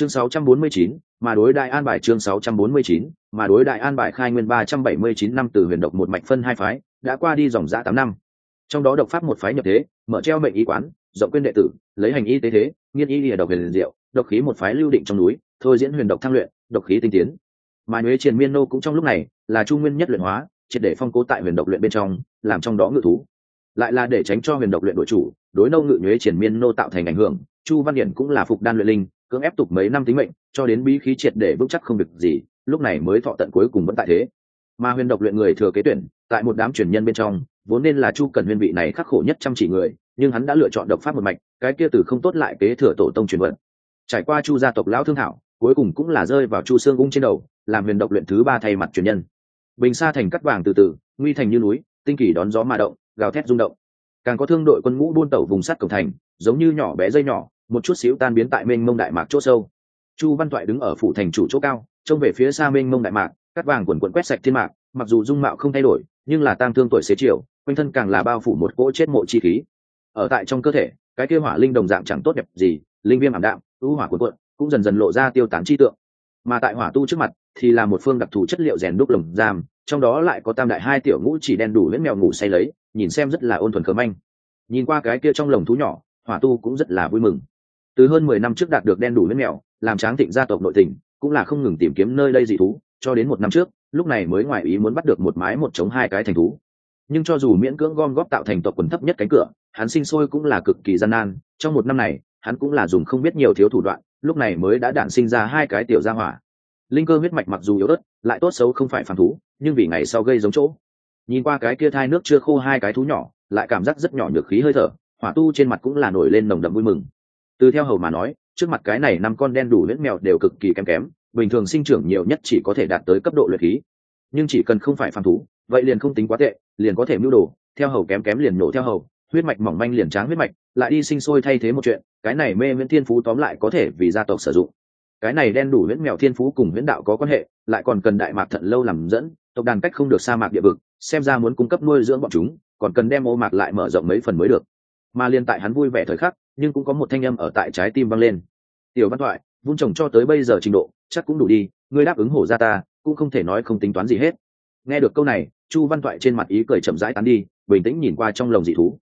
chương 649, mà đối đại an bài chương 649, mà đối đại an bài khai nguyên 379 năm từ huyền độc một mạch phân hai phái đã qua đi dòng dã tám năm. Trong đó độc pháp một phái nhập thế mở treo mệnh y quán rộng quyên đệ tử lấy hành y tế thế nghiên y địa độc huyền diệu độc khí một phái lưu định trong núi thôi diễn huyền độc thăng luyện độc khí tinh tiến. Mà nhuế triền miên nô cũng trong lúc này là trung nguyên nhất luyện hóa triệt để phong cố tại huyền độc luyện bên trong làm trong đó ngự thú. Lại là để tránh cho huyền độc luyện đội chủ đối nâu ngự nhuế Triền miên nô tạo thành ảnh hưởng chu văn điển cũng là phục đan luyện linh cưỡng ép tục mấy năm tính mệnh, cho đến bí khí triệt để vững chắc không được gì, lúc này mới thọ tận cuối cùng vẫn tại thế. Mà huyền độc luyện người thừa kế tuyển, tại một đám truyền nhân bên trong, vốn nên là chu cần huyền vị này khắc khổ nhất chăm chỉ người, nhưng hắn đã lựa chọn độc pháp một mạch, cái kia từ không tốt lại kế thừa tổ tông truyền vận. Trải qua chu gia tộc lão thương thảo, cuối cùng cũng là rơi vào chu xương ung trên đầu, làm huyền độc luyện thứ ba thay mặt truyền nhân. Bình sa thành cắt vàng từ từ, nguy thành như núi, tinh kỳ đón gió mà động, gào thét rung động. Càng có thương đội quân ngũ buôn tẩu vùng sắt cổng thành, giống như nhỏ bé dây nhỏ một chút xíu tan biến tại mênh mông đại mạc chỗ sâu. Chu văn toại đứng ở phủ thành chủ chỗ cao, trông về phía xa mênh mông đại mạc, cắt vàng quần quần quét sạch thiên mạc, mặc dù dung mạo không thay đổi, nhưng là tang thương tuổi xế chiều, quanh thân càng là bao phủ một cỗ chết mộ chi khí. Ở tại trong cơ thể, cái kia hỏa linh đồng dạng chẳng tốt đẹp gì, linh viêm ảm đạm, ưu hỏa cuộn cuộn, cũng dần dần lộ ra tiêu tán chi tượng. Mà tại hỏa tu trước mặt, thì là một phương đặc thù chất liệu rèn đúc lồng giam, trong đó lại có tam đại hai tiểu ngũ chỉ đen đủ lẫn mèo ngủ say lấy, nhìn xem rất là ôn thuần khớm anh nhìn qua cái kia trong lồng thú nhỏ, hỏa tu cũng rất là vui mừng từ hơn mười năm trước đạt được đen đủ huyết mèo, làm tráng thịnh gia tộc nội tình, cũng là không ngừng tìm kiếm nơi đây dị thú, cho đến một năm trước, lúc này mới ngoài ý muốn bắt được một mái một chống hai cái thành thú. Nhưng cho dù miễn cưỡng gom góp tạo thành tộc quần thấp nhất cánh cửa, hắn sinh sôi cũng là cực kỳ gian nan. Trong một năm này, hắn cũng là dùng không biết nhiều thiếu thủ đoạn, lúc này mới đã đản sinh ra hai cái tiểu gia hỏa. Linh cơ huyết mạch mặc dù yếu ớt, lại tốt xấu không phải phản thú, nhưng vì ngày sau gây giống chỗ. Nhìn qua cái kia thai nước chưa khô hai cái thú nhỏ, lại cảm giác rất nhỏ nhược khí hơi thở, hỏa tu trên mặt cũng là nổi lên nồng đậm vui mừng từ theo hầu mà nói, trước mặt cái này năm con đen đủ huyết mèo đều cực kỳ kém kém, bình thường sinh trưởng nhiều nhất chỉ có thể đạt tới cấp độ luyện khí. Nhưng chỉ cần không phải phàm thú, vậy liền không tính quá tệ, liền có thể mưu đồ, theo hầu kém kém liền nổ theo hầu, huyết mạch mỏng manh liền tráng huyết mạch, lại đi sinh sôi thay thế một chuyện, cái này mê nguyễn thiên phú tóm lại có thể vì gia tộc sử dụng. Cái này đen đủ huyễn mèo thiên phú cùng huyễn đạo có quan hệ, lại còn cần đại mạc thận lâu làm dẫn, tộc đàn cách không được sa mạc địa vực, xem ra muốn cung cấp nuôi dưỡng bọn chúng, còn cần đem ô mạc lại mở rộng mấy phần mới được. Mà liên tại hắn vui vẻ thời khắc nhưng cũng có một thanh âm ở tại trái tim vang lên. Tiểu văn thoại, vun trồng cho tới bây giờ trình độ, chắc cũng đủ đi, ngươi đáp ứng hổ ra ta, cũng không thể nói không tính toán gì hết. Nghe được câu này, chu văn thoại trên mặt ý cười chậm rãi tán đi, bình tĩnh nhìn qua trong lồng dị thú.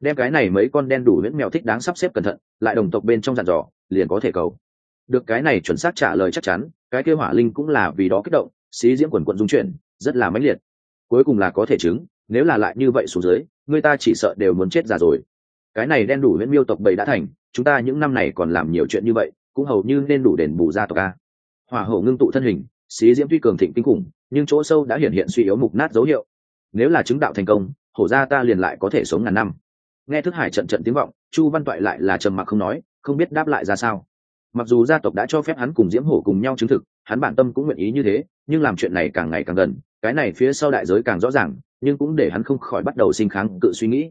Đem cái này mấy con đen đủ huyễn mèo thích đáng sắp xếp cẩn thận, lại đồng tộc bên trong dàn dò, liền có thể cầu. Được cái này chuẩn xác trả lời chắc chắn, cái kêu hỏa linh cũng là vì đó kích động, xí diễm quần quận dung chuyển, rất là mãnh liệt. Cuối cùng là có thể chứng, nếu là lại như vậy xuống dưới, người ta chỉ sợ đều muốn chết già rồi cái này đen đủ huyễn miêu tộc bầy đã thành, chúng ta những năm này còn làm nhiều chuyện như vậy, cũng hầu như nên đủ đền bù gia tộc a. Hỏa hậu ngưng tụ thân hình, xí diễm tuy cường thịnh kinh khủng, nhưng chỗ sâu đã hiện hiện suy yếu mục nát dấu hiệu. Nếu là chứng đạo thành công, hổ ra ta liền lại có thể sống ngàn năm. Nghe thức hải trận trận tiếng vọng, chu văn toại lại là trầm mặc không nói, không biết đáp lại ra sao. Mặc dù gia tộc đã cho phép hắn cùng diễm hổ cùng nhau chứng thực, hắn bản tâm cũng nguyện ý như thế, nhưng làm chuyện này càng ngày càng gần, cái này phía sau đại giới càng rõ ràng, nhưng cũng để hắn không khỏi bắt đầu sinh kháng, cự suy nghĩ.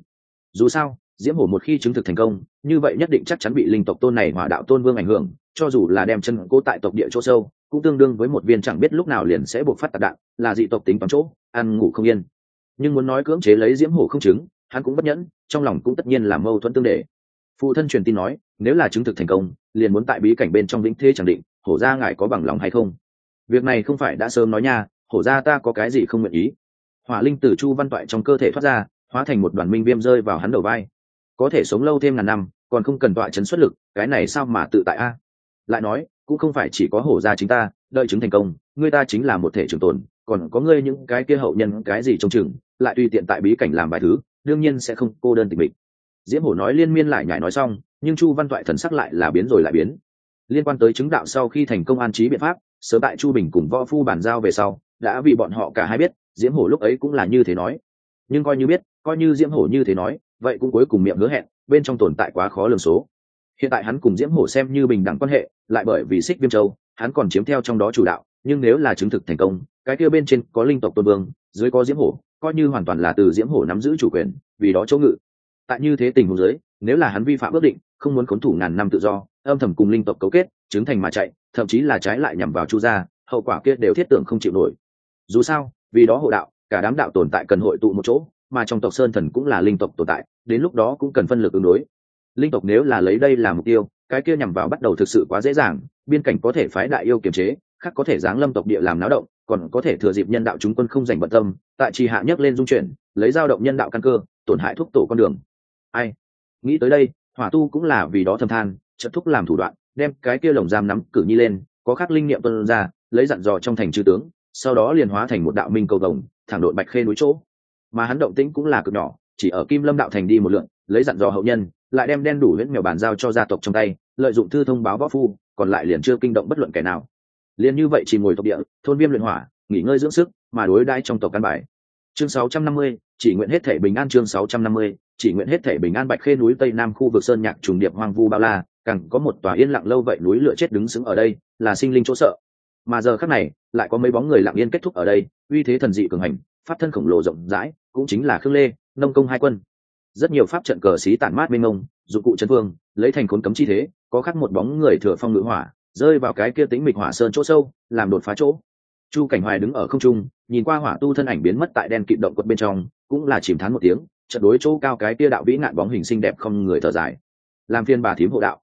Dù sao diễm hổ một khi chứng thực thành công, như vậy nhất định chắc chắn bị linh tộc tôn này hỏa đạo tôn vương ảnh hưởng, cho dù là đem chân cố tại tộc địa chỗ sâu, cũng tương đương với một viên chẳng biết lúc nào liền sẽ buộc phát tạc đạn, là dị tộc tính toán chỗ, ăn ngủ không yên. Nhưng muốn nói cưỡng chế lấy diễm hổ không chứng, hắn cũng bất nhẫn, trong lòng cũng tất nhiên là mâu thuẫn tương đề phụ thân truyền tin nói, nếu là chứng thực thành công, liền muốn tại bí cảnh bên trong vĩnh thế chẳng định, hổ ra ngài có bằng lòng hay không? Việc này không phải đã sớm nói nha, hổ ra ta có cái gì không nguyện ý. Hỏa linh từ chu văn toại trong cơ thể thoát ra, hóa thành một đoàn minh viêm rơi vào hắn đầu vai có thể sống lâu thêm ngàn năm, còn không cần tọa chấn xuất lực, cái này sao mà tự tại a? Lại nói, cũng không phải chỉ có hổ ra chính ta, đợi chứng thành công, người ta chính là một thể trường tồn, còn có ngươi những cái kia hậu nhân, cái gì trong chừng, lại tùy tiện tại bí cảnh làm vài thứ, đương nhiên sẽ không cô đơn tình mình diễm hổ nói liên miên lại nhải nói xong, nhưng chu văn toại thần sắc lại là biến rồi lại biến. Liên quan tới chứng đạo sau khi thành công an trí biện pháp, sớm tại chu bình cùng võ phu bàn giao về sau, đã vì bọn họ cả hai biết, diễm hổ lúc ấy cũng là như thế nói. Nhưng coi như biết, coi như diễm hổ như thế nói vậy cũng cuối cùng miệng hứa hẹn, bên trong tồn tại quá khó lường số. Hiện tại hắn cùng diễm hổ xem như bình đẳng quan hệ, lại bởi vì xích viêm châu, hắn còn chiếm theo trong đó chủ đạo, nhưng nếu là chứng thực thành công, cái kia bên trên có linh tộc tôn vương, dưới có diễm hổ, coi như hoàn toàn là từ diễm hổ nắm giữ chủ quyền, vì đó chỗ ngự. Tại như thế tình huống dưới, nếu là hắn vi phạm ước định, không muốn khốn thủ ngàn năm tự do, âm thầm cùng linh tộc cấu kết, chứng thành mà chạy, thậm chí là trái lại nhằm vào chu gia, hậu quả kia đều thiết tưởng không chịu nổi. Dù sao, vì đó hộ đạo, cả đám đạo tồn tại cần hội tụ một chỗ mà trong tộc sơn thần cũng là linh tộc tồn tại, đến lúc đó cũng cần phân lực ứng đối. Linh tộc nếu là lấy đây làm mục tiêu, cái kia nhằm vào bắt đầu thực sự quá dễ dàng, biên cảnh có thể phái đại yêu kiềm chế, khác có thể giáng lâm tộc địa làm náo động, còn có thể thừa dịp nhân đạo chúng quân không dành bận tâm, tại trì hạ nhấc lên dung chuyển, lấy dao động nhân đạo căn cơ, tổn hại thúc tổ con đường. Ai? Nghĩ tới đây, hỏa tu cũng là vì đó thâm than trận thúc làm thủ đoạn, đem cái kia lồng giam nắm cử nhi lên, có khắc linh nghiệm tuân ra, lấy dặn dò trong thành chư tướng, sau đó liền hóa thành một đạo minh cầu vồng, thẳng đội bạch khê núi chỗ mà hắn động tĩnh cũng là cực nhỏ chỉ ở kim lâm đạo thành đi một lượn lấy dặn dò hậu nhân lại đem đen đủ huyễn mèo bàn giao cho gia tộc trong tay lợi dụng thư thông báo võ phu còn lại liền chưa kinh động bất luận kẻ nào. Liền như vậy chỉ ngồi tộc địa thôn viêm luyện hỏa nghỉ ngơi dưỡng sức mà đối đãi trong tộc căn bài. Chương 650, chỉ nguyện hết thể bình an chương 650, chỉ nguyện hết thể bình an bạch khê núi tây nam khu vực sơn nhạc trùng điệp hoang vu bao la càng có một tòa yên lặng lâu vậy núi lửa chết đứng sững ở đây là sinh linh chỗ sợ. Mà giờ khắc này lại có mấy bóng người lặng yên kết thúc ở đây uy thế thần dị cường hành pháp thân khổng lồ rộng rãi, cũng chính là khương lê, nông công hai quân. Rất nhiều pháp trận cờ xí tản mát mênh mông, dụng cụ chân vương, lấy thành khốn cấm chi thế, có khắc một bóng người thừa phong ngữ hỏa, rơi vào cái kia tính mịch hỏa sơn chỗ sâu, làm đột phá chỗ. Chu cảnh hoài đứng ở không trung, nhìn qua hỏa tu thân ảnh biến mất tại đen kịt động quật bên trong, cũng là chìm thán một tiếng trận đối chỗ cao cái kia đạo vĩ ngạn bóng hình xinh đẹp không người thở dài. Làm phiên bà thím hộ đạo.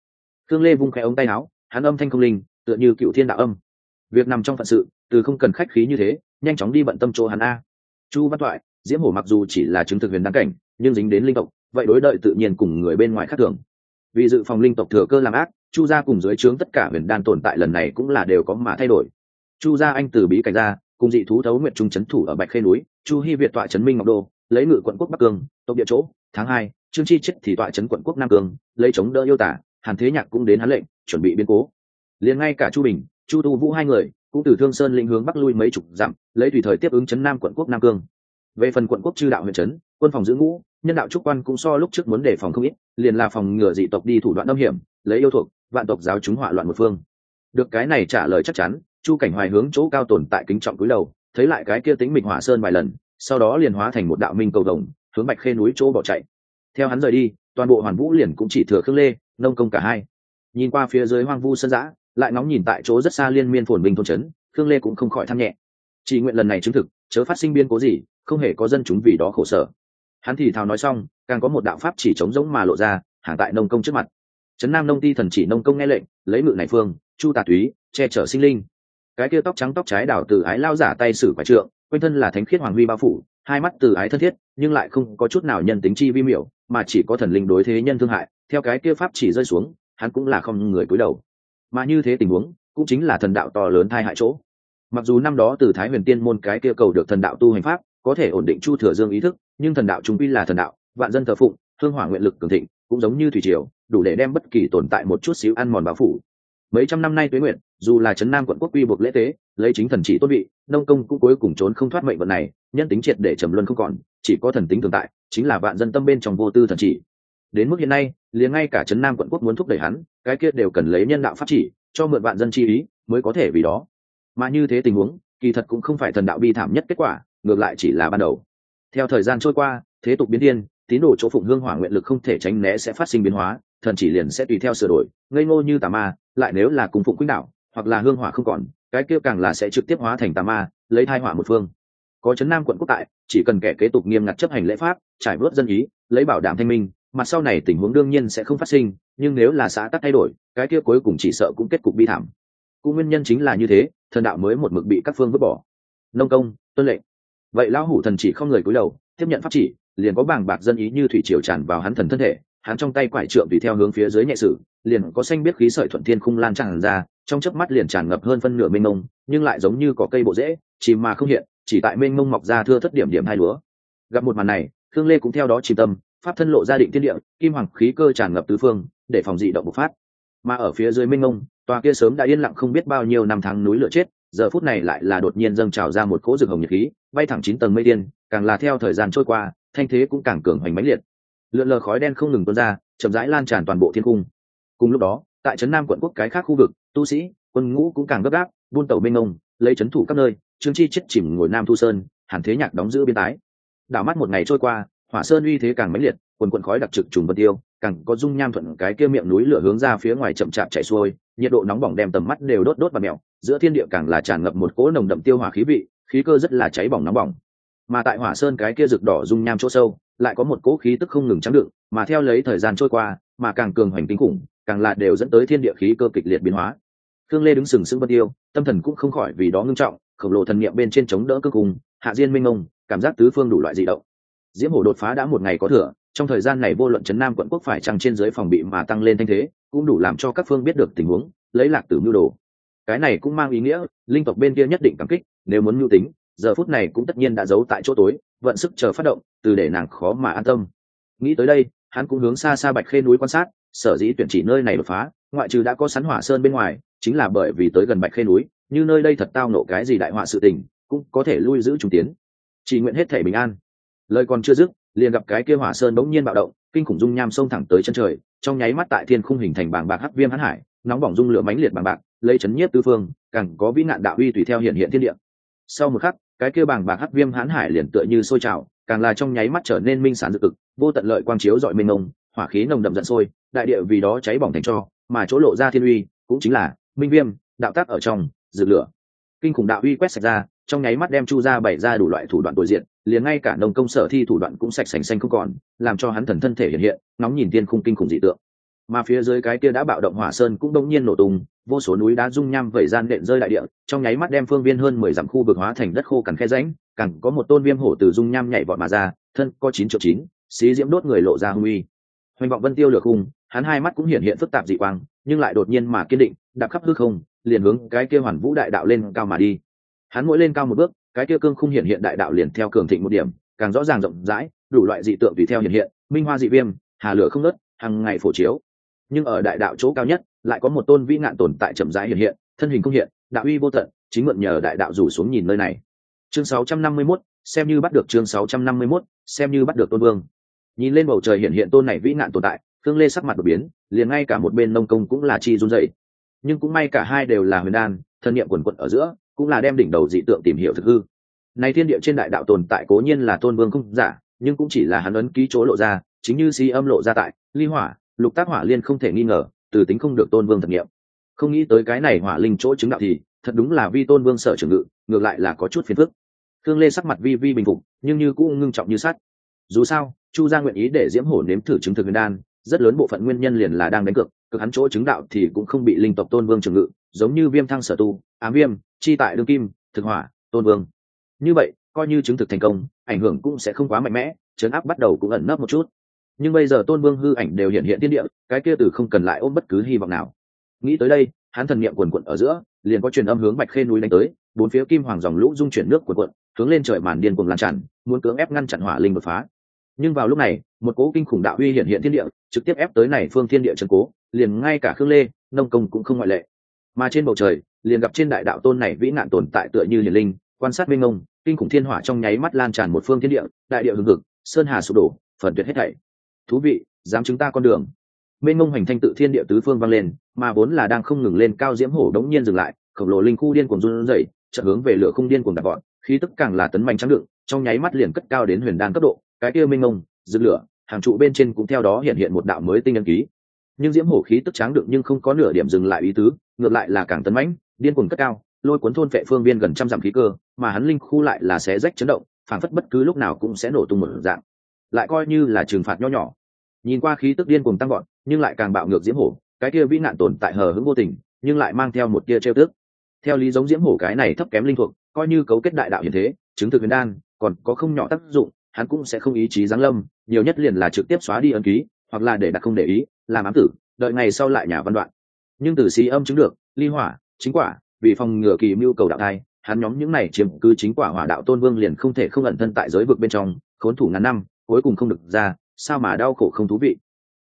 Thương lê vung khẽ ống tay áo, hắn âm thanh không linh, tựa như cựu thiên đạo âm. Việc nằm trong phận sự, từ không cần khách khí như thế, nhanh chóng đi bận tâm chỗ hắn a chu văn thoại diễm hổ mặc dù chỉ là chứng thực huyền đáng cảnh, nhưng dính đến linh tộc, vậy đối đợi tự nhiên cùng người bên ngoài khác thường. Vì dự phòng linh tộc thừa cơ làm ác, chu gia cùng dưới trướng tất cả huyền đan tồn tại lần này cũng là đều có mà thay đổi. Chu gia anh từ bí cảnh ra, cùng dị thú thấu nguyện trung trấn thủ ở bạch khê núi, chu hy việt tọa trấn minh ngọc đô, lấy ngự quận quốc bắc cương, tộc địa chỗ, tháng hai, trương chi chết thì tọa trấn quận quốc nam cương, lấy chống đỡ yêu tả, hàn thế nhạc cũng đến hắn lệnh, chuẩn bị biến cố. Liền ngay cả chu bình, chu tu vũ hai người cũng từ thương sơn lĩnh hướng bắc lui mấy chục dặm, lấy tùy thời tiếp ứng chấn nam quận quốc nam cương. Về phần quận quốc chư đạo huyện trấn quân phòng giữ ngũ, nhân đạo trúc quan cũng so lúc trước muốn đề phòng không ít, liền là phòng ngừa dị tộc đi thủ đoạn âm hiểm, lấy yêu thuộc, vạn tộc giáo chúng hỏa loạn một phương. Được cái này trả lời chắc chắn, chu cảnh hoài hướng chỗ cao tồn tại kính trọng cúi đầu, thấy lại cái kia tính mịch hỏa sơn vài lần, sau đó liền hóa thành một đạo minh cầu đồng, hướng bạch khê núi chỗ bỏ chạy. Theo hắn rời đi, toàn bộ hoàn vũ liền cũng chỉ thừa khương lê, nông công cả hai. Nhìn qua phía dưới hoang vu sân giã lại ngóng nhìn tại chỗ rất xa liên miên phồn binh thôn trấn, khương lê cũng không khỏi thăm nhẹ. Chỉ nguyện lần này chứng thực, chớ phát sinh biên cố gì, không hề có dân chúng vì đó khổ sở. Hắn thì thào nói xong, càng có một đạo pháp chỉ chống giống mà lộ ra, hàng tại nông công trước mặt. Trấn nam nông ti thần chỉ nông công nghe lệnh, lấy ngự này phương, chu tà túy, che chở sinh linh. Cái kia tóc trắng tóc trái đảo từ ái lao giả tay sử quả trượng, quanh thân là thánh khiết hoàng huy bao phủ, hai mắt từ ái thân thiết, nhưng lại không có chút nào nhân tính chi vi miểu, mà chỉ có thần linh đối thế nhân thương hại. Theo cái kia pháp chỉ rơi xuống, hắn cũng là không người cúi đầu mà như thế tình huống, cũng chính là thần đạo to lớn thai hại chỗ. Mặc dù năm đó từ thái huyền tiên môn cái kia cầu được thần đạo tu hành pháp, có thể ổn định chu thừa dương ý thức, nhưng thần đạo chúng quy là thần đạo, vạn dân thờ phụng thương hỏa nguyện lực cường thịnh, cũng giống như thủy triều, đủ để đem bất kỳ tồn tại một chút xíu ăn mòn bao phủ. Mấy trăm năm nay tuế nguyện, dù là trấn nam quận quốc quy buộc lễ tế, lấy chính thần chỉ tốt vị, nông công cũng cuối cùng trốn không thoát mệnh vận này, nhân tính triệt để trầm luân không còn, chỉ có thần tính tồn tại, chính là vạn dân tâm bên trong vô tư thần chỉ đến mức hiện nay, liền ngay cả trấn nam quận quốc muốn thúc đẩy hắn, cái kia đều cần lấy nhân đạo pháp chỉ, cho mượn vạn dân chi ý, mới có thể vì đó. Mà như thế tình huống, kỳ thật cũng không phải thần đạo bi thảm nhất kết quả, ngược lại chỉ là ban đầu. Theo thời gian trôi qua, thế tục biến thiên, tín đồ chỗ phụng hương hỏa nguyện lực không thể tránh né sẽ phát sinh biến hóa, thần chỉ liền sẽ tùy theo sửa đổi, ngây ngô như tà ma, lại nếu là cùng phụng quýnh đạo, hoặc là hương hỏa không còn, cái kia càng là sẽ trực tiếp hóa thành tà ma, lấy thai hỏa một phương. Có chấn nam quận quốc tại, chỉ cần kẻ kế tục nghiêm ngặt chấp hành lễ pháp, trải bớt dân ý, lấy bảo đảm thanh minh mặt sau này tình huống đương nhiên sẽ không phát sinh, nhưng nếu là xã tắc thay đổi, cái kia cuối cùng chỉ sợ cũng kết cục bi thảm. Cũng nguyên nhân chính là như thế, thần đạo mới một mực bị các phương vứt bỏ. Nông công, tuân lệnh. Vậy lão hủ thần chỉ không người cúi đầu, tiếp nhận pháp chỉ, liền có bảng bạc dân ý như thủy triều tràn vào hắn thần thân thể, hắn trong tay quải trượng tùy theo hướng phía dưới nhẹ sử, liền có xanh biết khí sợi thuận thiên khung lan tràn ra, trong chớp mắt liền tràn ngập hơn phân nửa mênh mông, nhưng lại giống như có cây bộ rễ chìm mà không hiện, chỉ tại mênh mông mọc ra thưa thất điểm điểm hai lúa. Gặp một màn này thương lê cũng theo đó chìm tâm pháp thân lộ gia định thiên địa, kim hoàng khí cơ tràn ngập tứ phương, để phòng dị động bộc phát. Mà ở phía dưới minh ngông tòa kia sớm đã yên lặng không biết bao nhiêu năm tháng núi lửa chết, giờ phút này lại là đột nhiên dâng trào ra một cỗ rực hồng nhiệt khí, bay thẳng chín tầng mây điên càng là theo thời gian trôi qua, thanh thế cũng càng cường hoành mãnh liệt. Lượn lờ khói đen không ngừng tuôn ra, chậm rãi lan tràn toàn bộ thiên cung. Cùng lúc đó, tại trấn nam quận quốc cái khác khu vực, tu sĩ, quân ngũ cũng càng gấp gáp, buôn tàu minh ông, lấy trấn thủ các nơi, trương chi chết chìm ngồi nam thu sơn, hàn thế nhạc đóng giữ biên tái. Đảo mắt một ngày trôi qua hỏa sơn uy thế càng mãnh liệt, quần quần khói đặc trực trùng vân tiêu, càng có dung nham thuận cái kia miệng núi lửa hướng ra phía ngoài chậm chạp chạy xuôi, nhiệt độ nóng bỏng đem tầm mắt đều đốt đốt và mèo, giữa thiên địa càng là tràn ngập một cỗ nồng đậm tiêu hỏa khí vị, khí cơ rất là cháy bỏng nóng bỏng. Mà tại hỏa sơn cái kia rực đỏ dung nham chỗ sâu, lại có một cỗ khí tức không ngừng trắng đựng, mà theo lấy thời gian trôi qua, mà càng cường hoành kinh khủng, càng là đều dẫn tới thiên địa khí cơ kịch liệt biến hóa. Thương lê đứng sừng sững vân tiêu, tâm thần cũng không khỏi vì đó ngưng trọng, khổng lồ thần niệm bên trên chống đỡ cơ cùng hạ diên minh ông, cảm giác tứ phương đủ loại dị động diễm hổ đột phá đã một ngày có thừa, trong thời gian này vô luận chấn nam quận quốc phải trăng trên dưới phòng bị mà tăng lên thanh thế, cũng đủ làm cho các phương biết được tình huống, lấy lạc tử mưu đồ. Cái này cũng mang ý nghĩa, linh tộc bên kia nhất định cảm kích, nếu muốn mưu tính, giờ phút này cũng tất nhiên đã giấu tại chỗ tối, vận sức chờ phát động, từ để nàng khó mà an tâm. Nghĩ tới đây, hắn cũng hướng xa xa bạch khê núi quan sát, sở dĩ tuyển chỉ nơi này đột phá, ngoại trừ đã có sắn hỏa sơn bên ngoài, chính là bởi vì tới gần bạch khê núi, như nơi đây thật tao nộ cái gì đại họa sự tình, cũng có thể lui giữ trung tiến. Chỉ nguyện hết thể bình an lời còn chưa dứt, liền gặp cái kia hỏa sơn bỗng nhiên bạo động, kinh khủng dung nham sông thẳng tới chân trời, trong nháy mắt tại thiên khung hình thành bảng bạc hắc viêm hãn hải, nóng bỏng dung lửa mãnh liệt bảng bạc, lấy chấn nhiếp tư phương, càng có vĩ nạn đạo uy tùy theo hiện hiện thiên địa. Sau một khắc, cái kia bảng bạc hắc viêm hãn hải liền tựa như sôi trào, càng là trong nháy mắt trở nên minh sản dự cực, vô tận lợi quang chiếu dọi mênh mông, hỏa khí nồng đậm giận sôi, đại địa vì đó cháy bỏng thành cho, mà chỗ lộ ra thiên uy, cũng chính là minh viêm, đạo tác ở trong, dự lửa. Kinh khủng đạo uy quét sạch ra trong nháy mắt đem chu ra bày ra đủ loại thủ đoạn tội diện liền ngay cả nông công sở thi thủ đoạn cũng sạch sành xanh không còn làm cho hắn thần thân thể hiện hiện nóng nhìn tiên khung kinh khủng dị tượng. Mà phía dưới cái kia đã bạo động hỏa sơn cũng đông nhiên nổ tung vô số núi đá rung nham vẩy gian đệm rơi đại địa trong nháy mắt đem phương viên hơn mười dặm khu vực hóa thành đất khô cằn khe ránh, cẳng có một tôn viêm hổ từ dung nham nhảy vọt mà ra thân có chín triệu chín xí diễm đốt người lộ ra hung uy. Hoành vọng vân tiêu lửa khung hắn hai mắt cũng hiện hiện phức tạp dị quang nhưng lại đột nhiên mà kiên định đạp khắp hư không liền hướng cái kia hoàn vũ đại đạo lên cao mà đi hắn mỗi lên cao một bước cái kia cương không hiện hiện đại đạo liền theo cường thịnh một điểm càng rõ ràng rộng rãi đủ loại dị tượng tùy theo hiện hiện minh hoa dị viêm hà lửa không nớt hàng ngày phổ chiếu. Nhưng ở đại đạo chỗ cao nhất lại có một tôn vĩ ngạn tồn tại chậm rãi hiện hiện thân hình không hiện đạo uy vô tận chính mượn nhờ đại đạo rủ xuống nhìn nơi này. Chương 651, xem như bắt được chương 651, xem như bắt được tôn vương. Nhìn lên bầu trời hiện hiện tôn này vĩ ngạn tồn tại thương lê sắc mặt đột biến liền ngay cả một bên nông công cũng là chi run dậy nhưng cũng may cả hai đều là huyền đan thân nhiệm quần quận ở giữa cũng là đem đỉnh đầu dị tượng tìm hiểu thực hư. Này thiên địa trên đại đạo tồn tại cố nhiên là tôn vương không giả, nhưng cũng chỉ là hắn ấn ký chỗ lộ ra, chính như si âm lộ ra tại, ly hỏa, lục tác hỏa liên không thể nghi ngờ, từ tính không được tôn vương thực nghiệm. Không nghĩ tới cái này hỏa linh chỗ chứng đạo thì, thật đúng là vi tôn vương sở trường ngự, ngược lại là có chút phiền phức. Thương lê sắc mặt vi vi bình phục, nhưng như cũng ngưng trọng như sắt. Dù sao, chu gia nguyện ý để diễm hổ nếm thử chứng thực nguyên đan, rất lớn bộ phận nguyên nhân liền là đang đánh cược, cực hắn chỗ chứng đạo thì cũng không bị linh tộc tôn vương trường ngự, giống như viêm thăng sở tu, ám viêm chi tại đương kim, thực hỏa, tôn vương. Như vậy, coi như chứng thực thành công, ảnh hưởng cũng sẽ không quá mạnh mẽ, chấn áp bắt đầu cũng ẩn nấp một chút. Nhưng bây giờ tôn vương hư ảnh đều hiện hiện tiên địa, cái kia từ không cần lại ôm bất cứ hy vọng nào. Nghĩ tới đây, hắn thần niệm quần quận ở giữa, liền có truyền âm hướng bạch khê núi đánh tới, bốn phía kim hoàng dòng lũ dung chuyển nước quần quận, hướng lên trời màn điên cuồng lan tràn, muốn cưỡng ép ngăn chặn hỏa linh đột phá. Nhưng vào lúc này, một cố kinh khủng đạo uy hiện hiện thiên địa, trực tiếp ép tới này phương thiên địa trần cố, liền ngay cả khương lê, nông công cũng không ngoại lệ mà trên bầu trời, liền gặp trên đại đạo tôn này vĩ nạn tồn tại tựa như hiền linh, quan sát minh ông kinh khủng thiên hỏa trong nháy mắt lan tràn một phương thiên địa, đại địa hừng hực, sơn hà sụp đổ, phần tuyệt hết thảy. Thú vị, dám chúng ta con đường. Minh ngông hành thanh tự thiên địa tứ phương vang lên, mà vốn là đang không ngừng lên cao diễm hổ đống nhiên dừng lại, khổng lồ linh khu điên cuồng run rẩy, chợt hướng về lửa khung điên cuồng đặt gọn khí tức càng là tấn mạnh trắng đựng, trong nháy mắt liền cất cao đến huyền đan cấp độ, cái kia minh ngông dừng lửa, hàng trụ bên trên cũng theo đó hiện hiện một đạo mới tinh ân ký. Nhưng diễm hổ khí tức tráng đựng nhưng không có nửa điểm dừng lại ý tứ ngược lại là càng tấn mãnh, điên cuồng cất cao, lôi cuốn thôn vệ phương viên gần trăm dặm khí cơ, mà hắn linh khu lại là xé rách chấn động phản phất bất cứ lúc nào cũng sẽ nổ tung một dạng. Lại coi như là trừng phạt nho nhỏ. Nhìn qua khí tức điên cuồng tăng gọn nhưng lại càng bạo ngược diễm hổ, cái kia vĩ nạn tồn tại hờ hững vô tình, nhưng lại mang theo một tia trêu tước theo lý giống diễm hổ cái này thấp kém linh thuộc, coi như cấu kết đại đạo hiện thế, chứng thực huyền đan, còn có không nhỏ tác dụng, hắn cũng sẽ không ý chí giáng lâm, nhiều nhất liền là trực tiếp xóa đi ấn ký, hoặc là để đặt không để ý, làm ám tử, đợi ngày sau lại nhà văn đoạn nhưng từ xí âm chứng được, ly hỏa, chính quả, vì phòng ngừa kỳ mưu cầu đạo thai, hắn nhóm những này chiếm cứ chính quả hỏa đạo tôn vương liền không thể không ẩn thân tại giới vực bên trong, khốn thủ ngàn năm, cuối cùng không được ra, sao mà đau khổ không thú vị.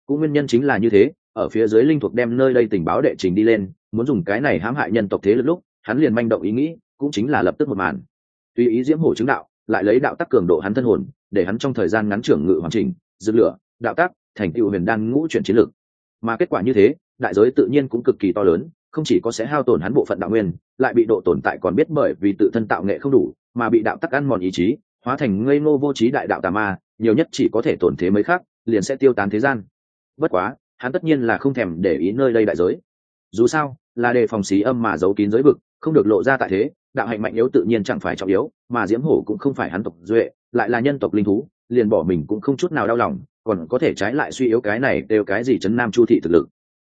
Cũng nguyên nhân chính là như thế, ở phía dưới linh thuộc đem nơi đây tình báo đệ trình đi lên, muốn dùng cái này hãm hại nhân tộc thế lực lúc, hắn liền manh động ý nghĩ, cũng chính là lập tức một màn. Tùy ý diễm hổ chứng đạo, lại lấy đạo tắc cường độ hắn thân hồn, để hắn trong thời gian ngắn trưởng ngự hoàn chỉnh, dư lửa, đạo tắc, thành tựu huyền đan ngũ chuyển chiến lược. Mà kết quả như thế đại giới tự nhiên cũng cực kỳ to lớn, không chỉ có sẽ hao tổn hắn bộ phận đạo nguyên, lại bị độ tồn tại còn biết bởi vì tự thân tạo nghệ không đủ, mà bị đạo tắc ăn mòn ý chí, hóa thành ngây ngô vô trí đại đạo tà ma, nhiều nhất chỉ có thể tổn thế mới khác, liền sẽ tiêu tán thế gian. Bất quá, hắn tất nhiên là không thèm để ý nơi đây đại giới. Dù sao, là đề phòng xí âm mà giấu kín giới vực, không được lộ ra tại thế, đạo hạnh mạnh yếu tự nhiên chẳng phải trọng yếu, mà diễm hổ cũng không phải hắn tộc duệ, lại là nhân tộc linh thú, liền bỏ mình cũng không chút nào đau lòng, còn có thể trái lại suy yếu cái này đều cái gì chấn nam chu thị thực lực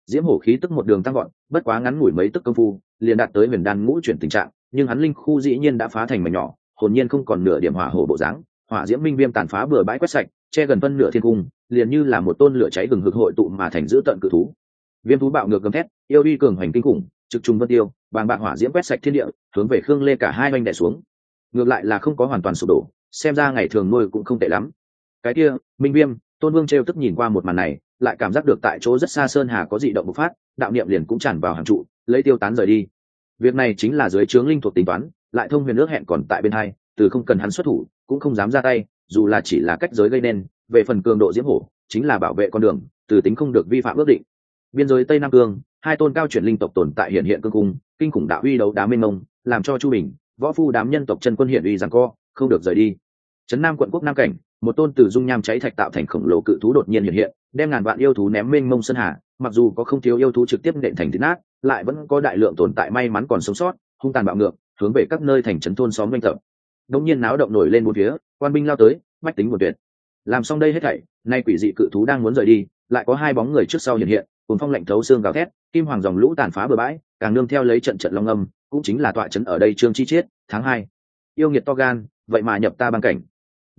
diễm hổ khí tức một đường tăng gọn bất quá ngắn ngủi mấy tức công phu, liền đạt tới huyền đan ngũ chuyển tình trạng, nhưng hắn linh khu dĩ nhiên đã phá thành mảnh nhỏ, hồn nhiên không còn nửa điểm hỏa hổ bộ dáng, hỏa diễm minh viêm tàn phá bừa bãi quét sạch, che gần phân nửa thiên cung, liền như là một tôn lửa cháy gừng hực hội tụ mà thành giữ tận cự thú. Viêm thú bạo ngược gầm thét, yêu đi cường hoành kinh khủng, trực trùng vân tiêu, bàng bạc hỏa diễm quét sạch thiên địa, hướng về khương lê cả hai oanh đẻ xuống. Ngược lại là không có hoàn toàn sụp đổ, xem ra ngày thường nuôi cũng không tệ lắm. Cái kia, minh viêm, tôn vương t tức nhìn qua một màn này lại cảm giác được tại chỗ rất xa sơn hà có dị động bộc phát, đạo niệm liền cũng tràn vào hàng trụ, lấy tiêu tán rời đi. Việc này chính là dưới trướng linh thuộc tính toán, lại thông huyền ước hẹn còn tại bên hai, từ không cần hắn xuất thủ, cũng không dám ra tay, dù là chỉ là cách giới gây nên, về phần cường độ diễm hổ, chính là bảo vệ con đường, từ tính không được vi phạm ước định. Biên giới tây nam cương, hai tôn cao chuyển linh tộc tồn tại hiện hiện cương cung, kinh khủng đạo uy đấu đá mênh mông, làm cho chu bình, võ phu đám nhân tộc chân quân hiện uy rằng co, không được rời đi. Trấn nam quận quốc nam cảnh một tôn từ dung nham cháy thạch tạo thành khổng lồ cự thú đột nhiên hiện hiện, đem ngàn vạn yêu thú ném mênh mông sơn hà, mặc dù có không thiếu yêu thú trực tiếp nện thành thịt nát, lại vẫn có đại lượng tồn tại may mắn còn sống sót, hung tàn bạo ngược, hướng về các nơi thành trấn thôn xóm doanh tập. Đông nhiên náo động nổi lên một phía, quan binh lao tới bách tính một tuyệt. Làm xong đây hết thảy, nay quỷ dị cự thú đang muốn rời đi, lại có hai bóng người trước sau hiện hiện cùng phong lạnh thấu xương gào thét, kim hoàng dòng lũ tàn phá bờ bãi, càng nương theo lấy trận trận long âm, cũng chính là tọa trấn ở đây trương chi chiết, tháng hai. Yêu nghiệt to gan, vậy mà nhập ta băng cảnh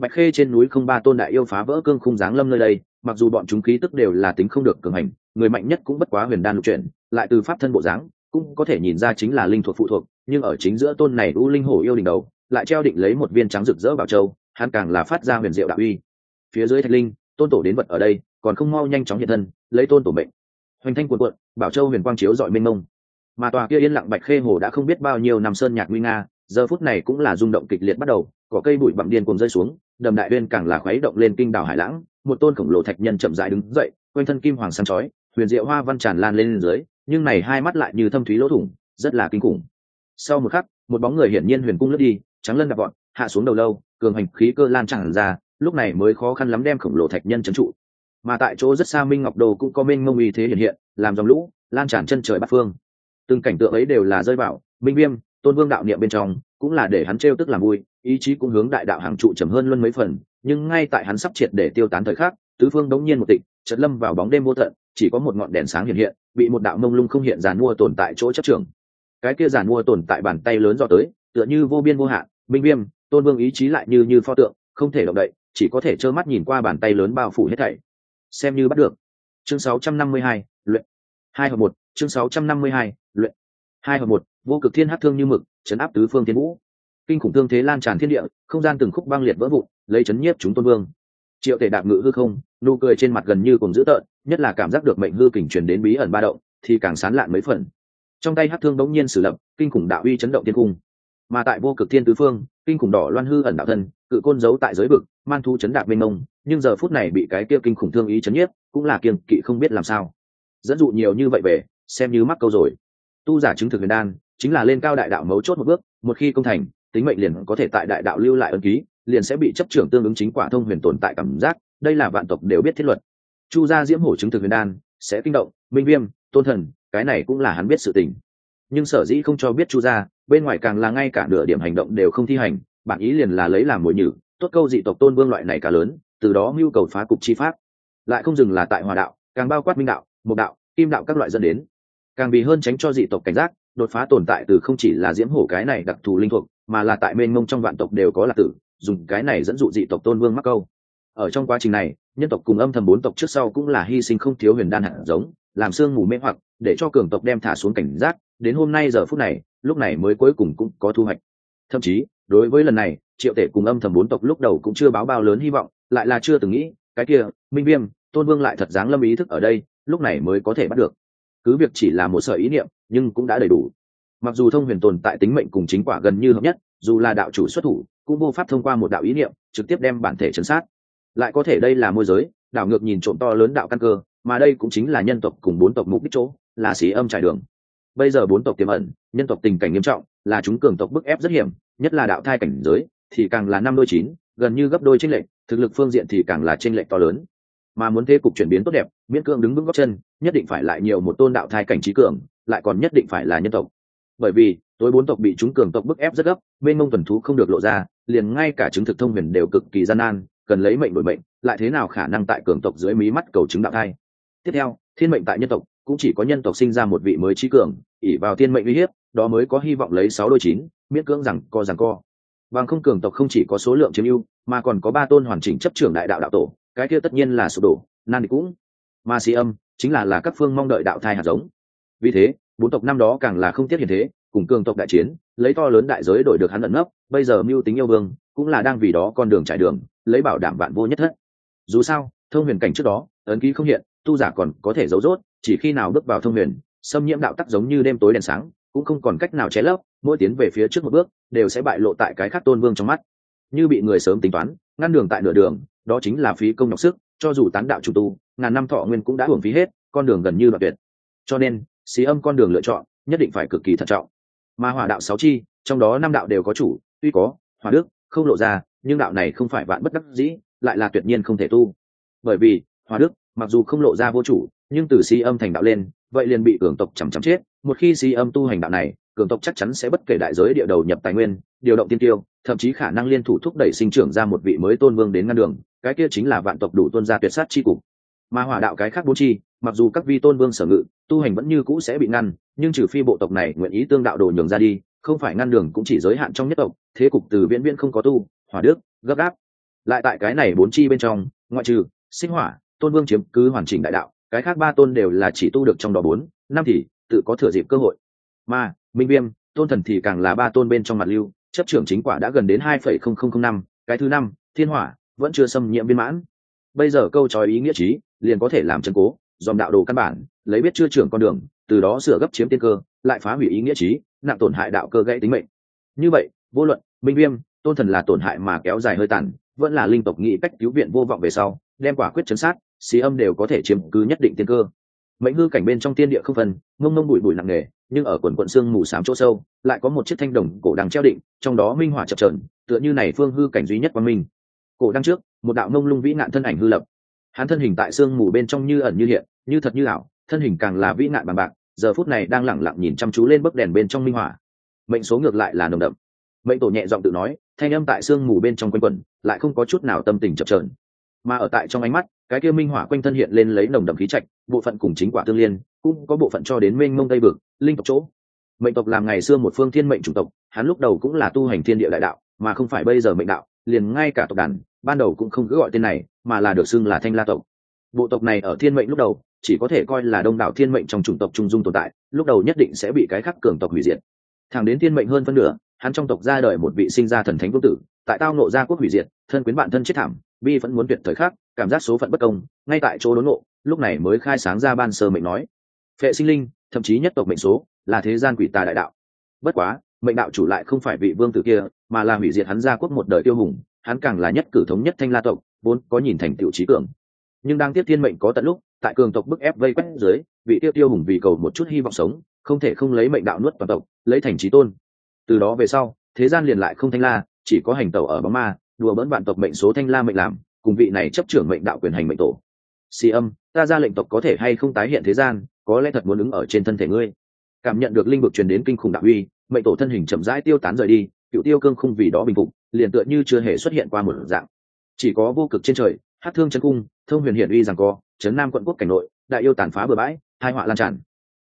bạch khê trên núi không ba tôn đại yêu phá vỡ cương khung giáng lâm nơi đây, mặc dù bọn chúng khí tức đều là tính không được cường hành, người mạnh nhất cũng bất quá huyền đan lục chuyển, lại từ pháp thân bộ dáng, cũng có thể nhìn ra chính là linh thuộc phụ thuộc, nhưng ở chính giữa tôn này u linh hổ yêu đỉnh đầu, lại treo định lấy một viên trắng rực rỡ bảo châu, hắn càng là phát ra huyền diệu đạo uy. Phía dưới thạch linh, tôn tổ đến vật ở đây, còn không mau nhanh chóng hiện thân, lấy tôn tổ mệnh. Hoành thanh cuộn cuộn, bảo châu huyền quang chiếu dọi mênh mông. Mà tòa kia yên lặng bạch khê hồ đã không biết bao nhiêu năm sơn nhạc nguy nga, giờ phút này cũng là rung động kịch liệt bắt đầu có cây bụi bặm điên cùng rơi xuống đầm đại uyên càng là khuấy động lên kinh đảo hải lãng, một tôn khổng lồ thạch nhân chậm rãi đứng dậy, quanh thân kim hoàng sáng chói, huyền diệu hoa văn tràn lan lên dưới, nhưng này hai mắt lại như thâm thúy lỗ thủng, rất là kinh khủng. Sau một khắc, một bóng người hiển nhiên huyền cung lướt đi, trắng lân đạp gọn hạ xuống đầu lâu, cường hành khí cơ lan tràn ra, lúc này mới khó khăn lắm đem khổng lồ thạch nhân trấn trụ. Mà tại chỗ rất xa minh ngọc đồ cũng có minh mông uy thế hiện hiện, làm dòng lũ, lan tràn chân trời bát phương. Từng cảnh tượng ấy đều là rơi vào minh viêm, tôn vương đạo niệm bên trong, cũng là để hắn trêu tức làm vui ý chí cũng hướng đại đạo hàng trụ trầm hơn luôn mấy phần nhưng ngay tại hắn sắp triệt để tiêu tán thời khắc tứ phương đống nhiên một tịnh chợt lâm vào bóng đêm vô tận chỉ có một ngọn đèn sáng hiện hiện bị một đạo mông lung không hiện giàn mua tồn tại chỗ chấp trường cái kia giàn mua tồn tại bàn tay lớn do tới tựa như vô biên vô hạn minh viêm tôn vương ý chí lại như như pho tượng không thể động đậy chỉ có thể trơ mắt nhìn qua bàn tay lớn bao phủ hết thảy. Xem như bắt được. Chương 652, luyện. Hai hợp một chương 652, luyện. Hai hợp một vô cực thiên hát thương như mực chấn áp tứ phương thiên vũ kinh khủng thương thế lan tràn thiên địa, không gian từng khúc băng liệt vỡ vụn, lấy chấn nhiếp chúng tôn vương. Triệu tể đạp ngự hư không, nụ cười trên mặt gần như cùng dữ tợn, nhất là cảm giác được mệnh hư kình truyền đến bí ẩn ba động, thì càng sán lạn mấy phần. Trong tay hát thương đống nhiên sử lập, kinh khủng đạo uy chấn động thiên cung. Mà tại vô cực thiên tứ phương, kinh khủng đỏ loan hư ẩn đạo thân, cự côn giấu tại giới vực, man thu chấn đạp mênh mông, nhưng giờ phút này bị cái kia kinh khủng thương ý chấn nhiếp, cũng là kiêng kỵ không biết làm sao. Dẫn dụ nhiều như vậy về, xem như mắc câu rồi. Tu giả chứng thực huyền đan, chính là lên cao đại đạo mấu chốt một bước, một khi công thành tính mệnh liền có thể tại đại đạo lưu lại ân ký, liền sẽ bị chấp trưởng tương ứng chính quả thông huyền tồn tại cảm giác, đây là vạn tộc đều biết thiết luật. Chu gia diễm hổ chứng thực huyền đan, sẽ kinh động, minh viêm, tôn thần, cái này cũng là hắn biết sự tình. Nhưng sở dĩ không cho biết chu gia, bên ngoài càng là ngay cả nửa điểm hành động đều không thi hành, bản ý liền là lấy làm mồi nhử, tốt câu dị tộc tôn vương loại này cả lớn, từ đó mưu cầu phá cục chi pháp. Lại không dừng là tại hòa đạo, càng bao quát minh đạo mục đạo, kim đạo các loại dẫn đến. Càng vì hơn tránh cho dị tộc cảnh giác, đột phá tồn tại từ không chỉ là diễm hổ cái này đặc thù linh thuộc mà là tại mênh mông trong vạn tộc đều có lạc tử, dùng cái này dẫn dụ dị tộc tôn vương mắc câu. Ở trong quá trình này, nhân tộc cùng âm thầm bốn tộc trước sau cũng là hy sinh không thiếu huyền đan hạt giống, làm xương mù mê hoặc, để cho cường tộc đem thả xuống cảnh giác, đến hôm nay giờ phút này, lúc này mới cuối cùng cũng có thu hoạch. Thậm chí, đối với lần này, triệu tể cùng âm thầm bốn tộc lúc đầu cũng chưa báo bao lớn hy vọng, lại là chưa từng nghĩ, cái kia, minh viêm, tôn vương lại thật dáng lâm ý thức ở đây, lúc này mới có thể bắt được. Cứ việc chỉ là một sở ý niệm, nhưng cũng đã đầy đủ mặc dù thông huyền tồn tại tính mệnh cùng chính quả gần như hợp nhất, dù là đạo chủ xuất thủ, cũng vô pháp thông qua một đạo ý niệm, trực tiếp đem bản thể chấn sát. Lại có thể đây là môi giới, đảo ngược nhìn trộm to lớn đạo căn cơ, mà đây cũng chính là nhân tộc cùng bốn tộc mục đích chỗ, là xí âm trải đường. Bây giờ bốn tộc tiềm ẩn, nhân tộc tình cảnh nghiêm trọng, là chúng cường tộc bức ép rất hiểm, nhất là đạo thai cảnh giới, thì càng là năm đôi chín, gần như gấp đôi tranh lệch, thực lực phương diện thì càng là tranh lệch to lớn. Mà muốn thế cục chuyển biến tốt đẹp, miễn cương đứng vững góc chân, nhất định phải lại nhiều một tôn đạo thai cảnh trí cường, lại còn nhất định phải là nhân tộc bởi vì, tối bốn tộc bị chúng cường tộc bức ép rất gấp, bên mông tuần thú không được lộ ra, liền ngay cả chứng thực thông huyền đều cực kỳ gian nan, cần lấy mệnh đổi mệnh, lại thế nào khả năng tại cường tộc dưới mí mắt cầu chứng đạo thai. Tiếp theo, thiên mệnh tại nhân tộc, cũng chỉ có nhân tộc sinh ra một vị mới trí cường ỉ vào thiên mệnh uy hiếp, đó mới có hy vọng lấy sáu đôi chín, miễn cưỡng rằng co rằng co. Bằng không cường tộc không chỉ có số lượng chiếm ưu, mà còn có ba tôn hoàn chỉnh chấp trưởng đại đạo đạo tổ, cái kia tất nhiên là sụp đổ, nan cũng. Ma si âm, chính là là các phương mong đợi đạo thai hạt giống. Vì thế bốn tộc năm đó càng là không tiếc hiện thế, cùng cường tộc đại chiến, lấy to lớn đại giới đổi được hắn ẩn nấp, bây giờ mưu tính yêu vương, cũng là đang vì đó con đường trải đường, lấy bảo đảm vạn vô nhất thất. Dù sao, thông huyền cảnh trước đó, ấn ký không hiện, tu giả còn có thể giấu rốt, chỉ khi nào bước vào thông huyền, xâm nhiễm đạo tắc giống như đêm tối đèn sáng, cũng không còn cách nào che lấp, mỗi tiến về phía trước một bước, đều sẽ bại lộ tại cái khác tôn vương trong mắt. Như bị người sớm tính toán, ngăn đường tại nửa đường, đó chính là phí công nhọc sức, cho dù tán đạo chủ tu, ngàn năm thọ nguyên cũng đã hưởng phí hết, con đường gần như đoạn tuyệt. Cho nên xí âm con đường lựa chọn, nhất định phải cực kỳ thận trọng. Mà hỏa đạo sáu chi, trong đó năm đạo đều có chủ, tuy có, hỏa đức, không lộ ra, nhưng đạo này không phải vạn bất đắc dĩ, lại là tuyệt nhiên không thể tu. Bởi vì, hỏa đức, mặc dù không lộ ra vô chủ, nhưng từ xí âm thành đạo lên, vậy liền bị cường tộc chằm chằm chết. Một khi xí âm tu hành đạo này, cường tộc chắc chắn sẽ bất kể đại giới địa đầu nhập tài nguyên, điều động tiên tiêu, thậm chí khả năng liên thủ thúc đẩy sinh trưởng ra một vị mới tôn vương đến ngăn đường, cái kia chính là vạn tộc đủ tuân gia tuyệt sát chi cục. Mà hỏa đạo cái khác bố chi mặc dù các vi tôn vương sở ngự, tu hành vẫn như cũ sẽ bị ngăn, nhưng trừ phi bộ tộc này nguyện ý tương đạo đồ nhường ra đi, không phải ngăn đường cũng chỉ giới hạn trong nhất tộc, thế cục từ viễn viễn không có tu, hỏa đức, gấp gáp. Lại tại cái này bốn chi bên trong, ngoại trừ, sinh hỏa, tôn vương chiếm cứ hoàn chỉnh đại đạo, cái khác ba tôn đều là chỉ tu được trong đó bốn, năm thì, tự có thừa dịp cơ hội. Mà, minh viêm, tôn thần thì càng là ba tôn bên trong mặt lưu, chấp trưởng chính quả đã gần đến hai phẩy không không không năm, cái thứ năm, thiên hỏa, vẫn chưa xâm nhiễm viên mãn. Bây giờ câu trói ý nghĩa trí, liền có thể làm chân cố dòm đạo đồ căn bản, lấy biết chưa trưởng con đường, từ đó sửa gấp chiếm tiên cơ, lại phá hủy ý nghĩa trí, nặng tổn hại đạo cơ gãy tính mệnh. Như vậy, vô luận, minh viêm, tôn thần là tổn hại mà kéo dài hơi tàn, vẫn là linh tộc nghĩ cách cứu viện vô vọng về sau, đem quả quyết chấn sát, xí âm đều có thể chiếm cứ nhất định tiên cơ. Mệnh hư cảnh bên trong tiên địa không phân, mông mông bụi bụi nặng nề, nhưng ở quần quận xương mù sám chỗ sâu, lại có một chiếc thanh đồng cổ đằng treo định, trong đó minh hỏa chập trờn tựa như này phương hư cảnh duy nhất quang minh. Cổ đăng trước, một đạo mông lung vĩ nạn thân ảnh hư lập hắn thân hình tại sương mù bên trong như ẩn như hiện, như thật như ảo, thân hình càng là vĩ nạn bằng bạc, giờ phút này đang lẳng lặng nhìn chăm chú lên bức đèn bên trong minh hỏa mệnh số ngược lại là nồng đậm. Mệnh tổ nhẹ giọng tự nói, thanh âm tại sương mù bên trong quanh quẩn, lại không có chút nào tâm tình chập trờn mà ở tại trong ánh mắt, cái kia minh hỏa quanh thân hiện lên lấy nồng đậm khí trạch, bộ phận cùng chính quả tương liên, cũng có bộ phận cho đến mênh mông tây vực, linh tộc chỗ. Mệnh tộc làm ngày xưa một phương thiên mệnh chủng tộc, hắn lúc đầu cũng là tu hành thiên địa đại đạo, mà không phải bây giờ mệnh đạo, liền ngay cả tộc đàn, ban đầu cũng không cứ gọi tên này mà là được xưng là thanh la tộc. Bộ tộc này ở thiên mệnh lúc đầu, chỉ có thể coi là đông đảo thiên mệnh trong chủng tộc trung dung tồn tại, lúc đầu nhất định sẽ bị cái khắc cường tộc hủy diệt. Thẳng đến thiên mệnh hơn phân nửa, hắn trong tộc ra đời một vị sinh ra thần thánh vương tử, tại tao nộ gia quốc hủy diệt, thân quyến bạn thân chết thảm, bi vẫn muốn tuyệt thời khắc, cảm giác số phận bất công, ngay tại chỗ đốn nộ lúc này mới khai sáng ra ban sơ mệnh nói. Phệ sinh linh, thậm chí nhất tộc mệnh số, là thế gian quỷ tà đại đạo. Bất quá, mệnh đạo chủ lại không phải vị vương tử kia, mà là hủy diệt hắn gia quốc một đời tiêu hùng, hắn càng là nhất cử thống nhất thanh la tộc vốn có nhìn thành tiểu trí cường. Nhưng đang tiếp thiên mệnh có tận lúc, tại cường tộc bức ép vây quét dưới, vị tiêu tiêu hùng vì cầu một chút hy vọng sống, không thể không lấy mệnh đạo nuốt toàn tộc, lấy thành trí tôn. Từ đó về sau, thế gian liền lại không thanh la, chỉ có hành tẩu ở bóng ma, đùa bỡn vạn tộc mệnh số thanh la mệnh làm, cùng vị này chấp trưởng mệnh đạo quyền hành mệnh tổ. Si âm, ta ra lệnh tộc có thể hay không tái hiện thế gian, có lẽ thật muốn ứng ở trên thân thể ngươi. Cảm nhận được linh vực truyền đến kinh khủng đạo uy, mệnh tổ thân hình chậm rãi tiêu tán rời đi, cựu tiêu cương không vì đó bình phục, liền tựa như chưa hề xuất hiện qua một dạng chỉ có vô cực trên trời, hát thương chân cung, thông huyền hiển uy rằng co trấn nam quận quốc cảnh nội, đại yêu tàn phá bừa bãi hai họa lan tràn.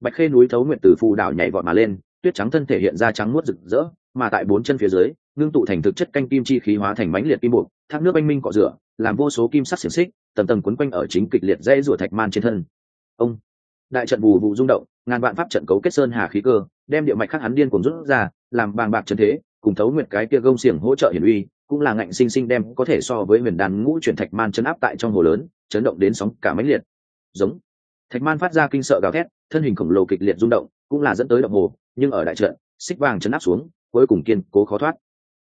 Bạch khê núi thấu nguyện từ phù đảo nhảy vọt mà lên, tuyết trắng thân thể hiện ra trắng muốt rực rỡ, mà tại bốn chân phía dưới, ngưng tụ thành thực chất canh kim chi khí hóa thành mãnh liệt kim buộc thác nước anh minh cọ rửa, làm vô số kim sắc xiềng xích, tầng tầng quấn quanh ở chính kịch liệt dây rủa thạch man trên thân. Ông, đại trận bù vụ rung động, ngàn vạn pháp trận cấu kết sơn hà khí cơ, đem địa mạch khắc hắn điên cùng rút ra, làm bàng bạc chân thế, cùng thấu nguyệt cái kia gông xiềng hỗ trợ hiển uy cũng là ngạnh sinh sinh đem có thể so với huyền đàn ngũ chuyển thạch man chấn áp tại trong hồ lớn, chấn động đến sóng cả mãnh liệt. Giống. Thạch man phát ra kinh sợ gào thét, thân hình khổng lồ kịch liệt rung động, cũng là dẫn tới động hồ, nhưng ở đại trận, xích vàng chấn áp xuống, cuối cùng kiên cố khó thoát.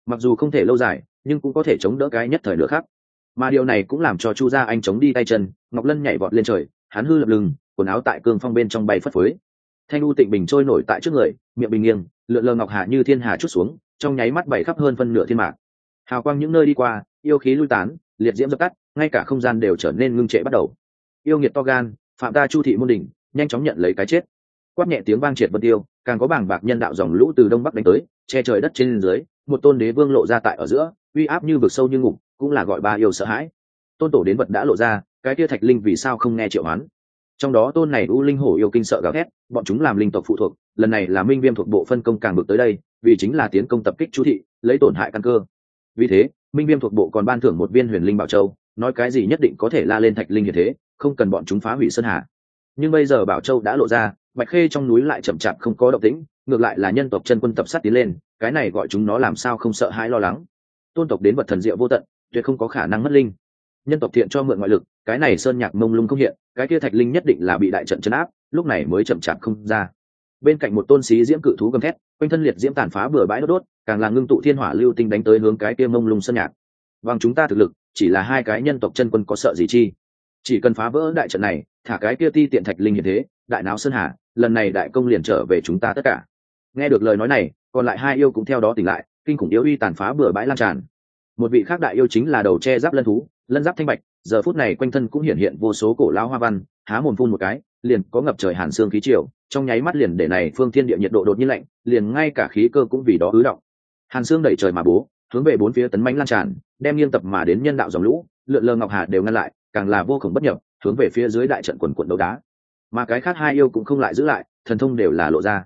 Mặc dù không thể lâu dài, nhưng cũng có thể chống đỡ cái nhất thời nữa khác mà điều này cũng làm cho chu gia anh chống đi tay chân, ngọc lân nhảy vọt lên trời, hắn hư lập lưng quần áo tại cương phong bên trong bay phất phới. Thanh u tịnh bình trôi nổi tại trước người, miệng bình nghiêng, lượn lờ ngọc hạ như thiên hà chút xuống, trong nháy mắt bảy khắp hơn phân nửa thiên mạc hào quang những nơi đi qua, yêu khí lui tán, liệt diễm dập tắt, ngay cả không gian đều trở nên ngưng trệ bắt đầu. Yêu nghiệt to gan, phạm ta chu thị môn đỉnh, nhanh chóng nhận lấy cái chết. Quát nhẹ tiếng vang triệt vân tiêu, càng có bảng bạc nhân đạo dòng lũ từ đông bắc đánh tới, che trời đất trên dưới, một tôn đế vương lộ ra tại ở giữa, uy áp như vực sâu như ngục, cũng là gọi ba yêu sợ hãi. Tôn tổ đến vật đã lộ ra, cái kia thạch linh vì sao không nghe triệu hoán? Trong đó tôn này u linh hổ yêu kinh sợ gào thét, bọn chúng làm linh tộc phụ thuộc, lần này là minh viêm thuộc bộ phân công càng bực tới đây, vì chính là tiến công tập kích chu thị, lấy tổn hại căn cơ vì thế, minh viêm thuộc bộ còn ban thưởng một viên huyền linh bảo châu, nói cái gì nhất định có thể la lên thạch linh như thế, không cần bọn chúng phá hủy sơn hà. Nhưng bây giờ bảo châu đã lộ ra, bạch khê trong núi lại chậm chạp không có động tĩnh, ngược lại là nhân tộc chân quân tập sát tiến lên, cái này gọi chúng nó làm sao không sợ hãi lo lắng. Tôn tộc đến vật thần diệu vô tận, tuyệt không có khả năng mất linh. Nhân tộc thiện cho mượn ngoại lực, cái này sơn nhạc mông lung không hiện, cái kia thạch linh nhất định là bị đại trận chấn áp, lúc này mới chậm chạp không ra bên cạnh một tôn sĩ diễm cự thú gầm thét, quanh thân liệt diễm tàn phá bừa bãi đốt đốt, càng là ngưng tụ thiên hỏa lưu tinh đánh tới hướng cái kia mông lung sơn nhạc. Bằng chúng ta thực lực, chỉ là hai cái nhân tộc chân quân có sợ gì chi? Chỉ cần phá vỡ đại trận này, thả cái kia ti tiện thạch linh như thế, đại náo sơn hà, lần này đại công liền trở về chúng ta tất cả. Nghe được lời nói này, còn lại hai yêu cũng theo đó tỉnh lại, kinh khủng yếu uy tàn phá bừa bãi lan tràn. Một vị khác đại yêu chính là đầu che giáp lân thú, lân giáp thanh bạch, giờ phút này quanh thân cũng hiện hiện vô số cổ lao hoa văn, há mồm phun một cái, liền có ngập trời hàn xương khí triều trong nháy mắt liền để này phương thiên địa nhiệt độ đột nhiên lạnh, liền ngay cả khí cơ cũng vì đó ứ động. Hàn xương đẩy trời mà bố, hướng về bốn phía tấn mãnh lan tràn, đem nghiêng tập mà đến nhân đạo dòng lũ, lượn lờ ngọc hà đều ngăn lại, càng là vô cùng bất nhập, hướng về phía dưới đại trận quần quận đấu đá. Mà cái khác hai yêu cũng không lại giữ lại, thần thông đều là lộ ra.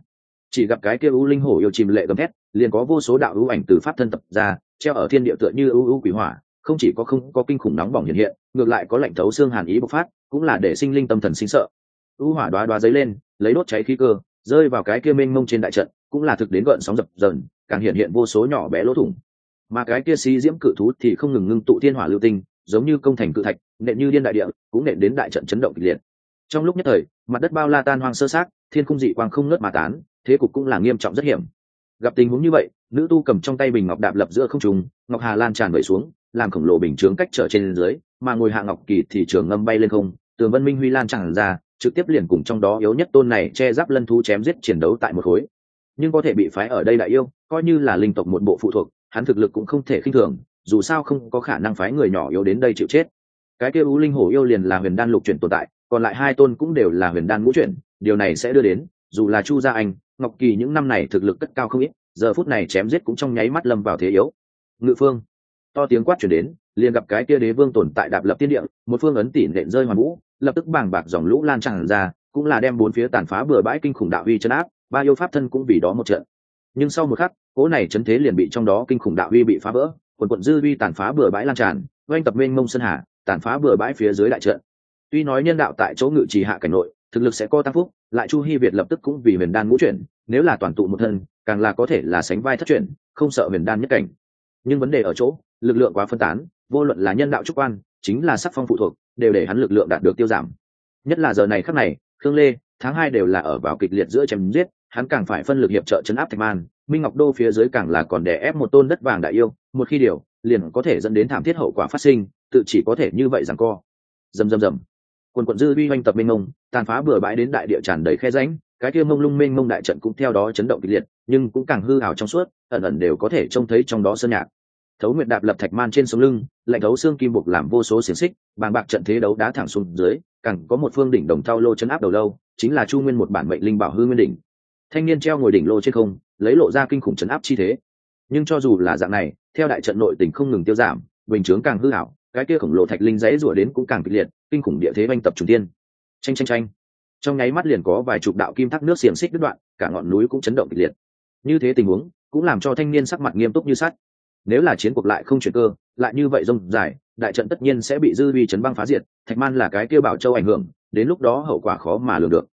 Chỉ gặp cái kia u linh hổ yêu chìm lệ gầm thét, liền có vô số đạo ưu ảnh từ pháp thân tập ra, treo ở thiên địa tựa như ưu ưu quỷ hỏa, không chỉ có không, có kinh khủng nóng bỏng hiện hiện, ngược lại có lạnh thấu xương hàn ý bộc phát, cũng là để sinh linh tâm thần sinh sợ. Ưu hỏa đoá đoá dấy lên lấy đốt cháy khí cơ, rơi vào cái kia mênh mông trên đại trận, cũng là thực đến gợn sóng dập dờn, càng hiện hiện vô số nhỏ bé lỗ thủng. Mà cái kia xí diễm cự thú thì không ngừng ngưng tụ thiên hỏa lưu tinh, giống như công thành cự thạch, nện như điên đại địa, cũng nện đến đại trận chấn động kịch liệt. Trong lúc nhất thời, mặt đất bao la tan hoang sơ sát thiên cung dị quang không ngớt mà tán, thế cục cũng là nghiêm trọng rất hiểm. Gặp tình huống như vậy, nữ tu cầm trong tay bình ngọc đạp lập giữa không trùng ngọc hà lan tràn vẩy xuống, làm khổng lồ bình chướng cách trở trên dưới, mà ngồi hạ ngọc kỳ thì trường ngâm bay lên không, tường vân minh huy lan tràn ra trực tiếp liền cùng trong đó yếu nhất tôn này che giáp lân thú chém giết chiến đấu tại một khối. Nhưng có thể bị phái ở đây đại yêu, coi như là linh tộc một bộ phụ thuộc, hắn thực lực cũng không thể khinh thường, dù sao không có khả năng phái người nhỏ yếu đến đây chịu chết. Cái kia ú linh hổ yêu liền là huyền đan lục chuyển tồn tại, còn lại hai tôn cũng đều là huyền đan ngũ chuyển, điều này sẽ đưa đến, dù là chu gia anh, ngọc kỳ những năm này thực lực cất cao không ít, giờ phút này chém giết cũng trong nháy mắt lâm vào thế yếu. Ngự phương, to tiếng quát chuyển đến, liền gặp cái kia đế vương tồn tại đạp lập tiên địa, một phương ấn tỉ nện rơi hoàn vũ lập tức bàng bạc dòng lũ lan tràn ra, cũng là đem bốn phía tàn phá bừa bãi kinh khủng đạo uy chấn áp, ba yêu pháp thân cũng vì đó một trận. Nhưng sau một khắc, cỗ này chấn thế liền bị trong đó kinh khủng đạo uy bị phá vỡ, quần quận dư uy tàn phá bừa bãi lan tràn, oanh tập mênh mông sơn hà, tàn phá bừa bãi phía dưới đại trận. Tuy nói nhân đạo tại chỗ ngự trì hạ cảnh nội, thực lực sẽ co tăng phúc, lại chu hy việt lập tức cũng vì huyền đan ngũ chuyển, nếu là toàn tụ một thân, càng là có thể là sánh vai thất chuyển, không sợ huyền đan nhất cảnh. Nhưng vấn đề ở chỗ, lực lượng quá phân tán, vô luận là nhân đạo trúc quan chính là sắc phong phụ thuộc, đều để hắn lực lượng đạt được tiêu giảm. Nhất là giờ này khắc này, khương lê, tháng hai đều là ở vào kịch liệt giữa chém giết, hắn càng phải phân lực hiệp trợ chấn áp thạch man, minh ngọc đô phía dưới càng là còn đè ép một tôn đất vàng đại yêu, một khi điều, liền có thể dẫn đến thảm thiết hậu quả phát sinh, tự chỉ có thể như vậy rằng co. Dầm dầm dầm quần quận dư uy oanh tập minh ngông tàn phá bừa bãi đến đại địa tràn đầy khe ránh cái kia mông lung mênh mông đại trận cũng theo đó chấn động kịch liệt, nhưng cũng càng hư hào trong suốt, ẩn ẩn đều có thể trông thấy trong đó sơn nhạc thấu nguyệt đạp lập thạch man trên sống lưng, lạnh thấu xương kim buộc làm vô số xiềng xích, bàng bạc trận thế đấu đá thẳng xuống dưới, càng có một phương đỉnh đồng thao lô chấn áp đầu lâu, chính là chu nguyên một bản mệnh linh bảo hư nguyên đỉnh. Thanh niên treo ngồi đỉnh lô trên không, lấy lộ ra kinh khủng chấn áp chi thế. Nhưng cho dù là dạng này, theo đại trận nội tỉnh không ngừng tiêu giảm, bình chướng càng hư hảo cái kia khổng lồ thạch linh dãy rủa đến cũng càng kịch liệt, kinh khủng địa thế oanh tập trung tiên. Tranh tranh tranh trong nháy mắt liền có vài chục đạo kim thác nước xiềng xích đứt đoạn, cả ngọn núi cũng chấn động kịch liệt. Như thế tình huống, cũng làm cho thanh niên sắc mặt nghiêm túc như sắt nếu là chiến cuộc lại không chuyển cơ, lại như vậy rông dài, đại trận tất nhiên sẽ bị dư vi chấn băng phá diệt, thạch man là cái kêu bảo châu ảnh hưởng, đến lúc đó hậu quả khó mà lường được.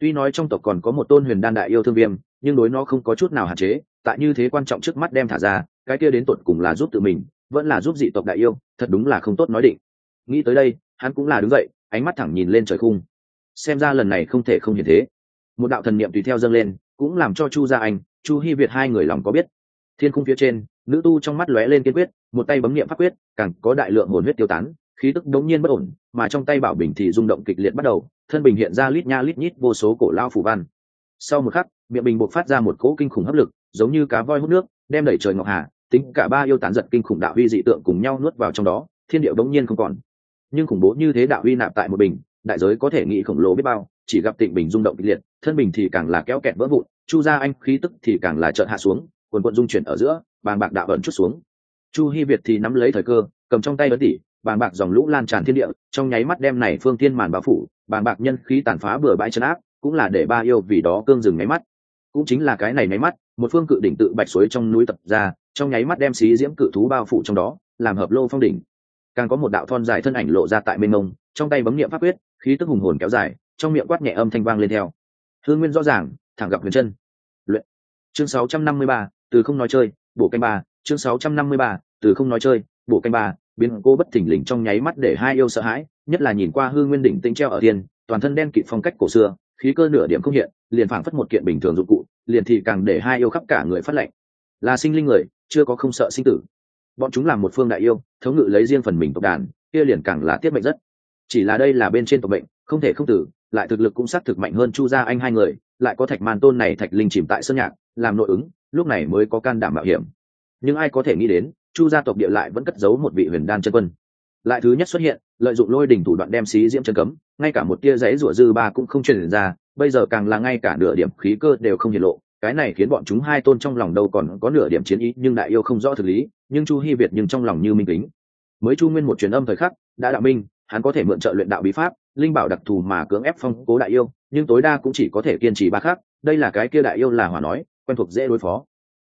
Tuy nói trong tộc còn có một tôn huyền đan đại yêu thương viêm, nhưng đối nó không có chút nào hạn chế, tại như thế quan trọng trước mắt đem thả ra, cái kia đến tột cùng là giúp tự mình, vẫn là giúp dị tộc đại yêu, thật đúng là không tốt nói định. Nghĩ tới đây, hắn cũng là đứng dậy, ánh mắt thẳng nhìn lên trời khung. Xem ra lần này không thể không như thế. Một đạo thần niệm tùy theo dâng lên, cũng làm cho chu gia anh, chu hy việt hai người lòng có biết thiên khung phía trên, nữ tu trong mắt lóe lên kiên quyết, một tay bấm niệm pháp quyết, càng có đại lượng hồn huyết tiêu tán, khí tức đống nhiên bất ổn, mà trong tay bảo bình thì rung động kịch liệt bắt đầu, thân bình hiện ra lít nha lít nhít vô số cổ lao phủ văn. Sau một khắc, miệng bình buộc phát ra một cỗ kinh khủng hấp lực, giống như cá voi hút nước, đem đẩy trời ngọc hà, tính cả ba yêu tán giật kinh khủng đạo huy dị tượng cùng nhau nuốt vào trong đó, thiên điệu đống nhiên không còn. Nhưng khủng bố như thế đạo huy nạp tại một bình, đại giới có thể nghĩ khổng lồ biết bao, chỉ gặp tịnh bình rung động kịch liệt, thân bình thì càng là kéo kẹt vỡ vụn, chu ra anh khí tức thì càng là trợn hạ xuống quần quận dung chuyển ở giữa bàng bạc đạo ẩn chút xuống. Chu hy việt thì nắm lấy thời cơ cầm trong tay ấn tỉ bàng bạc dòng lũ lan tràn thiên địa trong nháy mắt đem này phương tiên màn bao phủ bàng bạc nhân khí tàn phá bừa bãi chân áp cũng là để ba yêu vì đó cương dừng nháy mắt. Cũng chính là cái này nháy mắt một phương cự đỉnh tự bạch suối trong núi tập ra trong nháy mắt đem xí diễm cự thú bao phủ trong đó làm hợp lô phong đỉnh. Càng có một đạo thon dài thân ảnh lộ ra tại mênh ngông trong tay bấm niệm pháp quyết khí tức hùng hồn kéo dài trong miệng quát nhẹ âm thanh vang lên theo. Hương nguyên rõ ràng thẳng gặp huyền chân. Luyện. Chương 653, từ không nói chơi bộ canh ba chương 653, từ không nói chơi bộ canh ba biến cô bất thình lình trong nháy mắt để hai yêu sợ hãi nhất là nhìn qua hương nguyên đỉnh tinh treo ở thiên toàn thân đen kịt phong cách cổ xưa khí cơ nửa điểm không hiện liền phảng phất một kiện bình thường dụng cụ liền thì càng để hai yêu khắp cả người phát lệnh là sinh linh người chưa có không sợ sinh tử. Bọn chúng làm một phương đại yêu thống ngự lấy riêng phần mình tộc đàn kia liền càng là tiết mệnh rất. Chỉ là đây là bên trên tộc bệnh, không thể không tử lại thực lực cũng xác thực mạnh hơn chu gia anh hai người lại có thạch man tôn này thạch linh chìm tại sơn nhạc làm nội ứng lúc này mới có can đảm mạo hiểm. Nhưng ai có thể nghĩ đến, chu gia tộc địa lại vẫn cất giấu một vị huyền đan chân quân. Lại thứ nhất xuất hiện, lợi dụng lôi đỉnh thủ đoạn đem xí diễm chân cấm, ngay cả một tia giấy rủa dư ba cũng không truyền ra, bây giờ càng là ngay cả nửa điểm khí cơ đều không hiện lộ, cái này khiến bọn chúng hai tôn trong lòng đâu còn có nửa điểm chiến ý, nhưng đại yêu không rõ thực lý, nhưng chu hy việt nhưng trong lòng như minh kính. Mới chu nguyên một truyền âm thời khắc, đã đạo minh, hắn có thể mượn trợ luyện đạo bí pháp, linh bảo đặc thù mà cưỡng ép phong cố đại yêu, nhưng tối đa cũng chỉ có thể kiên trì ba khác đây là cái kia đại yêu là hỏa nói quen thuộc dễ đối phó.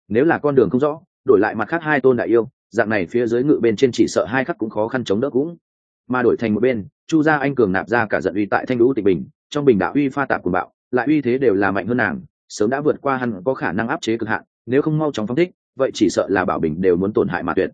Nếu là con đường không rõ, đổi lại mặt khác hai tôn đại yêu, dạng này phía dưới ngự bên trên chỉ sợ hai khắc cũng khó khăn chống đỡ cũng. Mà đổi thành một bên, chu gia anh cường nạp ra cả giận uy tại thanh lũ tịch bình, trong bình đạo uy pha tạp cùng bạo, lại uy thế đều là mạnh hơn nàng, sớm đã vượt qua hắn có khả năng áp chế cực hạn, nếu không mau chóng phóng thích, vậy chỉ sợ là bảo bình đều muốn tổn hại mà tuyệt.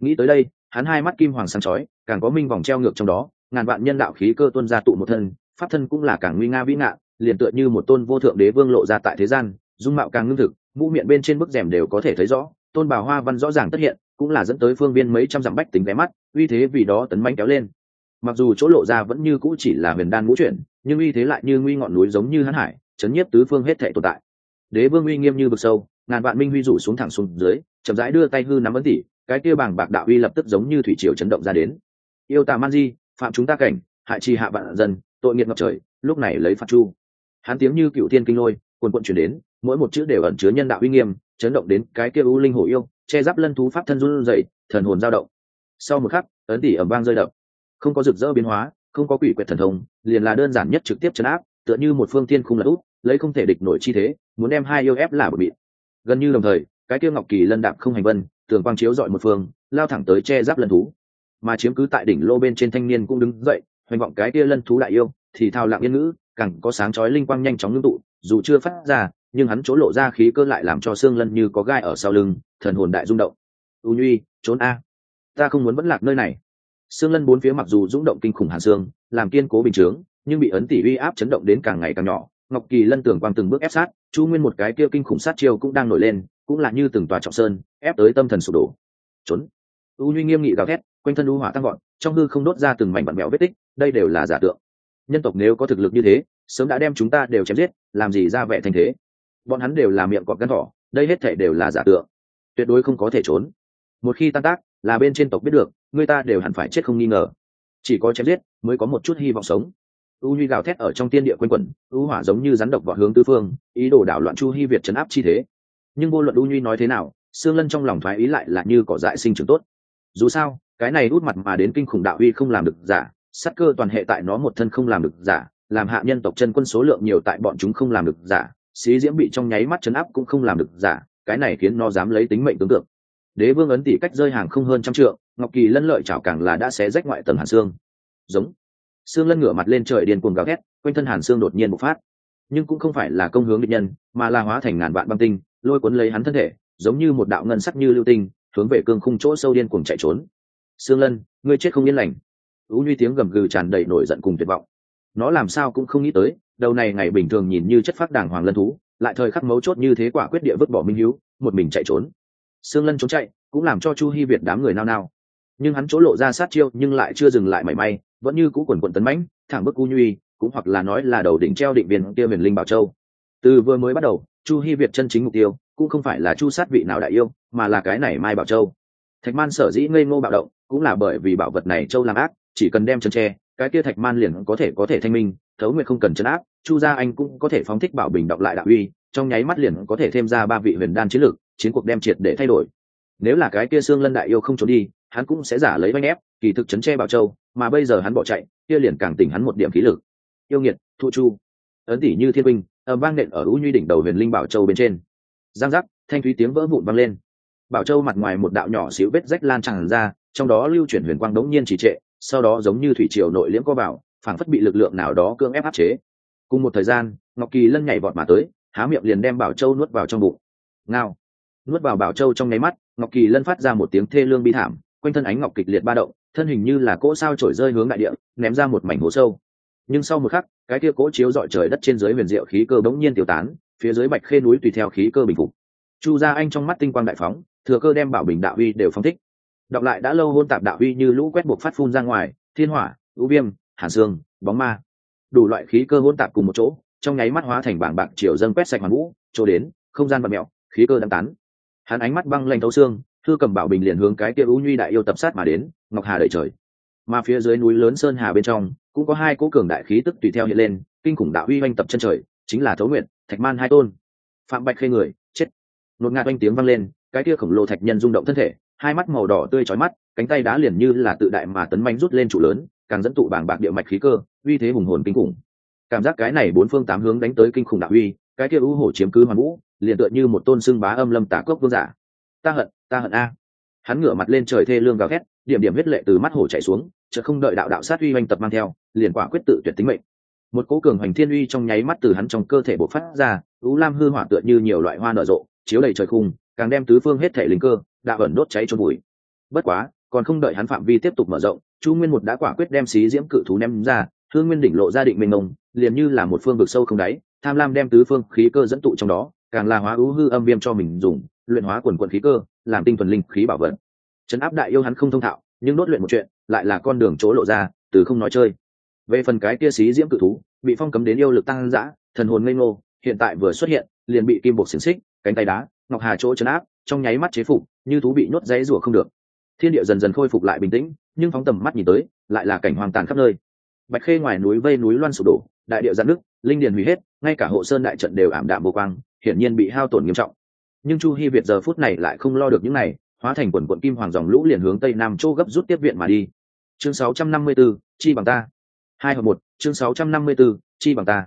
Nghĩ tới đây, hắn hai mắt kim hoàng sáng chói, càng có minh vòng treo ngược trong đó, ngàn vạn nhân đạo khí cơ tuôn ra tụ một thân, pháp thân cũng là càng nguy nga vĩ ngạn liền tựa như một tôn vô thượng đế vương lộ ra tại thế gian dung mạo càng ngưng thực, mũ miệng bên trên bức rèm đều có thể thấy rõ, tôn bào hoa văn rõ ràng tất hiện, cũng là dẫn tới phương viên mấy trăm dặm bách tính ghé mắt, uy thế vì đó tấn manh kéo lên. Mặc dù chỗ lộ ra vẫn như cũ chỉ là huyền đan ngũ chuyển, nhưng uy thế lại như nguy ngọn núi giống như hãn hải, chấn nhiếp tứ phương hết thể tồn tại. Đế vương uy nghiêm như vực sâu, ngàn vạn minh huy rủ xuống thẳng xuống dưới, chậm rãi đưa tay hư nắm ấn tỉ, cái kia bảng bạc đạo uy lập tức giống như thủy triều chấn động ra đến. Yêu tà man di, phạm chúng ta cảnh, hại chi hạ vạn dân, tội nghiệt ngập trời, lúc này lấy phạt chu. Hắn tiếng như cựu thiên kinh lôi quần quận chuyển đến mỗi một chữ đều ẩn chứa nhân đạo uy nghiêm, chấn động đến cái kia u linh hổ yêu, che giáp lân thú pháp thân run dậy thần hồn dao động. Sau một khắc, ấn tỷ ẩm vang rơi đập. Không có rực rỡ biến hóa, không có quỷ quyệt thần thông, liền là đơn giản nhất trực tiếp chấn áp, tựa như một phương tiên khung lật út lấy không thể địch nổi chi thế, muốn đem hai yêu ép là bờ mịn. Gần như đồng thời, cái kia ngọc kỳ lân đạp không hành vân, tường quang chiếu dọi một phương, lao thẳng tới che giáp lân thú. Mà chiếm cứ tại đỉnh lô bên trên thanh niên cũng đứng dậy, hoành vọng cái kia lân thú đại yêu, thì thao lặng yên ngữ, càng có sáng chói linh quang nhanh chóng ngưng tụ, dù chưa phát ra nhưng hắn chỗ lộ ra khí cơ lại làm cho xương lân như có gai ở sau lưng, thần hồn đại rung động. U nhuy trốn a. Ta không muốn vẫn lạc nơi này. Xương lân bốn phía mặc dù rung động kinh khủng hàn xương, làm kiên cố bình chướng, nhưng bị ấn tỷ uy áp chấn động đến càng ngày càng nhỏ. Ngọc kỳ lân tưởng quang từng bước ép sát, chu nguyên một cái kia kinh khủng sát chiêu cũng đang nổi lên, cũng là như từng tòa trọng sơn, ép tới tâm thần sụp đổ. Trốn. U nhuy nghiêm nghị gào thét, quanh thân u hỏa tăng gọn trong hư không đốt ra từng mảnh vặn mẹo vết tích, đây đều là giả tượng. Nhân tộc nếu có thực lực như thế, sớm đã đem chúng ta đều chém giết, làm gì ra vẻ thành thế? Bọn hắn đều là miệng cọp gan thỏ, đây hết thể đều là giả tượng. Tuyệt đối không có thể trốn. Một khi tan tác, là bên trên tộc biết được, người ta đều hẳn phải chết không nghi ngờ. Chỉ có chém giết, mới có một chút hy vọng sống. U huy gào thét ở trong tiên địa quanh quẩn, u hỏa giống như rắn độc vào hướng tư phương, ý đồ đảo loạn chu hy việt chấn áp chi thế. Nhưng vô luận u huy nói thế nào xương lân trong lòng thoái ý lại là như cỏ dại sinh trưởng tốt. Dù sao, cái này út mặt mà đến kinh khủng đạo uy không làm được giả sắc cơ toàn hệ tại nó một thân không làm được giả, làm hạ nhân tộc chân quân số lượng nhiều tại bọn chúng không làm được giả xí diễm bị trong nháy mắt chấn áp cũng không làm được giả, cái này khiến nó dám lấy tính mệnh tướng tượng. Đế vương ấn tỷ cách rơi hàng không hơn trăm trượng, ngọc kỳ lân lợi chảo càng là đã xé rách ngoại tầng hàn xương giống. Xương lân ngửa mặt lên trời điên cuồng gào ghét quanh thân hàn xương đột nhiên bộc phát. Nhưng cũng không phải là công hướng địch nhân, mà là hóa thành ngàn vạn băng tinh, lôi cuốn lấy hắn thân thể, giống như một đạo ngân sắc như lưu tinh, hướng về cương khung chỗ sâu điên cuồng chạy trốn. Xương lân, ngươi chết không yên lành. Ú nhuy tiếng gầm gừ tràn đầy nổi giận cùng tuyệt vọng nó làm sao cũng không nghĩ tới, đầu này ngày bình thường nhìn như chất phát đàng hoàng lân thú, lại thời khắc mấu chốt như thế quả quyết địa vứt bỏ minh hữu một mình chạy trốn. Xương lân trốn chạy, cũng làm cho chu hy việt đám người nao nao. Nhưng hắn chỗ lộ ra sát chiêu, nhưng lại chưa dừng lại mảy may, vẫn như cũ quần quần tấn mãnh, thẳng bức cu nhuy, cũng hoặc là nói là đầu đỉnh treo định viên kia huyền linh bảo châu. Từ vừa mới bắt đầu, chu hy việt chân chính mục tiêu, cũng không phải là chu sát vị nào đại yêu, mà là cái này mai bảo châu. Thạch man sở dĩ ngây ngô bạo động, cũng là bởi vì bảo vật này châu làm ác, chỉ cần đem chân tre cái kia thạch man liền có thể có thể thanh minh, thấu nguyệt không cần chấn áp, chu gia anh cũng có thể phóng thích bảo bình đọc lại đạo uy, trong nháy mắt liền có thể thêm ra ba vị huyền đan chiến lược, chiến cuộc đem triệt để thay đổi. Nếu là cái kia xương lân đại yêu không trốn đi, hắn cũng sẽ giả lấy oanh ép, kỳ thực chấn che bảo châu, mà bây giờ hắn bỏ chạy, kia liền càng tỉnh hắn một điểm khí lực. Yêu nghiệt thụ chu, ấn tỷ như thiên binh ở vang nện ở u nhuy đỉnh đầu huyền linh bảo châu bên trên. Giang giác, thanh thúy tiếng vỡ vụn vang lên. Bảo châu mặt ngoài một đạo nhỏ xíu vết rách lan tràn ra, trong đó lưu chuyển huyền quang đống nhiên trì trệ sau đó giống như thủy triều nội liễm có vào, phảng phất bị lực lượng nào đó cưỡng ép áp chế. Cùng một thời gian, ngọc kỳ lân nhảy vọt mà tới, há miệng liền đem bảo châu nuốt vào trong bụng. Ngao. Nuốt vào bảo châu trong nháy mắt, ngọc kỳ lân phát ra một tiếng thê lương bi thảm, quanh thân ánh ngọc kịch liệt ba động, thân hình như là cỗ sao trổi rơi hướng đại địa, ném ra một mảnh hố sâu. Nhưng sau một khắc, cái kia cỗ chiếu dọi trời đất trên dưới huyền diệu khí cơ bỗng nhiên tiêu tán, phía dưới bạch khê núi tùy theo khí cơ bình phục. Chu gia anh trong mắt tinh quang đại phóng, thừa cơ đem bảo bình đạo uy đều phóng thích đọc lại đã lâu hôn tạp đạo uy như lũ quét buộc phát phun ra ngoài, thiên hỏa, ưu viêm, hàn xương, bóng ma. Đủ loại khí cơ hôn tạp cùng một chỗ, trong nháy mắt hóa thành bảng bạc chiều dâng quét sạch hoàn vũ, chỗ đến, không gian và mẹo, khí cơ đang tán. Hắn ánh mắt băng lanh thấu xương, thư cầm bảo bình liền hướng cái kia u nhuy đại yêu tập sát mà đến, ngọc hà đợi trời. Mà phía dưới núi lớn sơn hà bên trong, cũng có hai cỗ cường đại khí tức tùy theo hiện lên, kinh khủng đạo uy oanh tập chân trời, chính là thấu nguyện thạch man hai tôn. Phạm bạch khê người, chết. Nột ngạt oanh tiếng vang lên, cái kia khổng lồ thạch nhân rung động thân thể hai mắt màu đỏ tươi chói mắt, cánh tay đá liền như là tự đại mà tấn manh rút lên trụ lớn, càng dẫn tụ bảng bạc địa mạch khí cơ, uy thế hùng hồn kinh khủng. Cảm giác cái này bốn phương tám hướng đánh tới kinh khủng đạo uy, cái kia u hổ chiếm cứ hoàn vũ, liền tựa như một tôn xưng bá âm lâm tả cốc vương giả. Ta hận ta hận a. Hắn ngửa mặt lên trời thê lương gào thét, điểm điểm huyết lệ từ mắt hổ chảy xuống, chợt không đợi đạo đạo sát uy oanh tập mang theo, liền quả quyết tự tuyệt tính mệnh. Một cố cường hoành thiên uy trong nháy mắt từ hắn trong cơ thể bộc phát ra, u lam hư hỏa tựa như nhiều loại hoa nở rộ, chiếu đầy trời khung, càng đem tứ phương hết thể linh cơ đã ẩn đốt cháy cho bụi bất quá, còn không đợi hắn phạm vi tiếp tục mở rộng, chu nguyên một đã quả quyết đem xí diễm cự thú ném ra, thương nguyên đỉnh lộ ra định mênh mông liền như là một phương vực sâu không đáy, tham lam đem tứ phương khí cơ dẫn tụ trong đó, càng là hóa ưu hư âm viêm cho mình dùng, luyện hóa quần quận khí cơ, làm tinh thuần linh khí bảo vật. Trấn áp đại yêu hắn không thông thạo, nhưng đốt luyện một chuyện, lại là con đường chỗ lộ ra, từ không nói chơi. Về phần cái kia xí diễm cự thú, bị phong cấm đến yêu lực tăng dã, thần hồn ngây ngô, hiện tại vừa xuất hiện, liền bị kim buộc xiềng xích, cánh tay đá, ngọc hà chỗ chấn áp, trong nháy mắt chế phục như thú bị nhốt dãy rủa không được. Thiên địa dần dần khôi phục lại bình tĩnh nhưng phóng tầm mắt nhìn tới lại là cảnh hoang tàn khắp nơi. Bạch khê ngoài núi vây núi loan sụp đổ đại địa giãn nước linh điền hủy hết ngay cả hộ sơn đại trận đều ảm đạm vô quang hiển nhiên bị hao tổn nghiêm trọng. Nhưng chu hi việt giờ phút này lại không lo được những này hóa thành quần quận kim hoàng dòng lũ liền hướng tây nam chô gấp rút tiếp viện mà đi. Chương 654, chi bằng ta. Hai hợp một chương 654, chi bằng ta.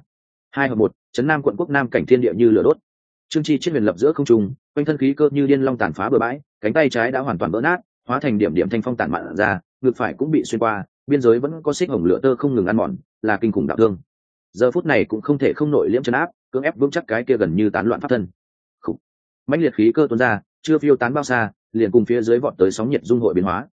Hai hợp một chấn nam quận quốc nam cảnh thiên địa như lửa đốt. Trương chi chết huyền lập giữa không trung quanh thân khí cơ như điên long tàn phá bừa bãi, cánh tay trái đã hoàn toàn vỡ nát, hóa thành điểm điểm thanh phong tàn mạn ra, ngực phải cũng bị xuyên qua, biên giới vẫn có xích hồng lửa tơ không ngừng ăn mòn, là kinh khủng đạo thương. Giờ phút này cũng không thể không nội liễm chấn áp, cưỡng ép vững chắc cái kia gần như tán loạn pháp thân. Mãnh liệt khí cơ tuôn ra, chưa phiêu tán bao xa, liền cùng phía dưới vọt tới sóng nhiệt dung hội biến hóa.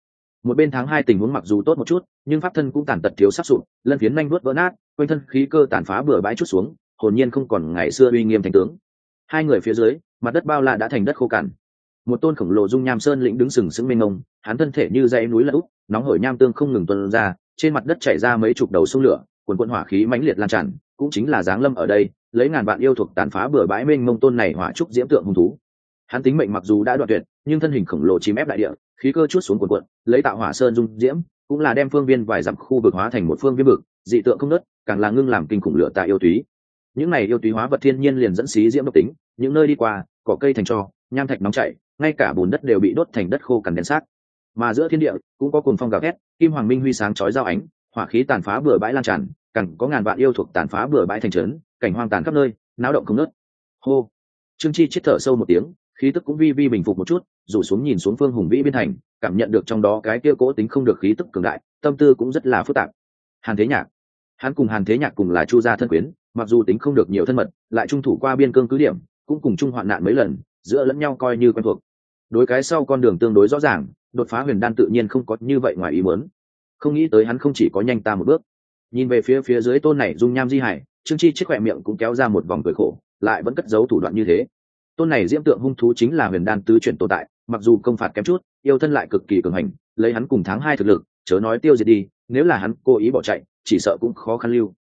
Một bên tháng hai tình huống mặc dù tốt một chút, nhưng pháp thân cũng tàn tật thiếu sắc sụn lân phiến nhanh vuốt vỡ nát, quanh thân khí cơ tàn phá bừa bãi chút xuống, hồn nhiên không còn ngày xưa uy nghiêm thành tướng hai người phía dưới mặt đất bao la đã thành đất khô cằn. Một tôn khổng lồ dung nham sơn lĩnh đứng sừng sững mênh mông hắn thân thể như dãy núi lẫn úp nóng hổi nham tương không ngừng tuân ra trên mặt đất chảy ra mấy chục đầu sông lửa quần quân hỏa khí mãnh liệt lan tràn cũng chính là giáng lâm ở đây lấy ngàn vạn yêu thuộc tàn phá bừa bãi mênh mông tôn này hỏa trúc diễm tượng hung thú. Hắn tính mệnh mặc dù đã đoạn tuyệt nhưng thân hình khổng lồ chìm ép đại địa khí cơ chút xuống quần quận lấy tạo hỏa sơn dung diễm cũng là đem phương viên vài dặm khu vực hóa thành một phương viên vực dị tượng không nứt, càng là ngưng làm kinh khủng lửa tại yêu túy những này yêu túy hóa vật thiên nhiên liền dẫn xí diễm độc tính, những nơi đi qua, cỏ cây thành cho nham thạch nóng chảy, ngay cả bùn đất đều bị đốt thành đất khô cằn đen xác. Mà giữa thiên địa, cũng có cuồng phong gào thét, kim hoàng minh huy sáng chói dao ánh, hỏa khí tàn phá bừa bãi lan tràn, cẳng có ngàn vạn yêu thuộc tàn phá bừa bãi thành trấn, cảnh hoang tàn khắp nơi, náo động không nớt hô. Trương chi chết thở sâu một tiếng, khí tức cũng vi vi bình phục một chút, rủ xuống nhìn xuống phương hùng vĩ biên thành, cảm nhận được trong đó cái kia cố tính không được khí tức cường đại, tâm tư cũng rất là phức tạp. Hàn thế nhạc. Hắn cùng hàn thế nhạc cùng là chu gia thân quyến mặc dù tính không được nhiều thân mật, lại trung thủ qua biên cương cứ điểm, cũng cùng chung hoạn nạn mấy lần, giữa lẫn nhau coi như quen thuộc. Đối cái sau con đường tương đối rõ ràng, đột phá huyền đan tự nhiên không có như vậy ngoài ý muốn. Không nghĩ tới hắn không chỉ có nhanh ta một bước. Nhìn về phía phía dưới tôn này dung nham di hải, trương chi chiếc khỏe miệng cũng kéo ra một vòng cười khổ, lại vẫn cất giấu thủ đoạn như thế. Tôn này diễm tượng hung thú chính là huyền đan tứ chuyển tồn tại, mặc dù công phạt kém chút, yêu thân lại cực kỳ cường hành, lấy hắn cùng tháng hai thực lực, chớ nói tiêu diệt đi, nếu là hắn cố ý bỏ chạy, chỉ sợ cũng khó khăn lưu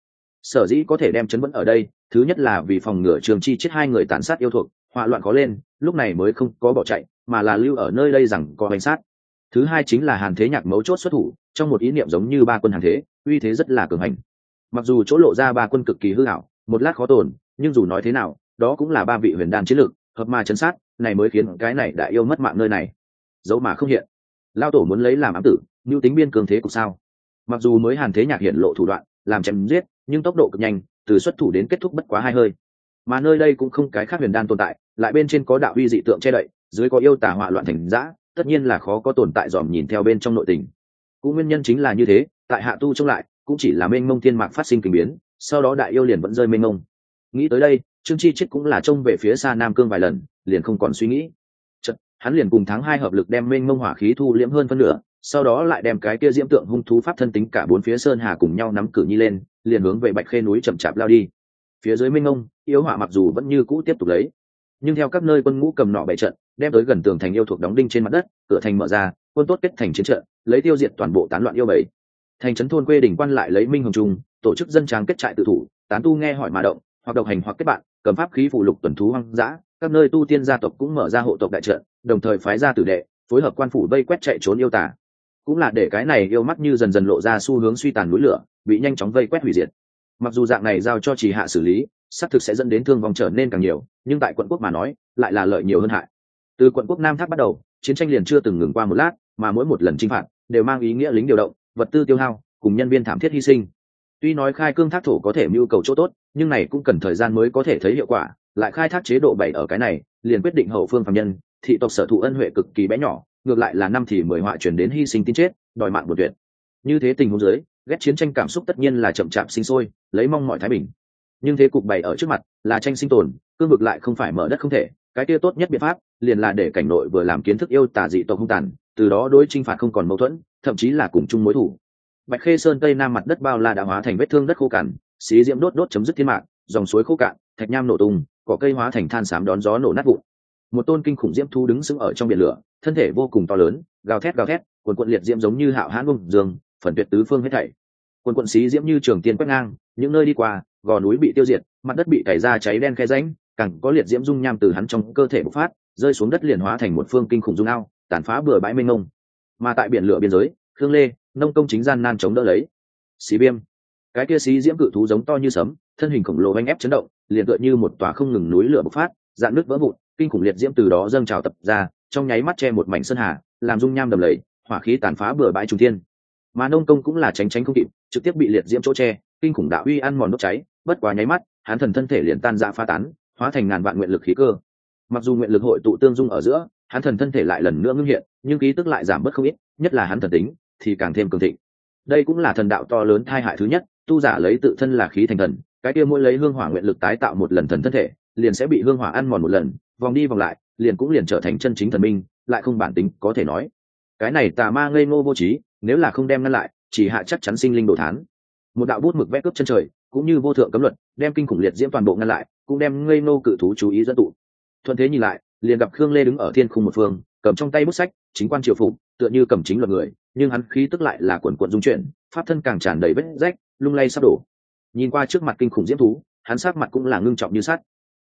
sở dĩ có thể đem chấn vẫn ở đây, thứ nhất là vì phòng ngừa trường chi chết hai người tàn sát yêu thuộc, họa loạn có lên, lúc này mới không có bỏ chạy, mà là lưu ở nơi đây rằng có hành sát. Thứ hai chính là hàn thế nhạc mấu chốt xuất thủ, trong một ý niệm giống như ba quân hàn thế, uy thế rất là cường hành. Mặc dù chỗ lộ ra ba quân cực kỳ hư hảo một lát khó tồn, nhưng dù nói thế nào, đó cũng là ba vị huyền đan chiến lược, hợp ma chấn sát, này mới khiến cái này đại yêu mất mạng nơi này. Dẫu mà không hiện, lao tổ muốn lấy làm ám tử như tính biên cường thế cục sao? Mặc dù mới hàn thế nhạc hiện lộ thủ đoạn làm chém giết nhưng tốc độ cực nhanh từ xuất thủ đến kết thúc bất quá hai hơi. Mà nơi đây cũng không cái khác huyền đan tồn tại lại bên trên có đạo uy dị tượng che đậy dưới có yêu tả họa loạn thành giã tất nhiên là khó có tồn tại dòm nhìn theo bên trong nội tình. Cũng nguyên nhân chính là như thế tại hạ tu trông lại cũng chỉ là mênh mông thiên mạc phát sinh kinh biến sau đó đại yêu liền vẫn rơi mênh mông. Nghĩ tới đây trương chi chết cũng là trông về phía xa nam cương vài lần liền không còn suy nghĩ. Chật, hắn liền cùng tháng hai hợp lực đem mênh mông hỏa khí thu liễm hơn phân nửa sau đó lại đem cái kia diễm tượng hung thú pháp thân tính cả bốn phía sơn hà cùng nhau nắm cử nhi lên, liền hướng về bạch khê núi chậm chạp lao đi. Phía dưới minh ông yếu hỏa mặc dù vẫn như cũ tiếp tục lấy, nhưng theo các nơi quân ngũ cầm nọ bày trận, đem tới gần tường thành yêu thuộc đóng đinh trên mặt đất, cửa thành mở ra, quân tốt kết thành chiến trận, lấy tiêu diệt toàn bộ tán loạn yêu bầy thành trấn thôn quê đỉnh quan lại lấy minh hồng trung, tổ chức dân tráng kết trại tự thủ, tán tu nghe hỏi mà động, hoặc độc hành hoặc kết bạn, cầm pháp khí phụ lục tuần thú hoang dã, các nơi tu tiên gia tộc cũng mở ra hộ tộc đại trận, đồng thời phái ra tử đệ, phối hợp quan phủ vây quét chạy trốn yêu tả cũng là để cái này yêu mắt như dần dần lộ ra xu hướng suy tàn núi lửa, bị nhanh chóng vây quét hủy diệt. Mặc dù dạng này giao cho chỉ hạ xử lý, xác thực sẽ dẫn đến thương vong trở nên càng nhiều, nhưng tại quận quốc mà nói, lại là lợi nhiều hơn hại. Từ quận quốc nam tháp bắt đầu, chiến tranh liền chưa từng ngừng qua một lát, mà mỗi một lần chinh phạt đều mang ý nghĩa lính điều động, vật tư tiêu hao, cùng nhân viên thảm thiết hy sinh. Tuy nói khai cương thác thổ có thể mưu cầu chỗ tốt, nhưng này cũng cần thời gian mới có thể thấy hiệu quả, lại khai thác chế độ bảy ở cái này, liền quyết định hậu phương phạm nhân, thị tộc sở thụ ân huệ cực kỳ bé nhỏ ngược lại là năm thì mười họa chuyển đến hy sinh tin chết, đòi mạng một tuyệt. Như thế tình huống dưới, ghét chiến tranh cảm xúc tất nhiên là chậm chạp sinh sôi, lấy mong mọi thái bình. Nhưng thế cục bày ở trước mặt, là tranh sinh tồn, cương vực lại không phải mở đất không thể, cái kia tốt nhất biện pháp, liền là để cảnh nội vừa làm kiến thức yêu tả dị tộc hung tàn, từ đó đối chinh phạt không còn mâu thuẫn, thậm chí là cùng chung mối thủ. Bạch khê sơn tây nam mặt đất bao la đã hóa thành vết thương đất khô cằn, xí diễm đốt đốt chấm dứt thiên mạng dòng suối khô cạn, thạch nham nổ tung, cỏ cây hóa thành than xám đón gió nổ nát vụn. Một tôn kinh khủng diễm thu đứng sững ở trong biển lửa thân thể vô cùng to lớn, gào thét gào thét, quần quận liệt diễm giống như hạo hãn bông dương phần tuyệt tứ phương hết thảy. Quần quận xí diễm như trường tiên quét ngang, những nơi đi qua, gò núi bị tiêu diệt, mặt đất bị cày ra cháy đen khe ránh cẳng có liệt diễm dung nham từ hắn trong cơ thể bộc phát, rơi xuống đất liền hóa thành một phương kinh khủng dung ao, tàn phá bừa bãi mênh mông. Mà tại biển lửa biên giới, khương lê, nông công chính gian nan chống đỡ lấy. Xí viêm cái kia xí diễm cự thú giống to như sấm, thân hình khổng lồ oanh ép chấn động, liền tựa như một tòa không ngừng núi lửa bộc phát dạn nước vỡ vụn, kinh khủng liệt diễm từ đó dâng trào tập ra trong nháy mắt che một mảnh sơn hà, làm dung nham đầm lầy, hỏa khí tàn phá bừa bãi trung thiên. Mà nông công cũng là tránh tránh không kịp, trực tiếp bị liệt diễm chỗ che, kinh khủng đạo uy ăn mòn đốt cháy, bất quá nháy mắt, hắn thần thân thể liền tan ra pha tán, hóa thành ngàn vạn nguyện lực khí cơ. Mặc dù nguyện lực hội tụ tương dung ở giữa, hắn thần thân thể lại lần nữa ngưng hiện, nhưng ký tức lại giảm bớt không ít, nhất là hắn thần tính, thì càng thêm cường thịnh. Đây cũng là thần đạo to lớn thai hại thứ nhất, tu giả lấy tự thân là khí thành thần, cái kia mỗi lấy hương hỏa nguyện lực tái tạo một lần thần thân thể, liền sẽ bị hương hỏa ăn mòn một lần, vòng đi vòng lại liền cũng liền trở thành chân chính thần minh, lại không bản tính có thể nói. Cái này tà ma ngây ngô vô trí, nếu là không đem ngăn lại, chỉ hạ chắc chắn sinh linh đồ thán. Một đạo bút mực vẽ cướp chân trời, cũng như vô thượng cấm luật, đem kinh khủng liệt diễm toàn bộ ngăn lại, cũng đem ngây ngô cự thú chú ý dẫn tụ. Thuận thế nhìn lại, liền gặp khương lê đứng ở thiên khung một phương, cầm trong tay bút sách, chính quan triều phục tựa như cầm chính luật người, nhưng hắn khí tức lại là quần quận dung chuyển, pháp thân càng tràn đầy vết rách, lung lay sắp đổ. Nhìn qua trước mặt kinh khủng diễm thú, hắn sát mặt cũng là ngưng trọng như sắt.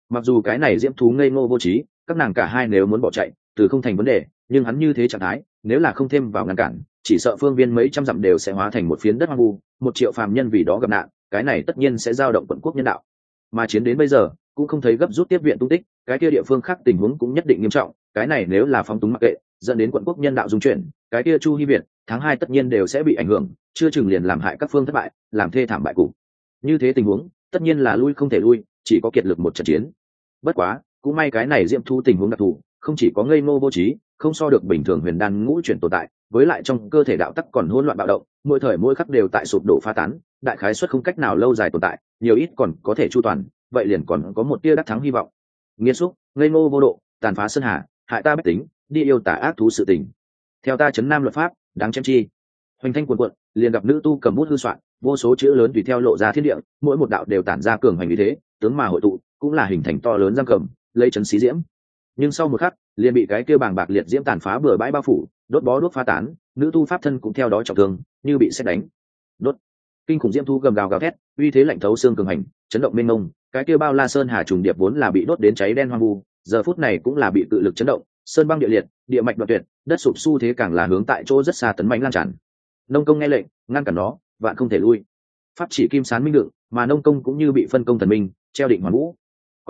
Mặc dù cái này diễm thú ngây ngô vô trí các nàng cả hai nếu muốn bỏ chạy, từ không thành vấn đề, nhưng hắn như thế trạng thái, nếu là không thêm vào ngăn cản, chỉ sợ phương viên mấy trăm dặm đều sẽ hóa thành một phiến đất hoang vu, một triệu phàm nhân vì đó gặp nạn, cái này tất nhiên sẽ giao động quận quốc nhân đạo. Mà chiến đến bây giờ, cũng không thấy gấp rút tiếp viện tung tích, cái kia địa phương khác tình huống cũng nhất định nghiêm trọng, cái này nếu là phong túng mặc kệ, dẫn đến quận quốc nhân đạo dung chuyển, cái kia chu hy việt, tháng hai tất nhiên đều sẽ bị ảnh hưởng, chưa chừng liền làm hại các phương thất bại, làm thê thảm bại cục. Như thế tình huống, tất nhiên là lui không thể lui, chỉ có kiệt lực một trận chiến. Bất quá cũng may cái này diệm thu tình huống đặc thù, không chỉ có ngây ngô vô trí, không so được bình thường huyền đan ngũ chuyển tồn tại, với lại trong cơ thể đạo tắc còn hỗn loạn bạo động, mỗi thời mỗi khắc đều tại sụp đổ pha tán, đại khái xuất không cách nào lâu dài tồn tại, nhiều ít còn có thể chu toàn, vậy liền còn có một tia đắc thắng hy vọng. Nghiêm xúc, ngây ngô vô độ, tàn phá sơn hà, hại ta bách tính, đi yêu tả ác thú sự tình. Theo ta chấn nam luật pháp, đáng chém chi. Hoành thanh quần quận liền gặp nữ tu cầm bút hư soạn, vô số chữ lớn tùy theo lộ ra thiên địa, mỗi một đạo đều tản ra cường hành như thế, tướng mà hội tụ, cũng là hình thành to lớn giam cầm lấy chấn xí diễm. Nhưng sau một khắc, liền bị cái kêu bàng bạc liệt diễm tàn phá bừa bãi bao phủ, đốt bó đốt pha tán, nữ tu pháp thân cũng theo đó trọng thương, như bị xét đánh. Đốt. Kinh khủng diễm thu gầm gào gào thét, uy thế lạnh thấu xương cường hành, chấn động mênh mông, cái kêu bao la sơn hà trùng điệp vốn là bị đốt đến cháy đen hoang vu, giờ phút này cũng là bị tự lực chấn động, sơn băng địa liệt, địa mạch đoạn tuyệt, đất sụp xu thế càng là hướng tại chỗ rất xa tấn mạnh lan tràn. Nông công nghe lệnh, ngăn cản nó, vạn không thể lui. Pháp chỉ kim sán minh đựng mà nông công cũng như bị phân công thần minh, treo định hoàn vũ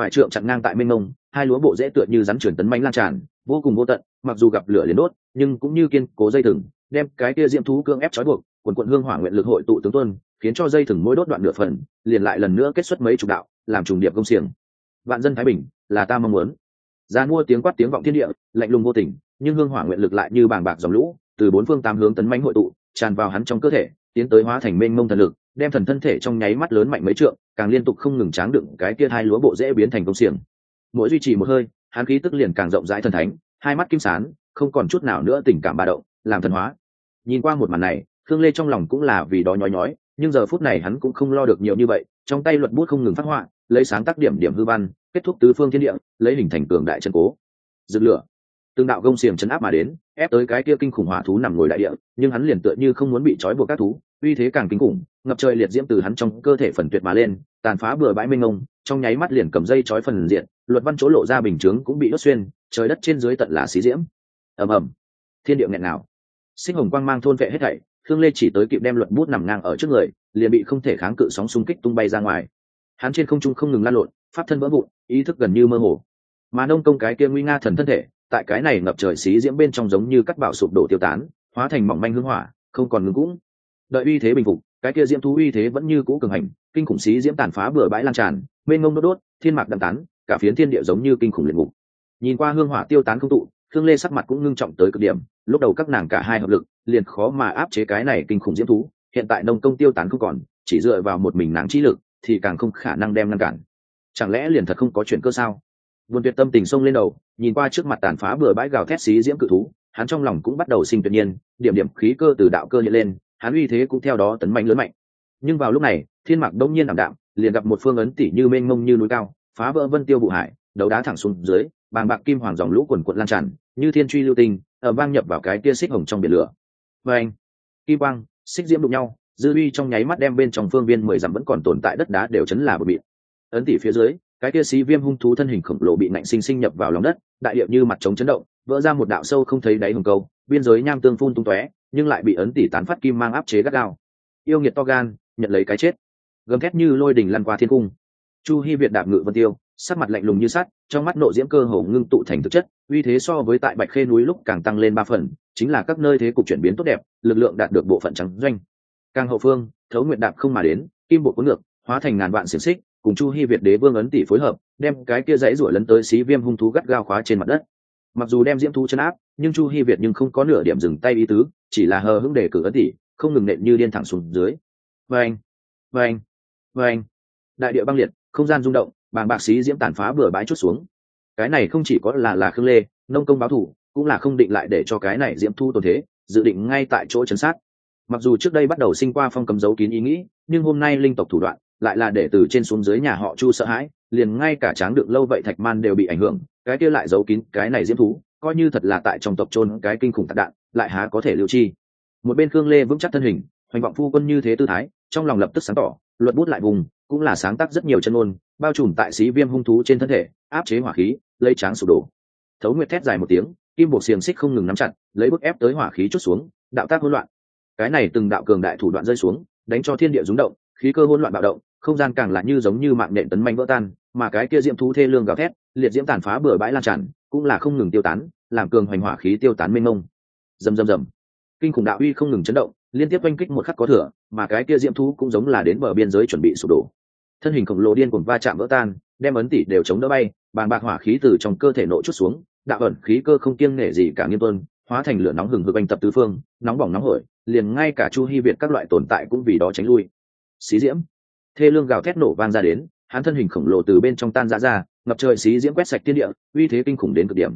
quải trượng chặn ngang tại minh mông, hai lúa bộ dễ tựa như rắn chuyển tấn bánh lan tràn, vô cùng vô tận, mặc dù gặp lửa liền đốt, nhưng cũng như kiên cố dây thừng, đem cái kia diễm thú cương ép trói buộc, quần quận hương hỏa nguyện lực hội tụ tướng tuân, khiến cho dây thừng mỗi đốt đoạn nửa phần, liền lại lần nữa kết xuất mấy chục đạo, làm trùng điệp công xiềng. Vạn dân thái bình, là ta mong muốn. Ra mua tiếng quát tiếng vọng thiên địa, lạnh lùng vô tình, nhưng hương hỏa nguyện lực lại như bàng bạc dòng lũ, từ bốn phương tám hướng tấn mánh hội tụ, tràn vào hắn trong cơ thể, tiến tới hóa thành mênh mông thần lực đem thần thân thể trong nháy mắt lớn mạnh mấy trượng, càng liên tục không ngừng tráng đựng cái kia hai lúa bộ dễ biến thành công xiềng. Mỗi duy trì một hơi, hắn khí tức liền càng rộng rãi thần thánh, hai mắt kim sán, không còn chút nào nữa tình cảm ba động, làm thần hóa. Nhìn qua một màn này, khương lê trong lòng cũng là vì đó nhói nhói, nhưng giờ phút này hắn cũng không lo được nhiều như vậy, trong tay luật bút không ngừng phát họa, lấy sáng tác điểm điểm hư văn, kết thúc tứ phương thiên địa, lấy hình thành cường đại chân cố. Dựng lửa. Tương đạo gông xiềng chấn áp mà đến, ép tới cái kia kinh khủng hỏa thú nằm ngồi đại địa, nhưng hắn liền tựa như không muốn bị trói buộc các thú uy thế càng kinh khủng, ngập trời liệt diễm từ hắn trong cơ thể phần tuyệt mà lên, tàn phá bừa bãi mênh ông trong nháy mắt liền cầm dây trói phần diện, luật văn chỗ lộ ra bình chướng cũng bị đốt xuyên, trời đất trên dưới tận là xí diễm. Ầm ầm. Thiên địa nghẹn nào sinh hồng quang mang thôn vệ hết thảy thương lê chỉ tới kịp đem luận bút nằm ngang ở trước người, liền bị không thể kháng cự sóng xung kích tung bay ra ngoài. Hắn trên không trung không ngừng lan lộn, pháp thân vỡ vụn, ý thức gần như mơ hồ. Mà nông công cái kia nguy nga thần thân thể, tại cái này ngập trời xí diễm bên trong giống như cắt bạo sụp đổ tiêu tán, hóa thành mỏng manh hương hỏa, không còn ngừng cũng đợi uy thế bình phục, cái kia diễm thú uy thế vẫn như cũ cường hành, kinh khủng xí diễm tàn phá bừa bãi lan tràn, mênh ngông đốt đốt, thiên mạc đậm tán, cả phiến thiên địa giống như kinh khủng liệt ngục. Nhìn qua hương hỏa tiêu tán không tụ thương lê sắc mặt cũng ngưng trọng tới cực điểm, lúc đầu các nàng cả hai hợp lực, liền khó mà áp chế cái này kinh khủng diễm thú, hiện tại nông công tiêu tán không còn, chỉ dựa vào một mình nàng trí lực thì càng không khả năng đem ngăn cản. Chẳng lẽ liền thật không có chuyện cơ sao? Buồn tuyệt tâm tình sông lên đầu, nhìn qua trước mặt tàn phá bừa bãi gào thét xí diễm cự thú, hắn trong lòng cũng bắt đầu sinh tuyệt nhiên, điểm điểm khí cơ từ đạo cơ hiện lên hắn uy thế cũng theo đó tấn mạnh lớn mạnh. Nhưng vào lúc này, thiên mạc đông nhiên ảm đạm, liền gặp một phương ấn tỷ như mênh mông như núi cao, phá vỡ vân tiêu vụ hải, đấu đá thẳng xuống dưới, bàng bạc kim hoàng dòng lũ quần quận lan tràn, như thiên truy lưu tinh, ở vang nhập vào cái tia xích hồng trong biển lửa. Và anh, kim quang, xích diễm đụng nhau, dư uy trong nháy mắt đem bên trong phương viên mười dặm vẫn còn tồn tại đất đá đều chấn là bờ bịt ấn tỷ phía dưới, cái kia xí viêm hung thú thân hình khổng lồ bị nạnh sinh sinh nhập vào lòng đất, đại điệu như mặt trống chấn động, vỡ ra một đạo sâu không thấy đáy hồng câu, biên giới nham tương phun tung tóe nhưng lại bị ấn tỷ tán phát kim mang áp chế gắt gao. Yêu nghiệt to gan, nhận lấy cái chết. Gầm thét như lôi đình lăn qua thiên cung. Chu hi việt đạp ngự vân tiêu, sắc mặt lạnh lùng như sắt, trong mắt nộ diễm cơ hồ ngưng tụ thành thực chất, uy thế so với tại bạch khê núi lúc càng tăng lên ba phần, chính là các nơi thế cục chuyển biến tốt đẹp, lực lượng đạt được bộ phận trắng doanh. Càng hậu phương, thấu nguyện đạp không mà đến, kim bộ cuốn ngược, hóa thành ngàn vạn xiềng xích, cùng chu hi việt đế vương ấn tỷ phối hợp, đem cái kia dãy ruổi lấn tới xí viêm hung thú gắt gao khóa trên mặt đất mặc dù đem diễm thú chấn áp, nhưng chu hi việt nhưng không có nửa điểm dừng tay ý tứ, chỉ là hờ hững để cử ấn tỷ không ngừng nện như điên thẳng xuống dưới. Vâng vâng vâng. Đại địa băng liệt, không gian rung động, bàng bạc xí diễm tàn phá bừa bãi chút xuống. Cái này không chỉ có là là khương lê, nông công báo thủ, cũng là không định lại để cho cái này diễm thu tồn thế, dự định ngay tại chỗ chấn sát. Mặc dù trước đây bắt đầu sinh qua phong cầm dấu kín ý nghĩ, nhưng hôm nay linh tộc thủ đoạn lại là để từ trên xuống dưới nhà họ chu sợ hãi, liền ngay cả tráng được lâu vậy thạch man đều bị ảnh hưởng, cái kia lại giấu kín cái này diễm thú, coi như thật là tại trong tộc trôn cái kinh khủng tạc đạn, lại há có thể lưu chi. Một bên khương lê vững chắc thân hình, hoành vọng phu quân như thế tư thái, trong lòng lập tức sáng tỏ, luật bút lại vùng, cũng là sáng tác rất nhiều chân ngôn, bao trùm tại xí viêm hung thú trên thân thể, áp chế hỏa khí, lấy tráng sụp đổ. Thấu nguyệt thét dài một tiếng, kim buộc xiềng xích không ngừng nắm chặt, lấy bức ép tới hỏa khí chút xuống, đạo tác hỗn loạn. Cái này từng đạo cường đại thủ đoạn rơi xuống, đánh cho thiên địa rúng động, khí cơ hỗn loạn bạo động không gian càng là như giống như mạng nện tấn manh vỡ tan, mà cái kia diễm thú thê lương gào thét, liệt diễm tàn phá bừa bãi lan tràn, cũng là không ngừng tiêu tán, làm cường hoành hỏa khí tiêu tán mênh mông. Rầm rầm rầm. Kinh khủng đạo uy không ngừng chấn động, liên tiếp oanh kích một khắc có thừa, mà cái kia diễm thú cũng giống là đến bờ biên giới chuẩn bị sụp đổ. Thân hình khổng lồ điên cuồng va chạm vỡ tan, đem ấn tỷ đều chống đỡ bay bàn bạc hỏa khí từ trong cơ thể nội chút xuống, đạo ẩn khí cơ không kiêng nể gì cả nghiêm tuân, hóa thành lửa nóng hừng hực anh tập tứ phương, nóng bỏng nóng hổi, liền ngay cả chu hy việt các loại tồn tại cũng vì đó tránh lui. Xí diễm thê lương gào thét nổ vang ra đến, hắn thân hình khổng lồ từ bên trong tan ra ra, ngập trời xí diễm quét sạch thiên địa, uy thế kinh khủng đến cực điểm.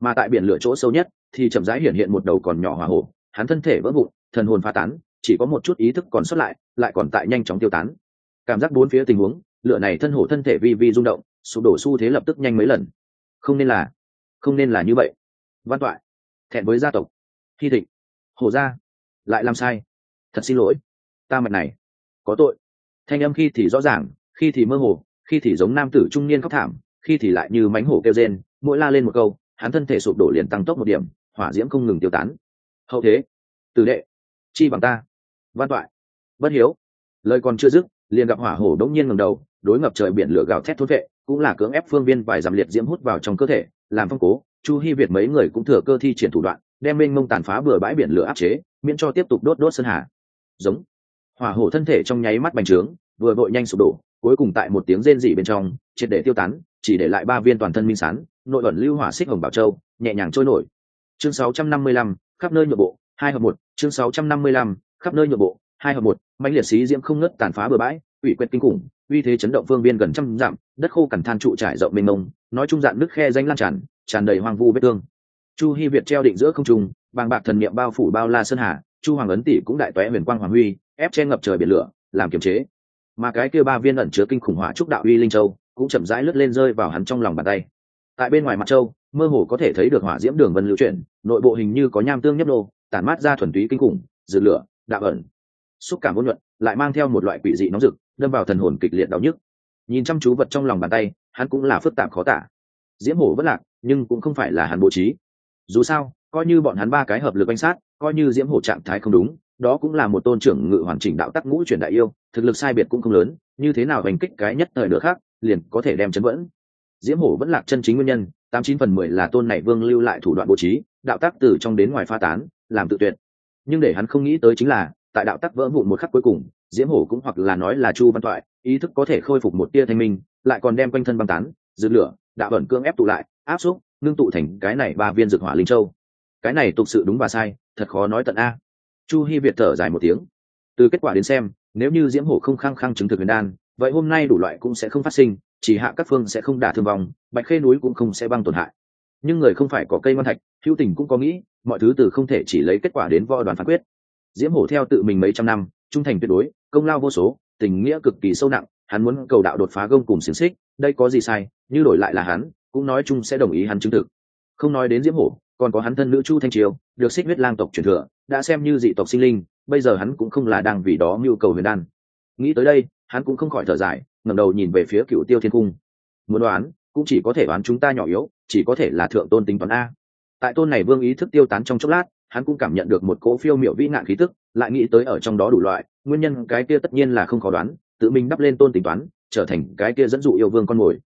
Mà tại biển lửa chỗ sâu nhất, thì chậm rãi hiện hiện một đầu còn nhỏ hỏa hổ, hắn thân thể vỡ vụn, thần hồn pha tán, chỉ có một chút ý thức còn sót lại lại còn tại nhanh chóng tiêu tán. Cảm giác bốn phía tình huống, lửa này thân hổ thân thể vi vi rung động, sụp đổ xu thế lập tức nhanh mấy lần. Không nên là, không nên là như vậy. Văn toại, thẹn với gia tộc. Hy thịnh hổ gia, lại làm sai. Thật xin lỗi, ta mạch này có tội thanh âm khi thì rõ ràng, khi thì mơ hồ, khi thì giống nam tử trung niên khóc thảm, khi thì lại như mánh hổ kêu rên, mỗi la lên một câu, hắn thân thể sụp đổ liền tăng tốc một điểm, hỏa diễm không ngừng tiêu tán. Hậu thế, tử đệ, chi bằng ta, văn toại, bất hiếu. Lời còn chưa dứt, liền gặp hỏa hổ đống nhiên ngầm đầu, đối ngập trời biển lửa gào thét thốt vệ, cũng là cưỡng ép phương viên vài dặm liệt diễm hút vào trong cơ thể, làm phong cố, chu hy việt mấy người cũng thừa cơ thi triển thủ đoạn, đem minh mông tàn phá bừa bãi biển lửa áp chế, miễn cho tiếp tục đốt đốt sơn hà. Giống hỏa hổ thân thể trong nháy mắt bành trướng vừa vội nhanh sụp đổ cuối cùng tại một tiếng rên rỉ bên trong triệt để tiêu tán chỉ để lại ba viên toàn thân minh sán nội ẩn lưu hỏa xích hồng bảo châu nhẹ nhàng trôi nổi. Chương 655, khắp nơi nhượng bộ hai hợp một. Chương 655, khắp nơi nhượng bộ hai hợp một. Mãnh liệt sĩ diễm không ngớt tàn phá bừa bãi ủy quyệt kinh khủng uy thế chấn động phương viên gần trăm dặm đất khô cằn than trụ trải rộng mênh mông nói chung dạn nước khe danh lan tràn tràn đầy hoang vu vết thương. Chu hy việt treo định giữa không trung bàng bạc thần niệm bao phủ bao la sơn hà chu hoàng ấn tỷ cũng đại toé huyền quang hoàng huy ép che ngập trời biển lửa, làm kiềm chế. Mà cái kia ba viên ẩn chứa kinh khủng hỏa trúc đạo uy linh châu cũng chậm rãi lướt lên rơi vào hắn trong lòng bàn tay. Tại bên ngoài mặt châu, mơ hồ có thể thấy được hỏa diễm đường vân lưu chuyển, nội bộ hình như có nham tương nhấp nô, tản mát ra thuần túy kinh khủng dự lửa, đạo ẩn. Xúc cảm ôn nhuận, lại mang theo một loại quỷ dị nóng rực, đâm vào thần hồn kịch liệt đau nhức. Nhìn chăm chú vật trong lòng bàn tay, hắn cũng là phức tạp khó tả. Diễm hổ vất lạc, nhưng cũng không phải là hắn bố trí. Dù sao, coi như bọn hắn ba cái hợp lực bánh sát, coi như diễm hổ trạng thái không đúng đó cũng là một tôn trưởng ngự hoàn chỉnh đạo tắc ngũ chuyển đại yêu, thực lực sai biệt cũng không lớn, như thế nào hành kích cái nhất thời nữa khác, liền có thể đem chấn vẫn. Diễm hổ vẫn lạc chân chính nguyên nhân, tám chín phần mười là tôn này vương lưu lại thủ đoạn bố trí, đạo tác từ trong đến ngoài pha tán, làm tự tuyệt. Nhưng để hắn không nghĩ tới chính là, tại đạo tắc vỡ vụn một khắc cuối cùng, diễm hổ cũng hoặc là nói là chu văn Toại ý thức có thể khôi phục một tia thanh minh, lại còn đem quanh thân băng tán dư lửa, đạo ẩn cương ép tụ lại, áp xúc, ngưng tụ thành cái này ba viên dược hỏa linh châu. Cái này tục sự đúng và sai, thật khó nói tận a chu hy việt thở dài một tiếng. Từ kết quả đến xem, nếu như diễm hổ không khăng khăng chứng thực huyền đan, vậy hôm nay đủ loại cũng sẽ không phát sinh, chỉ hạ các phương sẽ không đả thương vong, bạch khê núi cũng không sẽ băng tổn hại. Nhưng người không phải có cây ngon thạch, hữu tình cũng có nghĩ, mọi thứ từ không thể chỉ lấy kết quả đến võ đoàn phán quyết. Diễm hổ theo tự mình mấy trăm năm, trung thành tuyệt đối, công lao vô số, tình nghĩa cực kỳ sâu nặng, hắn muốn cầu đạo đột phá gông cùng xiềng xích, đây có gì sai, như đổi lại là hắn, cũng nói chung sẽ đồng ý hắn chứng thực. Không nói đến diễm hổ còn có hắn thân nữ chu thanh triều, được xích huyết lang tộc truyền thừa, đã xem như dị tộc sinh linh, bây giờ hắn cũng không là đang vì đó mưu cầu huyền đan. Nghĩ tới đây, hắn cũng không khỏi thở dài, ngẩng đầu nhìn về phía cựu tiêu thiên cung. Muốn đoán, cũng chỉ có thể đoán chúng ta nhỏ yếu, chỉ có thể là thượng tôn tính toán a. Tại tôn này vương ý thức tiêu tán trong chốc lát, hắn cũng cảm nhận được một cỗ phiêu miệu vĩ nạn khí tức, lại nghĩ tới ở trong đó đủ loại, nguyên nhân cái kia tất nhiên là không khó đoán, tự mình đắp lên tôn tính toán, trở thành cái kia dẫn dụ yêu vương con mồi.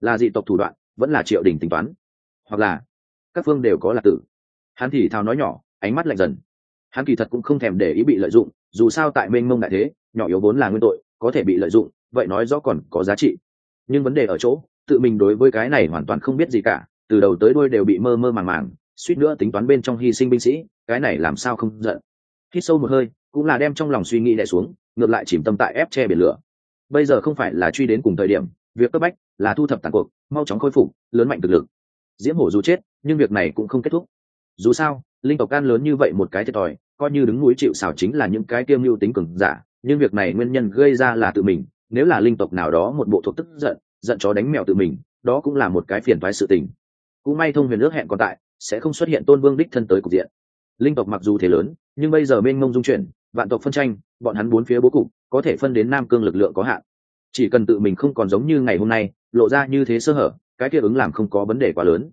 Là dị tộc thủ đoạn, vẫn là triệu đình tính toán. Hoặc là các phương đều có là tử. Hắn thì thào nói nhỏ, ánh mắt lạnh dần. Hắn kỳ thật cũng không thèm để ý bị lợi dụng, dù sao tại mênh mông đại thế, nhỏ yếu vốn là nguyên tội, có thể bị lợi dụng, vậy nói rõ còn có giá trị. Nhưng vấn đề ở chỗ, tự mình đối với cái này hoàn toàn không biết gì cả, từ đầu tới đuôi đều bị mơ mơ màng màng, suýt nữa tính toán bên trong hy sinh binh sĩ, cái này làm sao không giận. Hít sâu một hơi, cũng là đem trong lòng suy nghĩ lại xuống, ngược lại chìm tâm tại ép che biển lửa. Bây giờ không phải là truy đến cùng thời điểm, việc cấp bách là thu thập tàn cuộc, mau chóng khôi phục, lớn mạnh thực lực. Diễm hổ dù chết nhưng việc này cũng không kết thúc. Dù sao, linh tộc can lớn như vậy một cái thiệt thòi, coi như đứng núi chịu xảo chính là những cái kiêm mưu tính cường giả, nhưng việc này nguyên nhân gây ra là tự mình, nếu là linh tộc nào đó một bộ thuộc tức giận giận chó đánh mèo tự mình, đó cũng là một cái phiền toái sự tình. Cũng may thông huyền ước hẹn còn tại, sẽ không xuất hiện tôn vương đích thân tới cục diện. Linh tộc mặc dù thế lớn, nhưng bây giờ mênh mông dung chuyển, vạn tộc phân tranh, bọn hắn bốn phía bố cục, có thể phân đến nam cương lực lượng có hạn. Chỉ cần tự mình không còn giống như ngày hôm nay, lộ ra như thế sơ hở, cái kia ứng làm không có vấn đề quá lớn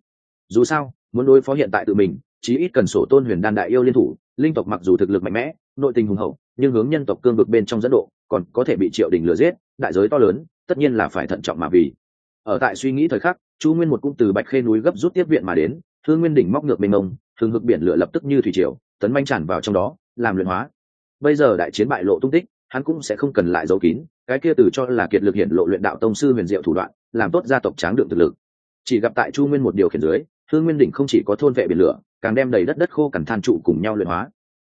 dù sao, muốn đối phó hiện tại tự mình, chí ít cần sổ tôn huyền đan đại yêu liên thủ, linh tộc mặc dù thực lực mạnh mẽ, nội tình hùng hậu, nhưng hướng nhân tộc cương vực bên trong dẫn độ, còn có thể bị triệu đình lừa giết, đại giới to lớn, tất nhiên là phải thận trọng mà vì. Ở tại suy nghĩ thời khắc, chu nguyên một cung từ bạch khê núi gấp rút tiếp viện mà đến, thương nguyên đỉnh móc ngược mênh mông, thường hực biển lửa lập tức như thủy triều, tấn manh tràn vào trong đó, làm luyện hóa. Bây giờ đại chiến bại lộ tung tích, hắn cũng sẽ không cần lại giấu kín, cái kia từ cho là kiệt lực hiện lộ luyện đạo tông sư huyền diệu thủ đoạn, làm tốt gia tộc tráng đựng thực lực. Chỉ gặp tại chu nguyên một điều khiển dưới Hương nguyên đỉnh không chỉ có thôn vệ biển lửa, càng đem đầy đất đất khô cằn than trụ cùng nhau luyện hóa.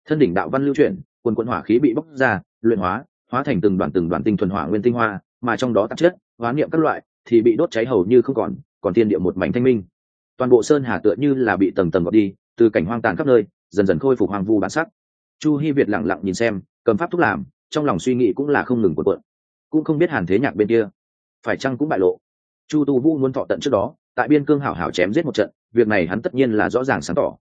Thân đỉnh đạo văn lưu chuyển, quần quận hỏa khí bị bốc ra, luyện hóa hóa thành từng đoàn từng đoàn tinh thuần hỏa nguyên tinh hoa, mà trong đó tạp chất, hóa niệm các loại, thì bị đốt cháy hầu như không còn còn tiên địa một mảnh thanh minh. Toàn bộ sơn hà tựa như là bị tầng tầng gọt đi, từ cảnh hoang tàn khắp nơi, dần dần khôi phục hoang vu bản sắc. Chu hi việt lặng lặng nhìn xem, cầm pháp thúc làm, trong lòng suy nghĩ cũng là không ngừng cuộn cuộn. Cũng không biết hàn thế nhạc bên kia, phải chăng cũng bại lộ. Chu tu vũ muốn thọ tận trước đó tại biên cương hảo hảo chém giết một trận, việc này hắn tất nhiên là rõ ràng sáng tỏ.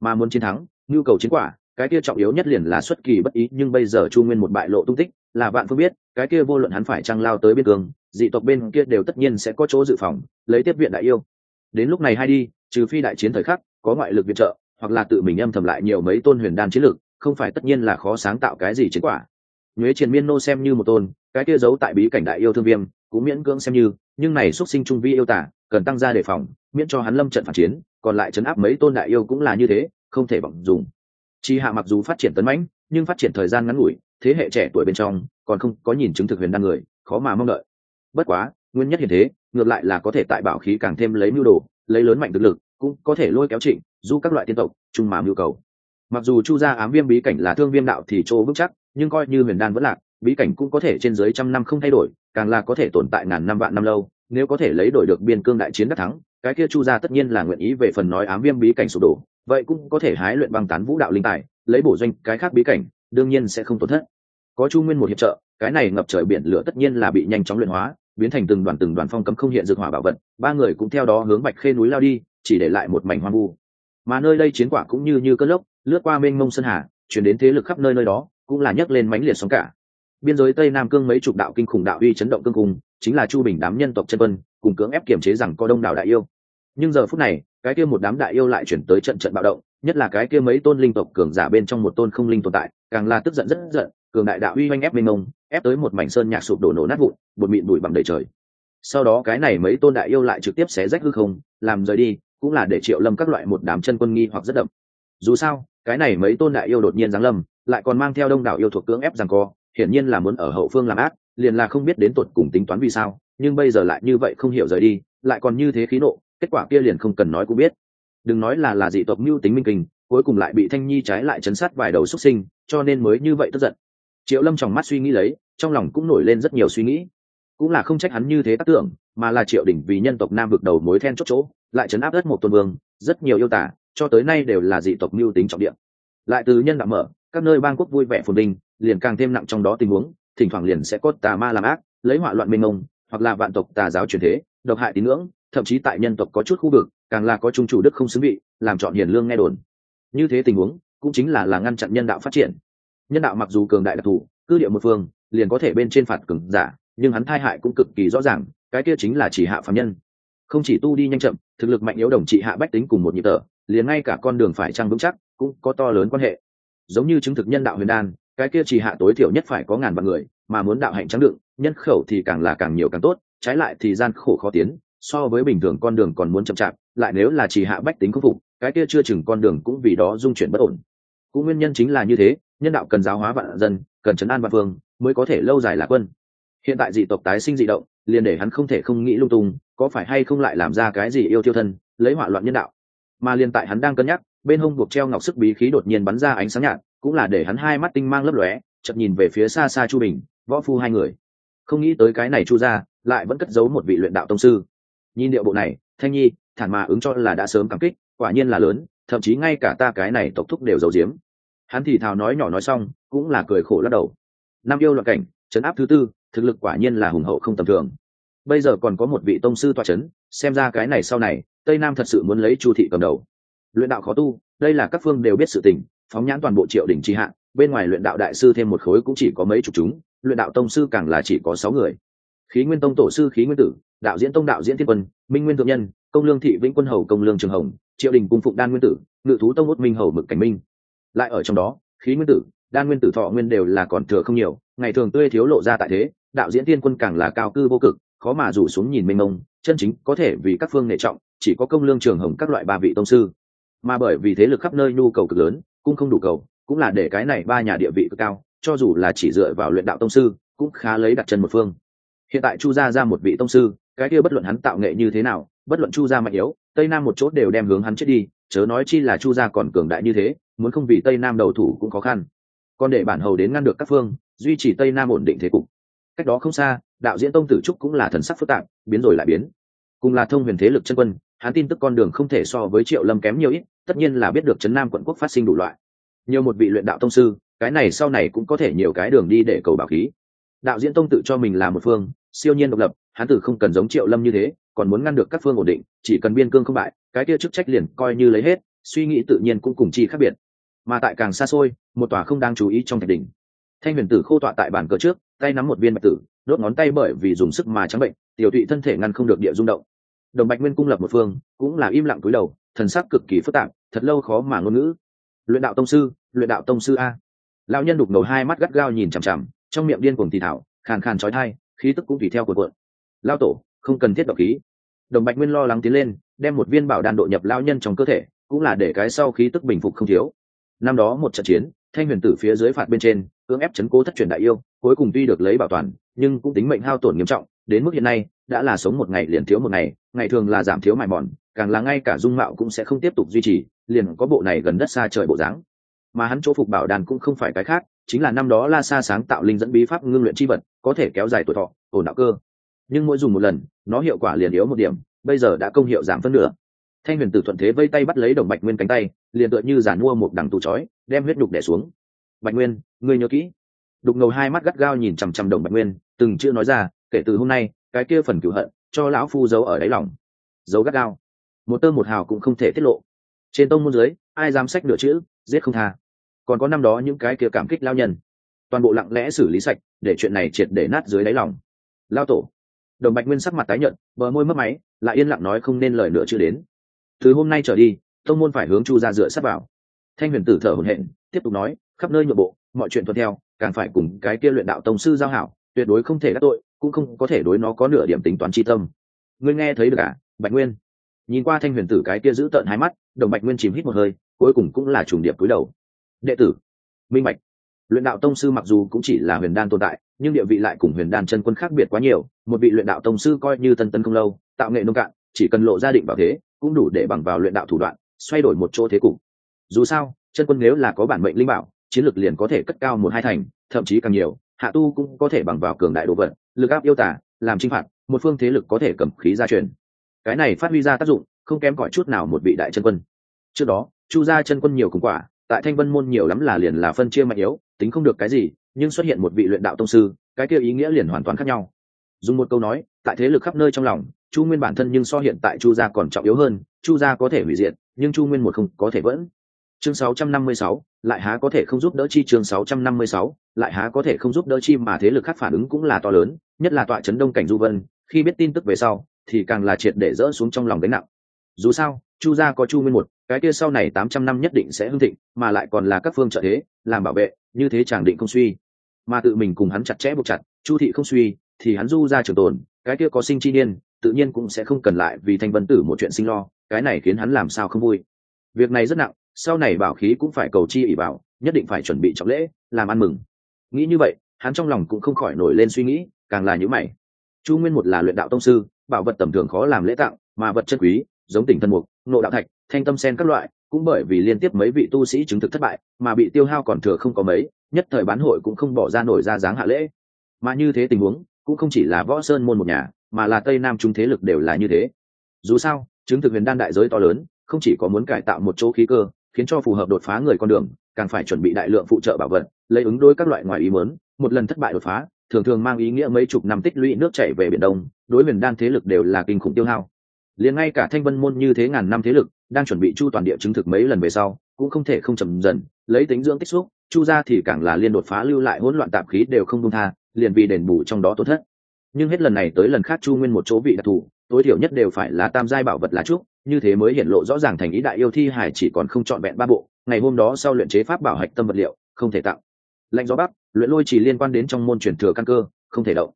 Mà muốn chiến thắng, nhu cầu chiến quả, cái kia trọng yếu nhất liền là xuất kỳ bất ý, nhưng bây giờ chu nguyên một bại lộ tung tích, là bạn phương biết, cái kia vô luận hắn phải trăng lao tới biên cương, dị tộc bên kia đều tất nhiên sẽ có chỗ dự phòng, lấy tiếp viện đại yêu. Đến lúc này hay đi, trừ phi đại chiến thời khắc, có ngoại lực viện trợ, hoặc là tự mình âm thầm lại nhiều mấy tôn huyền đan chiến lực, không phải tất nhiên là khó sáng tạo cái gì chiến quả. Nhuế triền miên nô xem như một tôn, cái kia giấu tại bí cảnh đại yêu thương viêm, cũng miễn cưỡng xem như, nhưng này xuất sinh trung vi yêu tả cần tăng ra đề phòng, miễn cho hắn lâm trận phản chiến, còn lại chấn áp mấy tôn đại yêu cũng là như thế, không thể bỏng dùng. Chi hạ mặc dù phát triển tấn mãnh, nhưng phát triển thời gian ngắn ngủi, thế hệ trẻ tuổi bên trong, còn không có nhìn chứng thực huyền đăng người, khó mà mong đợi. Bất quá, nguyên nhất hiện thế, ngược lại là có thể tại bảo khí càng thêm lấy mưu đồ, lấy lớn mạnh thực lực, cũng có thể lôi kéo trịnh, du các loại tiên tộc, chung mà mưu cầu. Mặc dù chu gia ám viêm bí cảnh là thương viêm đạo thì chỗ vững chắc, nhưng coi như huyền đan vẫn lạc, bí cảnh cũng có thể trên dưới trăm năm không thay đổi, càng là có thể tồn tại ngàn năm vạn năm lâu nếu có thể lấy đổi được biên cương đại chiến đắc thắng, cái kia chu gia tất nhiên là nguyện ý về phần nói ám viêm bí cảnh sụp đổ, vậy cũng có thể hái luyện băng tán vũ đạo linh tài, lấy bổ doanh cái khác bí cảnh, đương nhiên sẽ không tổn thất. Có chu nguyên một hiệp trợ, cái này ngập trời biển lửa tất nhiên là bị nhanh chóng luyện hóa, biến thành từng đoàn từng đoàn phong cấm không hiện dược hỏa bảo vật, ba người cũng theo đó hướng bạch khê núi lao đi, chỉ để lại một mảnh hoang vu. Mà nơi đây chiến quả cũng như như cơn lốc, lướt qua mênh mông sơn hà, chuyển đến thế lực khắp nơi nơi đó, cũng là nhấc lên mãnh liệt sóng cả biên giới tây nam cương mấy chục đạo kinh khủng đạo uy chấn động cương cùng chính là chu bình đám nhân tộc chân vân cùng cưỡng ép kiểm chế rằng có đông đảo đại yêu. Nhưng giờ phút này, cái kia một đám đại yêu lại chuyển tới trận trận bạo động, nhất là cái kia mấy tôn linh tộc cường giả bên trong một tôn không linh tồn tại, càng là tức giận rất giận, cường đại đạo uy oanh ép mênh mông, ép tới một mảnh sơn nhạc sụp đổ nổ nát vụn, bột mịn bụi bằng đầy trời. Sau đó cái này mấy tôn đại yêu lại trực tiếp xé rách hư không, làm rời đi, cũng là để triệu lâm các loại một đám chân quân nghi hoặc rất đậm. Dù sao, cái này mấy tôn đại yêu đột nhiên giáng lâm, lại còn mang theo đông đảo yêu thuộc cưỡng ép rằng co hiển nhiên là muốn ở hậu phương làm ác, liền là không biết đến tột cùng tính toán vì sao, nhưng bây giờ lại như vậy không hiểu rời đi, lại còn như thế khí nộ, kết quả kia liền không cần nói cũng biết. Đừng nói là là dị tộc mưu tính minh kình cuối cùng lại bị thanh nhi trái lại chấn sát vài đầu xuất sinh, cho nên mới như vậy tức giận. Triệu lâm trong mắt suy nghĩ lấy, trong lòng cũng nổi lên rất nhiều suy nghĩ. Cũng là không trách hắn như thế tác tưởng, mà là triệu đỉnh vì nhân tộc nam vực đầu mối then chốt chỗ, lại chấn áp đất một tôn vương, rất nhiều yêu tả cho tới nay đều là dị tộc mưu tính trọng điểm lại từ nhân đạo mở, các nơi bang quốc vui vẻ phồn vinh liền càng thêm nặng trong đó tình huống, thỉnh thoảng liền sẽ có tà ma làm ác, lấy họa loạn minh ông hoặc là vạn tộc tà giáo truyền thế, độc hại tín ngưỡng, thậm chí tại nhân tộc có chút khu vực, càng là có trung chủ đức không xứng vị, làm chọn hiền lương nghe đồn. Như thế tình huống, cũng chính là là ngăn chặn nhân đạo phát triển. Nhân đạo mặc dù cường đại đặc thù cư địa một phương, liền có thể bên trên phạt cường giả, nhưng hắn thai hại cũng cực kỳ rõ ràng, cái kia chính là chỉ hạ phạm nhân. Không chỉ tu đi nhanh chậm, thực lực mạnh yếu đồng trị hạ bách tính cùng một nhịp tở liền ngay cả con đường phải trăng vững chắc, cũng có to lớn quan hệ. Giống như chứng thực nhân đạo huyền đan cái kia chỉ hạ tối thiểu nhất phải có ngàn vạn người, mà muốn đạo hạnh trắng đựng, nhân khẩu thì càng là càng nhiều càng tốt, trái lại thì gian khổ khó tiến, so với bình thường con đường còn muốn chậm chạp, lại nếu là chỉ hạ bách tính khắc phục, cái kia chưa chừng con đường cũng vì đó dung chuyển bất ổn. Cũng nguyên nhân chính là như thế, nhân đạo cần giáo hóa vạn dân, cần chấn an vạn phương mới có thể lâu dài lạc quân. Hiện tại dị tộc tái sinh dị động, liền để hắn không thể không nghĩ lung tung, có phải hay không lại làm ra cái gì yêu tiêu thân, lấy hỏa loạn nhân đạo. Mà liền tại hắn đang cân nhắc, bên hông buộc treo ngọc sức bí khí đột nhiên bắn ra ánh sáng nhạt cũng là để hắn hai mắt tinh mang lấp lóe, chợt nhìn về phía xa xa chu bình, võ phu hai người. Không nghĩ tới cái này chu ra lại vẫn cất giấu một vị luyện đạo tông sư. Nhìn điệu bộ này, thanh nhi, thản mà ứng cho là đã sớm cảm kích, quả nhiên là lớn, thậm chí ngay cả ta cái này tộc thúc đều giấu giếm. Hắn thì thào nói nhỏ nói xong, cũng là cười khổ lắc đầu. Năm yêu loạn cảnh trấn áp thứ tư, thực lực quả nhiên là hùng hậu không tầm thường. Bây giờ còn có một vị tông sư toa c h ấ n xem ra cái này sau này, tây nam thật sự muốn lấy chu thị cầm đầu. Luyện đạo khó tu, đây là các phương đều biết sự tình phóng nhãn toàn bộ triệu đỉnh tri hạ, bên ngoài luyện đạo đại sư thêm một khối cũng chỉ có mấy chục chúng, luyện đạo tông sư càng là chỉ có sáu người. Khí nguyên tông tổ sư khí nguyên tử, đạo diễn tông đạo diễn thiên quân, minh nguyên thượng nhân, công lương thị vĩnh quân hầu công lương trường hồng, triệu đình cung phụng đan nguyên tử, ngự thú tông út minh hầu mực cảnh minh. Lại ở trong đó, khí nguyên tử, đan nguyên tử thọ nguyên đều là còn thừa không nhiều, ngày thường tươi thiếu lộ ra tại thế, đạo diễn thiên quân càng là cao cư vô cực, khó mà rủ xuống nhìn mênh mông, chân chính có thể vì các phương nệ trọng, chỉ có công lương trường hồng các loại ba vị tông sư. Mà bởi vì thế lực khắp nơi nhu cầu cực lớn cũng không đủ cầu, cũng là để cái này ba nhà địa vị cực cao, cho dù là chỉ dựa vào luyện đạo tông sư, cũng khá lấy đặt chân một phương. Hiện tại chu gia ra một vị tông sư, cái kia bất luận hắn tạo nghệ như thế nào, bất luận chu gia mạnh yếu, tây nam một chốt đều đem hướng hắn chết đi, chớ nói chi là chu gia còn cường đại như thế, muốn không vì tây nam đầu thủ cũng khó khăn. Còn để bản hầu đến ngăn được các phương, duy trì tây nam ổn định thế cục. Cách đó không xa, đạo diễn tông tử trúc cũng là thần sắc phức tạp, biến rồi lại biến. Cùng là thông huyền thế lực chân quân hắn tin tức con đường không thể so với triệu lâm kém nhiều ít, tất nhiên là biết được trấn nam quận quốc phát sinh đủ loại. Nhiều một vị luyện đạo tông sư, cái này sau này cũng có thể nhiều cái đường đi để cầu bảo khí. Đạo diễn tông tự cho mình là một phương, siêu nhiên độc lập, hắn tử không cần giống triệu lâm như thế, còn muốn ngăn được các phương ổn định, chỉ cần biên cương không bại, cái kia chức trách liền coi như lấy hết, suy nghĩ tự nhiên cũng cùng chi khác biệt. Mà tại càng xa xôi, một tòa không đang chú ý trong thạch đỉnh. Thanh huyền tử khô tọa tại bàn cờ trước, tay nắm một viên bạch tử, đốt ngón tay bởi vì dùng sức mà trắng bệnh, tiểu tụy thân thể ngăn không được địa rung động đồng bạch nguyên cung lập một phương, cũng là im lặng cúi đầu, thần sắc cực kỳ phức tạp, thật lâu khó mà ngôn ngữ. Luyện đạo tông sư, luyện đạo tông sư a. Lão nhân đục ngầu hai mắt gắt gao nhìn chằm chằm, trong miệng điên cuồng thì thảo, khàn khàn trói thai, khí tức cũng tùy theo cuộn cuộn. Lao tổ, không cần thiết độc khí. Đồng bạch nguyên lo lắng tiến lên, đem một viên bảo đan độ nhập lao nhân trong cơ thể, cũng là để cái sau khí tức bình phục không thiếu. Năm đó một trận chiến, thanh huyền tử phía dưới phạt bên trên, cưỡng ép chấn cố thất truyền đại yêu, cuối cùng tuy được lấy bảo toàn, nhưng cũng tính mệnh hao tổn nghiêm trọng, đến mức hiện nay đã là sống một ngày liền thiếu một ngày ngày thường là giảm thiếu mài mòn, càng là ngay cả dung mạo cũng sẽ không tiếp tục duy trì, liền có bộ này gần đất xa trời bộ dáng. Mà hắn chỗ phục bảo đàn cũng không phải cái khác, chính là năm đó la sa sáng tạo linh dẫn bí pháp ngưng luyện chi vật, có thể kéo dài tuổi thọ, ổn đạo cơ. Nhưng mỗi dùng một lần, nó hiệu quả liền yếu một điểm, bây giờ đã công hiệu giảm phân nửa. Thanh huyền tử thuận thế vây tay bắt lấy đồng bạch nguyên cánh tay, liền tựa như giàn mua một đằng tù chói, đem huyết nhục đẻ xuống. Bạch nguyên, ngươi nhớ kỹ. Đục ngầu hai mắt gắt gao nhìn chằm chằm đồng bạch nguyên, từng chưa nói ra, kể từ hôm nay cái kia phần cửu hận, cho lão phu giấu ở đáy lòng. Giấu gắt gao. Một tơ một hào cũng không thể tiết lộ. Trên tông môn dưới, ai dám sách nửa chữ, giết không tha. Còn có năm đó những cái kia cảm kích lao nhân. Toàn bộ lặng lẽ xử lý sạch, để chuyện này triệt để nát dưới đáy lòng. Lao tổ. Đồng bạch nguyên sắc mặt tái nhợt, bờ môi mất máy, lại yên lặng nói không nên lời nữa chưa đến. Từ hôm nay trở đi, tông môn phải hướng chu ra dựa sắp vào. Thanh huyền tử thở hổn hển, tiếp tục nói, khắp nơi nhượng bộ, mọi chuyện thuận theo, càng phải cùng cái kia luyện đạo tông sư giao hảo, tuyệt đối không thể đắc tội cũng không có thể đối nó có nửa điểm tính toán chi tâm. Ngươi nghe thấy được à bạch nguyên? Nhìn qua thanh huyền tử cái kia giữ tợn hai mắt, đồng bạch nguyên chìm hít một hơi, cuối cùng cũng là trùng điệp cúi đầu. Đệ tử, minh bạch. Luyện đạo tông sư mặc dù cũng chỉ là huyền đan tồn tại, nhưng địa vị lại cùng huyền đan chân quân khác biệt quá nhiều, một vị luyện đạo tông sư coi như tân tân không lâu, tạo nghệ nông cạn, chỉ cần lộ gia định bảo thế, cũng đủ để bằng vào luyện đạo thủ đoạn, xoay đổi một chỗ thế cục. Dù sao, chân quân nếu là có bản mệnh linh bảo, chiến lược liền có thể cất cao một hai thành, thậm chí càng nhiều hạ tu cũng có thể bằng vào cường đại đồ vật, lực áp yêu tả làm chinh phạt, một phương thế lực có thể cầm khí gia truyền. Cái này phát huy ra tác dụng, không kém cỏi chút nào một vị đại chân quân. Trước đó, chu gia chân quân nhiều cùng quả, tại thanh vân môn nhiều lắm là liền là phân chia mạnh yếu, tính không được cái gì, nhưng xuất hiện một vị luyện đạo tông sư, cái kia ý nghĩa liền hoàn toàn khác nhau. Dùng một câu nói, tại thế lực khắp nơi trong lòng, chu nguyên bản thân nhưng so hiện tại chu gia còn trọng yếu hơn, chu gia có thể hủy diệt, nhưng chu nguyên một không có thể vẫn chương 656, lại há có thể không giúp đỡ chi chương 656, lại há có thể không giúp đỡ chi mà thế lực khác phản ứng cũng là to lớn nhất là tọa chấn đông cảnh du vân khi biết tin tức về sau thì càng là triệt để dỡ xuống trong lòng gánh nặng. Dù sao chu gia có chu nguyên một cái kia sau này tám trăm năm nhất định sẽ hưng thịnh mà lại còn là các phương trợ thế làm bảo vệ như thế chàng định không suy. Mà tự mình cùng hắn chặt chẽ buộc chặt chu thị không suy thì hắn du gia trường tồn cái kia có sinh chi niên tự nhiên cũng sẽ không cần lại vì thanh vân tử một chuyện sinh lo cái này khiến hắn làm sao không vui. Việc này rất nặng sau này bảo khí cũng phải cầu chi ỷ bảo, nhất định phải chuẩn bị trọng lễ, làm ăn mừng. Nghĩ như vậy, hắn trong lòng cũng không khỏi nổi lên suy nghĩ, càng là những mày. Chu nguyên một là luyện đạo tông sư, bảo vật tầm thường khó làm lễ tặng, mà vật chân quý, giống tỉnh thân mục, nộ đạo thạch, thanh tâm sen các loại, cũng bởi vì liên tiếp mấy vị tu sĩ chứng thực thất bại, mà bị tiêu hao còn thừa không có mấy, nhất thời bán hội cũng không bỏ ra nổi ra dáng hạ lễ. Mà như thế tình huống, cũng không chỉ là võ sơn môn một nhà, mà là tây nam trung thế lực đều là như thế. Dù sao, chứng thực huyền đan đại giới to lớn, không chỉ có muốn cải tạo một chỗ khí cơ khiến cho phù hợp đột phá người con đường, càng phải chuẩn bị đại lượng phụ trợ bảo vật, lấy ứng đối các loại ngoài ý muốn. Một lần thất bại đột phá, thường thường mang ý nghĩa mấy chục năm tích lũy nước chảy về biển đông, đối huyền đan thế lực đều là kinh khủng tiêu hao. Liền ngay cả thanh vân môn như thế ngàn năm thế lực, đang chuẩn bị chu toàn địa chứng thực mấy lần về sau, cũng không thể không chậm dần, lấy tính dưỡng tích xúc, chu ra thì càng là liên đột phá lưu lại hỗn loạn tạp khí đều không công tha, liền vì đền bù trong đó tổn thất. Nhưng hết lần này tới lần khác chu nguyên một chỗ vị đặc thù, tối thiểu nhất đều phải là tam giai bảo vật lá trúc như thế mới hiện lộ rõ ràng thành ý đại yêu thi hải chỉ còn không trọn vẹn ba bộ, ngày hôm đó sau luyện chế pháp bảo hạch tâm vật liệu, không thể tạo lệnh gió bắc, luyện lôi chỉ liên quan đến trong môn truyền thừa căn cơ, không thể động.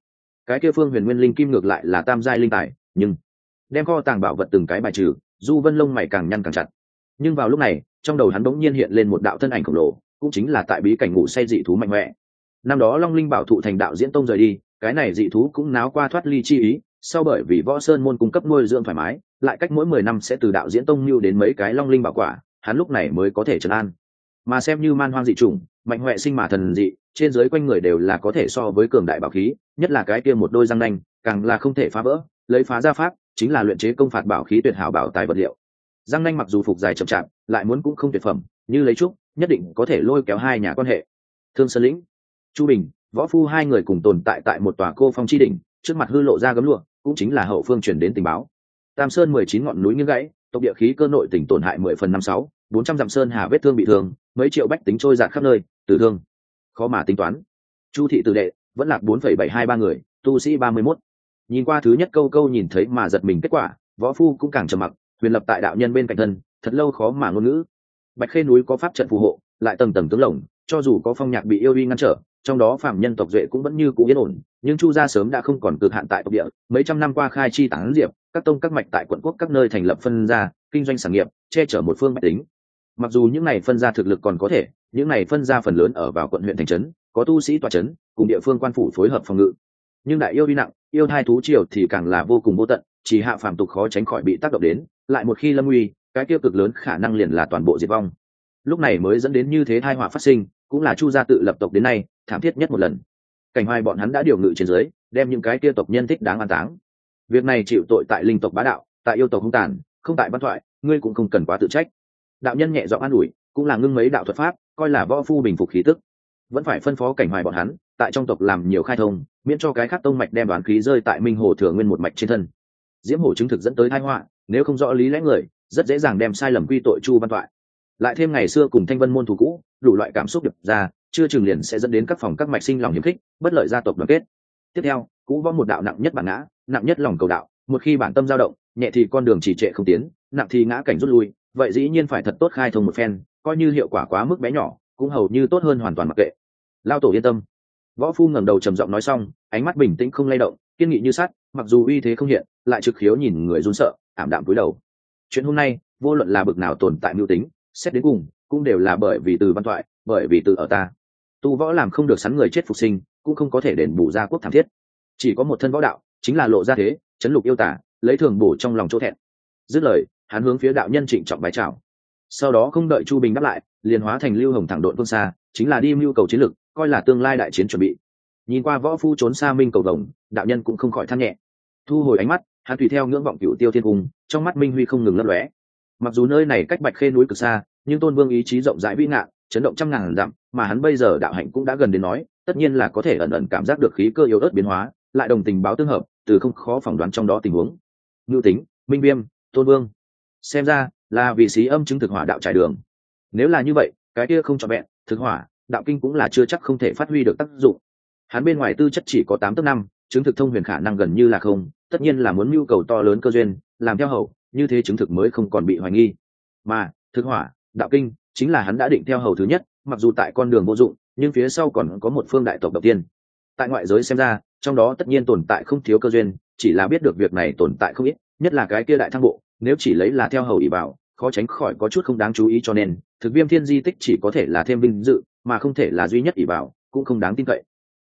Cái kia phương huyền nguyên linh kim ngược lại là tam giai linh tài, nhưng đem kho tàng bảo vật từng cái bài trừ, du vân lông mày càng nhăn càng chặt. Nhưng vào lúc này, trong đầu hắn bỗng nhiên hiện lên một đạo thân ảnh khổng lồ, cũng chính là tại bí cảnh ngủ say dị thú mạnh mẽ. Năm đó long linh bảo thụ thành đạo diễn tông rời đi, cái này dị thú cũng náo qua thoát ly chi ý, sau bởi vì võ sơn môn cung cấp nuôi dưỡng thoải mái lại cách mỗi mười năm sẽ từ đạo diễn tông mưu đến mấy cái long linh bảo quả, hắn lúc này mới có thể trấn an. Mà xem như man hoang dị chủng, mạnh huệ sinh mà thần dị, trên dưới quanh người đều là có thể so với cường đại bảo khí, nhất là cái kia một đôi răng nanh, càng là không thể phá vỡ, lấy phá ra pháp, chính là luyện chế công phạt bảo khí tuyệt hảo bảo tài vật liệu. Răng nanh mặc dù phục dài chậm chạp, lại muốn cũng không tuyệt phẩm, như lấy trúc, nhất định có thể lôi kéo hai nhà quan hệ. Thương sơn lĩnh, chu bình, võ phu hai người cùng tồn tại tại một tòa cô phong chi đỉnh, trước mặt hư lộ ra gấm lụa, cũng chính là hậu phương chuyển đến tình báo tam sơn mười chín ngọn núi nghiêng gãy, tộc địa khí cơ nội tỉnh tổn hại mười phần năm sáu, bốn trăm dặm sơn hà vết thương bị thương, mấy triệu bách tính trôi giạt khắp nơi, tử thương. Khó mà tính toán. Chu thị tử đệ, vẫn là bốn phẩy bảy hai ba người, tu sĩ ba mươi mốt. Nhìn qua thứ nhất câu câu nhìn thấy mà giật mình kết quả, võ phu cũng càng trầm mặc, huyền lập tại đạo nhân bên cạnh thân, thật lâu khó mà ngôn ngữ. Bạch khê núi có pháp trận phù hộ, lại tầng tầng tướng lồng, cho dù có phong nhạc bị yêu uy ngăn trở trong đó phạm nhân tộc duệ cũng vẫn như cũ yên ổn, nhưng chu gia sớm đã không còn cực hạn tại tộc địa. Mấy trăm năm qua khai chi tán diệp, các tông các mạch tại quận quốc các nơi thành lập phân gia, kinh doanh sản nghiệp, che chở một phương mạch tính. Mặc dù những này phân gia thực lực còn có thể, những này phân gia phần lớn ở vào quận huyện thành trấn, có tu sĩ tòa trấn, cùng địa phương quan phủ phối hợp phòng ngự. Nhưng đại yêu đi nặng, yêu hai thú triều thì càng là vô cùng vô tận, chỉ hạ phàm tục khó tránh khỏi bị tác động đến, lại một khi lâm uy cái tiêu cực lớn khả năng liền là toàn bộ diệt vong. Lúc này mới dẫn đến như thế thai họa phát sinh, cũng là chu gia tự lập tộc đến nay thảm thiết nhất một lần. Cảnh hoài bọn hắn đã điều ngự trên dưới, đem những cái kia tộc nhân thích đáng an táng. Việc này chịu tội tại linh tộc bá đạo, tại yêu tộc hung tàn, không tại văn thoại, ngươi cũng không cần quá tự trách. Đạo nhân nhẹ giọng an ủi, cũng là ngưng mấy đạo thuật pháp, coi là võ phu bình phục khí tức. Vẫn phải phân phó cảnh hoài bọn hắn, tại trong tộc làm nhiều khai thông, miễn cho cái khác tông mạch đem đoán khí rơi tại minh hồ thừa nguyên một mạch trên thân. Diễm hổ chứng thực dẫn tới thái họa, nếu không rõ lý lẽ người, rất dễ dàng đem sai lầm quy tội chu văn thoại. Lại thêm ngày xưa cùng thanh vân môn thủ cũ, đủ loại cảm xúc được ra chưa chừng liền sẽ dẫn đến các phòng các mạch sinh lòng hiếm khích, bất lợi gia tộc đoàn kết. Tiếp theo cũ võ một đạo nặng nhất bản ngã, nặng nhất lòng cầu đạo. Một khi bản tâm dao động, nhẹ thì con đường chỉ trệ không tiến, nặng thì ngã cảnh rút lui. Vậy dĩ nhiên phải thật tốt khai thông một phen, coi như hiệu quả quá mức bé nhỏ, cũng hầu như tốt hơn hoàn toàn mặc kệ. Lao tổ yên tâm. Võ phu ngẩng đầu trầm giọng nói xong, ánh mắt bình tĩnh không lay động, kiên nghị như sắt, mặc dù uy thế không hiện, lại trực khiếu nhìn người run sợ, ảm đạm cúi đầu. Chuyện hôm nay, vô luận là bực nào tồn tại mưu tính, xét đến cùng, cũng đều là bởi vì từ văn thoại, bởi vì từ ở ta tu võ làm không được sắn người chết phục sinh, cũng không có thể đền bù gia quốc thảm thiết. Chỉ có một thân võ đạo, chính là lộ ra thế, chấn lục yêu tả, lấy thường bổ trong lòng chỗ thẹn. Dứt lời, hắn hướng phía đạo nhân trịnh trọng bái chào. Sau đó không đợi chu bình đáp lại, liền hóa thành lưu hồng thẳng đội phương xa, chính là đi mưu cầu chiến lược, coi là tương lai đại chiến chuẩn bị. Nhìn qua võ phu trốn xa minh cầu đồng đạo nhân cũng không khỏi than nhẹ. Thu hồi ánh mắt, hắn tùy theo ngưỡng vọng cựu tiêu thiên cung, trong mắt minh huy không ngừng lấp lóe. Mặc dù nơi này cách bạch khê núi cực xa, nhưng tôn vương ý chí rộng rãi vĩ ngạn chấn động trăm ngàn dặm, mà hắn bây giờ đạo hạnh cũng đã gần đến nói, tất nhiên là có thể ẩn ẩn cảm giác được khí cơ yếu ớt biến hóa, lại đồng tình báo tương hợp, từ không khó phỏng đoán trong đó tình huống. Ngưu tính, minh viêm, tôn vương. Xem ra, là vị sĩ âm chứng thực hỏa đạo trải đường. Nếu là như vậy, cái kia không cho vẹn, thực hỏa, đạo kinh cũng là chưa chắc không thể phát huy được tác dụng. Hắn bên ngoài tư chất chỉ có tám tấc năm, chứng thực thông huyền khả năng gần như là không, tất nhiên là muốn nhu cầu to lớn cơ duyên, làm theo hậu, như thế chứng thực mới không còn bị hoài nghi. Mà, thực hỏa, đạo kinh chính là hắn đã định theo hầu thứ nhất, mặc dù tại con đường vô dụng, nhưng phía sau còn có một phương đại tộc đầu tiên. Tại ngoại giới xem ra, trong đó tất nhiên tồn tại không thiếu cơ duyên, chỉ là biết được việc này tồn tại không ít, nhất là cái kia đại thăng bộ, nếu chỉ lấy là theo hầu ỷ bảo khó tránh khỏi có chút không đáng chú ý cho nên, thực viêm thiên di tích chỉ có thể là thêm vinh dự, mà không thể là duy nhất ỷ bảo cũng không đáng tin cậy.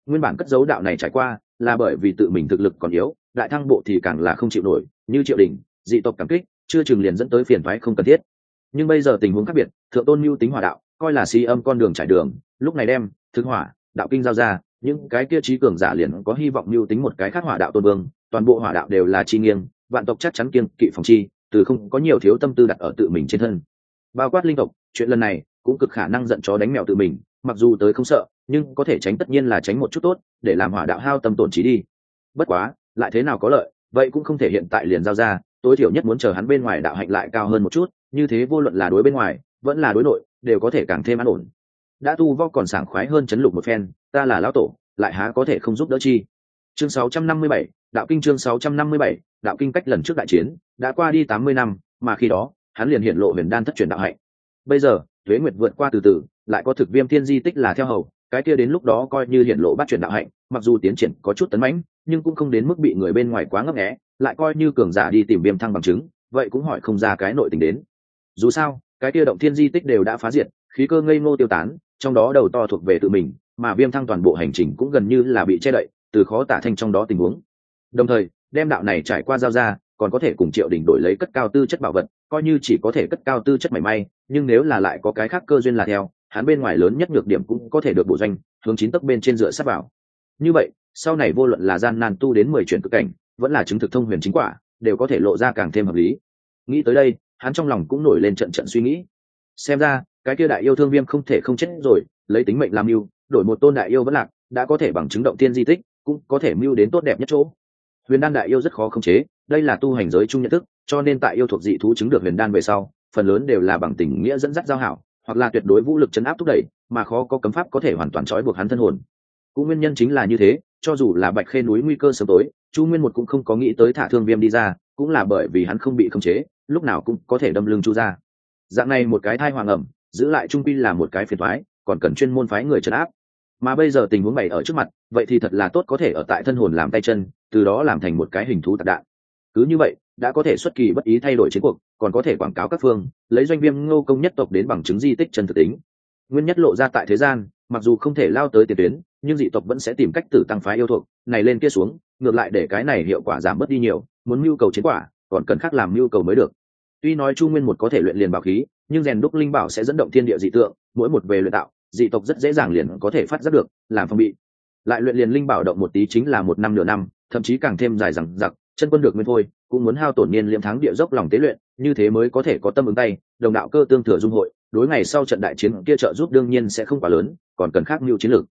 Nguyên bản cất dấu đạo này trải qua, là bởi vì tự mình thực lực còn yếu, đại thăng bộ thì càng là không chịu nổi, như triệu đình, dị tộc cảm kích, chưa chừng liền dẫn tới phiền thoái không cần thiết nhưng bây giờ tình huống khác biệt, thượng tôn mưu tính hỏa đạo, coi là si âm con đường trải đường, lúc này đem, thực hỏa, đạo kinh giao ra, những cái kia trí cường giả liền có hy vọng mưu tính một cái khác hỏa đạo tôn vương, toàn bộ hỏa đạo đều là chi nghiêng, vạn tộc chắc chắn kiêng kỵ phòng chi, từ không có nhiều thiếu tâm tư đặt ở tự mình trên thân. Bao quát linh tộc, chuyện lần này cũng cực khả năng giận chó đánh mèo tự mình, mặc dù tới không sợ, nhưng có thể tránh tất nhiên là tránh một chút tốt, để làm hỏa đạo hao tâm tổn trí đi. Bất quá, lại thế nào có lợi, vậy cũng không thể hiện tại liền giao ra, tối thiểu nhất muốn chờ hắn bên ngoài đạo hạnh lại cao hơn một chút như thế vô luận là đối bên ngoài vẫn là đối nội đều có thể càng thêm an ổn. Đã tu võ còn sảng khoái hơn chấn lục một phen ta là lão tổ lại há có thể không giúp đỡ chi? Chương 657, đạo kinh chương 657, đạo kinh cách lần trước đại chiến đã qua đi 80 năm mà khi đó hắn liền hiện lộ huyền đan thất truyền đạo hạnh. Bây giờ thuế nguyệt vượt qua từ từ lại có thực viêm thiên di tích là theo hầu cái kia đến lúc đó coi như hiện lộ bắt truyền đạo hạnh mặc dù tiến triển có chút tấn mãnh nhưng cũng không đến mức bị người bên ngoài quá ngấp nghé lại coi như cường giả đi tìm viêm thăng bằng chứng vậy cũng hỏi không ra cái nội tình đến dù sao, cái kia động thiên di tích đều đã phá diệt, khí cơ ngây ngô tiêu tán, trong đó đầu to thuộc về tự mình, mà viêm thăng toàn bộ hành trình cũng gần như là bị che đậy, từ khó tả thanh trong đó tình huống. Đồng thời, đem đạo này trải qua giao ra, còn có thể cùng triệu đỉnh đổi lấy cất cao tư chất bảo vật, coi như chỉ có thể cất cao tư chất mảy may, nhưng nếu là lại có cái khác cơ duyên là theo, hắn bên ngoài lớn nhất nhược điểm cũng có thể được bổ doanh, hướng chín tấc bên trên dựa sắp vào. Như vậy, sau này vô luận là gian nan tu đến mười chuyển cực cảnh, vẫn là chứng thực thông huyền chính quả, đều có thể lộ ra càng thêm hợp lý. Nghĩ tới đây hắn trong lòng cũng nổi lên trận trận suy nghĩ. Xem ra, cái kia đại yêu thương viêm không thể không chết rồi, lấy tính mệnh làm mưu, đổi một tôn đại yêu vẫn lạc, đã có thể bằng chứng động tiên di tích, cũng có thể mưu đến tốt đẹp nhất chỗ. Huyền đan đại yêu rất khó khống chế, đây là tu hành giới chung nhận thức, cho nên tại yêu thuộc dị thú chứng được huyền đan về sau, phần lớn đều là bằng tình nghĩa dẫn dắt giao hảo, hoặc là tuyệt đối vũ lực chấn áp thúc đẩy, mà khó có cấm pháp có thể hoàn toàn trói buộc hắn thân hồn. Cũng nguyên nhân chính là như thế, cho dù là bạch khê núi nguy cơ sớm tối, chu nguyên một cũng không có nghĩ tới thả thương viêm đi ra, cũng là bởi vì hắn không bị khống chế lúc nào cũng có thể đâm lưng chu ra. Dạng này một cái thai hoàng ẩm, giữ lại trung pin là một cái phiền thoái còn cần chuyên môn phái người trấn áp. Mà bây giờ tình huống bày ở trước mặt, vậy thì thật là tốt có thể ở tại thân hồn làm tay chân, từ đó làm thành một cái hình thú tạc đạn. Cứ như vậy, đã có thể xuất kỳ bất ý thay đổi chiến cuộc, còn có thể quảng cáo các phương, lấy doanh viêm ngô công nhất tộc đến bằng chứng di tích chân thực tính. Nguyên nhất lộ ra tại thế gian, mặc dù không thể lao tới tiền tuyến, nhưng dị tộc vẫn sẽ tìm cách tử tăng phái yêu thuộc. Này lên kia xuống, ngược lại để cái này hiệu quả giảm bớt đi nhiều, muốn mưu cầu chiến quả còn cần khác làm nhu cầu mới được. Tuy nói chu nguyên một có thể luyện liền bảo khí, nhưng rèn đúc linh bảo sẽ dẫn động thiên địa dị tượng, mỗi một về luyện tạo, dị tộc rất dễ dàng liền có thể phát giác được, làm phong bị. Lại luyện liền linh bảo động một tí chính là một năm nửa năm, thậm chí càng thêm dài rằng giặc chân quân được nguyên thôi, cũng muốn hao tổn niên liệm thắng địa dốc lòng tế luyện, như thế mới có thể có tâm ứng tay, đồng đạo cơ tương thừa dung hội, đối ngày sau trận đại chiến kia trợ giúp đương nhiên sẽ không quá lớn, còn cần khác mưu chiến lược.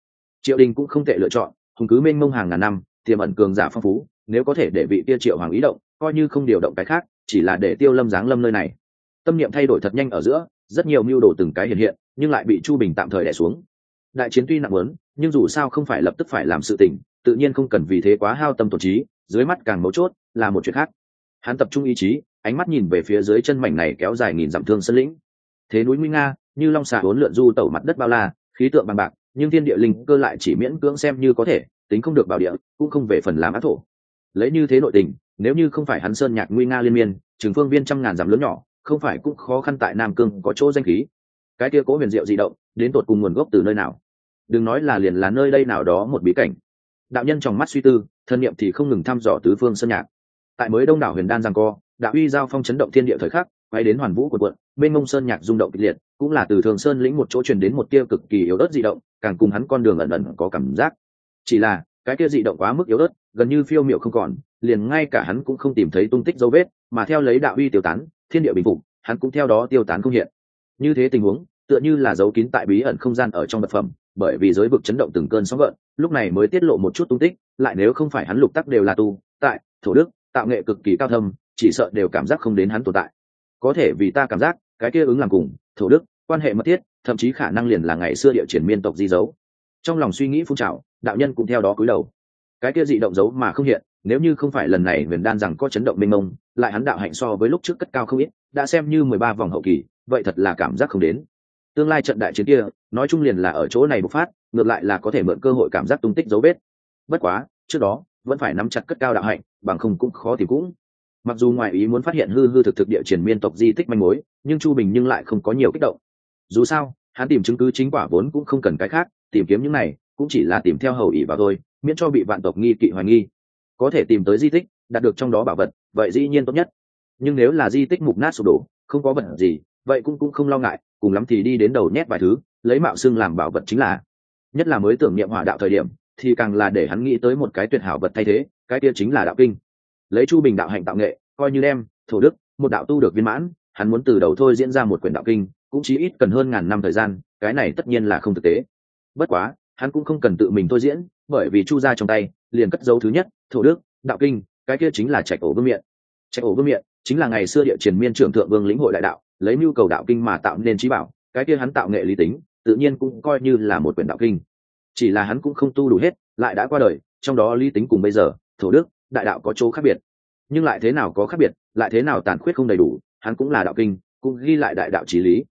Triệu đình cũng không tệ lựa chọn, hùng cứ mênh mông hàng ngàn năm tiềm ẩn cường giả phong phú, nếu có thể để vị tiêu triệu hoàng ý động, coi như không điều động cái khác, chỉ là để tiêu lâm giáng lâm nơi này. Tâm niệm thay đổi thật nhanh ở giữa, rất nhiều mưu đồ từng cái hiện hiện, nhưng lại bị chu bình tạm thời đẻ xuống. Đại chiến tuy nặng lớn, nhưng dù sao không phải lập tức phải làm sự tỉnh tự nhiên không cần vì thế quá hao tâm tổ trí, dưới mắt càng mấu chốt là một chuyện khác. Hắn tập trung ý chí, ánh mắt nhìn về phía dưới chân mảnh này kéo dài nghìn dặm thương sân lĩnh. Thế núi nguy nga, như long xà hốn lượn du tẩu mặt đất bao la, khí tượng bằng bạc, nhưng thiên địa linh cơ lại chỉ miễn cưỡng xem như có thể tính không được bảo địa, cũng không về phần làm ác thổ. Lấy như thế nội tình, nếu như không phải hắn sơn nhạc nguy nga liên miên, trường phương viên trăm ngàn dặm lớn nhỏ, không phải cũng khó khăn tại nam cương có chỗ danh khí. Cái kia cố huyền diệu di động, đến tột cùng nguồn gốc từ nơi nào? Đừng nói là liền là nơi đây nào đó một bí cảnh. Đạo nhân trong mắt suy tư, thân niệm thì không ngừng thăm dò tứ phương sơn nhạc. Tại mới đông đảo huyền đan giang co, đạo uy giao phong chấn động thiên địa thời khắc quay đến hoàn vũ của quận, bên ngông sơn nhạc rung động kịch liệt, cũng là từ thường sơn lĩnh một chỗ truyền đến một tia cực kỳ yếu ớt di động, càng cùng hắn con đường ẩn ẩn có cảm giác chỉ là, cái kia dị động quá mức yếu ớt, gần như phiêu miệu không còn, liền ngay cả hắn cũng không tìm thấy tung tích dấu vết, mà theo lấy đạo uy tiêu tán, thiên địa bình phục, hắn cũng theo đó tiêu tán không hiện. Như thế tình huống, tựa như là dấu kín tại bí ẩn không gian ở trong vật phẩm, bởi vì giới vực chấn động từng cơn sóng gợn, lúc này mới tiết lộ một chút tung tích, lại nếu không phải hắn lục tắc đều là tu, tại, thổ đức, tạo nghệ cực kỳ cao thâm, chỉ sợ đều cảm giác không đến hắn tồn tại. Có thể vì ta cảm giác, cái kia ứng làm cùng, thổ đức, quan hệ mật thiết, thậm chí khả năng liền là ngày xưa địa triển miên tộc di dấu trong lòng suy nghĩ phun trào, đạo nhân cũng theo đó cúi đầu. Cái kia dị động giấu mà không hiện, nếu như không phải lần này huyền đan rằng có chấn động mênh mông, lại hắn đạo hạnh so với lúc trước cất cao không ít, đã xem như mười ba vòng hậu kỳ, vậy thật là cảm giác không đến. Tương lai trận đại chiến kia, nói chung liền là ở chỗ này bộc phát, ngược lại là có thể mượn cơ hội cảm giác tung tích dấu vết. Bất quá, trước đó, vẫn phải nắm chặt cất cao đạo hạnh, bằng không cũng khó thì cũng. Mặc dù ngoại ý muốn phát hiện hư hư thực thực địa triển miên tộc di tích manh mối, nhưng chu bình nhưng lại không có nhiều kích động. Dù sao hắn tìm chứng cứ chính quả vốn cũng không cần cái khác, tìm kiếm những này, cũng chỉ là tìm theo hầu ỷ vào thôi, miễn cho bị vạn tộc nghi kỵ hoài nghi. Có thể tìm tới di tích, đạt được trong đó bảo vật, vậy dĩ nhiên tốt nhất. Nhưng nếu là di tích mục nát sụp đổ, không có vật gì, vậy cũng cũng không lo ngại, cùng lắm thì đi đến đầu nhét vài thứ, lấy mạo xưng làm bảo vật chính là. Nhất là mới tưởng niệm hỏa đạo thời điểm, thì càng là để hắn nghĩ tới một cái tuyệt hảo vật thay thế, cái kia chính là đạo kinh. Lấy chu bình đạo hạnh tạo nghệ, coi như đem, thổ đức, một đạo tu được viên mãn, hắn muốn từ đầu thôi diễn ra một quyển đạo kinh cũng chỉ ít cần hơn ngàn năm thời gian, cái này tất nhiên là không thực tế. Bất quá, hắn cũng không cần tự mình thôi diễn, bởi vì chu ra trong tay, liền cất dấu thứ nhất, thổ đức, đạo kinh, cái kia chính là trạch ổ vương miện. Trạch ổ vương miện chính là ngày xưa địa triển miên trưởng thượng vương lĩnh hội đại đạo, lấy mưu cầu đạo kinh mà tạo nên trí bảo, cái kia hắn tạo nghệ lý tính, tự nhiên cũng coi như là một quyển đạo kinh. Chỉ là hắn cũng không tu đủ hết, lại đã qua đời, trong đó lý tính cùng bây giờ, thổ đức, đại đạo có chỗ khác biệt. Nhưng lại thế nào có khác biệt, lại thế nào tàn khuyết không đầy đủ, hắn cũng là đạo kinh, cũng ghi lại đại đạo trí lý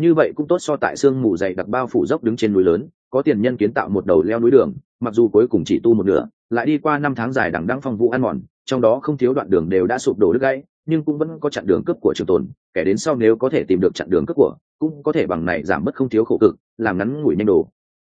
như vậy cũng tốt so tại sương mù dày đặc bao phủ dốc đứng trên núi lớn, có tiền nhân kiến tạo một đầu leo núi đường, mặc dù cuối cùng chỉ tu một nửa, lại đi qua năm tháng dài đằng đăng phong vũ ăn mòn, trong đó không thiếu đoạn đường đều đã sụp đổ đứt gãy, nhưng cũng vẫn có chặn đường cướp của trường tồn, kẻ đến sau nếu có thể tìm được chặn đường cướp của, cũng có thể bằng này giảm bớt không thiếu khổ cực, làm ngắn ngủi nhanh đồ.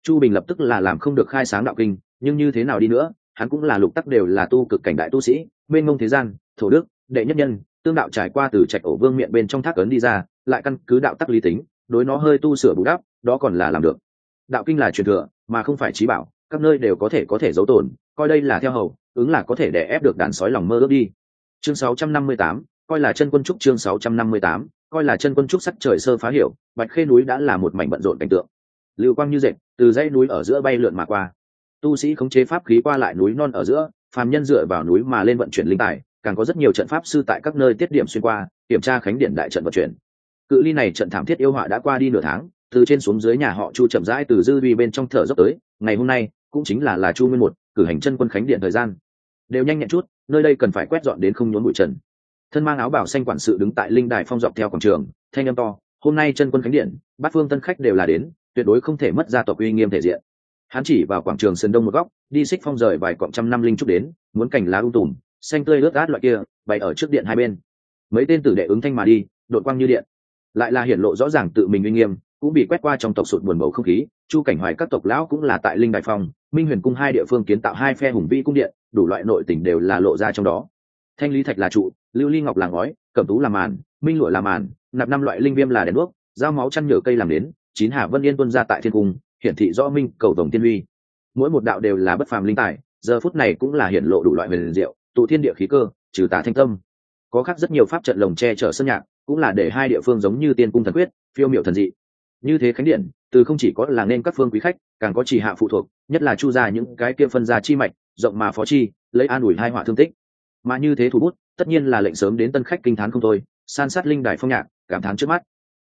Chu bình lập tức là làm không được khai sáng đạo kinh, nhưng như thế nào đi nữa, hắn cũng là lục tắc đều là tu cực cảnh đại tu sĩ bên ngông thế gian, thổ đức, đệ nhất nhân, tương đạo trải qua từ trạch ổ vương miệng bên trong thác ấn đi ra, lại căn cứ đạo tắc lý tính đối nó hơi tu sửa bù đắp đó còn là làm được. Đạo kinh là truyền thừa mà không phải trí bảo các nơi đều có thể có thể giấu tồn coi đây là theo hầu ứng là có thể đè ép được đàn sói lòng mơ ước đi. Chương 658, coi là chân quân trúc chương 658, coi là chân quân trúc sắc trời sơ phá hiểu bạch khê núi đã là một mảnh bận rộn cảnh tượng. Lưu quang như dệt từ dãy núi ở giữa bay lượn mà qua. Tu sĩ khống chế pháp khí qua lại núi non ở giữa phàm nhân dựa vào núi mà lên vận chuyển linh tài càng có rất nhiều trận pháp sư tại các nơi tiết điểm xuyên qua kiểm tra khánh điện đại trận vận chuyển cự ly này trận thảm thiết yêu họa đã qua đi nửa tháng, từ trên xuống dưới nhà họ chu chậm rãi từ dư vi bên trong thở dốc tới, ngày hôm nay, cũng chính là là chu nguyên một, cử hành chân quân khánh điện thời gian. Đều nhanh nhẹn chút, nơi đây cần phải quét dọn đến không nhốn bụi trần. Thân mang áo bảo xanh quản sự đứng tại linh đài phong dọc theo quảng trường, thanh âm to, hôm nay chân quân khánh điện, bát phương tân khách đều là đến, tuyệt đối không thể mất ra tộc uy nghiêm thể diện. Hắn chỉ vào quảng trường sân đông một góc, đi xích phong rời vài cọng trăm năm linh trúc đến, muốn cảnh lá u tùm, xanh tươi ướt át loại kia, bày ở trước điện hai bên. Mấy tên tử đệ ứng thanh mà đi, đội quang như điện lại là hiển lộ rõ ràng tự mình uy nghiêm, cũng bị quét qua trong tộc sụt buồn bầu không khí. Chu cảnh hoài các tộc lão cũng là tại linh đại phong, minh huyền cung hai địa phương kiến tạo hai phe hùng vĩ cung điện, đủ loại nội tình đều là lộ ra trong đó. Thanh lý thạch là trụ, lưu ly ngọc là ngói, cẩm tú là màn, minh lụa là màn, nạp năm loại linh viêm là đèn đuốc dao máu chăn nhựa cây làm đến chín hà vân yên tuân ra tại thiên cung, hiển thị rõ minh, cầu tổng tiên uy mỗi một đạo đều là bất phàm linh tài, giờ phút này cũng là hiển lộ đủ loại huyền diệu, tụ thiên địa khí cơ, trừ tà thanh tâm. Có khác rất nhiều pháp trận lồng che chở sân nhạc cũng là để hai địa phương giống như tiên cung thần quyết, phiêu miệu thần dị. Như thế khánh điện, từ không chỉ có là nên các phương quý khách, càng có chỉ hạ phụ thuộc, nhất là chu ra những cái kia phân ra chi mạch, rộng mà phó chi, lấy an ủi hai họa thương tích. Mà như thế thủ bút, tất nhiên là lệnh sớm đến tân khách kinh thán không thôi, san sát linh đài phong nhạc, cảm thán trước mắt.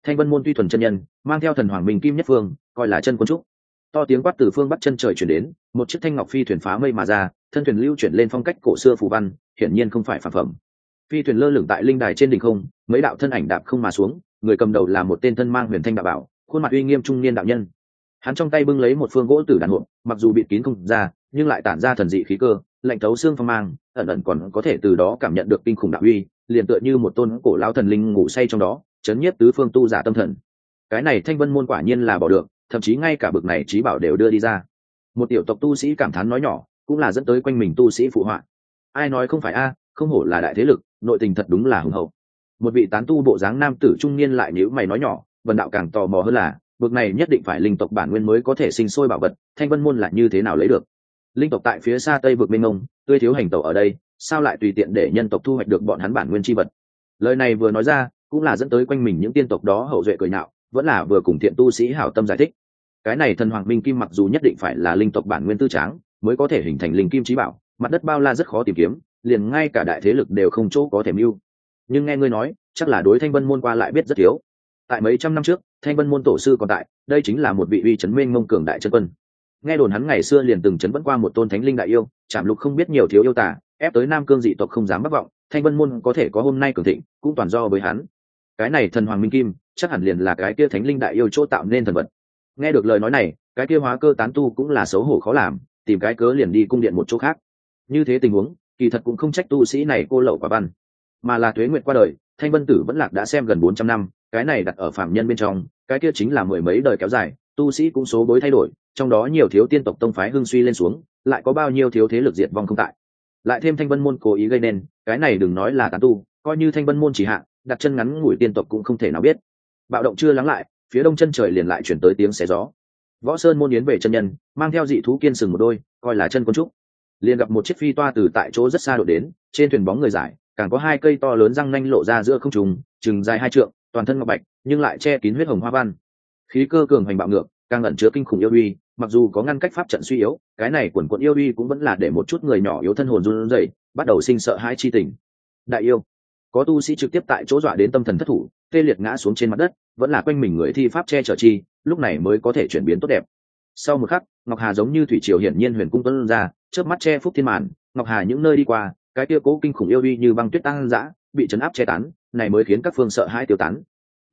Thanh vân môn tuy thuần chân nhân, mang theo thần hoàng minh kim nhất phương, coi là chân quân trúc. To tiếng quát từ phương bắc chân trời chuyển đến, một chiếc thanh ngọc phi thuyền phá mây mà ra, thân thuyền lưu chuyển lên phong cách cổ xưa phù văn, hiển nhiên không phải phản phẩm phi thuyền lơ lửng tại linh đài trên đỉnh không, mấy đạo thân ảnh đạp không mà xuống, người cầm đầu là một tên thân mang huyền thanh đạo bảo, khuôn mặt uy nghiêm trung niên đạo nhân. Hắn trong tay bưng lấy một phương gỗ tử đàn hộp, mặc dù bịt kín không ra, nhưng lại tản ra thần dị khí cơ, lạnh thấu xương phong mang, ẩn ẩn còn có thể từ đó cảm nhận được kinh khủng đạo uy, liền tựa như một tôn cổ lão thần linh ngủ say trong đó, chấn nhiếp tứ phương tu giả tâm thần. Cái này thanh vân môn quả nhiên là bỏ được, thậm chí ngay cả bực này trí bảo đều đưa đi ra. Một tiểu tộc tu sĩ cảm thán nói nhỏ, cũng là dẫn tới quanh mình tu sĩ phụ họa. Ai nói không phải a không hổ là đại thế lực, nội tình thật đúng là hùng hậu. Một vị tán tu bộ dáng nam tử trung niên lại nhữ mày nói nhỏ, vần đạo càng tò mò hơn là, bực này nhất định phải linh tộc bản nguyên mới có thể sinh sôi bảo vật, thanh vân môn là như thế nào lấy được? Linh tộc tại phía xa tây vực mênh mông, tươi thiếu hành tẩu ở đây, sao lại tùy tiện để nhân tộc thu hoạch được bọn hắn bản nguyên chi vật? Lời này vừa nói ra, cũng là dẫn tới quanh mình những tiên tộc đó hậu duệ cười nạo vẫn là vừa cùng thiện tu sĩ hảo tâm giải thích. Cái này thần hoàng minh kim mặc dù nhất định phải là linh tộc bản nguyên tư tráng, mới có thể hình thành linh kim trí bảo, mặt đất bao la rất khó tìm kiếm liền ngay cả đại thế lực đều không chỗ có thể mưu. Nhưng nghe ngươi nói, chắc là đối thanh vân môn qua lại biết rất thiếu. Tại mấy trăm năm trước, thanh vân môn tổ sư còn tại, đây chính là một vị uy chấn minh mông cường đại chân quân. Nghe đồn hắn ngày xưa liền từng chấn vẫn qua một tôn thánh linh đại yêu chạm lục không biết nhiều thiếu yêu tả ép tới nam cương dị tộc không dám bất vọng, thanh vân môn có thể có hôm nay cường thịnh, cũng toàn do với hắn. Cái này thần hoàng minh kim, chắc hẳn liền là cái kia thánh linh đại yêu chỗ tạo nên thần vật. Nghe được lời nói này, cái kia hóa cơ tán tu cũng là xấu hổ khó làm, tìm cái cớ liền đi cung điện một chỗ khác. Như thế tình huống kỳ thật cũng không trách tu sĩ này cô lậu quả văn, mà là thuế nguyện qua đời, thanh vân tử vẫn lạc đã xem gần bốn trăm năm, cái này đặt ở phạm nhân bên trong, cái kia chính là mười mấy đời kéo dài, tu sĩ cũng số bối thay đổi, trong đó nhiều thiếu tiên tộc tông phái hưng suy lên xuống, lại có bao nhiêu thiếu thế lực diệt vong không tại. Lại thêm thanh vân môn cố ý gây nên, cái này đừng nói là tán tu, coi như thanh vân môn chỉ hạ, đặt chân ngắn ngủi tiên tộc cũng không thể nào biết. Bạo động chưa lắng lại, phía đông chân trời liền lại chuyển tới tiếng xé gió. Võ sơn môn yến về chân nhân, mang theo dị thú kiên sừng một đôi, coi là chân quân trúc liền gặp một chiếc phi toa từ tại chỗ rất xa đổ đến, trên thuyền bóng người giải càng có hai cây to lớn răng nanh lộ ra giữa không trùng chừng dài hai trượng, toàn thân ngọc bạch, nhưng lại che kín huyết hồng hoa văn. Khí cơ cường hành bạo ngược, càng ẩn chứa kinh khủng yêu uy, mặc dù có ngăn cách pháp trận suy yếu, cái này quần quận yêu uy cũng vẫn là để một chút người nhỏ yếu thân hồn run rẩy, bắt đầu sinh sợ hãi chi tình. Đại yêu, có tu sĩ trực tiếp tại chỗ dọa đến tâm thần thất thủ, tê liệt ngã xuống trên mặt đất, vẫn là quanh mình người thi pháp che chở chi, lúc này mới có thể chuyển biến tốt đẹp sau một khắc, ngọc hà giống như thủy triều hiển nhiên huyền cung tuấn ra trước mắt che phúc thiên màn. Ngọc hà những nơi đi qua, cái kia cố kinh khủng yêu uy như băng tuyết tăng dã bị chấn áp che tán, này mới khiến các phương sợ hãi tiêu tán.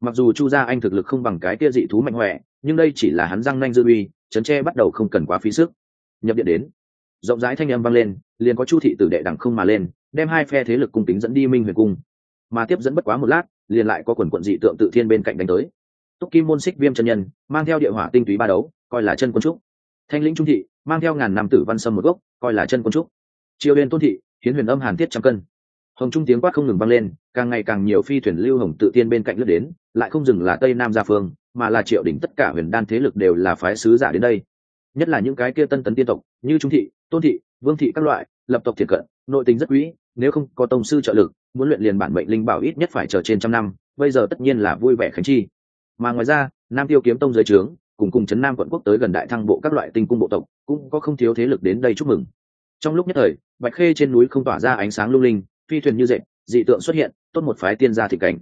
Mặc dù chu gia anh thực lực không bằng cái kia dị thú mạnh mẽ, nhưng đây chỉ là hắn răng nanh dư uy chấn che bắt đầu không cần quá phí sức. Nhập điện đến, rộng rãi thanh âm vang lên, liền có chu thị tử đệ đẳng không mà lên, đem hai phe thế lực cung tính dẫn đi minh huyền cung. Mà tiếp dẫn bất quá một lát, liền lại có quần quận dị tượng tự thiên bên cạnh đánh tới. Túc kim môn xích viêm chân nhân, mang theo địa hỏa tinh túy ba đấu coi là chân quân trúc. Thanh lĩnh trung thị, mang theo ngàn năm tử văn sâm một gốc, coi là chân quân trúc. Triều huyền tôn thị, hiến huyền âm hàn thiết trăm cân. Hồng trung tiếng quát không ngừng vang lên, càng ngày càng nhiều phi thuyền lưu hồng tự tiên bên cạnh lướt đến, lại không dừng là tây nam gia phương, mà là triệu đỉnh tất cả huyền đan thế lực đều là phái sứ giả đến đây. Nhất là những cái kia tân tấn tiên tộc, như trung thị, tôn thị, vương thị các loại, lập tộc thiệt cận, nội tình rất quý, nếu không có tông sư trợ lực, muốn luyện liền bản mệnh linh bảo ít nhất phải chờ trên trăm năm, bây giờ tất nhiên là vui vẻ khánh chi. Mà ngoài ra, nam tiêu kiếm tông dưới trướng cùng cùng chấn nam quận quốc tới gần đại thăng bộ các loại tinh cung bộ tộc, cũng có không thiếu thế lực đến đây chúc mừng. Trong lúc nhất thời, bạch khê trên núi không tỏa ra ánh sáng lung linh, phi thuyền như dệt, dị tượng xuất hiện, tốt một phái tiên gia thị cảnh.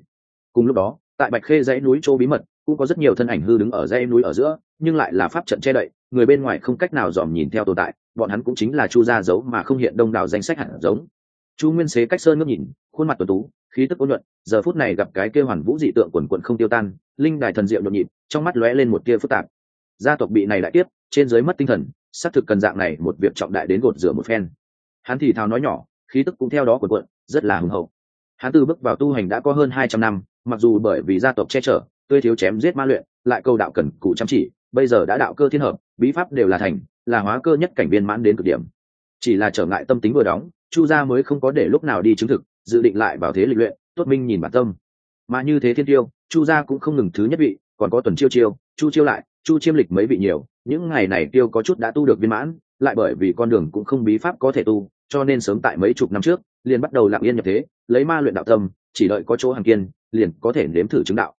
Cùng lúc đó, tại bạch khê dãy núi chỗ bí mật, cũng có rất nhiều thân ảnh hư đứng ở dãy núi ở giữa, nhưng lại là pháp trận che đậy, người bên ngoài không cách nào dòm nhìn theo tồn tại, bọn hắn cũng chính là chu gia giấu mà không hiện đông đảo danh sách hẳn giống. Chu nguyên xế cách sơn ngước nhìn, khuôn mặt tuần tú khí tức ôn nhuận, giờ phút này gặp cái kêu hoàn vũ dị tượng quần quận không tiêu tan, linh đài thần diệu nhộn nhịp, trong mắt lóe lên một tia phức tạp. Gia tộc bị này lại tiếp, trên dưới mất tinh thần, xác thực cần dạng này một việc trọng đại đến gột rửa một phen. Hắn thì thào nói nhỏ, khí tức cũng theo đó quần cuộn rất là hùng hậu. Hắn từ bước vào tu hành đã có hơn hai trăm năm, mặc dù bởi vì gia tộc che chở, tươi thiếu chém giết ma luyện, lại câu đạo cần cụ chăm chỉ, bây giờ đã đạo cơ thiên hợp, bí pháp đều là thành, là hóa cơ nhất cảnh viên mãn đến cực điểm. Chỉ là trở ngại tâm tính vừa đóng, chu gia mới không có để lúc nào đi chứng thực dự định lại vào thế lịch luyện, tốt minh nhìn bản tâm. Mà như thế thiên tiêu, chu gia cũng không ngừng thứ nhất vị, còn có tuần chiêu chiêu, chu chiêu lại, chu chiêm lịch mấy vị nhiều, những ngày này tiêu có chút đã tu được viên mãn, lại bởi vì con đường cũng không bí pháp có thể tu, cho nên sớm tại mấy chục năm trước, liền bắt đầu lặng yên nhập thế, lấy ma luyện đạo tâm, chỉ đợi có chỗ hàng kiên, liền có thể nếm thử chứng đạo.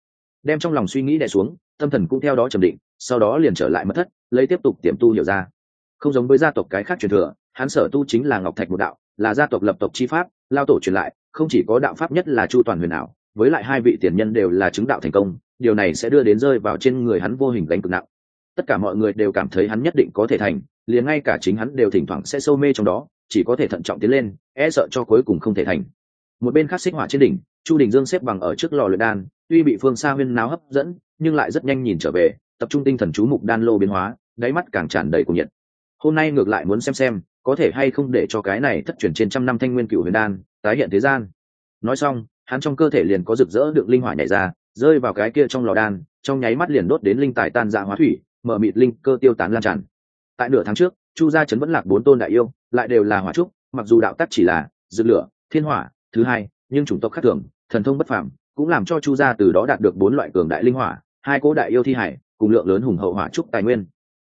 Đem trong lòng suy nghĩ đè xuống, tâm thần cũng theo đó trầm định, sau đó liền trở lại mất thất, lấy tiếp tục tiềm tu hiểu ra. Không giống với gia tộc cái khác truyền thừa, hắn sở tu chính là ngọc thạch một đạo, là gia tộc lập tộc chi pháp, lao tổ truyền lại không chỉ có đạo pháp nhất là chu toàn huyền ảo, với lại hai vị tiền nhân đều là chứng đạo thành công, điều này sẽ đưa đến rơi vào trên người hắn vô hình gánh cực nặng. Tất cả mọi người đều cảm thấy hắn nhất định có thể thành, liền ngay cả chính hắn đều thỉnh thoảng sẽ sâu mê trong đó, chỉ có thể thận trọng tiến lên e sợ cho cuối cùng không thể thành. Một bên khác xích hỏa trên đỉnh, chu đình dương xếp bằng ở trước lò luyện đan, tuy bị phương xa huyên náo hấp dẫn, nhưng lại rất nhanh nhìn trở về, tập trung tinh thần chú mục đan lô biến hóa, đáy mắt càng tràn đầy cuồng nhiệt. Hôm nay ngược lại muốn xem xem có thể hay không để cho cái này thất truyền trên trăm năm thanh nguyên cựu huyền đan tái hiện thế gian. Nói xong, hắn trong cơ thể liền có rực rỡ được linh hỏa nhảy ra, rơi vào cái kia trong lò đan, trong nháy mắt liền đốt đến linh tài tan dạ hóa thủy, mở mịt linh cơ tiêu tán lan tràn. Tại nửa tháng trước, chu gia trấn vẫn lạc bốn tôn đại yêu, lại đều là hỏa trúc, mặc dù đạo tắc chỉ là dược lửa, thiên hỏa, thứ hai, nhưng chủng tộc khác thường, thần thông bất phàm, cũng làm cho chu gia từ đó đạt được bốn loại cường đại linh hỏa, hai cố đại yêu thi hải, cùng lượng lớn hùng hậu hỏa trúc tài nguyên.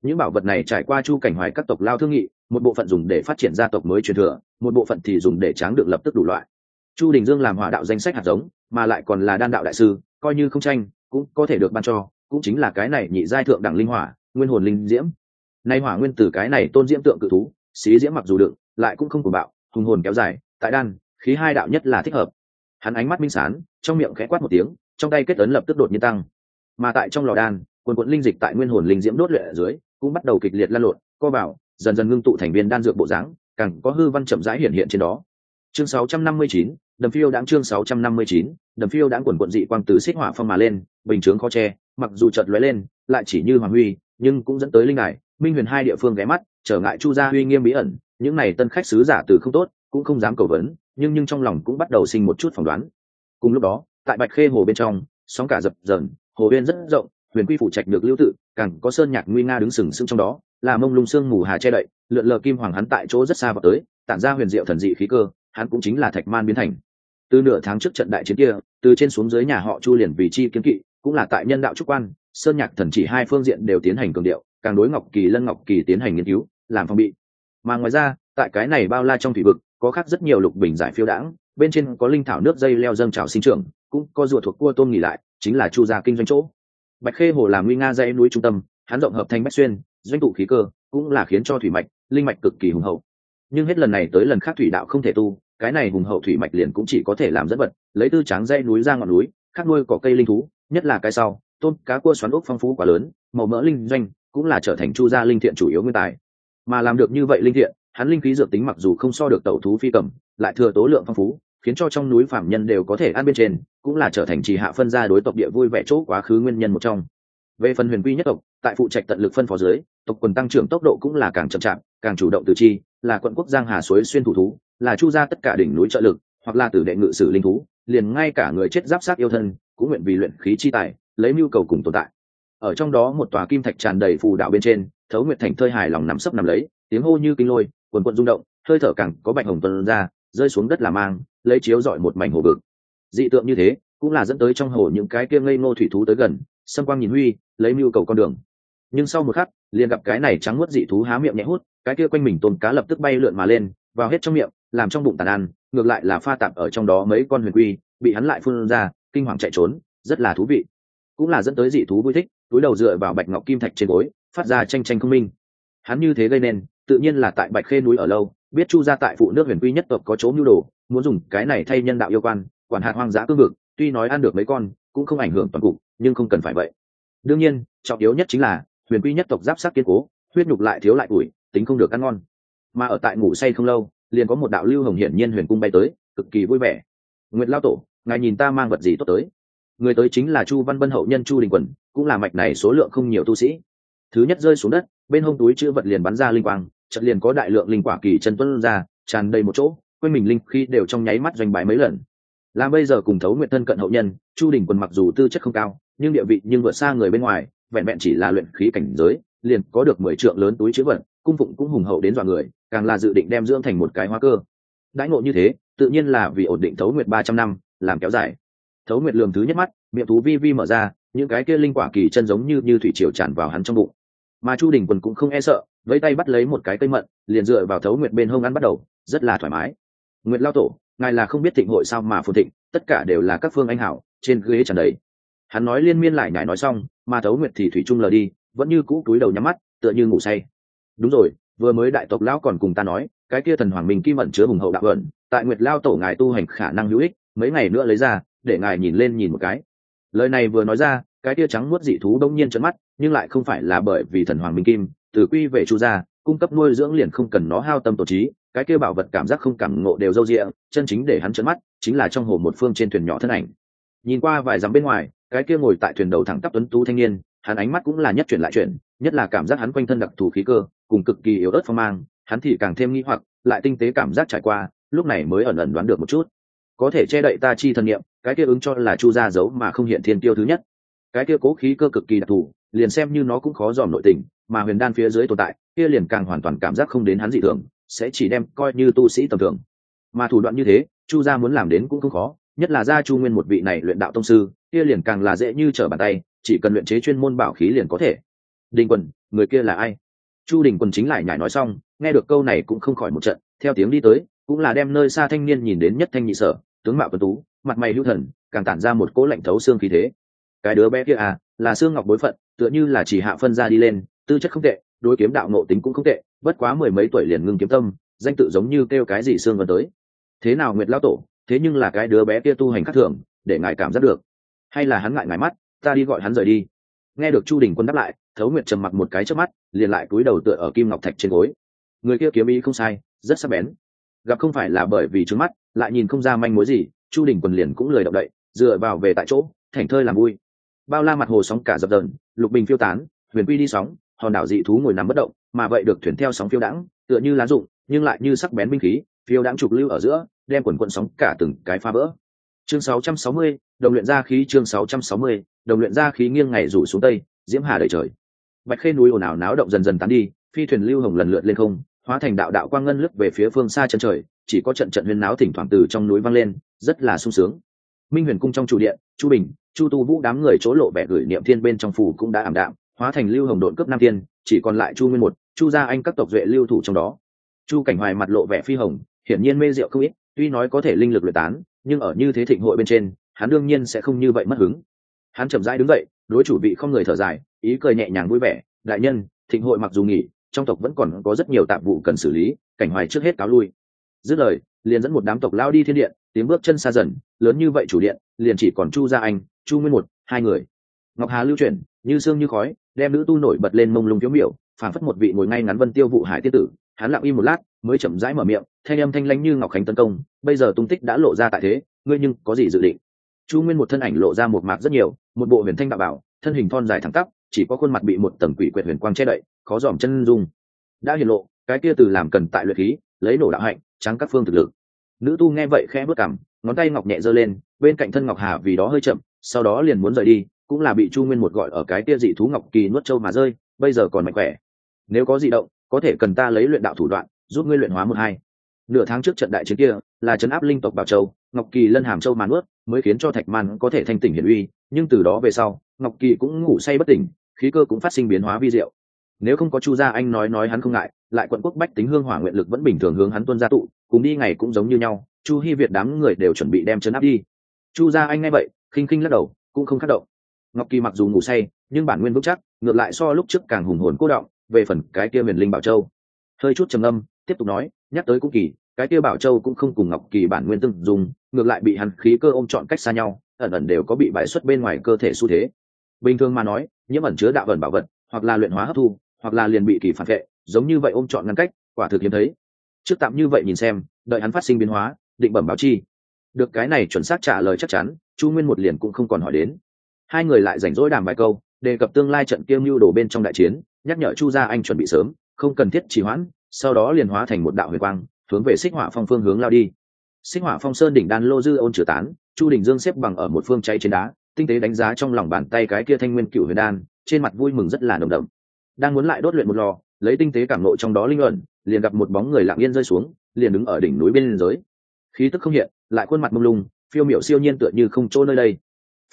Những bảo vật này trải qua chu cảnh hoài các tộc lao thương nghị một bộ phận dùng để phát triển gia tộc mới truyền thừa, một bộ phận thì dùng để tráng được lập tức đủ loại. Chu đình dương làm hỏa đạo danh sách hạt giống, mà lại còn là đan đạo đại sư, coi như không tranh, cũng có thể được ban cho, cũng chính là cái này nhị giai thượng đẳng linh hỏa, nguyên hồn linh diễm. Nay hỏa nguyên từ cái này tôn diễm tượng cự thú, xí diễm mặc dù đựng lại cũng không của bạo, hùng hồn kéo dài, tại đan, khí hai đạo nhất là thích hợp. Hắn ánh mắt minh sán trong miệng khẽ quát một tiếng, trong tay kết ấn lập tức đột nhiên tăng. Mà tại trong lò đan, quần quận linh dịch tại nguyên hồn linh diễm đốt luyện ở dưới, cũng bắt đầu kịch liệt lan lộn, co vào dần dần ngưng tụ thành viên đan dược bộ dáng càng có hư văn chậm rãi hiện hiện trên đó. Chương 659, đầm phiêu đáng chương 659, đầm phiêu đáng quần quận dị quang từ xích hỏa phong mà lên bình chướng khó che mặc dù chợt lóe lên lại chỉ như hoàng huy nhưng cũng dẫn tới linh hải minh huyền hai địa phương ghé mắt trở ngại chu gia uy nghiêm bí ẩn những này tân khách sứ giả từ không tốt cũng không dám cầu vấn nhưng nhưng trong lòng cũng bắt đầu sinh một chút phỏng đoán. Cùng lúc đó tại bạch khê hồ bên trong sóng cả dập dờn hồ bên rất rộng huyền quy phủ trạch được lưu tự càng có sơn nhạc nguy nga đứng sừng sững trong đó là mông lung sương mù hà che đậy, lượn lờ kim hoàng hắn tại chỗ rất xa vào tới, tản ra huyền diệu thần dị khí cơ, hắn cũng chính là thạch man biến thành. Từ nửa tháng trước trận đại chiến kia, từ trên xuống dưới nhà họ chu liền vì chi kiến kỵ, cũng là tại nhân đạo trúc quan, sơn nhạc thần chỉ hai phương diện đều tiến hành cường điệu, càng đối ngọc kỳ, lân ngọc kỳ tiến hành nghiên cứu, làm phòng bị. Mà ngoài ra, tại cái này bao la trong thủy vực, có khác rất nhiều lục bình giải phiêu đãng, bên trên có linh thảo nước dây leo dâng trào sinh trưởng, cũng có ruột thuộc cua tôm nghỉ lại, chính là chu gia kinh doanh chỗ. Bạch khê hồ làm nguy nga dây núi trung tâm, hắn rộng hợp thành bách xuyên doanh tụ khí cơ cũng là khiến cho thủy mạch, linh mạch cực kỳ hùng hậu. Nhưng hết lần này tới lần khác thủy đạo không thể tu, cái này hùng hậu thủy mạch liền cũng chỉ có thể làm dẫn vật, lấy tư tráng dây núi ra ngọn núi, khác nuôi cỏ cây linh thú, nhất là cái sau, tôm, cá cua xoắn ốc phong phú quá lớn, màu mỡ linh doanh cũng là trở thành chu gia linh thiện chủ yếu nguyên tài. Mà làm được như vậy linh thiện, hắn linh khí dược tính mặc dù không so được tẩu thú phi cầm, lại thừa tố lượng phong phú, khiến cho trong núi phạm nhân đều có thể ăn bên trên, cũng là trở thành trì hạ phân gia đối tộc địa vui vẻ chỗ quá khứ nguyên nhân một trong. Về phần huyền quy nhất tộc tại phụ trạch tận lực phân phó dưới, tộc quần tăng trưởng tốc độ cũng là càng chậm chạp, càng chủ động từ chi, là quận quốc giang hà suối xuyên thủ thú, là chu ra tất cả đỉnh núi trợ lực, hoặc là tử đệ ngự sử linh thú, liền ngay cả người chết giáp sát yêu thân, cũng nguyện vì luyện khí chi tài, lấy mưu cầu cùng tồn tại. Ở trong đó một tòa kim thạch tràn đầy phù đạo bên trên, thấu nguyệt thành thơi hài lòng nằm sấp nằm lấy, tiếng hô như kinh lôi, quần quận rung động, hơi thở càng có bạch hồng tuôn ra, rơi xuống đất là mang, lấy chiếu dọi một mảnh hồ vực. Dị tượng như thế, cũng là dẫn tới trong hồ những cái kia ngây ngô thủy thú tới gần xâm quang nhìn huy, lấy mưu cầu con đường nhưng sau một khắc, liền gặp cái này trắng mất dị thú há miệng nhẹ hút, cái kia quanh mình tồn cá lập tức bay lượn mà lên, vào hết trong miệng, làm trong bụng tàn ăn, ngược lại là pha tạp ở trong đó mấy con huyền quy, bị hắn lại phun ra, kinh hoàng chạy trốn, rất là thú vị. Cũng là dẫn tới dị thú vui thích, túi đầu dựa vào bạch ngọc kim thạch trên gối, phát ra tranh tranh không minh. Hắn như thế gây nên, tự nhiên là tại bạch khê núi ở lâu, biết chu gia tại phụ nước huyền quy nhất tộc có chỗ mưu đồ, muốn dùng cái này thay nhân đạo yêu quan, quản hạt hoang dã cương vực, tuy nói ăn được mấy con, cũng không ảnh hưởng toàn cục, nhưng không cần phải vậy. Đương nhiên, trọng yếu nhất chính là huyền quy nhất tộc giáp sắc kiên cố, huyết nhục lại thiếu lại ủi tính không được ăn ngon. Mà ở tại ngủ say không lâu, liền có một đạo lưu hồng hiển nhiên huyền cung bay tới, cực kỳ vui vẻ. Nguyệt lao tổ, ngài nhìn ta mang vật gì tốt tới? Người tới chính là chu văn bân hậu nhân chu đình quần cũng là mạch này số lượng không nhiều tu sĩ. Thứ nhất rơi xuống đất, bên hông túi chữ vật liền bắn ra linh quang, chợt liền có đại lượng linh quả kỳ chân tuân ra, tràn đầy một chỗ, quanh mình linh khi đều trong nháy mắt doanh bại mấy lần. Là bây giờ cùng thấu nguyện thân cận hậu nhân, chu đình quân mặc dù tư chất không cao, nhưng địa vị nhưng vượt xa người bên ngoài vẹn vẹn chỉ là luyện khí cảnh giới, liền có được mười trượng lớn túi chữ vật, cung phụng cũng hùng hậu đến dọa người, càng là dự định đem dưỡng thành một cái hoa cơ. Đãi ngộ như thế, tự nhiên là vì ổn định thấu nguyệt ba trăm năm, làm kéo dài. Thấu nguyệt lường thứ nhất mắt, miệng thú vi vi mở ra, những cái kia linh quả kỳ chân giống như như thủy triều tràn vào hắn trong bụng. Mà chu đình quân cũng không e sợ với tay bắt lấy một cái cây mận, liền dựa vào thấu nguyệt bên hông ăn bắt đầu, rất là thoải mái. Nguyệt lao tổ, ngài là không biết thịnh hội sao mà phồn thịnh, tất cả đều là các phương anh hảo, trên ghế tràn đầy hắn nói liên miên lại nhải nói xong, mà thấu nguyệt thì thủy trung lờ đi, vẫn như cũ túi đầu nhắm mắt, tựa như ngủ say. Đúng rồi, vừa mới đại tộc lão còn cùng ta nói, cái kia thần hoàng minh kim ẩn chứa hùng hậu đạo ẩn, tại nguyệt lao tổ ngài tu hành khả năng hữu ích, mấy ngày nữa lấy ra, để ngài nhìn lên nhìn một cái. Lời này vừa nói ra, cái tia trắng nuốt dị thú đông nhiên trấn mắt, nhưng lại không phải là bởi vì thần hoàng minh kim, từ quy về chu gia, cung cấp nuôi dưỡng liền không cần nó hao tâm tổ trí, cái kia bảo vật cảm giác không cảm ngộ đều râu rịa chân chính để hắn trấn mắt, chính là trong hồ một phương trên thuyền nhỏ thân ảnh. Nhìn qua vài dặm bên ngoài cái kia ngồi tại thuyền đầu thẳng tắp tuấn tú thanh niên, hắn ánh mắt cũng là nhất chuyển lại chuyển, nhất là cảm giác hắn quanh thân đặc thù khí cơ, cùng cực kỳ yếu ớt phong mang, hắn thì càng thêm nghi hoặc, lại tinh tế cảm giác trải qua, lúc này mới ẩn ẩn đoán được một chút. Có thể che đậy ta chi thần niệm, cái kia ứng cho là chu gia giấu mà không hiện thiên tiêu thứ nhất. Cái kia cố khí cơ cực kỳ đặc thù, liền xem như nó cũng khó dòm nội tình, mà huyền đan phía dưới tồn tại, kia liền càng hoàn toàn cảm giác không đến hắn dị thường, sẽ chỉ đem coi như tu sĩ tầm thường. Mà thủ đoạn như thế, chu gia muốn làm đến cũng không khó, nhất là gia chu nguyên một vị này luyện đạo tông sư kia liền càng là dễ như trở bàn tay, chỉ cần luyện chế chuyên môn bảo khí liền có thể. Đình quần, người kia là ai? Chu đình quần chính lại nhảy nói xong, nghe được câu này cũng không khỏi một trận, theo tiếng đi tới, cũng là đem nơi xa thanh niên nhìn đến nhất thanh nhị sở, tướng mạo tuấn tú, mặt mày hữu thần, càng tản ra một cỗ lạnh thấu xương khí thế. Cái đứa bé kia à là xương ngọc bối phận, tựa như là chỉ hạ phân ra đi lên, tư chất không tệ, đối kiếm đạo nộ tính cũng không tệ, bất quá mười mấy tuổi liền ngưng kiếm tâm, danh tự giống như kêu cái gì xương gần tới. Thế nào nguyệt lao tổ, thế nhưng là cái đứa bé kia tu hành khắc thường, để ngài cảm giác được hay là hắn ngại ngại mắt ta đi gọi hắn rời đi. Nghe được chu đình quân đáp lại thấu nguyệt trầm mặc một cái trước mắt liền lại cúi đầu tựa ở kim ngọc thạch trên gối. Người kia kiếm ý không sai rất sắc bén. Gặp không phải là bởi vì trứng mắt lại nhìn không ra manh mối gì chu đình Quân liền cũng lười động đậy dựa vào về tại chỗ thảnh thơi làm vui. Bao la mặt hồ sóng cả dập dờn lục bình phiêu tán huyền quy đi sóng hòn đảo dị thú ngồi nằm bất động mà vậy được thuyền theo sóng phiêu đãng tựa như lá rụng nhưng lại như sắc bén binh khí phiêu đãng trục lưu ở giữa đem quần quận sóng cả từng cái phá vỡ. Chương 660, đồng luyện ra khí chương 660, đồng luyện ra khí nghiêng ngày rủ xuống tây diễm hà đầy trời. Bạch khê núi ồn ào náo động dần dần tán đi phi thuyền lưu hồng lần lượt lên không hóa thành đạo đạo quang ngân lướt về phía phương xa chân trời chỉ có trận trận huyên náo thỉnh thoảng từ trong núi vang lên rất là sung sướng. Minh huyền cung trong chủ điện chu bình chu tu vũ đám người chỗ lộ vẻ gửi niệm thiên bên trong phủ cũng đã ảm đạm hóa thành lưu hồng độn cấp nam thiên chỉ còn lại chu nguyên một chu gia anh các tộc duệ lưu thủ trong đó. Chu cảnh hoài mặt lộ vẻ phi hồng hiển nhiên mê rượu không ít tuy nói có thể linh lực luyện tán nhưng ở như thế thịnh hội bên trên hắn đương nhiên sẽ không như vậy mất hứng. Hắn chậm rãi đứng dậy, đối chủ vị không người thở dài, ý cười nhẹ nhàng vui vẻ, đại nhân, thịnh hội mặc dù nghỉ, trong tộc vẫn còn có rất nhiều tạp vụ cần xử lý, cảnh hoài trước hết cáo lui. Dứt lời, liền dẫn một đám tộc lao đi thiên điện, tiếng bước chân xa dần, lớn như vậy chủ điện, liền chỉ còn chu gia anh, chu nguyên một, hai người. Ngọc hà lưu chuyển, như sương như khói, đem nữ tu nổi bật lên mông lung phiếu miểu, phảng phất một vị ngồi ngay ngắn vân tiêu vụ hải tiết tử. Hắn lặng im một lát, mới chậm rãi mở miệng, thanh âm thanh lãnh như ngọc khánh tấn công, bây giờ tung tích đã lộ ra tại thế, ngươi nhưng có gì dự định? Chu nguyên một thân ảnh lộ ra một mạc rất nhiều, một bộ huyền thanh đạo bảo, thân hình thon dài thẳng tắp, chỉ có khuôn mặt bị một tầng quỷ quyệt huyền quang che đậy, khó dòm chân dung. Đã hiện lộ, cái kia từ làm cần tại luyện khí, lấy nổ đạo hạnh, trắng các phương thực lực. Nữ tu nghe vậy khẽ bước cằm, ngón tay ngọc nhẹ giơ lên, bên cạnh thân ngọc hà vì đó hơi chậm, sau đó liền muốn rời đi, cũng là bị chu nguyên một gọi ở cái kia dị thú ngọc kỳ nuốt châu mà rơi, bây giờ còn mạnh khỏe. Nếu có dị động, có thể cần ta lấy luyện đạo thủ đoạn, giúp ngươi luyện hóa một hai. Nửa tháng trước trận đại chiến kia, là chấn áp linh tộc bảo châu ngọc kỳ lân hàm châu mà nuốt, mới khiến cho thạch man có thể thanh tỉnh hiển uy, nhưng từ đó về sau, ngọc kỳ cũng ngủ say bất tỉnh, khí cơ cũng phát sinh biến hóa vi diệu. Nếu không có chu gia anh nói nói hắn không ngại, lại quận quốc bách tính hương hỏa nguyện lực vẫn bình thường hướng hắn tuân gia tụ, cùng đi ngày cũng giống như nhau, chu hy việt đám người đều chuẩn bị đem chấn áp đi. Chu gia anh nghe vậy, khinh khinh lắc đầu, cũng không khắc động. Ngọc kỳ mặc dù ngủ say, nhưng bản nguyên vững chắc, ngược lại so lúc trước càng hùng hồn cố động, về phần cái kia miền linh bảo châu. Hơi chút trầm âm tiếp tục nói, nhắc tới cũng kỳ cái kia bảo châu cũng không cùng ngọc kỳ bản nguyên tương dùng ngược lại bị hắn khí cơ ôm trọn cách xa nhau, ẩn ẩn đều có bị bại xuất bên ngoài cơ thể xu thế. Bình thường mà nói, nhiễm ẩn chứa đạo ẩn bảo vật, hoặc là luyện hóa hấp thu, hoặc là liền bị kỳ phản vệ, giống như vậy ôm chọn ngăn cách, quả thực hiếm thấy. Trước tạm như vậy nhìn xem, đợi hắn phát sinh biến hóa, định bẩm báo chi. Được cái này chuẩn xác trả lời chắc chắn, chu nguyên một liền cũng không còn hỏi đến. Hai người lại rảnh rỗi đàm vài câu, đề cập tương lai trận kiêm mưu đồ bên trong đại chiến, nhắc nhở chu gia anh chuẩn bị sớm, không cần thiết trì hoãn, sau đó liền hóa thành một đạo huyền quang hướng về xích hỏa phong phương hướng lao đi. Xích hỏa phong sơn đỉnh đan lô dư ôn trừ tán chu đình dương xếp bằng ở một phương cháy trên đá tinh tế đánh giá trong lòng bàn tay cái kia thanh nguyên cựu huyền đan trên mặt vui mừng rất là nồng đậm. Đang muốn lại đốt luyện một lò lấy tinh tế cảm nộ trong đó linh luận liền gặp một bóng người lặng yên rơi xuống liền đứng ở đỉnh núi bên giới khí tức không hiện lại khuôn mặt mông lung phiêu miểu siêu nhiên tựa như không chỗ nơi đây.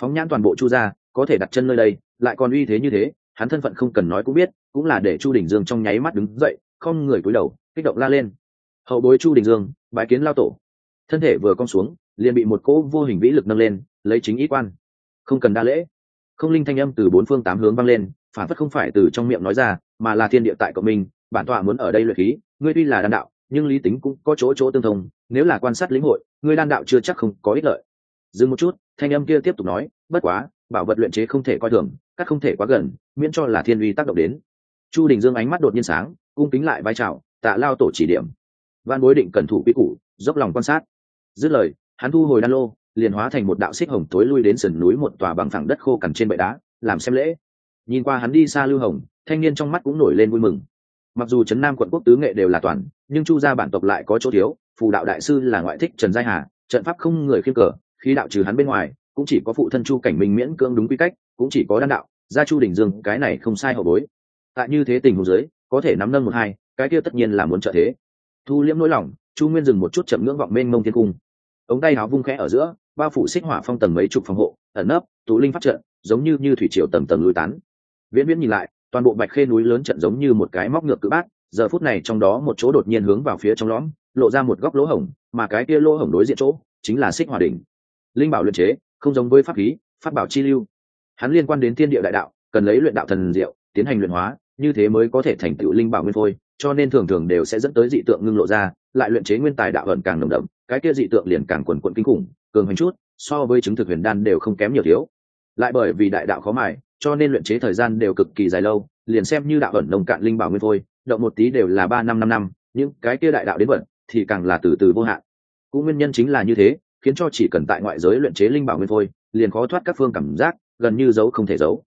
Phóng nhãn toàn bộ chu ra, có thể đặt chân nơi đây lại còn uy thế như thế hắn thân phận không cần nói cũng biết cũng là để chu đình dương trong nháy mắt đứng dậy không người cúi đầu kích động la lên hậu bối chu đình dương, bái kiến lao tổ. Thân thể vừa cong xuống, liền bị một cỗ vô hình vĩ lực nâng lên, lấy chính ý quan. Không cần đa lễ. Không linh thanh âm từ bốn phương tám hướng vang lên, phản phất không phải từ trong miệng nói ra, mà là thiên địa tại cộng minh, bản tọa muốn ở đây luyện khí, ngươi tuy là đan đạo, nhưng lý tính cũng có chỗ chỗ tương thông, nếu là quan sát lĩnh hội, ngươi đan đạo chưa chắc không có ích lợi. Dừng một chút, thanh âm kia tiếp tục nói, bất quá, bảo vật luyện chế không thể coi thường, các không thể quá gần, miễn cho là thiên uy tác động đến. Chu đình dương ánh mắt đột nhiên sáng, cung kính lại vai trào tạ lao tổ chỉ điểm văn bối định cẩn thủ quy củ, dốc lòng quan sát. Dứt lời, hắn thu hồi đan lô, liền hóa thành một đạo xích hồng tối lui đến sườn núi một tòa bằng phẳng đất khô cằn trên bệ đá, làm xem lễ. Nhìn qua hắn đi xa lưu hồng, thanh niên trong mắt cũng nổi lên vui mừng. Mặc dù trấn nam quận quốc tứ nghệ đều là toàn, nhưng chu gia bản tộc lại có chỗ thiếu, phù đạo đại sư là ngoại thích trần giai hà, trận pháp không người khiêm cờ, khí đạo trừ hắn bên ngoài, cũng chỉ có phụ thân chu cảnh minh miễn cưỡng đúng quy cách, cũng chỉ có đan đạo, gia chu đình dương, cái này không sai hậu bối. Tại như thế tình huống giới có thể nắm nâng một hai, cái kia tất nhiên là muốn trợ thế thu liễm nỗi lòng, chu nguyên dừng một chút chậm ngưỡng vọng mênh mông thiên cung. Ống tay áo vung khẽ ở giữa, bao phủ xích hỏa phong tầng mấy chục phòng hộ, ẩn nấp tú linh phát trận, giống như như thủy triều tầng tầng lui tán. Viễn viễn nhìn lại, toàn bộ bạch khê núi lớn trận giống như một cái móc ngược cự bát, giờ phút này trong đó một chỗ đột nhiên hướng vào phía trong lõm, lộ ra một góc lỗ hổng, mà cái kia lỗ hổng đối diện chỗ, chính là xích hỏa đỉnh. Linh bảo luyện chế, không giống với pháp khí, pháp bảo chi lưu. Hắn liên quan đến thiên địa đại đạo, cần lấy luyện đạo thần diệu, tiến hành luyện hóa, như thế mới có thể thành tựu linh bảo nguyên phôi cho nên thường thường đều sẽ dẫn tới dị tượng ngưng lộ ra, lại luyện chế nguyên tài đạo ẩn càng nồng đậm, cái kia dị tượng liền càng quần quận kinh khủng, cường hành chút, so với chứng thực huyền đan đều không kém nhiều thiếu. Lại bởi vì đại đạo khó mài, cho nên luyện chế thời gian đều cực kỳ dài lâu, liền xem như đạo ẩn nồng cạn linh bảo nguyên thôi, động một tí đều là ba năm năm năm, những cái kia đại đạo đến vận thì càng là từ từ vô hạn. Cũng nguyên nhân chính là như thế, khiến cho chỉ cần tại ngoại giới luyện chế linh bảo nguyên thôi, liền khó thoát các phương cảm giác, gần như giấu không thể giấu.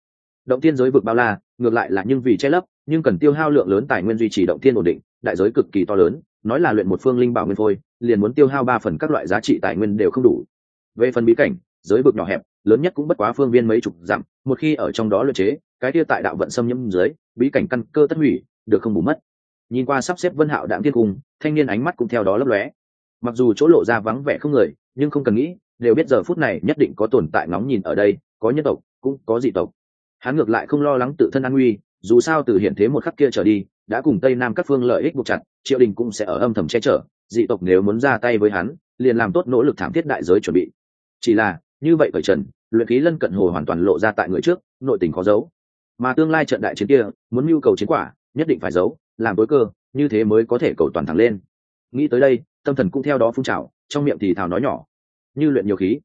Động tiên giới vực bao la, ngược lại là nhưng vì che lấp nhưng cần tiêu hao lượng lớn tài nguyên duy trì động thiên ổn định, đại giới cực kỳ to lớn, nói là luyện một phương linh bảo nguyên phôi, liền muốn tiêu hao ba phần các loại giá trị tài nguyên đều không đủ. Về phần bí cảnh, giới vực nhỏ hẹp, lớn nhất cũng bất quá phương viên mấy chục dặm, một khi ở trong đó luyện chế, cái kia tại đạo vận xâm nhiễm dưới, bí cảnh căn cơ tất hủy, được không bù mất. Nhìn qua sắp xếp vân hạo đạm thiên cung, thanh niên ánh mắt cũng theo đó lấp lóe. Mặc dù chỗ lộ ra vắng vẻ không người, nhưng không cần nghĩ, đều biết giờ phút này nhất định có tồn tại ngóng nhìn ở đây, có nhân tộc, cũng có dị tộc. Hắn ngược lại không lo lắng tự thân an nguy dù sao từ hiện thế một khắc kia trở đi, đã cùng tây nam các phương lợi ích buộc chặt, triệu đình cũng sẽ ở âm thầm che chở, dị tộc nếu muốn ra tay với hắn, liền làm tốt nỗ lực thảm thiết đại giới chuẩn bị. Chỉ là, như vậy cởi trần, luyện khí lân cận hồ hoàn toàn lộ ra tại người trước, nội tình khó giấu. Mà tương lai trận đại chiến kia, muốn mưu cầu chiến quả, nhất định phải giấu, làm tối cơ, như thế mới có thể cầu toàn thẳng lên. Nghĩ tới đây, tâm thần cũng theo đó phun trào, trong miệng thì thào nói nhỏ. Như luyện nhiều khí,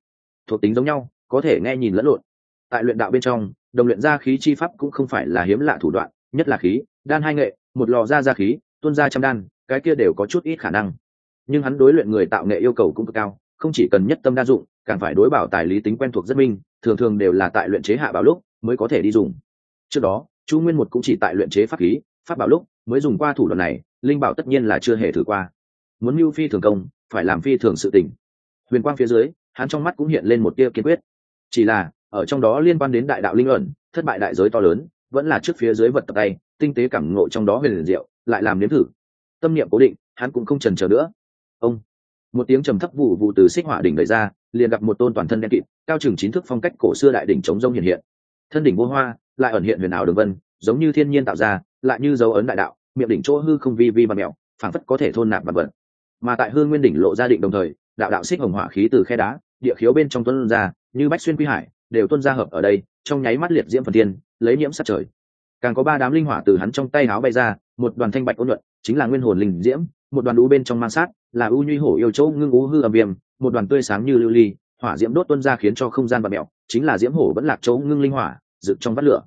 thuộc tính giống nhau, có thể nghe nhìn lẫn lộn. Tại luyện đạo bên trong đồng luyện ra khí chi pháp cũng không phải là hiếm lạ thủ đoạn, nhất là khí, đan hai nghệ, một lò ra ra khí, tuôn ra trăm đan, cái kia đều có chút ít khả năng. Nhưng hắn đối luyện người tạo nghệ yêu cầu cũng cực cao, không chỉ cần nhất tâm đa dụng, càng phải đối bảo tài lý tính quen thuộc rất minh, thường thường đều là tại luyện chế hạ bảo lúc mới có thể đi dùng. Trước đó, chu nguyên một cũng chỉ tại luyện chế pháp khí, pháp bảo lúc mới dùng qua thủ đoạn này, linh bảo tất nhiên là chưa hề thử qua. Muốn mưu phi thường công, phải làm phi thường sự tình. Huyền quang phía dưới, hắn trong mắt cũng hiện lên một tia kiên quyết. Chỉ là ở trong đó liên quan đến đại đạo linh ẩn, thất bại đại giới to lớn, vẫn là trước phía dưới vật tập tay, tinh tế cảm ngộ trong đó huyền liền diệu, lại làm nếm thử. Tâm niệm cố định, hắn cũng không trần chờ nữa. Ông, một tiếng trầm thấp vụ vụ từ xích hỏa đỉnh đẩy ra, liền gặp một tôn toàn thân đen kịt, cao chừng chín thước phong cách cổ xưa đại đỉnh chống rông hiện hiện. Thân đỉnh vô hoa, lại ẩn hiện huyền ảo đường vân, giống như thiên nhiên tạo ra, lại như dấu ấn đại đạo, miệng đỉnh chỗ hư không vi vi và mèo, phảng phất có thể thôn nạp vật vật. Mà tại hương nguyên đỉnh lộ ra định đồng thời, đạo đạo xích hồng hỏa khí từ khe đá, địa khiếu bên trong tuấn ra, như bách xuyên quy hải đều tuân ra hợp ở đây, trong nháy mắt liệt diễm phần thiên, lấy nhiễm sát trời. Càng có ba đám linh hỏa từ hắn trong tay áo bay ra, một đoàn thanh bạch ôn nhuận, chính là nguyên hồn linh diễm, một đoàn u bên trong mang sát, là u nhuy hổ yêu chỗ ngưng u hư ầm viêm, một đoàn tươi sáng như lưu ly, hỏa diễm đốt tuân ra khiến cho không gian bạt mẹo, chính là diễm hổ vẫn lạc chỗ ngưng linh hỏa, dựng trong vắt lửa.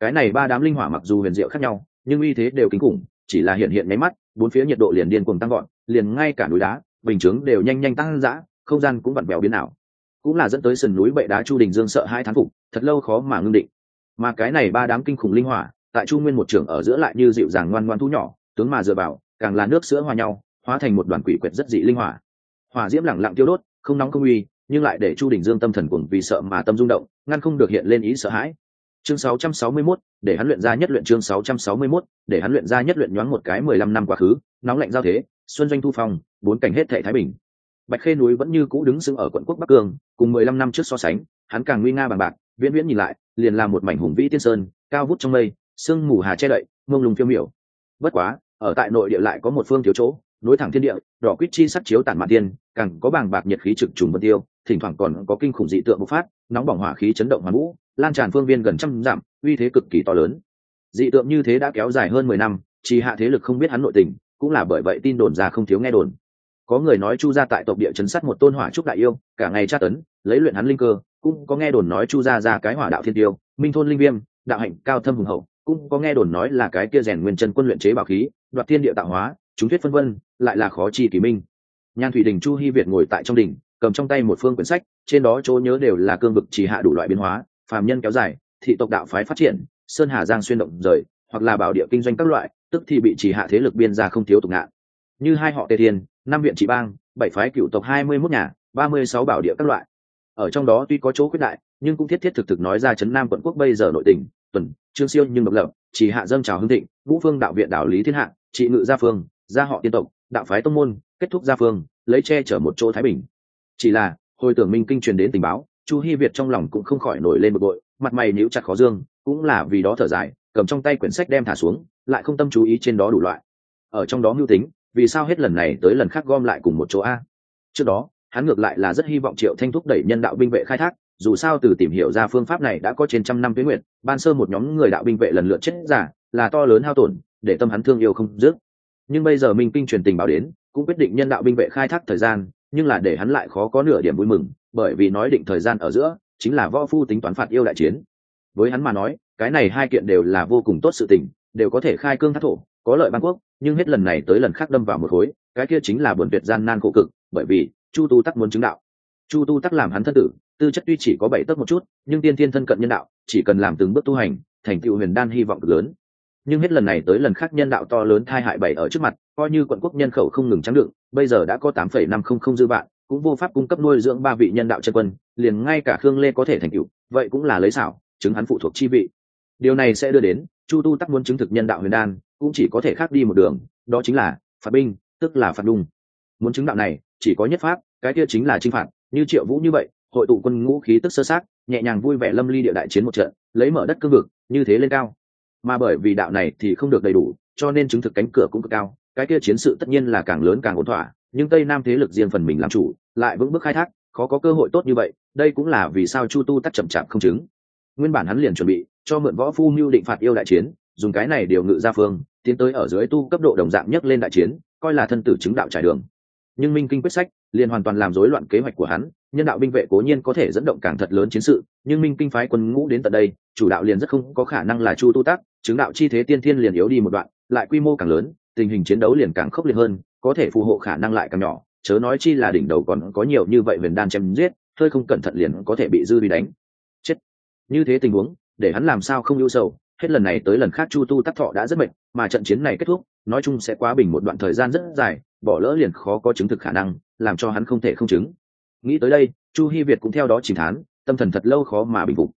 Cái này ba đám linh hỏa mặc dù huyền diệu khác nhau, nhưng uy thế đều kinh khủng, chỉ là hiện hiện máy mắt, bốn phía nhiệt độ liền điên cuồng tăng gọn liền ngay cả núi đá, bình chướng đều nhanh nhanh tăng dã, không gian cũng vặn vẹo biến ảo cũng là dẫn tới sườn núi bệ đá chu đình dương sợ hai thán phục thật lâu khó mà ngưng định. Mà cái này ba đám kinh khủng linh hỏa tại chu nguyên một trường ở giữa lại như dịu dàng ngoan ngoan thu nhỏ tướng mà dựa vào càng là nước sữa hòa nhau hóa thành một đoàn quỷ quyệt rất dị linh hỏa. Hỏa diễm lẳng lặng tiêu đốt không nóng không uy nhưng lại để chu đình dương tâm thần cuồng vì sợ mà tâm rung động ngăn không được hiện lên ý sợ hãi. Chương 661, để hắn luyện ra nhất luyện chương 661, để hắn luyện ra nhất luyện nhoáng một cái mười lăm năm quá khứ nóng lạnh giao thế xuân doanh thu phòng bốn cảnh hết thệ thái bình bạch khê núi vẫn như cũ đứng sững ở quận quốc bắc cương, cùng mười lăm năm trước so sánh, hắn càng nguy nga bằng bạc, viễn viễn nhìn lại, liền là một mảnh hùng vĩ tiên sơn, cao vút trong mây, sương mù hà che đậy, mông lùng phiêu miểu. Bất quá, ở tại nội địa lại có một phương thiếu chỗ, nối thẳng thiên địa, đỏ quýt chi sắt chiếu tản mạn tiên, càng có bàng bạc nhiệt khí trực trùng vân tiêu, thỉnh thoảng còn có kinh khủng dị tượng bộc phát, nóng bỏng hỏa khí chấn động hoàn vũ, lan tràn phương viên gần trăm dặm, uy thế cực kỳ to lớn. Dị tượng như thế đã kéo dài hơn mười năm chỉ hạ thế lực không biết hắn nội tình, cũng là bởi vậy tin đồn ra không thiếu nghe đồn có người nói chu gia tại tộc địa chấn sát một tôn hỏa trúc đại yêu, cả ngày tra tấn, lấy luyện hắn linh cơ, cũng có nghe đồn nói chu gia ra cái hỏa đạo thiên tiêu, minh thôn linh viêm, đạo hạnh cao thâm hùng hậu, cũng có nghe đồn nói là cái kia rèn nguyên chân quân luyện chế bảo khí, đoạt thiên địa tạo hóa, chúng thuyết phân vân, lại là khó chi kỳ minh. Nhan thủy đình chu hy việt ngồi tại trong đình cầm trong tay một phương quyển sách, trên đó chỗ nhớ đều là cương vực chỉ hạ đủ loại biến hóa, phàm nhân kéo dài, thị tộc đạo phái phát triển, sơn hà giang xuyên động rời, hoặc là bảo địa kinh doanh các loại, tức thì bị chỉ hạ thế lực biên ra không thiếu tục ngạn. Như hai họ tề thiên năm viện trị bang, bảy phái cựu tộc hai mươi mốt nhà, ba mươi sáu bảo địa các loại. Ở trong đó tuy có chỗ khuyết đại, nhưng cũng thiết thiết thực thực nói ra chấn nam quận quốc bây giờ nội tỉnh tuần, trương siêu nhưng độc lập, chỉ hạ dâng trào hưng thịnh, vũ phương đạo viện đạo lý thiên hạ, trị ngự gia phương, gia họ tiên tộc, đạo phái tông môn, kết thúc gia phương, lấy che chở một chỗ thái bình. Chỉ là, hồi tưởng minh kinh truyền đến tình báo, chu hy việt trong lòng cũng không khỏi nổi lên bực bội, mặt mày níu chặt khó dương, cũng là vì đó thở dài, cầm trong tay quyển sách đem thả xuống, lại không tâm chú ý trên đó đủ loại. Ở trong đó mưu tính vì sao hết lần này tới lần khác gom lại cùng một chỗ a? Trước đó, hắn ngược lại là rất hy vọng triệu thanh thúc đẩy nhân đạo binh vệ khai thác, dù sao từ tìm hiểu ra phương pháp này đã có trên trăm năm tuyến nguyện, ban sơ một nhóm người đạo binh vệ lần lượt chết giả, là to lớn hao tổn, để tâm hắn thương yêu không dứt. Nhưng bây giờ minh kinh truyền tình báo đến, cũng quyết định nhân đạo binh vệ khai thác thời gian, nhưng là để hắn lại khó có nửa điểm vui mừng, bởi vì nói định thời gian ở giữa, chính là võ phu tính toán phạt yêu đại chiến. Với hắn mà nói, cái này hai kiện đều là vô cùng tốt sự tình, đều có thể khai cương thác thổ có lợi ban quốc, nhưng hết lần này tới lần khác đâm vào một khối, cái kia chính là buồn tuyệt gian nan khổ cực, bởi vì, chu tu tắc muốn chứng đạo. Chu tu tắc làm hắn thân tử, tư chất tuy chỉ có bảy tấc một chút, nhưng tiên thiên thân cận nhân đạo, chỉ cần làm từng bước tu hành, thành tựu huyền đan hy vọng lớn. Nhưng hết lần này tới lần khác nhân đạo to lớn thai hại bảy ở trước mặt, coi như quận quốc nhân khẩu không ngừng trắng đựng bây giờ đã có tám phẩy năm không không dư vạn, cũng vô pháp cung cấp nuôi dưỡng ba vị nhân đạo chân quân, liền ngay cả khương lê có thể thành cựu vậy cũng là lấy xảo, chứng hắn phụ thuộc chi vị. Điều này sẽ đưa đến, chu tu tắc muốn chứng thực nhân đạo huyền đan cũng chỉ có thể khác đi một đường, đó chính là phạt binh, tức là phạt đung muốn chứng đạo này, chỉ có nhất pháp, cái kia chính là chinh phạt. Như triệu vũ như vậy, hội tụ quân ngũ khí tức sơ sát, nhẹ nhàng vui vẻ lâm ly địa đại chiến một trận, lấy mở đất cương vực, như thế lên cao. Mà bởi vì đạo này thì không được đầy đủ, cho nên chứng thực cánh cửa cũng cực cao, cái kia chiến sự tất nhiên là càng lớn càng ổn thỏa, nhưng tây nam thế lực riêng phần mình làm chủ, lại vững bước khai thác, khó có cơ hội tốt như vậy, đây cũng là vì sao chu tu tắt chậm chạp không chứng. Nguyên bản hắn liền chuẩn bị cho mượn võ phu mưu định phạt yêu đại chiến, dùng cái này điều ngự ra phương tiến tới ở dưới tu cấp độ đồng dạng nhất lên đại chiến, coi là thân tử chứng đạo trải đường. Nhưng minh kinh quyết sách, liền hoàn toàn làm rối loạn kế hoạch của hắn, nhân đạo binh vệ cố nhiên có thể dẫn động càng thật lớn chiến sự, nhưng minh kinh phái quân ngũ đến tận đây, chủ đạo liền rất không có khả năng là chu tu tác chứng đạo chi thế tiên thiên liền yếu đi một đoạn, lại quy mô càng lớn, tình hình chiến đấu liền càng khốc liệt hơn, có thể phù hộ khả năng lại càng nhỏ, chớ nói chi là đỉnh đầu còn có nhiều như vậy huyền đan chém giết, hơi không cẩn thận liền có thể bị dư bị đánh. Chết. Như thế tình huống, để hắn làm sao không ưu sầu hết lần này tới lần khác chu tu tắc thọ đã rất mệt, mà trận chiến này kết thúc, nói chung sẽ quá bình một đoạn thời gian rất dài, bỏ lỡ liền khó có chứng thực khả năng, làm cho hắn không thể không chứng. Nghĩ tới đây, chu hy việt cũng theo đó chỉ thán, tâm thần thật lâu khó mà bình phục.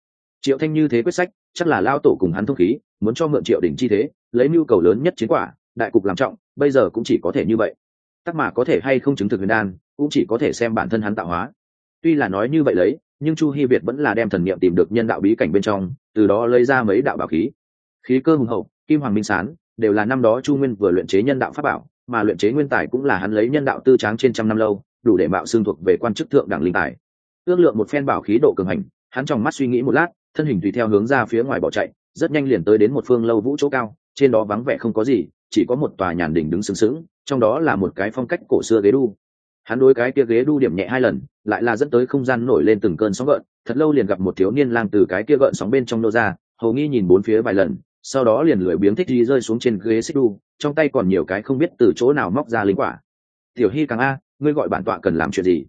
Triệu thanh như thế quyết sách, chắc là lao tổ cùng hắn thông khí, muốn cho mượn triệu đỉnh chi thế, lấy mưu cầu lớn nhất chiến quả, đại cục làm trọng, bây giờ cũng chỉ có thể như vậy. Tắc mà có thể hay không chứng thực huyền đan, cũng chỉ có thể xem bản thân hắn tạo hóa. Tuy là nói như vậy lấy, nhưng chu hy việt vẫn là đem thần niệm tìm được nhân đạo bí cảnh bên trong từ đó lấy ra mấy đạo bảo khí. Khí cơ hùng hậu, kim hoàng minh sán, đều là năm đó chu nguyên vừa luyện chế nhân đạo pháp bảo, mà luyện chế nguyên tài cũng là hắn lấy nhân đạo tư tráng trên trăm năm lâu, đủ để mạo xương thuộc về quan chức thượng đẳng linh tài. Ước lượng một phen bảo khí độ cường hành, hắn trong mắt suy nghĩ một lát, thân hình tùy theo hướng ra phía ngoài bỏ chạy, rất nhanh liền tới đến một phương lâu vũ chỗ cao, trên đó vắng vẻ không có gì, chỉ có một tòa nhàn đỉnh đứng sừng sững, trong đó là một cái phong cách cổ xưa ghế đu. Hắn đối cái kia ghế đu điểm nhẹ hai lần, lại là dẫn tới không gian nổi lên từng cơn sóng gợn thật lâu liền gặp một thiếu niên lang từ cái kia gợn sóng bên trong nô ra, hầu nghi nhìn bốn phía vài lần, sau đó liền lười biếng thích đi rơi xuống trên ghế xích đu, trong tay còn nhiều cái không biết từ chỗ nào móc ra linh quả. Tiểu hy càng a, ngươi gọi bản tọa cần làm chuyện gì?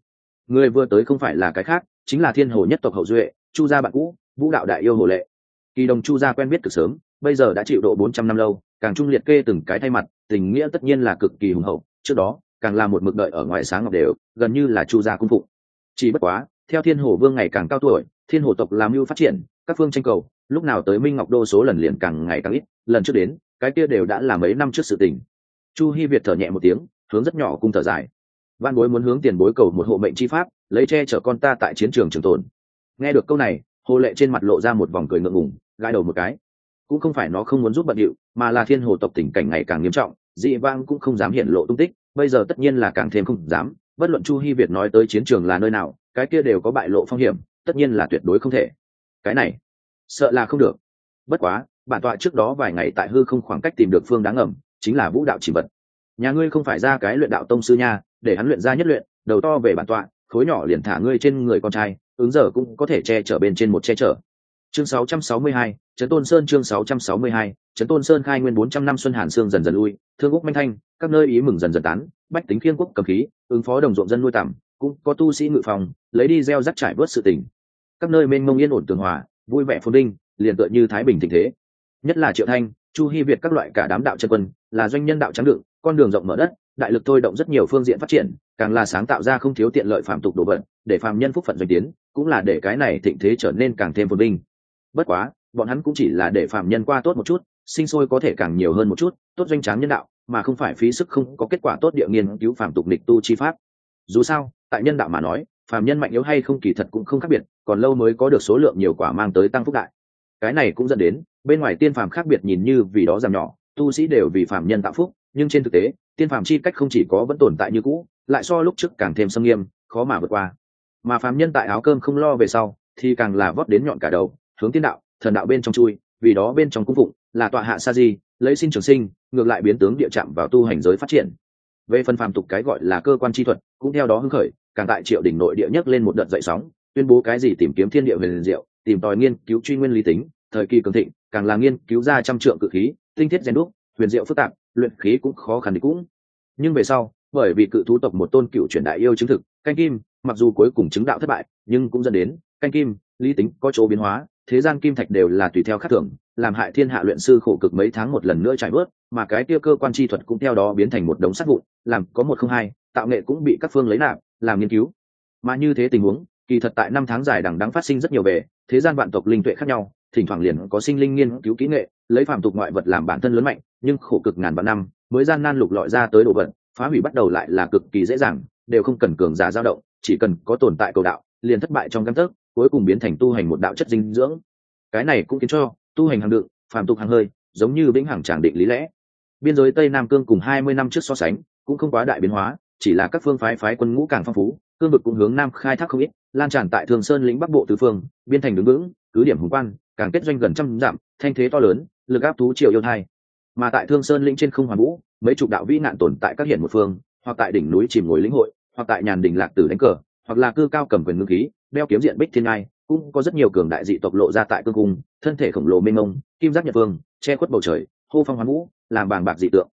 Ngươi vừa tới không phải là cái khác, chính là thiên hồ nhất tộc hậu duệ, chu gia bạn cũ, vũ đạo đại yêu hồ lệ. Kỳ đồng chu gia quen biết từ sớm, bây giờ đã chịu độ bốn trăm năm lâu, càng trung liệt kê từng cái thay mặt, tình nghĩa tất nhiên là cực kỳ hùng hậu, trước đó, càng là một mực đợi ở ngoài sáng ngọc đều, gần như là chu gia cung phụng. Chỉ bất quá theo thiên hồ vương ngày càng cao tuổi, thiên hồ tộc làm mưu phát triển, các phương tranh cầu, lúc nào tới minh ngọc đô số lần liền càng ngày càng ít, lần trước đến, cái kia đều đã là mấy năm trước sự tình. Chu hi việt thở nhẹ một tiếng, hướng rất nhỏ cung thở dài. Văn bối muốn hướng tiền bối cầu một hộ mệnh chi pháp, lấy che chở con ta tại chiến trường trường tồn. Nghe được câu này, hồ lệ trên mặt lộ ra một vòng cười ngượng ngùng, gãi đầu một cái. Cũng không phải nó không muốn giúp bận điệu, mà là thiên hồ tộc tình cảnh ngày càng nghiêm trọng, dị vang cũng không dám hiện lộ tung tích, bây giờ tất nhiên là càng thêm không dám bất luận chu hi việt nói tới chiến trường là nơi nào cái kia đều có bại lộ phong hiểm tất nhiên là tuyệt đối không thể. Cái này sợ là không được. Bất quá bản tọa trước đó vài ngày tại hư không khoảng cách tìm được phương đáng ẩm chính là vũ đạo chỉ vật. Nhà ngươi không phải ra cái luyện đạo tông sư nha để hắn luyện ra nhất luyện đầu to về bản tọa khối nhỏ liền thả ngươi trên người con trai ứng giờ cũng có thể che chở bên trên một che chở. Chương 662, trấn tôn sơn chương 662, trấn tôn sơn khai nguyên 400 năm xuân hàn sương dần dần lui thương úc manh thanh các nơi ý mừng dần dần tán bách tính khiên quốc cầm khí, ứng phó đồng ruộng dân nuôi tầm cũng có tu sĩ ngự phòng, lấy đi gieo rắc trải bớt sự tình. Các nơi mênh mông yên ổn tường hòa, vui vẻ phồn đinh liền tựa như thái bình tình thế. Nhất là triệu thanh, chu hy việt các loại cả đám đạo chân quân, là doanh nhân đạo trắng đựng con đường rộng mở đất, đại lực thôi động rất nhiều phương diện phát triển, càng là sáng tạo ra không thiếu tiện lợi phạm tục đồ vật, để phạm nhân phúc phận doanh tiến, cũng là để cái này thịnh thế trở nên càng thêm phồn vinh. Bất quá, bọn hắn cũng chỉ là để phạm nhân qua tốt một chút, sinh sôi có thể càng nhiều hơn một chút, tốt doanh tráng nhân đạo mà không phải phí sức không có kết quả tốt địa nghiên cứu phạm tục nịch tu chi pháp. Dù sao, tại nhân đạo mà nói phạm nhân mạnh yếu hay không kỳ thật cũng không khác biệt, còn lâu mới có được số lượng nhiều quả mang tới tăng phúc đại. Cái này cũng dẫn đến, bên ngoài tiên phàm khác biệt nhìn như vì đó giảm nhỏ, tu sĩ đều vì phạm nhân tạo phúc, nhưng trên thực tế, tiên phàm chi cách không chỉ có vẫn tồn tại như cũ, lại so lúc trước càng thêm sâm nghiêm, khó mà vượt qua. Mà phàm nhân tại áo cơm không lo về sau, thì càng là vót đến nhọn cả đầu, hướng tiên đạo, thần đạo bên trong chui, vì đó bên trong cung phụng, là tọa hạ sa di lấy sinh trường sinh, ngược lại biến tướng địa chạm vào tu hành giới phát triển. Về phần phàm tục cái gọi là cơ quan chi thuật, cũng theo đó hưng khởi, càng tại triệu đỉnh nội địa nhất lên một đợt dậy sóng, tuyên bố cái gì tìm kiếm thiên địa về liền diệu, tìm tòi nghiên cứu truy nguyên lý tính, thời kỳ cường thịnh, càng là nghiên cứu ra trăm trượng cự khí, tinh thiết gen đúc, huyền diệu phức tạp, luyện khí cũng khó khăn đi cũng. Nhưng về sau, bởi vì cự thú tộc một tôn cựu truyền đại yêu chứng thực, canh kim, mặc dù cuối cùng chứng đạo thất bại, nhưng cũng dẫn đến, canh kim, lý tính có chỗ biến hóa, thế gian kim thạch đều là tùy theo khắc thưởng làm hại thiên hạ luyện sư khổ cực mấy tháng một lần nữa trải bớt, mà cái tiêu cơ quan chi thuật cũng theo đó biến thành một đống sắt vụn, làm có một không hai, tạo nghệ cũng bị các phương lấy nạp, làm nghiên cứu. Mà như thế tình huống, kỳ thật tại năm tháng dài đằng đắng phát sinh rất nhiều về thế gian vạn tộc linh tuệ khác nhau, thỉnh thoảng liền có sinh linh nghiên cứu kỹ nghệ, lấy phạm tục ngoại vật làm bản thân lớn mạnh, nhưng khổ cực ngàn vạn năm, mới gian nan lục lọi ra tới đồ vật, phá hủy bắt đầu lại là cực kỳ dễ dàng, đều không cần cường giả dao động, chỉ cần có tồn tại cầu đạo, liền thất bại trong căn thức cuối cùng biến thành tu hành một đạo chất dinh dưỡng. Cái này cũng khiến cho tu hành hàng đựng, phàm tục hàng hơi, giống như vĩnh hằng tràng định lý lẽ. Biên giới tây nam cương cùng hai mươi năm trước so sánh, cũng không quá đại biến hóa, chỉ là các phương phái phái quân ngũ càng phong phú, cương vực cũng hướng nam khai thác không ít, lan tràn tại thường sơn lĩnh bắc bộ tứ phương, biên thành đứng vững, cứ điểm hùng quan, càng kết doanh gần trăm dặm, thanh thế to lớn, lực áp thú triều yêu thai. Mà tại thương sơn lĩnh trên không hoàn vũ, mấy chục đạo vĩ nạn tồn tại các hiện một phương, hoặc tại đỉnh núi chìm ngồi lĩnh hội, hoặc tại nhàn đình lạc tử đánh cờ, hoặc là cư cao cầm quyền ngưng khí, đeo kiếm diện bích thiên ngai cũng có rất nhiều cường đại dị tộc lộ ra tại cương cung, thân thể khổng lồ mênh mông, kim giác nhật vương, che khuất bầu trời, hô phong hoán vũ, làm bàng bạc dị tượng.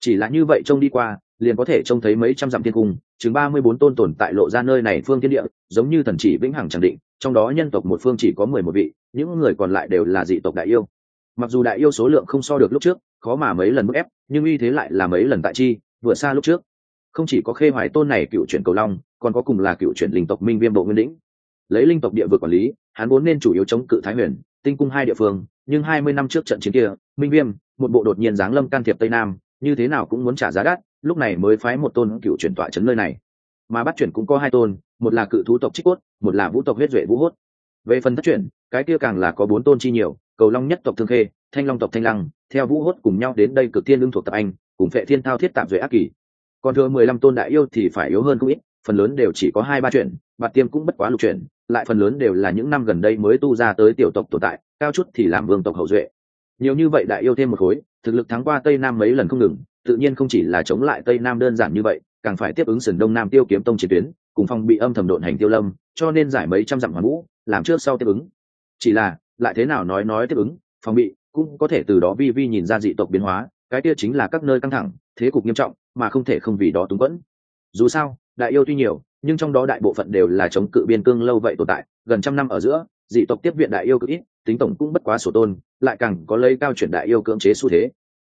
Chỉ là như vậy trông đi qua, liền có thể trông thấy mấy trăm dặm thiên cung, chừng ba mươi bốn tôn tồn tại lộ ra nơi này phương thiên địa, giống như thần chỉ vĩnh hằng chẳng định, trong đó nhân tộc một phương chỉ có mười một vị, những người còn lại đều là dị tộc đại yêu. Mặc dù đại yêu số lượng không so được lúc trước, khó mà mấy lần bức ép, nhưng uy thế lại là mấy lần tại chi vừa xa lúc trước. Không chỉ có khê hoài tôn này cựu chuyển cầu long, còn có cùng là cựu chuyển linh tộc minh viêm bộ nguyên lĩnh lấy linh tộc địa vực quản lý, hắn vốn nên chủ yếu chống cự thái huyền, tinh cung hai địa phương, nhưng hai mươi năm trước trận chiến kia, minh viêm, một bộ đột nhiên giáng lâm can thiệp tây nam, như thế nào cũng muốn trả giá đắt, lúc này mới phái một tôn cựu chuyển tọa chấn nơi này. Mà bắt chuyển cũng có hai tôn, một là cự thú tộc trích cốt, một là vũ tộc huyết duệ vũ hốt. Về phần thất chuyển, cái kia càng là có bốn tôn chi nhiều, cầu long nhất tộc thương khê, thanh long tộc thanh lăng, theo vũ hốt cùng nhau đến đây cực tiên lương thuộc tập anh, cùng phệ thiên thao thiết tạm duệ ác kỳ. Còn thừa mười lăm tôn đại yêu thì phải yếu hơn không ít, phần lớn đều chỉ có hai ba chuyện bạt tiêm cũng bất quá lục chuyện lại phần lớn đều là những năm gần đây mới tu ra tới tiểu tộc tồn tại, cao chút thì làm vương tộc hậu duệ. Nhiều như vậy đại yêu thêm một khối, thực lực thắng qua tây nam mấy lần không ngừng, tự nhiên không chỉ là chống lại tây nam đơn giản như vậy, càng phải tiếp ứng sườn đông nam tiêu kiếm tông chiến tuyến, cùng phong bị âm thầm độn hành tiêu lâm, cho nên giải mấy trăm dặm hoàn vũ, làm trước sau tiếp ứng. Chỉ là, lại thế nào nói nói tiếp ứng phòng bị cũng có thể từ đó vi vi nhìn ra dị tộc biến hóa, cái kia chính là các nơi căng thẳng, thế cục nghiêm trọng, mà không thể không vì đó túng quẫn. Dù sao, đại yêu tuy nhiều nhưng trong đó đại bộ phận đều là chống cự biên cương lâu vậy tồn tại, gần trăm năm ở giữa, dị tộc tiếp viện đại yêu cực ít, tính tổng cũng bất quá sổ tôn, lại càng có lấy cao chuyển đại yêu cưỡng chế xu thế.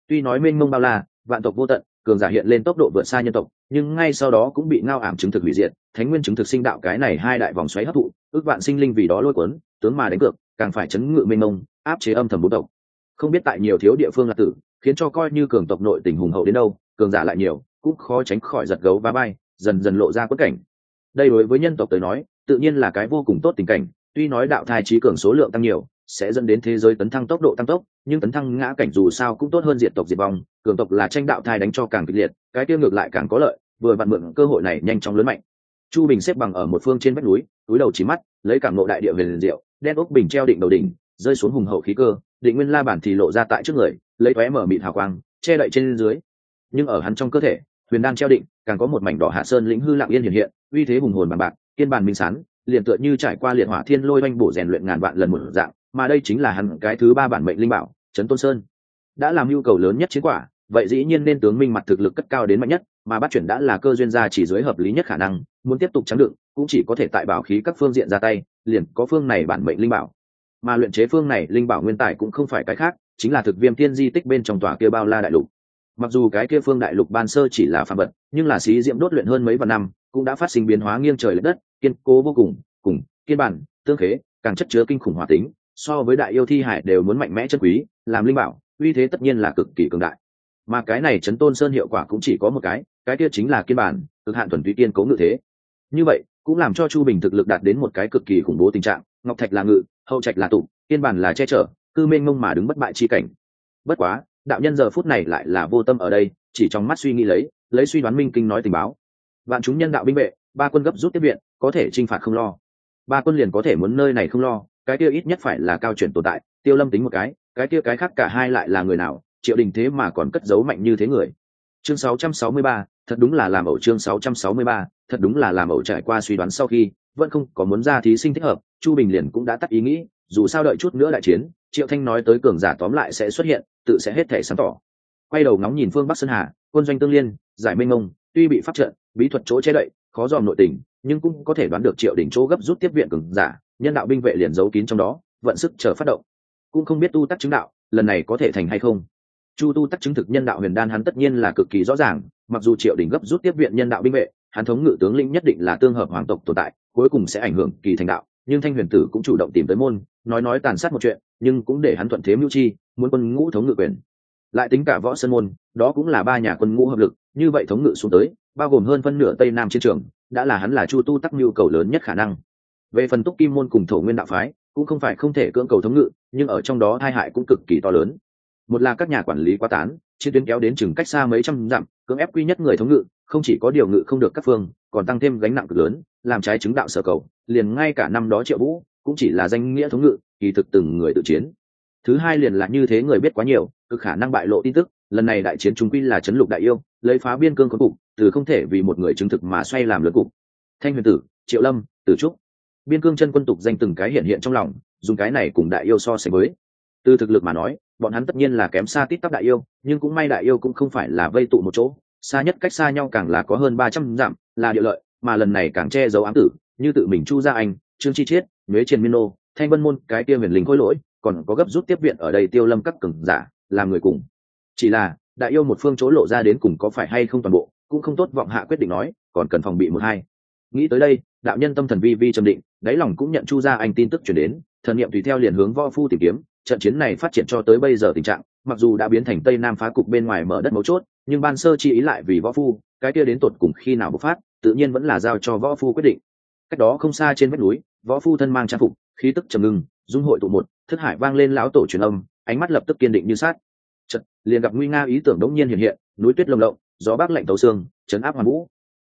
Tuy nói mênh mông bao la, vạn tộc vô tận, cường giả hiện lên tốc độ vượt xa nhân tộc, nhưng ngay sau đó cũng bị ngao ảm chứng thực hủy diệt, thánh nguyên chứng thực sinh đạo cái này hai đại vòng xoáy hấp thụ, ước vạn sinh linh vì đó lôi cuốn, tướng mà đánh cược, càng phải chấn ngự mênh mông, áp chế âm thầm bố tộc. Không biết tại nhiều thiếu địa phương là tử, khiến cho coi như cường tộc nội tình hùng hậu đến đâu, cường giả lại nhiều, cũng khó tránh khỏi giật gấu và bay, dần dần lộ ra quất cảnh đây đối với nhân tộc tới nói, tự nhiên là cái vô cùng tốt tình cảnh, tuy nói đạo thai trí cường số lượng tăng nhiều, sẽ dẫn đến thế giới tấn thăng tốc độ tăng tốc, nhưng tấn thăng ngã cảnh dù sao cũng tốt hơn diệt tộc diệt vong, cường tộc là tranh đạo thai đánh cho càng kịch liệt, cái tiêu ngược lại càng có lợi, vừa vặn mượn cơ hội này nhanh chóng lớn mạnh. Chu bình xếp bằng ở một phương trên vách núi, túi đầu chỉ mắt, lấy cảm nộ đại địa về liền diệu, đen ốc bình treo định đầu đỉnh, rơi xuống hùng hậu khí cơ, định nguyên la bản thì lộ ra tại trước người, lấy tóe mở mịt hào quang, che đậy trên dưới. Nhưng ở hắn trong cơ thể huyền đan treo định, càng có một mảnh đỏ hạ sơn lĩnh hư lặng yên hiện hiện, uy thế hùng hồn bằng bạc, kiên bản minh sán, liền tựa như trải qua liệt hỏa thiên lôi oanh bổ rèn luyện ngàn vạn lần một dạng, mà đây chính là hắn cái thứ ba bản mệnh linh bảo, trấn tôn sơn. Đã làm nhu cầu lớn nhất chiến quả, vậy dĩ nhiên nên tướng minh mặt thực lực cất cao đến mạnh nhất, mà bắt chuyển đã là cơ duyên gia chỉ dưới hợp lý nhất khả năng, muốn tiếp tục trắng đựng, cũng chỉ có thể tại bảo khí các phương diện ra tay, liền có phương này bản mệnh linh bảo. Mà luyện chế phương này linh bảo nguyên tài cũng không phải cái khác, chính là thực viêm tiên di tích bên trong tòa kia bao la đại lục mặc dù cái kia phương đại lục ban sơ chỉ là phàm vật, nhưng là xí diễm đốt luyện hơn mấy vạn năm, cũng đã phát sinh biến hóa nghiêng trời l ệ đất, kiên cố vô cùng cùng kiên bản, tương khế, càng chất chứa kinh khủng hòa tính, so với đại yêu thi hải đều muốn mạnh mẽ chân quý, làm linh bảo, uy thế tất nhiên là cực kỳ cường đại. Mà cái này chấn tôn sơn hiệu quả cũng chỉ có một cái cái kia chính là kiên bản, cực hạn thuần túy kiên cố ngự thế. Như vậy, cũng làm cho chu bình thực lực đạt đến một cái cực kỳ khủng bố tình trạng, ngọc thạch là ngự, hậu trạch là tụ, kiên bản là che chở, cư mênh mông mà đứng bất bại chi cảnh. Bất quá đạo nhân giờ phút này lại là vô tâm ở đây chỉ trong mắt suy nghĩ lấy lấy suy đoán minh kinh nói tình báo. Vạn chúng nhân đạo binh vệ ba quân gấp rút tiếp viện có thể t r i n h phạt không lo. Ba quân liền có thể muốn nơi này không lo cái kia ít nhất phải là cao chuyển tồn tại tiêu lâm tính một cái cái kia cái khác cả hai lại là người nào triệu đình thế mà còn cất giấu mạnh như thế người. Chương 663, thật đúng là làm ẩu chương 663, thật đúng là làm ẩu trải qua suy đoán sau khi vẫn không có muốn ra thí sinh thích hợp chu bình liền cũng đã tắt ý nghĩ dù sao đợi chút nữa đại chiến triệu thanh nói tới cường giả tóm lại sẽ xuất hiện tự sẽ hết thể sáng tỏ. Quay đầu ngóng nhìn phương bắc sơn hà quân doanh tương liên giải minh ông, tuy bị phát trận bí thuật chỗ che đậy khó dòm nội tình nhưng cũng có thể đoán được triệu đỉnh chỗ gấp rút tiếp viện cường giả nhân đạo binh vệ liền giấu kín trong đó vận sức chờ phát động. Cũng không biết tu tắc chứng đạo lần này có thể thành hay không. Chu tu tắc chứng thực nhân đạo huyền đan hắn tất nhiên là cực kỳ rõ ràng mặc dù triệu đỉnh gấp rút tiếp viện nhân đạo binh vệ hắn thống ngự tướng lĩnh nhất định là tương hợp hoàng tộc tồn tại cuối cùng sẽ ảnh hưởng kỳ thành đạo nhưng thanh huyền tử cũng chủ động tìm tới môn, nói nói tàn sát một chuyện, nhưng cũng để hắn thuận thế mưu chi, muốn quân ngũ thống ngự quyền. Lại tính cả võ sơn môn, đó cũng là ba nhà quân ngũ hợp lực, như vậy thống ngự xuống tới, bao gồm hơn phân nửa tây nam chiến trường, đã là hắn là chu tu tắc nhu cầu lớn nhất khả năng. Về phần túc kim môn cùng thổ nguyên đạo phái, cũng không phải không thể cưỡng cầu thống ngự, nhưng ở trong đó tai hại cũng cực kỳ to lớn. Một là các nhà quản lý quá tán chiến tuyến kéo đến chừng cách xa mấy trăm dặm, cưỡng ép quy nhất người thống ngự, không chỉ có điều ngự không được các phương, còn tăng thêm gánh nặng cực lớn, làm trái chứng đạo sở cầu, liền ngay cả năm đó triệu vũ cũng chỉ là danh nghĩa thống ngự, kỳ thực từng người tự chiến. Thứ hai liền là như thế người biết quá nhiều, cực khả năng bại lộ tin tức, lần này đại chiến chúng quy là chấn lục đại yêu, lấy phá biên cương có cục, từ không thể vì một người chứng thực mà xoay làm lớn cục. Thanh huyền tử, triệu lâm, tử trúc. Biên cương chân quân tục danh từng cái hiện hiện trong lòng, dùng cái này cùng đại yêu so sánh với. Từ thực lực mà nói bọn hắn tất nhiên là kém xa tít tắp đại yêu, nhưng cũng may đại yêu cũng không phải là vây tụ một chỗ. Xa nhất cách xa nhau càng là có hơn ba trăm dặm, là địa lợi, mà lần này càng che giấu ám tử, như tự mình chu gia anh, trương chi chiết, nhuế triền miên nô, thanh vân môn, cái kia huyền linh khôi lỗi, còn có gấp rút tiếp viện ở đây tiêu lâm các cường giả, làm người cùng. Chỉ là, đại yêu một phương chỗ lộ ra đến cùng có phải hay không toàn bộ, cũng không tốt vọng hạ quyết định nói, còn cần phòng bị một hai. Nghĩ tới đây, đạo nhân tâm thần vi vi trầm định, đáy lòng cũng nhận chu gia anh tin tức chuyển đến, thần niệm tùy theo liền hướng võ phu tìm kiếm trận chiến này phát triển cho tới bây giờ tình trạng mặc dù đã biến thành tây nam phá cục bên ngoài mở đất mấu chốt nhưng ban sơ chi ý lại vì võ phu cái kia đến tột cùng khi nào bộc phát tự nhiên vẫn là giao cho võ phu quyết định. Cách đó không xa trên vách núi võ phu thân mang trang phục khí tức trầm ngưng dung hội tụ một thức hải vang lên lão tổ truyền âm ánh mắt lập tức kiên định như sát Chật, liền gặp nguy nga ý tưởng đống nhiên hiện hiện núi tuyết lồng lộng gió bắc lạnh tấu xương chấn áp hoàn vũ.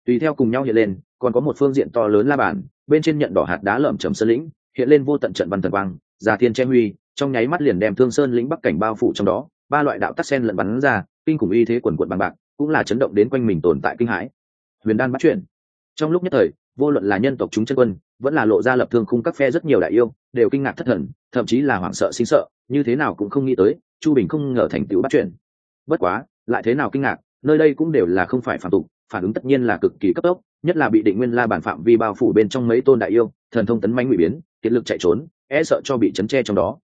Tùy theo cùng nhau hiện lên còn có một phương diện to lớn la bàn bên trên nhận đỏ hạt đá lởm chầm sơn lĩnh hiện lên vô tận trận văn thần quang già thiên che huy trong nháy mắt liền đem thương sơn lĩnh bắc cảnh bao phủ trong đó, ba loại đạo tắc sen lẫn bắn ra, kinh khủng y thế quần quận bằng bạc, cũng là chấn động đến quanh mình tồn tại kinh hãi. Huyền đan bắt chuyển trong lúc nhất thời, vô luận là nhân tộc chúng chân quân, vẫn là lộ ra lập thương khung các phe rất nhiều đại yêu, đều kinh ngạc thất thần, thậm chí là hoảng sợ sinh sợ, như thế nào cũng không nghĩ tới, chu bình không ngờ thành tựu bắt chuyển bất quá, lại thế nào kinh ngạc, nơi đây cũng đều là không phải phản tục, phản ứng tất nhiên là cực kỳ cấp tốc, nhất là bị định nguyên la bản phạm vi bao phủ bên trong mấy tôn đại yêu, thần thông tấn manh ngụy biến, kiệt lực chạy trốn e sợ cho bị chấn tre trong đó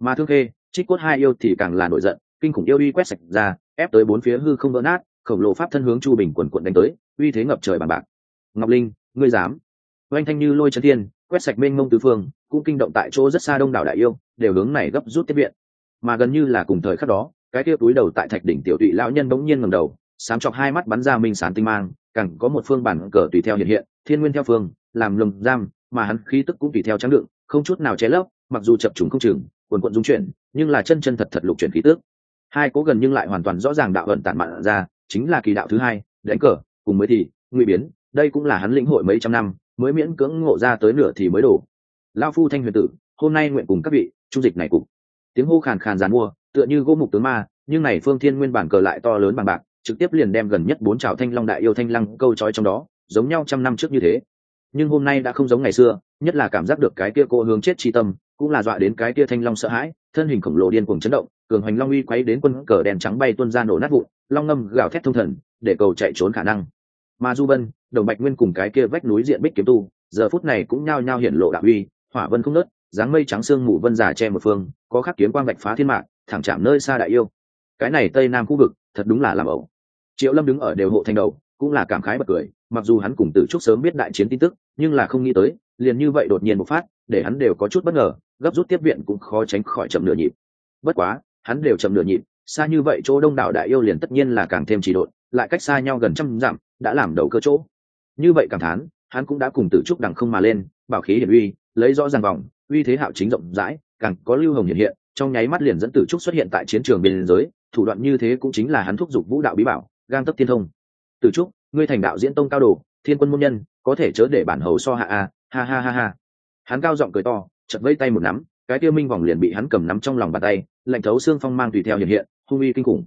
mà thương khê, trích cốt hai yêu thì càng là nổi giận, kinh khủng yêu uy quét sạch ra, ép tới bốn phía hư không vỡ nát, khổng lồ pháp thân hướng chu bình quần quận đánh tới, uy thế ngập trời bằng bạc. Ngọc linh, ngươi dám? Oanh thanh như lôi chân thiên, quét sạch mênh mông tứ phương, cũng kinh động tại chỗ rất xa đông đảo đại yêu, đều hướng này gấp rút tiếp viện. Mà gần như là cùng thời khắc đó, cái kia túi đầu tại thạch đỉnh tiểu tụy lão nhân bỗng nhiên ngầm đầu, sám chọc hai mắt bắn ra minh sán tinh mang, càng có một phương bản cờ tùy theo hiện hiện, thiên nguyên theo phương, làm lồng giam, mà hắn khí tức cũng tùy theo trắng đựng, không chút nào che lấp, mặc dù chập trùng không chừng quần quận dung chuyển, nhưng là chân chân thật thật lục chuyển khí tước hai cố gần nhưng lại hoàn toàn rõ ràng đạo vận tản mạn ra, chính là kỳ đạo thứ hai, đánh cờ, cùng mới thì nguy biến, đây cũng là hắn lĩnh hội mấy trăm năm, mới miễn cưỡng ngộ ra tới nửa thì mới đổ. Lao phu thanh huyền tử, hôm nay nguyện cùng các vị trung dịch này cùng. tiếng hô khàn khàn dàn mua, tựa như gỗ mục tướng ma, nhưng này phương thiên nguyên bản cờ lại to lớn bằng bạc, trực tiếp liền đem gần nhất bốn trào thanh long đại yêu thanh lăng câu trói trong đó, giống nhau trăm năm trước như thế. Nhưng hôm nay đã không giống ngày xưa, nhất là cảm giác được cái kia cô hướng chết chi tâm cũng là dọa đến cái kia thanh long sợ hãi, thân hình khổng lồ điên cuồng chấn động, cường hoành long uy quấy đến quân cờ đèn trắng bay tuôn ra nổ nát vụn, long ngâm gào thét thông thần, để cầu chạy trốn khả năng. Mà du vân, đồng bạch nguyên cùng cái kia vách núi diện bích kiếm tu, giờ phút này cũng nhao nhao hiện lộ đạo uy, hỏa vân không nớt dáng mây trắng sương mù vân giả che một phương, có khắc kiếm quang bạch phá thiên mạng thẳng chạm nơi xa đại yêu. Cái này tây nam khu vực, thật đúng là làm ẩu. Triệu lâm đứng ở đều hộ thành đầu, cũng là cảm khái bật cười, mặc dù hắn cùng tử trúc sớm biết đại chiến tin tức, nhưng là không nghĩ tới liền như vậy đột nhiên một phát, để hắn đều có chút bất ngờ, gấp rút tiếp viện cũng khó tránh khỏi chậm nửa nhịp. Bất quá, hắn đều chậm nửa nhịp, xa như vậy chỗ đông đảo đại yêu liền tất nhiên là càng thêm trì độn, lại cách xa nhau gần trăm dặm, đã làm đầu cơ chỗ. Như vậy cảm thán, hắn cũng đã cùng tử trúc đằng không mà lên, bảo khí hiển uy, lấy rõ ràng vòng, uy thế hạo chính rộng rãi, càng có lưu hồng hiện hiện, trong nháy mắt liền dẫn tử trúc xuất hiện tại chiến trường biên giới, thủ đoạn như thế cũng chính là hắn thúc giục vũ đạo bí bảo, gang tấp thiên thông. Tử trúc, ngươi thành đạo diễn tông cao đồ, thiên quân môn nhân, có thể chớ để bản hầu so hạ a ha ha ha ha. Hắn cao giọng cười to chật vây tay một nắm, cái tiêu minh vòng liền bị hắn cầm nắm trong lòng bàn tay, lạnh thấu xương phong mang tùy theo hiện hiện, hung uy kinh khủng.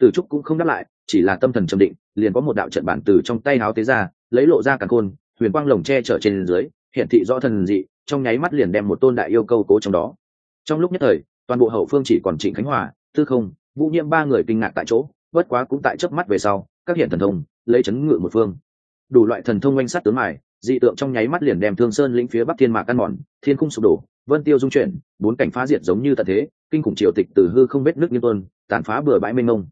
Tử trúc cũng không đáp lại, chỉ là tâm thần trầm định, liền có một đạo trận bản từ trong tay háo tế ra, lấy lộ ra cả khôn huyền quang lồng che chở trên dưới hiện thị rõ thần dị, trong nháy mắt liền đem một tôn đại yêu câu cố trong đó. Trong lúc nhất thời, toàn bộ hậu phương chỉ còn trịnh khánh hòa, tư không, vũ nhiễm ba người kinh ngạc tại chỗ, bất quá cũng tại chớp mắt về sau, các hiện thần thông, lấy chấn ngự một phương. Đủ loại thần thông oanh sát tướng mài dị tượng trong nháy mắt liền đem thương sơn lĩnh phía bắc thiên mạc căn mòn thiên khung sụp đổ vân tiêu dung chuyển bốn cảnh phá diệt giống như tận thế kinh khủng triều tịch từ hư không vết nước như tôn, tàn phá bừa bãi mênh mông.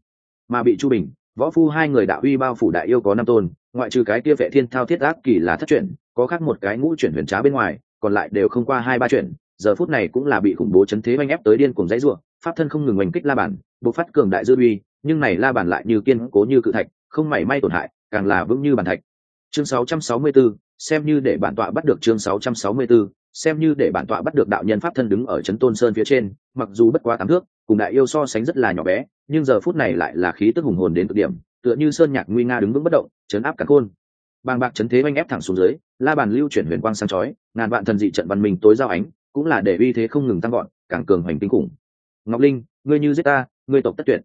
Mà bị chu bình võ phu hai người đạo uy bao phủ đại yêu có năm tôn ngoại trừ cái kia vệ thiên thao thiết ác kỳ là thất chuyển có khác một cái ngũ chuyển huyền trá bên ngoài còn lại đều không qua hai ba chuyển giờ phút này cũng là bị khủng bố chấn thế oanh ép tới điên cùng dãy ruộng pháp thân không ngừng oanh kích la bản bộc phát cường đại dư uy nhưng này la bản lại như kiên cố như cự thạch không mảy may tổn hại càng là vững như bàn thạch. Chương 664, xem như để bản tọa bắt được chương 664, xem như để bản tọa bắt được đạo nhân pháp thân đứng ở trấn tôn sơn phía trên mặc dù bất quá tám thước cùng đại yêu so sánh rất là nhỏ bé nhưng giờ phút này lại là khí tức hùng hồn đến cực điểm tựa như sơn nhạc nguy nga đứng vững bất động chấn áp cả khôn. Bàng bạc chấn thế oanh ép thẳng xuống dưới la bàn lưu chuyển huyền quang sáng chói ngàn vạn thần dị trận văn minh tối giao ánh cũng là để uy thế không ngừng tăng gọn càng cường hoành kinh khủng. Ngọc linh ngươi như giết ta ngươi tộc tất tuyệt.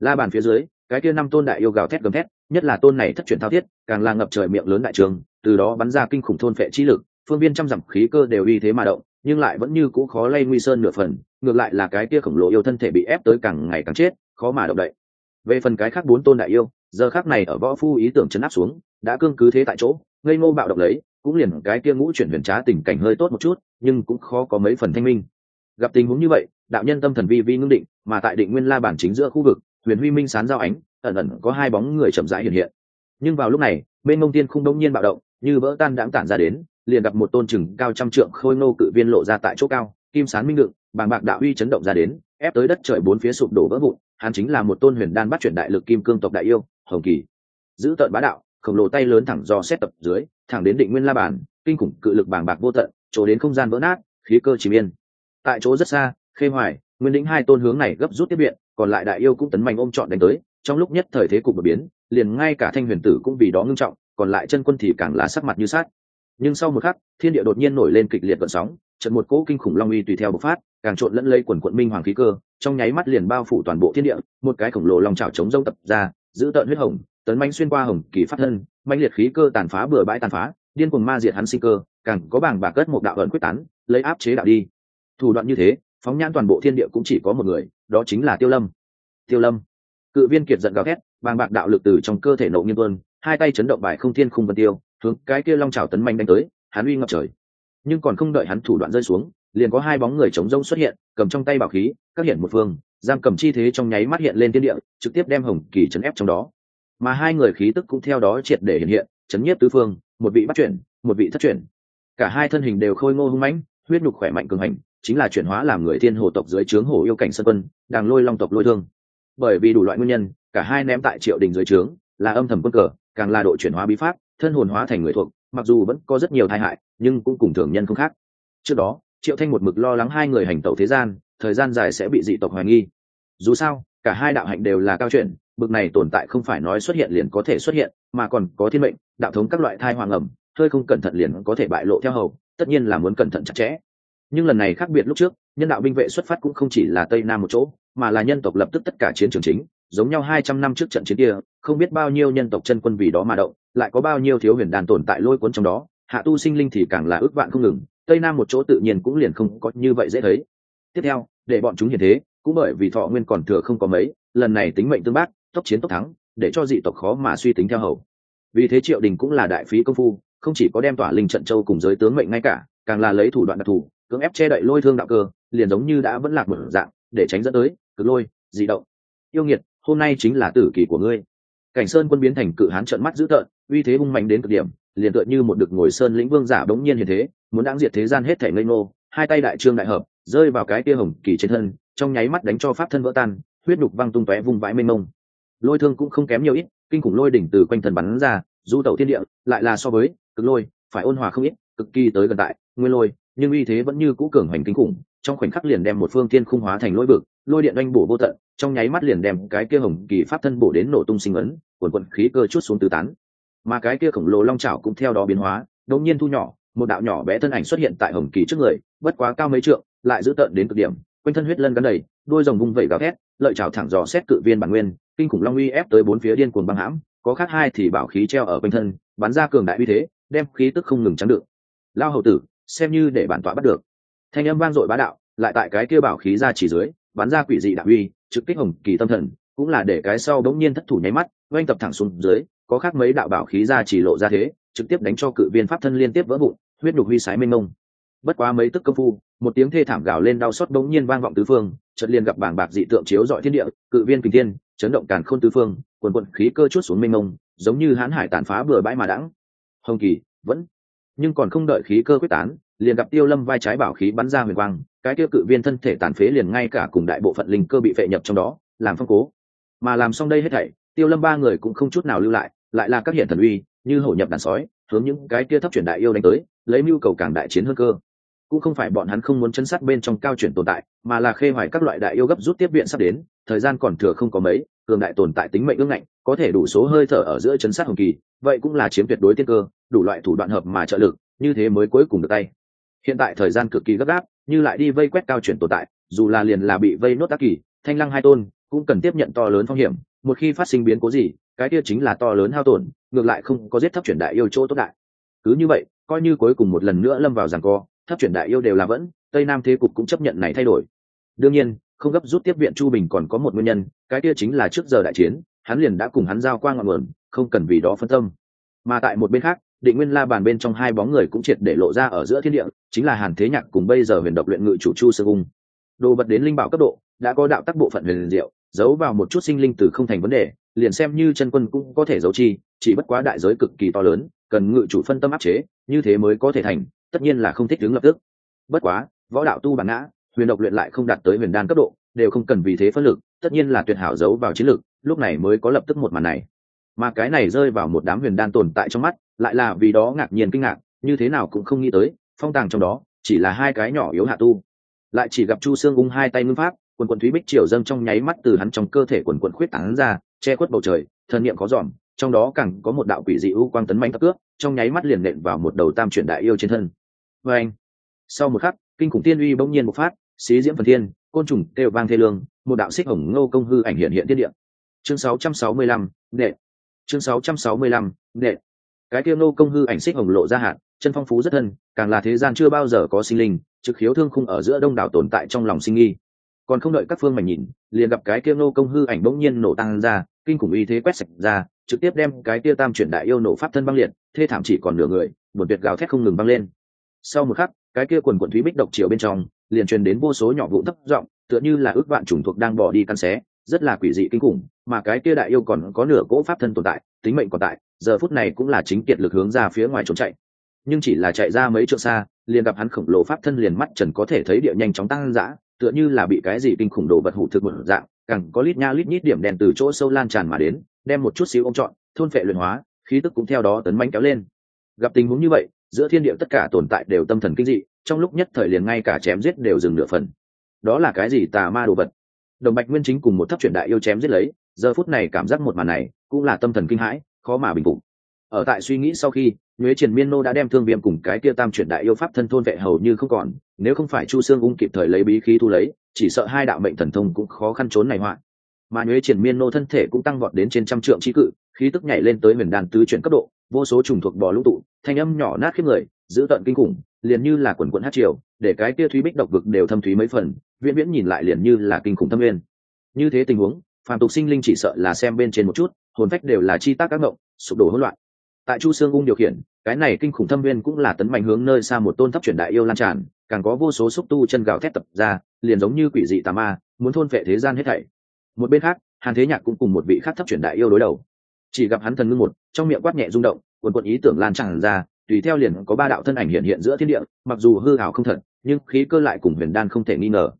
La bàn phía dưới cái kia năm tôn đại yêu gào thét gầm thét nhất là tôn này thất truyền thao thiết càng là ngập trời miệng lớn đại trường từ đó bắn ra kinh khủng thôn phệ trí lực, phương viên trăm dặm khí cơ đều uy thế mà động, nhưng lại vẫn như cũ khó lay nguy sơn nửa phần, ngược lại là cái kia khổng lồ yêu thân thể bị ép tới càng ngày càng chết, khó mà động đậy. Về phần cái khác bốn tôn đại yêu, giờ khác này ở võ phu ý tưởng chấn áp xuống, đã cương cứ thế tại chỗ, ngây ngô bạo động lấy, cũng liền cái kia ngũ chuyển huyền trá tình cảnh hơi tốt một chút, nhưng cũng khó có mấy phần thanh minh. Gặp tình huống như vậy, đạo nhân tâm thần vi vi ngưng định, mà tại định nguyên la bản chính giữa khu vực, huyền huy minh sán giao ánh, ẩn ẩn có hai bóng người chậm rãi hiện hiện. Nhưng vào lúc này bên mông tiên không đông nhiên bạo động như vỡ tan đãng tản ra đến, liền gặp một tôn trừng cao trăm trượng khôi nô cự viên lộ ra tại chỗ cao, kim sán minh ngự, bàng bạc đạo uy chấn động ra đến, ép tới đất trời bốn phía sụp đổ vỡ vụn, hắn chính là một tôn huyền đan bắt chuyển đại lực kim cương tộc đại yêu, hồng kỳ. Giữ tợn bá đạo, khổng lồ tay lớn thẳng do xét tập dưới, thẳng đến định nguyên la bàn, kinh khủng cự lực bàng bạc vô tận, chỗ đến không gian vỡ nát, khí cơ chìm yên. Tại chỗ rất xa, khê hoài, nguyên lĩnh hai tôn hướng này gấp rút tiếp viện, còn lại đại yêu cũng tấn mạnh ôm trọn đánh tới, trong lúc nhất thời thế cục đột biến, liền ngay cả thanh huyền tử cũng vì đó ngưng trọng còn lại chân quân thì càng là sắc mặt như sát. Nhưng sau một khắc, thiên địa đột nhiên nổi lên kịch liệt vận sóng, trận một cỗ kinh khủng long uy tùy theo bộc phát, càng trộn lẫn lây quần quận minh hoàng khí cơ, trong nháy mắt liền bao phủ toàn bộ thiên địa, một cái khổng lồ long trào chống dâu tập ra, giữ tợn huyết hồng, tấn manh xuyên qua hồng kỳ phát thân manh liệt khí cơ tàn phá bừa bãi tàn phá, điên cuồng ma diệt hắn sinh cơ, càng có bảng bạc cất một đạo ẩn quyết tán, lấy áp chế đạo đi. Thủ đoạn như thế, phóng nhãn toàn bộ thiên địa cũng chỉ có một người, đó chính là tiêu lâm. Tiêu lâm. Cự viên kiệt giận gào thét, bàng bạc đạo lực từ trong cơ thể nộ nghiêm tuôn hai tay chấn động bài không thiên khung vân tiêu, hướng cái kia long trào tấn manh đánh tới, hắn uy ngập trời. Nhưng còn không đợi hắn thủ đoạn rơi xuống, liền có hai bóng người chống rông xuất hiện, cầm trong tay bảo khí, các hiện một phương, giam cầm chi thế trong nháy mắt hiện lên thiên địa, trực tiếp đem hồng kỳ chấn ép trong đó. Mà hai người khí tức cũng theo đó triệt để hiện hiện, chấn nhiếp tứ phương, một vị bắt chuyển, một vị thất chuyển. Cả hai thân hình đều khôi ngô hung mãnh, huyết nhục khỏe mạnh cường hành, chính là chuyển hóa làm người thiên hồ tộc dưới trướng hồ yêu cảnh sơn quân, đang lôi long tộc lôi thương. Bởi vì đủ loại nguyên nhân, cả hai ném tại triệu đình dưới trướng, là âm thầm quân cờ càng là độ chuyển hóa bí pháp, thân hồn hóa thành người thuộc, mặc dù vẫn có rất nhiều tai hại, nhưng cũng cùng thường nhân không khác. Trước đó, triệu thanh một mực lo lắng hai người hành tẩu thế gian, thời gian dài sẽ bị dị tộc hoài nghi. Dù sao, cả hai đạo hạnh đều là cao chuyển, bực này tồn tại không phải nói xuất hiện liền có thể xuất hiện, mà còn có thiên mệnh, đạo thống các loại thai hoàng ẩm, hơi không cẩn thận liền có thể bại lộ theo hầu, tất nhiên là muốn cẩn thận chặt chẽ. Nhưng lần này khác biệt lúc trước, nhân đạo binh vệ xuất phát cũng không chỉ là tây nam một chỗ, mà là nhân tộc lập tức tất cả chiến trường chính giống nhau hai trăm năm trước trận chiến kia, không biết bao nhiêu nhân tộc chân quân vì đó mà động, lại có bao nhiêu thiếu huyền đàn tồn tại lôi cuốn trong đó, hạ tu sinh linh thì càng là ước vạn không ngừng, tây nam một chỗ tự nhiên cũng liền không có như vậy dễ thấy. Tiếp theo, để bọn chúng hiện thế, cũng bởi vì thọ nguyên còn thừa không có mấy, lần này tính mệnh tương bác, tốc chiến tốc thắng, để cho dị tộc khó mà suy tính theo hầu. Vì thế triệu đình cũng là đại phí công phu, không chỉ có đem tỏa linh trận châu cùng giới tướng mệnh ngay cả, càng là lấy thủ đoạn đặc thù, cưỡng ép che đậy lôi thương đạo cơ, liền giống như đã vẫn lạc một dạng, để tránh dẫn tới, cực lôi, dị động. Yêu nghiệt hôm nay chính là tử kỳ của ngươi. Cảnh sơn quân biến thành cự hán trận mắt dữ tợn, uy thế hung mạnh đến cực điểm, liền tựa như một đực ngồi sơn lĩnh vương giả bỗng nhiên như thế, muốn đáng diệt thế gian hết thể ngây ngô, hai tay đại trương đại hợp, rơi vào cái tia hồng kỳ trên thân, trong nháy mắt đánh cho pháp thân vỡ tan, huyết đục văng tung tóe vung vãi mênh mông. Lôi thương cũng không kém nhiều ít, kinh khủng lôi đỉnh từ quanh thần bắn ra, du tẩu thiên địa, lại là so với cực lôi, phải ôn hòa không ít, cực kỳ tới gần tại nguyên lôi, nhưng uy thế vẫn như cũ cường hành kinh khủng, trong khoảnh khắc liền đem một phương thiên khung hóa thành lôi bực lôi điện oanh bổ vô tận, trong nháy mắt liền đem cái kia hồng kỳ pháp thân bổ đến nổ tung sinh ấn, quần quần khí cơ chút xuống tứ tán. Mà cái kia khổng lồ long trào cũng theo đó biến hóa, đột nhiên thu nhỏ, một đạo nhỏ bé thân ảnh xuất hiện tại hồng kỳ trước người, bất quá cao mấy trượng, lại giữ tợn đến cực điểm, quanh thân huyết lân gắn đầy đôi rồng vung vẩy gào thét, lợi trào thẳng dò xét cự viên bản nguyên, kinh khủng long uy ép tới bốn phía điên cuồng băng hãm, có khác hai thì bảo khí treo ở quanh thân, bắn ra cường đại uy thế, đem khí tức không ngừng trắng đựng. Lao hầu tử, xem như để bản tọa bắt được. Thanh âm vang dội bá đạo, lại tại cái kia bảo khí ra chỉ dưới bắn ra quỷ dị đạo uy, trực kích hồng kỳ tâm thần, cũng là để cái sau đống nhiên thất thủ nháy mắt, oanh tập thẳng xuống dưới, có khác mấy đạo bảo khí ra chỉ lộ ra thế, trực tiếp đánh cho cự viên pháp thân liên tiếp vỡ vụn, huyết đục huy sái mênh mông. Bất quá mấy tức công phu, một tiếng thê thảm gào lên đau xót đống nhiên vang vọng tứ phương, chợt liền gặp bảng bạc dị tượng chiếu dọi thiên địa, cự viên kình thiên, chấn động càn khôn tứ phương, quần quận khí cơ chút xuống mênh mông, giống như hãn hải tàn phá bừa bãi mà đãng. Hồng kỳ, vẫn, nhưng còn không đợi khí cơ quyết tán liền gặp tiêu lâm vai trái bảo khí bắn ra huyền quang, cái tiêu cự viên thân thể tàn phế liền ngay cả cùng đại bộ phận linh cơ bị phệ nhập trong đó, làm phong cố. Mà làm xong đây hết thảy, tiêu lâm ba người cũng không chút nào lưu lại lại là các hiện thần uy, như hổ nhập đàn sói, hướng những cái kia thấp chuyển đại yêu đánh tới, lấy mưu cầu càng đại chiến hơn cơ. Cũng không phải bọn hắn không muốn chân sát bên trong cao chuyển tồn tại, mà là khê hoài các loại đại yêu gấp rút tiếp viện sắp đến, thời gian còn thừa không có mấy, cường đại tồn tại tính mệnh ương ngạnh, có thể đủ số hơi thở ở giữa chân sát hồng kỳ, vậy cũng là chiếm tuyệt đối tiên cơ, đủ loại thủ đoạn hợp mà trợ lực, như thế mới cuối cùng được tay hiện tại thời gian cực kỳ gấp gáp, như lại đi vây quét cao chuyển tồn tại, dù là liền là bị vây nốt tác kỳ, thanh lăng hai tôn cũng cần tiếp nhận to lớn phong hiểm, một khi phát sinh biến cố gì, cái kia chính là to lớn hao tổn, ngược lại không có giết thấp chuyển đại yêu chỗ tốt đại. Cứ như vậy, coi như cuối cùng một lần nữa lâm vào rằng co, thấp chuyển đại yêu đều là vẫn, tây nam thế cục cũng chấp nhận này thay đổi. Đương nhiên, không gấp rút tiếp viện chu bình còn có một nguyên nhân, cái kia chính là trước giờ đại chiến, hắn liền đã cùng hắn giao qua ngọn nguồn, không cần vì đó phân tâm. Mà tại một bên khác định nguyên la bàn bên trong hai bóng người cũng triệt để lộ ra ở giữa thiên địa, chính là hàn thế nhạc cùng bây giờ huyền độc luyện ngự chủ chu sơ cung đồ vật đến linh bảo cấp độ, đã có đạo tắc bộ phận huyền diệu, giấu vào một chút sinh linh từ không thành vấn đề, liền xem như chân quân cũng có thể giấu chi, chỉ bất quá đại giới cực kỳ to lớn, cần ngự chủ phân tâm áp chế, như thế mới có thể thành, tất nhiên là không thích đứng lập tức. Bất quá, võ đạo tu bản ngã, huyền độc luyện lại không đạt tới huyền đan cấp độ, đều không cần vì thế phân lực, tất nhiên là tuyệt hảo giấu vào chiến lực, lúc này mới có lập tức một màn này. Mà cái này rơi vào một đám huyền đan tồn tại trong mắt lại là vì đó ngạc nhiên kinh ngạc như thế nào cũng không nghĩ tới phong tàng trong đó chỉ là hai cái nhỏ yếu hạ tu. Lại chỉ gặp chu sương ung hai tay ngưng pháp quần quần thúy bích triều dâng trong nháy mắt từ hắn trong cơ thể quần quần khuyết tảng ra che khuất bầu trời thần niệm có dòm trong đó càng có một đạo quỷ dị ưu quang tấn manh thấp cước trong nháy mắt liền nện vào một đầu tam chuyển đại yêu trên thân. Vê anh sau một khắc kinh khủng tiên uy bỗng nhiên một phát xí diễm phần thiên côn trùng kêu vang thê lương một đạo xích hồng ngô công hư ảnh hiện hiện tiết điện chương 665, đệ chương 665, đệ cái kia nô công hư ảnh xích hồng lộ ra hạn chân phong phú rất thân, càng là thế gian chưa bao giờ có sinh linh, trực khiếu thương khung ở giữa đông đảo tồn tại trong lòng sinh nghi. Còn không đợi các phương mảnh nhìn, liền gặp cái kia nô công hư ảnh bỗng nhiên nổ tăng ra, kinh khủng y thế quét sạch ra, trực tiếp đem cái kia tam chuyển đại yêu nổ pháp thân băng liệt, thê thảm chỉ còn nửa người, một tuyệt gào thét không ngừng băng lên. Sau một khắc, cái kia quần quần thúy bích độc chiều bên trong, liền truyền đến vô số nhỏ vụ thấp giọng, tựa như là ước vạn chủng thuộc đang bỏ đi căn xé, rất là quỷ dị kinh khủng, mà cái kia đại yêu còn có nửa cỗ pháp thân tồn tại, tính mệnh còn tại giờ phút này cũng là chính kiệt lực hướng ra phía ngoài trốn chạy. Nhưng chỉ là chạy ra mấy chỗ xa, liền gặp hắn khổng lồ pháp thân liền mắt trần có thể thấy địa nhanh chóng tăng dã, tựa như là bị cái gì kinh khủng đồ vật hủ thực một dạng, càng có lít nha lít nhít điểm đèn từ chỗ sâu lan tràn mà đến, đem một chút xíu ông chọn, thôn phệ luyện hóa, khí tức cũng theo đó tấn manh kéo lên. Gặp tình huống như vậy, giữa thiên địa tất cả tồn tại đều tâm thần kinh dị, trong lúc nhất thời liền ngay cả chém giết đều dừng nửa phần. Đó là cái gì tà ma đồ vật? Đồng bạch nguyên chính cùng một thấp truyền đại yêu chém giết lấy, giờ phút này cảm giác một màn này, cũng là tâm thần kinh hãi khó mà bình phục. Ở tại suy nghĩ sau khi, nhuế Triển miên nô đã đem thương viêm cùng cái kia tam chuyển đại yêu pháp thân thôn vệ hầu như không còn, nếu không phải chu sương ung kịp thời lấy bí khí thu lấy, chỉ sợ hai đạo mệnh thần thông cũng khó khăn trốn này hoạn. Mà nhuế Triển miên nô thân thể cũng tăng vọt đến trên trăm trượng trí cự, khí tức nhảy lên tới huyền đàn tứ chuyển cấp độ, vô số trùng thuộc bò lũ tụ, thanh âm nhỏ nát khiếp người giữ tận kinh khủng, liền như là quần quận hát triều, để cái kia thúy bích độc vực đều thâm thúy mấy phần, viễn viễn nhìn lại liền như là kinh khủng thâm nguyên. Như thế tình huống, phàm tục sinh linh chỉ sợ là xem bên trên một chút hồn phách đều là chi tác các ngộng, sụp đổ hỗn loạn. Tại chu sương ung điều khiển, cái này kinh khủng thâm viên cũng là tấn mạnh hướng nơi xa một tôn thấp chuyển đại yêu lan tràn, càng có vô số xúc tu chân gạo thét tập ra, liền giống như quỷ dị tà ma, muốn thôn vệ thế gian hết thảy. Một bên khác, hàn thế nhạc cũng cùng một vị khác thấp chuyển đại yêu đối đầu. Chỉ gặp hắn thần ngưng một, trong miệng quát nhẹ rung động, quần quần ý tưởng lan tràn ra, tùy theo liền có ba đạo thân ảnh hiện hiện giữa thiên địa, mặc dù hư hào không thật, nhưng khí cơ lại cùng huyền đan không thể nghi ngờ.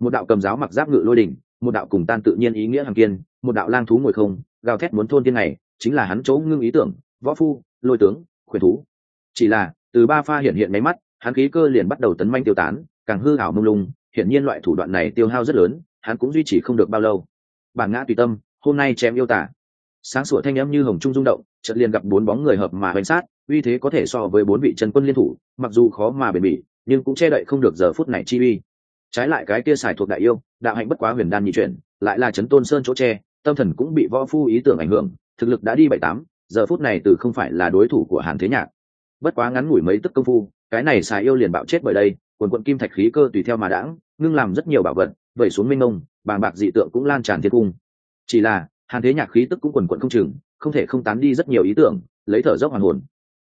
Một đạo cầm giáo mặc giáp ngự lôi đỉnh, một đạo cùng tan tự nhiên ý nghĩa hàng kiên, một đạo lang thú ngồi không gào thét muốn thôn tiên này, chính là hắn chỗ ngưng ý tưởng, võ phu, lôi tướng, khuyển thú. Chỉ là, từ ba pha hiện hiện máy mắt, hắn khí cơ liền bắt đầu tấn manh tiêu tán, càng hư hảo mông lung, hiển nhiên loại thủ đoạn này tiêu hao rất lớn, hắn cũng duy trì không được bao lâu. Bản ngã tùy tâm, hôm nay chém yêu tả. Sáng sủa thanh âm như hồng trung rung động, chợt liền gặp bốn bóng người hợp mà bánh sát, uy thế có thể so với bốn vị trần quân liên thủ, mặc dù khó mà bền bỉ, nhưng cũng che đậy không được giờ phút này chi uy. Trái lại cái kia xài thuộc đại yêu, đạo hạnh bất quá huyền đan nhị chuyển, lại là chấn tôn sơn chỗ tre tâm thần cũng bị võ phu ý tưởng ảnh hưởng, thực lực đã đi bảy tám, giờ phút này từ không phải là đối thủ của hàn thế nhạc. Bất quá ngắn ngủi mấy tức công phu, cái này xài yêu liền bạo chết bởi đây, quần quận kim thạch khí cơ tùy theo mà đãng, ngưng làm rất nhiều bảo vật, vẩy xuống minh ông, bàng bạc dị tượng cũng lan tràn thiên cung. Chỉ là, hàn thế nhạc khí tức cũng quần quận không chừng, không thể không tán đi rất nhiều ý tưởng, lấy thở dốc hoàn hồn.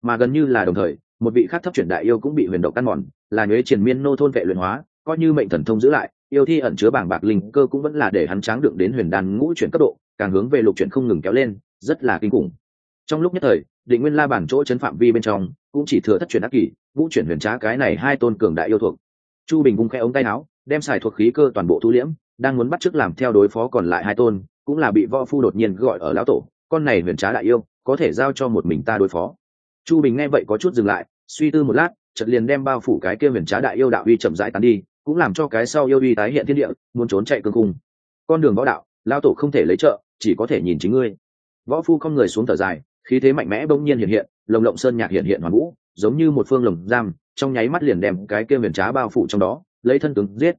Mà gần như là đồng thời, một vị khác thấp chuyển đại yêu cũng bị huyền độc căn mòn, là nhuế triền miên nô thôn vệ luyện hóa, coi như mệnh thần thông giữ lại yêu thi ẩn chứa bảng bạc linh cơ cũng vẫn là để hắn tráng đựng đến huyền đan ngũ chuyển cấp độ càng hướng về lục chuyển không ngừng kéo lên rất là kinh khủng. Trong lúc nhất thời định nguyên la bản chỗ chấn phạm vi bên trong cũng chỉ thừa thất chuyển ác kỷ, ngũ chuyển huyền trá cái này hai tôn cường đại yêu thuộc. Chu bình vung khẽ ống tay áo đem xài thuộc khí cơ toàn bộ thu liễm đang muốn bắt chước làm theo đối phó còn lại hai tôn cũng là bị võ phu đột nhiên gọi ở lão tổ con này huyền trá đại yêu có thể giao cho một mình ta đối phó. Chu bình nghe vậy có chút dừng lại suy tư một lát chợt liền đem bao phủ cái kia huyền trá đại yêu đạo uy chậm rãi tán đi cũng làm cho cái sau yêu uy tái hiện thiên địa, muốn trốn chạy cương cung. Con đường võ đạo lao tổ không thể lấy trợ, chỉ có thể nhìn chính ngươi. Võ phu không người xuống thở dài, khí thế mạnh mẽ bỗng nhiên hiện hiện, lồng lộng sơn nhạc hiện hiện hoàn vũ, giống như một phương lồng giam, trong nháy mắt liền đem cái kia huyền trá bao phủ trong đó, lấy thân tướng giết.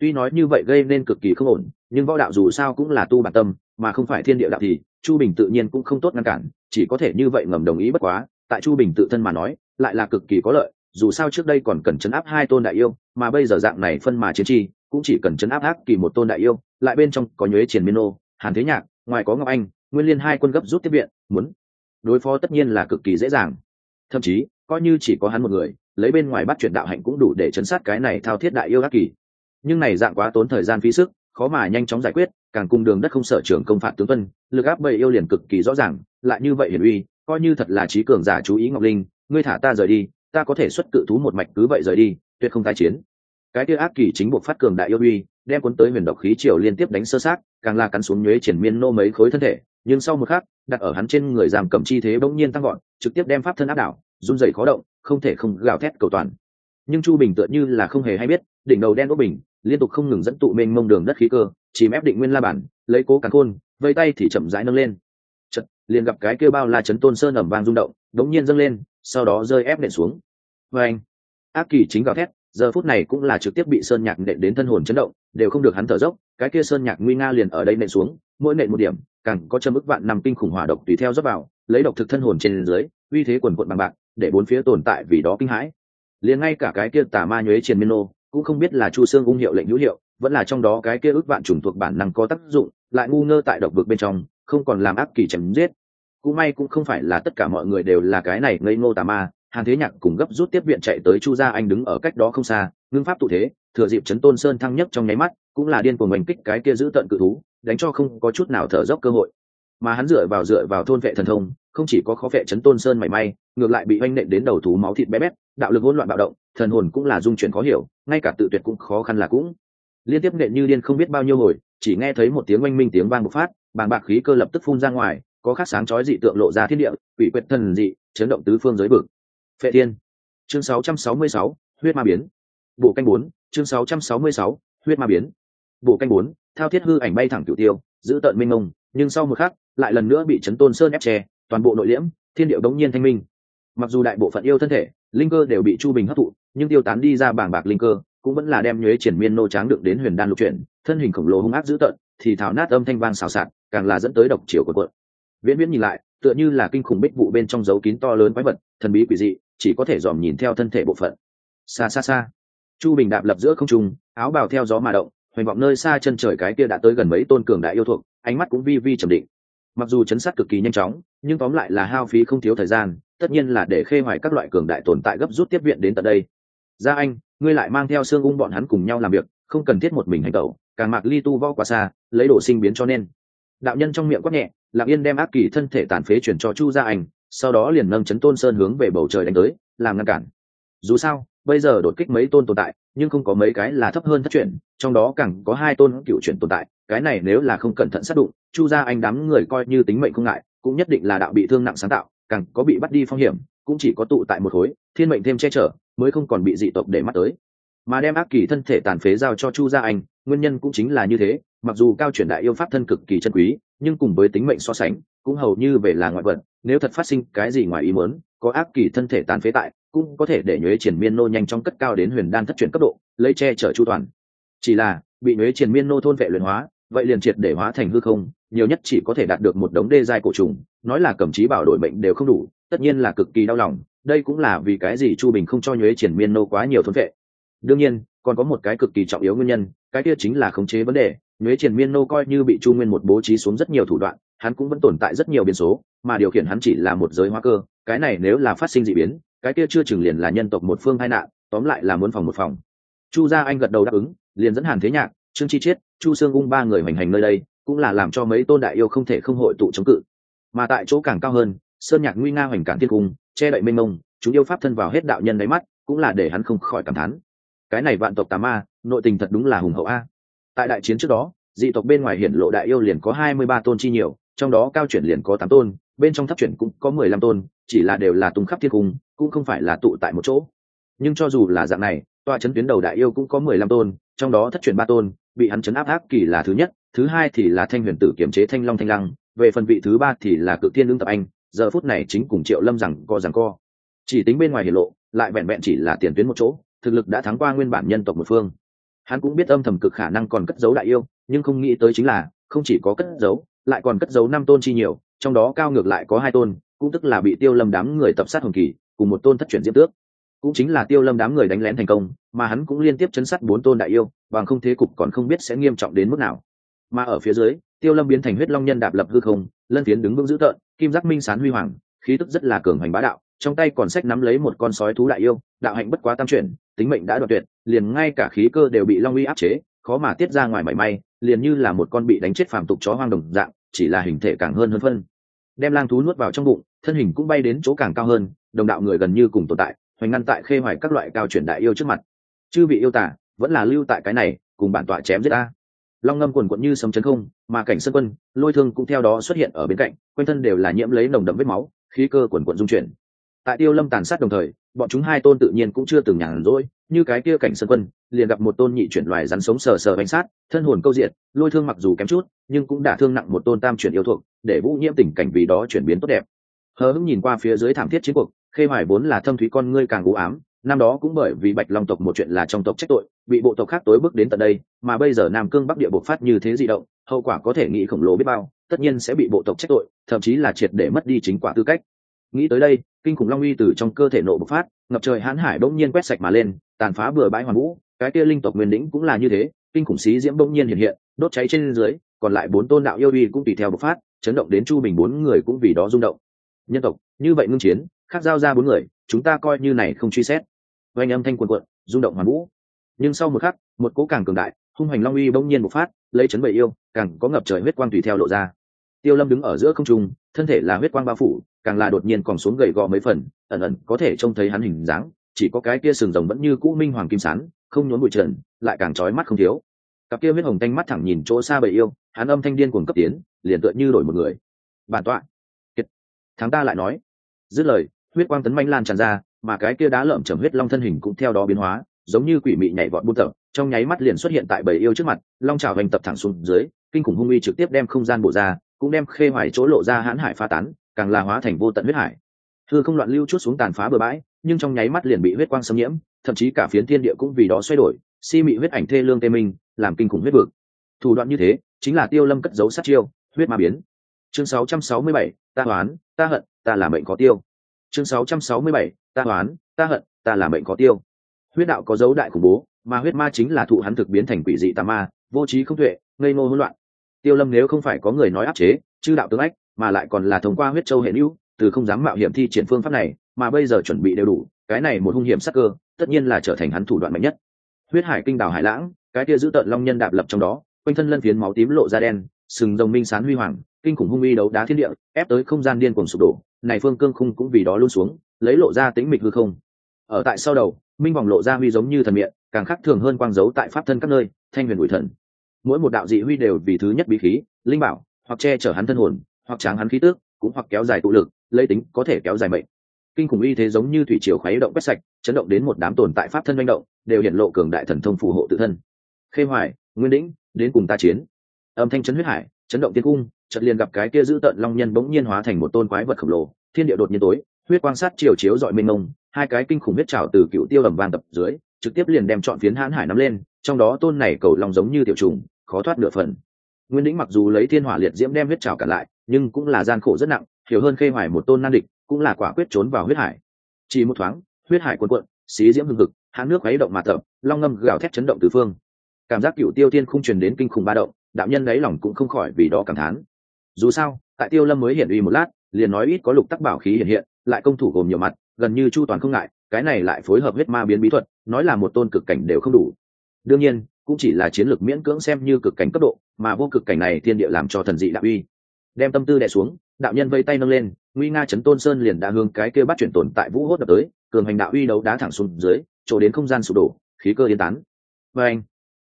Tuy nói như vậy gây nên cực kỳ không ổn, nhưng võ đạo dù sao cũng là tu bản tâm, mà không phải thiên địa đạo thì, chu bình tự nhiên cũng không tốt ngăn cản, chỉ có thể như vậy ngầm đồng ý bất quá, tại chu bình tự thân mà nói, lại là cực kỳ có lợi dù sao trước đây còn cần chấn áp hai tôn đại yêu, mà bây giờ dạng này phân mà chiến chi, cũng chỉ cần chấn áp ác kỳ một tôn đại yêu, lại bên trong có nhuế triển miên ô hàn thế nhạc, ngoài có ngọc anh, nguyên liên hai quân gấp rút tiếp viện, muốn đối phó tất nhiên là cực kỳ dễ dàng. Thậm chí, coi như chỉ có hắn một người, lấy bên ngoài bắt chuyện đạo hạnh cũng đủ để chấn sát cái này thao thiết đại yêu ác kỳ. Nhưng này dạng quá tốn thời gian phí sức, khó mà nhanh chóng giải quyết, càng cùng đường đất không sở trường công phạt tướng vân lực áp bầy yêu liền cực kỳ rõ ràng, lại như vậy hiển uy, coi như thật là trí cường giả chú ý ngọc linh, ngươi thả ta rời đi ta có thể xuất cự thú một mạch cứ vậy rời đi tuyệt không tái chiến. Cái kia ác kỳ chính buộc phát cường đại yêu uy đem cuốn tới huyền độc khí triều liên tiếp đánh sơ sát càng la cắn xuống nhuế triển miên nô mấy khối thân thể nhưng sau một khắc đặt ở hắn trên người giảm cầm chi thế bỗng nhiên tăng gọn trực tiếp đem pháp thân áp đảo run rẩy khó động không thể không gào thét cầu toàn. Nhưng chu bình tựa như là không hề hay biết đỉnh đầu đen đỗ bình liên tục không ngừng dẫn tụ mênh mông đường đất khí cơ chìm ép định nguyên la bản lấy cố càn khôn vây tay thì chậm rãi nâng lên. Chật, liền gặp cái kêu bao la chấn tôn sơn ẩm vang rung động đống nhiên dâng lên, sau đó rơi ép nện xuống. Và anh, ác kỳ chính gào thét, giờ phút này cũng là trực tiếp bị sơn nhạc nện đến thân hồn chấn động, đều không được hắn thở dốc, cái kia sơn nhạc nguy nga liền ở đây nện xuống, mỗi nện một điểm, càng có châm ức vạn năm kinh khủng hỏa độc tùy theo dốc vào, lấy độc thực thân hồn trên dưới, uy thế quần quận bằng bạc, để bốn phía tồn tại vì đó kinh hãi. Liền ngay cả cái kia tà ma nhuế triền miên nô, cũng không biết là chu xương ung hiệu lệnh hữu hiệu, vẫn là trong đó cái kia ước vạn chủng thuộc bản năng có tác dụng, lại ngu ngơ tại độc vực bên trong, không còn làm ác kỳ chém giết cũng may cũng không phải là tất cả mọi người đều là cái này ngây ngô tà ma, hàn thế nhạc cùng gấp rút tiếp viện chạy tới chu gia anh đứng ở cách đó không xa, ngưng pháp tụ thế, thừa dịp chấn tôn sơn thăng nhất trong nháy mắt, cũng là điên cuồng oanh kích cái kia giữ tận cự thú, đánh cho không có chút nào thở dốc cơ hội. Mà hắn dựa vào dựa vào thôn vệ thần thông, không chỉ có khó vệ chấn tôn sơn mảy may, ngược lại bị oanh nện đến đầu thú máu thịt bé bét, đạo lực hỗn loạn bạo động, thần hồn cũng là dung chuyển khó hiểu, ngay cả tự tuyệt cũng khó khăn là cũng. Liên tiếp nện như điên không biết bao nhiêu hồi, chỉ nghe thấy một tiếng oanh minh tiếng vang bộc phát, bàng bạc khí cơ lập tức phun ra ngoài có khắc sáng chói dị tượng lộ ra thiên địa quỷ quyệt thần dị chấn động tứ phương giới vực. Phệ thiên chương 666, huyết ma biến. Bộ canh bốn chương 666, huyết ma biến. Bộ canh bốn thao thiết hư ảnh bay thẳng cửu tiêu giữ tận minh ông nhưng sau một khắc lại lần nữa bị chấn tôn sơn ép che toàn bộ nội liễm thiên điệu đống nhiên thanh minh. Mặc dù đại bộ phận yêu thân thể linh cơ đều bị chu bình hấp thụ nhưng tiêu tán đi ra bảng bạc linh cơ cũng vẫn là đem nhuế triển miên nô tráng được đến huyền đan lục chuyển thân hình khổng lồ hung ác dữ tợn thì thảo nát âm thanh vang xào xạc càng là dẫn tới độc chiều của quận viễn viễn nhìn lại, tựa như là kinh khủng bích vụ bên trong dấu kín to lớn quái vật, thần bí quỷ dị, chỉ có thể dòm nhìn theo thân thể bộ phận. Xa xa xa. Chu bình đạp lập giữa không trung, áo bào theo gió mà động, hoành vọng nơi xa chân trời cái kia đã tới gần mấy tôn cường đại yêu thuộc, ánh mắt cũng vi vi trầm định. Mặc dù chấn sát cực kỳ nhanh chóng, nhưng tóm lại là hao phí không thiếu thời gian, tất nhiên là để khê hoài các loại cường đại tồn tại gấp rút tiếp viện đến tận đây. Gia anh, ngươi lại mang theo xương ung bọn hắn cùng nhau làm việc, không cần thiết một mình hành tẩu, càng mạc ly tu võ quá xa, lấy đồ sinh biến cho nên đạo nhân trong miệng quát nhẹ lạc yên đem ác kỳ thân thể tàn phế chuyển cho chu gia anh, sau đó liền nâng chấn tôn sơn hướng về bầu trời đánh tới, làm ngăn cản. Dù sao, bây giờ đột kích mấy tôn tồn tại, nhưng không có mấy cái là thấp hơn thất chuyển, trong đó càng có hai tôn cựu chuyển tồn tại, cái này nếu là không cẩn thận sát đụng, chu gia anh đám người coi như tính mệnh không ngại, cũng nhất định là đạo bị thương nặng sáng tạo, càng có bị bắt đi phong hiểm, cũng chỉ có tụ tại một khối, thiên mệnh thêm che chở, mới không còn bị dị tộc để mắt tới mà đem ác kỳ thân thể tàn phế giao cho chu gia anh, nguyên nhân cũng chính là như thế. Mặc dù cao chuyển đại yêu pháp thân cực kỳ chân quý, nhưng cùng với tính mệnh so sánh, cũng hầu như về là ngoại vật. Nếu thật phát sinh cái gì ngoài ý muốn, có ác kỳ thân thể tàn phế tại, cũng có thể để nhuế triển miên nô nhanh chóng cất cao đến huyền đan thất chuyển cấp độ, lấy che chở chu toàn. Chỉ là, bị nhuế triển miên nô thôn vệ luyện hóa, vậy liền triệt để hóa thành hư không, nhiều nhất chỉ có thể đạt được một đống đê giai cổ trùng, nói là cầm trí bảo đổi mệnh đều không đủ, tất nhiên là cực kỳ đau lòng. Đây cũng là vì cái gì chu bình không cho nhuế triển miên nô quá nhiều thôn vệ đương nhiên, còn có một cái cực kỳ trọng yếu nguyên nhân, cái kia chính là khống chế vấn đề. Nhuế triển miên nô coi như bị chu nguyên một bố trí xuống rất nhiều thủ đoạn, hắn cũng vẫn tồn tại rất nhiều biến số, mà điều khiển hắn chỉ là một giới hóa cơ. Cái này nếu là phát sinh d ị biến, cái kia chưa chừng liền là nhân tộc một phương hai nạn, tóm lại là muốn phòng một phòng. Chu gia anh gật đầu đáp ứng, liền dẫn hàn thế nhạc, trương chi chiết, chu sương ung ba người hoành hành nơi đây, cũng là làm cho mấy tôn đại yêu không thể không hội tụ chống cự. Mà tại chỗ càng cao hơn, sơn nhạc nguy nga hoành cản thiên cung, che đậy mênh mông, chúng yêu pháp thân vào hết đạo nhân đáy mắt, cũng là để hắn không khỏi cảm thán cái này vạn tộc tà ma, nội tình thật đúng là hùng hậu a. Tại đại chiến trước đó, dị tộc bên ngoài hiển lộ đại yêu liền có hai mươi ba tôn chi nhiều, trong đó cao chuyển liền có tám tôn, bên trong thấp chuyển cũng có mười lăm tôn, chỉ là đều là tung khắp thiên cung, cũng không phải là tụ tại một chỗ. Nhưng cho dù là dạng này tọa chấn tuyến đầu đại yêu cũng có mười lăm tôn, trong đó thất chuyển ba tôn, bị hắn chấn áp ác kỳ là thứ nhất, thứ hai thì là thanh huyền tử kiểm chế thanh long thanh lăng, về phần vị thứ ba thì là cự thiên lương tập anh, giờ phút này chính cùng triệu lâm rằng co rằng co. Chỉ tính bên ngoài hiển lộ, lại vẹn vẹn chỉ là tiền tuyến một chỗ thực lực đã thắng qua nguyên bản nhân tộc một phương. Hắn cũng biết âm thầm cực khả năng còn cất giấu đại yêu, nhưng không nghĩ tới chính là, không chỉ có cất giấu, lại còn cất giấu năm tôn chi nhiều, trong đó cao ngược lại có hai tôn, cũng tức là bị tiêu lâm đám người tập sát hồng kỳ, cùng một tôn thất chuyển diễm tước. Cũng chính là tiêu lâm đám người đánh lén thành công, mà hắn cũng liên tiếp chấn sát bốn tôn đại yêu, bằng không thế cục còn không biết sẽ nghiêm trọng đến mức nào. Mà ở phía dưới, tiêu lâm biến thành huyết long nhân đạp lập hư không, lân phiến đứng vững dữ tợn, kim giác minh sán huy hoàng, khí tức rất là cường hoành bá đạo trong tay còn sách nắm lấy một con sói thú đại yêu, đạo hạnh bất quá tam chuyển, tính mệnh đã đoạt tuyệt, liền ngay cả khí cơ đều bị long uy áp chế, khó mà tiết ra ngoài mảy may, liền như là một con bị đánh chết phàm tục chó hoang đồng dạng, chỉ là hình thể càng hơn hơn phân. Đem lang thú nuốt vào trong bụng, thân hình cũng bay đến chỗ càng cao hơn, đồng đạo người gần như cùng tồn tại, hoành ngăn tại khê hoài các loại cao chuyển đại yêu trước mặt. Chư bị yêu tả, vẫn là lưu tại cái này, cùng bản tọa chém giết ta. Long ngâm quần quận như sấm chấn không, mà cảnh sân quân, lôi thương cũng theo đó xuất hiện ở bên cạnh, quanh thân đều là nhiễm lấy nồng đậm vết máu, khí cơ quần quận dung chuyển tại tiêu lâm tàn sát đồng thời, bọn chúng hai tôn tự nhiên cũng chưa từng nhàn rỗi, như cái kia cảnh sơn quân, liền gặp một tôn nhị chuyển loài rắn sống sờ sờ bánh sát, thân hồn câu diện lôi thương mặc dù kém chút, nhưng cũng đã thương nặng một tôn tam chuyển yêu thuộc, để vũ nhiễm tình cảnh vì đó chuyển biến tốt đẹp. Hờ hững nhìn qua phía dưới thảm thiết chiến cuộc, khê hoài vốn là thâm thúy con ngươi càng u ám, năm đó cũng bởi vì bạch long tộc một chuyện là trong tộc trách tội, bị bộ tộc khác tối bước đến tận đây, mà bây giờ nam cương bắc địa bộc phát như thế di động, hậu quả có thể nghĩ khổng lồ biết bao, tất nhiên sẽ bị bộ tộc trách tội, thậm chí là triệt để mất đi chính quả tư cách. Nghĩ tới đây kinh khủng long uy từ trong cơ thể nộ bộc phát, ngập trời hãn hải bỗng nhiên quét sạch mà lên, tàn phá bừa bãi hoàn vũ, cái kia linh tộc nguyên lĩnh cũng là như thế, kinh khủng xí diễm bỗng nhiên hiện hiện, đốt cháy trên dưới, còn lại bốn tôn đạo yêu uy cũng tùy theo bộc phát, chấn động đến chu bình bốn người cũng vì đó rung động. Nhân tộc, như vậy ngưng chiến, khác giao ra bốn người, chúng ta coi như này không truy xét. Oanh âm thanh quần quận rung động hoàn vũ. Nhưng sau một khắc, một cố càng cường đại, hung hoành long uy bỗng nhiên bộc phát, lấy chấn bầy yêu, càng có ngập trời huyết quang tùy theo lộ ra tiêu lâm đứng ở giữa không trung, thân thể là huyết quang bao phủ, càng là đột nhiên còn xuống gầy gò mấy phần, ẩn ẩn có thể trông thấy hắn hình dáng, chỉ có cái kia sừng rồng vẫn như cũ minh hoàng kim sán, không nhốn bụi trần, lại càng trói mắt không thiếu. Cặp kia huyết hồng thanh mắt thẳng nhìn chỗ xa bầy yêu, hắn âm thanh điên cuồng cấp tiến, liền tựa như đổi một người. Bản tọa. Kiệt. Tháng ta lại nói. Dứt lời, huyết quang tấn manh lan tràn ra, mà cái kia đá lợm chầm huyết long thân hình cũng theo đó biến hóa, giống như quỷ mị nhảy vọt buôn tập trong nháy mắt liền xuất hiện tại bầy yêu trước mặt, long trào hành tập thẳng xuống dưới, kinh khủng hung uy trực tiếp đem không gian bộ ra cũng đem khê hoài chỗ lộ ra hãn hải phá tán càng là hóa thành vô tận huyết hải. Thư không loạn lưu chút xuống tàn phá bờ bãi nhưng trong nháy mắt liền bị huyết quang xâm nhiễm thậm chí cả phiến thiên địa cũng vì đó xoay đổi si mị huyết ảnh thê lương tê minh làm kinh khủng huyết vực. Thủ đoạn như thế chính là tiêu lâm cất giấu sát chiêu huyết ma biến. Chương 667, ta toán ta hận ta là mệnh có tiêu. Chương 667, ta toán ta hận ta là mệnh có tiêu. Huyết đạo có dấu đại khủng bố mà huyết ma chính là thụ hắn thực biến thành quỷ dị tà ma vô trí không tuệ ngây ngô hỗn loạn tiêu lâm nếu không phải có người nói áp chế chư đạo tướng ách mà lại còn là thông qua huyết châu hệ lưu, từ không dám mạo hiểm thi triển phương pháp này mà bây giờ chuẩn bị đều đủ cái này một hung hiểm sắc cơ tất nhiên là trở thành hắn thủ đoạn mạnh nhất. Huyết hải kinh đảo hải lãng cái kia giữ tợn long nhân đạp lập trong đó quanh thân lân phiến máu tím lộ ra đen sừng rồng minh sán huy hoàng kinh khủng hung uy đấu đá thiên địa ép tới không gian điên cuồng sụp đổ này phương cương khung cũng vì đó luôn xuống lấy lộ ra tĩnh mịch hư không. Ở tại sau đầu minh vòng lộ ra huy giống như thần miệng càng khác thường hơn quang dấu tại pháp thân các nơi thanh huyền bụi thần mỗi một đạo dị huy đều vì thứ nhất bí khí, linh bảo, hoặc che chở hắn thân hồn, hoặc tráng hắn khí tước cũng hoặc kéo dài tụ lực, lấy tính có thể kéo dài mệnh. Kinh khủng uy thế giống như thủy triều khuấy động quét sạch, chấn động đến một đám tồn tại pháp thân manh động, đều hiện lộ cường đại thần thông phù hộ tự thân. Khê hoài, nguyên đĩnh, đến cùng ta chiến. Âm thanh chấn huyết hải, chấn động tiên cung, chợt liền gặp cái kia giữ tận long nhân bỗng nhiên hóa thành một tôn quái vật khổng lồ, thiên địa đột nhiên tối, huyết quang sát chiều chiếu dọi mênh mông, hai cái kinh khủng huyết trào từ cựu tiêu ẩm vang tập dưới, trực tiếp liền đem chọn phiến hãn hải nắm lên, trong đó tôn này cầu long giống như tiểu trùng khó thoát nửa phần. Nguyên lĩnh mặc dù lấy thiên hỏa liệt diễm đem huyết trào cả lại, nhưng cũng là gian khổ rất nặng hiểu hơn khê hoài một tôn nan địch, cũng là quả quyết trốn vào huyết hải. Chỉ một thoáng, huyết hải cuộn cuộn, xí diễm hưng hực, hãn nước khuấy động mà tập, long ngâm gào thét chấn động tứ phương. Cảm giác cựu tiêu tiên không truyền đến kinh khủng ba động, đạo nhân lấy lòng cũng không khỏi vì đó cảm thán. Dù sao, tại tiêu lâm mới hiện uy một lát, liền nói ít có lục tắc bảo khí hiện hiện, lại công thủ gồm nhiều mặt, gần như chu toàn không ngại, cái này lại phối hợp huyết ma biến bí thuật, nói là một tôn cực cảnh đều không đủ. Đương nhiên cũng chỉ là chiến lược miễn cưỡng xem như cực cảnh cấp độ, mà vô cực cảnh này thiên địa làm cho thần dị đạo uy. Đem tâm tư đè xuống, đạo nhân vây tay nâng lên, nguy nga chấn tôn sơn liền đã hướng cái kia bắt chuyển tồn tại vũ hốt đập tới, cường hành đạo uy đấu đá thẳng xuống dưới, chỗ đến không gian sụp đổ, khí cơ yên tán. Và anh,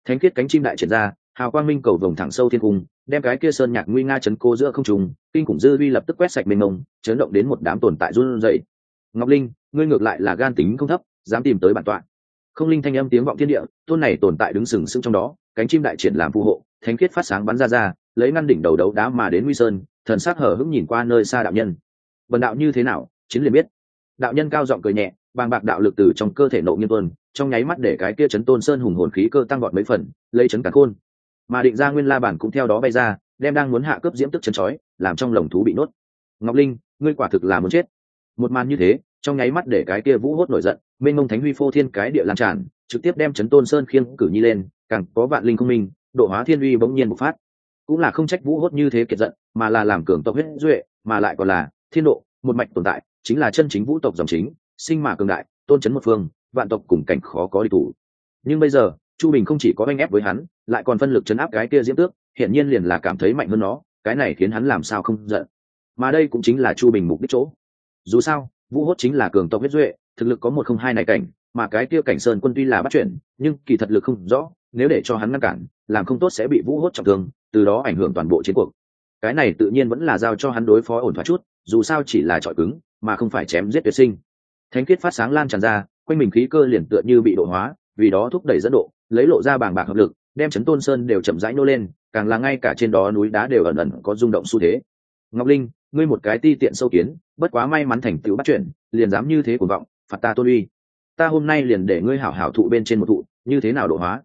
thánh khiết cánh chim đại triển ra, hào quang minh cầu vồng thẳng sâu thiên cung, đem cái kia sơn nhạc nguy nga chấn cô giữa không trùng kinh khủng dư uy lập tức quét sạch mênh mông, chấn động đến một đám tồn tại run rẩy. Ngọc linh, ngươi ngược lại là gan tính không thấp, dám tìm tới bản tọa không linh thanh âm tiếng vọng thiên địa, tôn này tồn tại đứng sừng sững trong đó, cánh chim đại triển làm phù hộ, thánh khiết phát sáng bắn ra ra, lấy ngăn đỉnh đầu đấu đá mà đến nguy sơn, thần sắc hở hững nhìn qua nơi xa đạo nhân. Bần đạo như thế nào, chiến liền biết. Đạo nhân cao giọng cười nhẹ, bàng bạc đạo lực từ trong cơ thể nộ nghiên tuân trong nháy mắt để cái kia chấn tôn sơn hùng hồn khí cơ tăng gọn mấy phần, lấy chấn cả khôn. Mà định ra nguyên la bản cũng theo đó bay ra, đem đang muốn hạ cướp diễm tức chân chói, làm trong lồng thú bị nuốt. Ngọc linh, ngươi quả thực là muốn chết. Một màn như thế, trong nháy mắt để cái kia vũ hốt nổi giận mênh mông thánh huy phô thiên cái địa lan tràn, trực tiếp đem chấn tôn sơn khiêng cử nhi lên, càng có vạn linh không minh, độ hóa thiên uy bỗng nhiên bộc phát. Cũng là không trách vũ hốt như thế kiệt giận, mà là làm cường tộc huyết duệ, mà lại còn là thiên độ, một mạch tồn tại, chính là chân chính vũ tộc dòng chính, sinh mà cường đại, tôn chấn một phương, vạn tộc cùng cảnh khó có đi thủ. Nhưng bây giờ, chu bình không chỉ có anh ép với hắn, lại còn phân lực chấn áp cái kia diễm tước hiện nhiên liền là cảm thấy mạnh hơn nó, cái này khiến hắn làm sao không giận. Mà đây cũng chính là chu bình mục đích chỗ. Dù sao vũ hốt chính là cường tộc huyết duệ, thực lực có một không hai này cảnh, mà cái kia cảnh sơn quân tuy là bắt chuyển nhưng kỳ thật lực không rõ, nếu để cho hắn ngăn cản, làm không tốt sẽ bị vũ hốt trọng thương, từ đó ảnh hưởng toàn bộ chiến cuộc. Cái này tự nhiên vẫn là giao cho hắn đối phó ổn thỏa chút, dù sao chỉ là trọi cứng, mà không phải chém giết tuyệt sinh. Thánh kết phát sáng lan tràn ra, quanh mình khí cơ liền tựa như bị độ hóa, vì đó thúc đẩy dẫn độ, lấy lộ ra bàng bạc hợp lực, đem chấn tôn sơn đều chậm rãi nô lên, càng là ngay cả trên đó núi đá đều ẩn ẩn có rung động xu thế. Ngọc linh ngươi một cái ti tiện sâu kiến, bất quá may mắn thành tựu bắt chuyện, liền dám như thế cuồng vọng, phạt ta tôn uy. Ta hôm nay liền để ngươi hảo hảo thụ bên trên một thụ, như thế nào độ hóa?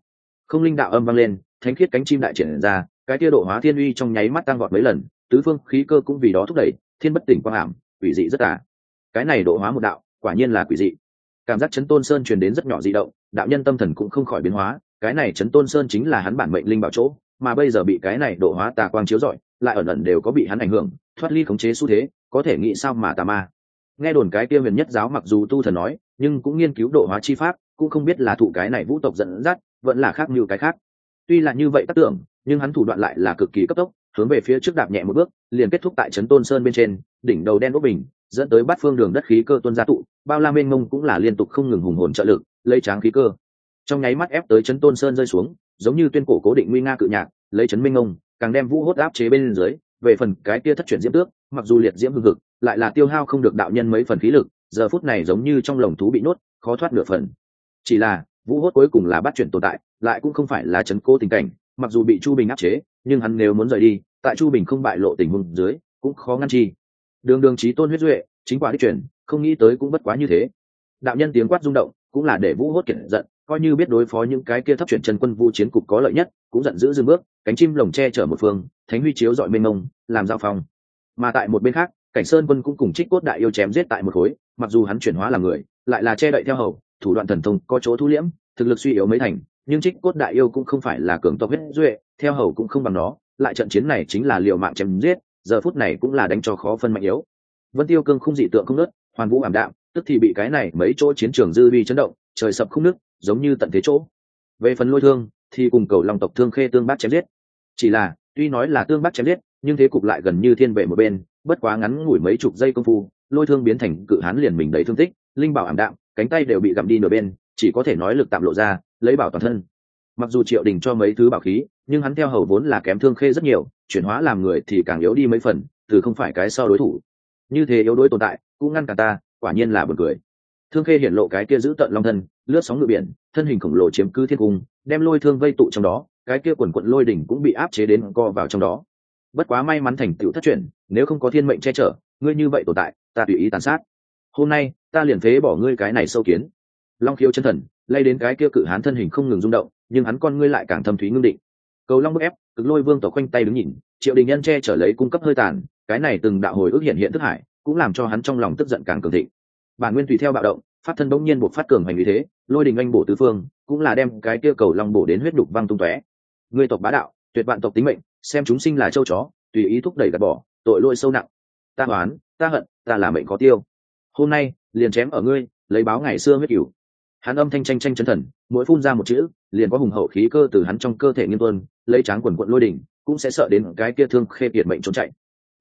Không linh đạo âm vang lên, thánh khiết cánh chim đại triển ra, cái tia độ hóa thiên uy trong nháy mắt tăng vọt mấy lần, tứ phương khí cơ cũng vì đó thúc đẩy, thiên bất tỉnh quang ảm, quỷ dị rất à cái này độ hóa một đạo, quả nhiên là quỷ dị. Cảm giác chấn tôn sơn truyền đến rất nhỏ dị động, đạo nhân tâm thần cũng không khỏi biến hóa, cái này chấn tôn sơn chính là hắn bản mệnh linh bảo chỗ, mà bây giờ bị cái này độ hóa tà quang chiếu rọi, lại ẩn ẩn đều có bị hắn ảnh hưởng thoát ly khống chế xu thế, có thể nghĩ sao mà tà ma. Nghe đồn cái kia huyền nhất giáo mặc dù tu thần nói, nhưng cũng nghiên cứu độ hóa chi pháp, cũng không biết là thụ cái này vũ tộc dẫn dắt, vẫn là khác như cái khác. Tuy là như vậy tác tưởng, nhưng hắn thủ đoạn lại là cực kỳ cấp tốc, hướng về phía trước đạp nhẹ một bước, liền kết thúc tại trấn tôn sơn bên trên, đỉnh đầu đen bốc bình, dẫn tới bát phương đường đất khí cơ tuân gia tụ, bao la mênh mông cũng là liên tục không ngừng hùng hồn trợ lực, lấy tráng khí cơ. Trong nháy mắt ép tới trấn tôn sơn rơi xuống, giống như tuyên cổ cố định nguy nga cự nhạc, lấy trấn minh ngông càng đem vũ hốt áp chế bên dưới về phần cái kia thất chuyển diễm tước, mặc dù liệt diễm hưng hực, lại là tiêu hao không được đạo nhân mấy phần khí lực, giờ phút này giống như trong lồng thú bị nuốt khó thoát nửa phần. Chỉ là, vũ hốt cuối cùng là bắt chuyển tồn tại, lại cũng không phải là chấn cố tình cảnh, mặc dù bị chu bình áp chế, nhưng hắn nếu muốn rời đi, tại chu bình không bại lộ tình huống dưới, cũng khó ngăn chi. Đường đường trí tôn huyết duệ, chính quả đích chuyển không nghĩ tới cũng bất quá như thế. Đạo nhân tiếng quát rung động, cũng là để vũ hốt kiệt giận coi như biết đối phó những cái kia thấp chuyển chân quân vũ chiến cục có lợi nhất, cũng giận dữ dừng bước, cánh chim lồng che chở một phương, thánh huy chiếu dọi mênh mông, làm giao phong. Mà tại một bên khác, cảnh sơn quân cũng cùng trích cốt đại yêu chém giết tại một khối, mặc dù hắn chuyển hóa là người, lại là che đậy theo hầu, thủ đoạn thần thông có chỗ thu liễm, thực lực suy yếu mấy thành, nhưng trích cốt đại yêu cũng không phải là cường tộc huyết duệ, theo hầu cũng không bằng nó, lại trận chiến này chính là liều mạng chém giết, giờ phút này cũng là đánh cho khó phân mạnh yếu. Vân tiêu cương không dị tượng không nớt hoàn vũ ảm đạm, tức thì bị cái này mấy chỗ chiến trường dư vi chấn động, trời sập không nứt giống như tận thế chỗ. Về phần lôi thương, thì cùng cầu lòng tộc thương khê tương bác chém giết. Chỉ là, tuy nói là tương bác chém giết, nhưng thế cục lại gần như thiên vệ một bên, bất quá ngắn ngủi mấy chục giây công phu, lôi thương biến thành cự hán liền mình đầy thương tích, linh bảo ảm đạm, cánh tay đều bị gặm đi nửa bên, chỉ có thể nói lực tạm lộ ra, lấy bảo toàn thân. Mặc dù triệu đình cho mấy thứ bảo khí, nhưng hắn theo hầu vốn là kém thương khê rất nhiều, chuyển hóa làm người thì càng yếu đi mấy phần, từ không phải cái so đối thủ. Như thế yếu đối tồn tại, cũng ngăn cả ta, quả nhiên là buồn cười thương khê hiển lộ cái kia giữ tận long thân, lướt sóng ngự biển, thân hình khổng lồ chiếm cứ thiên cung, đem lôi thương vây tụ trong đó, cái kia quần quận lôi đỉnh cũng bị áp chế đến co vào trong đó. Bất quá may mắn thành tựu thất truyền, nếu không có thiên mệnh che chở, ngươi như vậy tồn tại, ta tùy ý tàn sát. Hôm nay, ta liền phế bỏ ngươi cái này sâu kiến. Long khiếu chân thần, lay đến cái kia cự hán thân hình không ngừng rung động, nhưng hắn con ngươi lại càng thâm thúy ngưng định. Cầu long bức ép, cực lôi vương tổ quanh tay đứng nhìn, triệu đình nhân che chở lấy cung cấp hơi tàn, cái này từng đạo hồi ức hiện hiện thức hải, cũng làm cho hắn trong lòng tức giận càng cường thịnh bản nguyên tùy theo bạo động phát thân bỗng nhiên buộc phát cường hành như thế, lôi đình anh bổ tứ phương, cũng là đem cái kia cầu long bổ đến huyết đục văng tung tóe. Người tộc bá đạo, tuyệt vạn tộc tính mệnh, xem chúng sinh là châu chó, tùy ý thúc đẩy gạt bỏ, tội lỗi sâu nặng. Ta hoán, ta hận, ta là mệnh có tiêu. Hôm nay, liền chém ở ngươi, lấy báo ngày xưa huyết cửu. Hắn âm thanh tranh tranh chân thần, mỗi phun ra một chữ, liền có hùng hậu khí cơ từ hắn trong cơ thể nghiêm tuân, lấy tráng quần quận lôi đỉnh cũng sẽ sợ đến cái kia thương khê kiệt mệnh trốn chạy.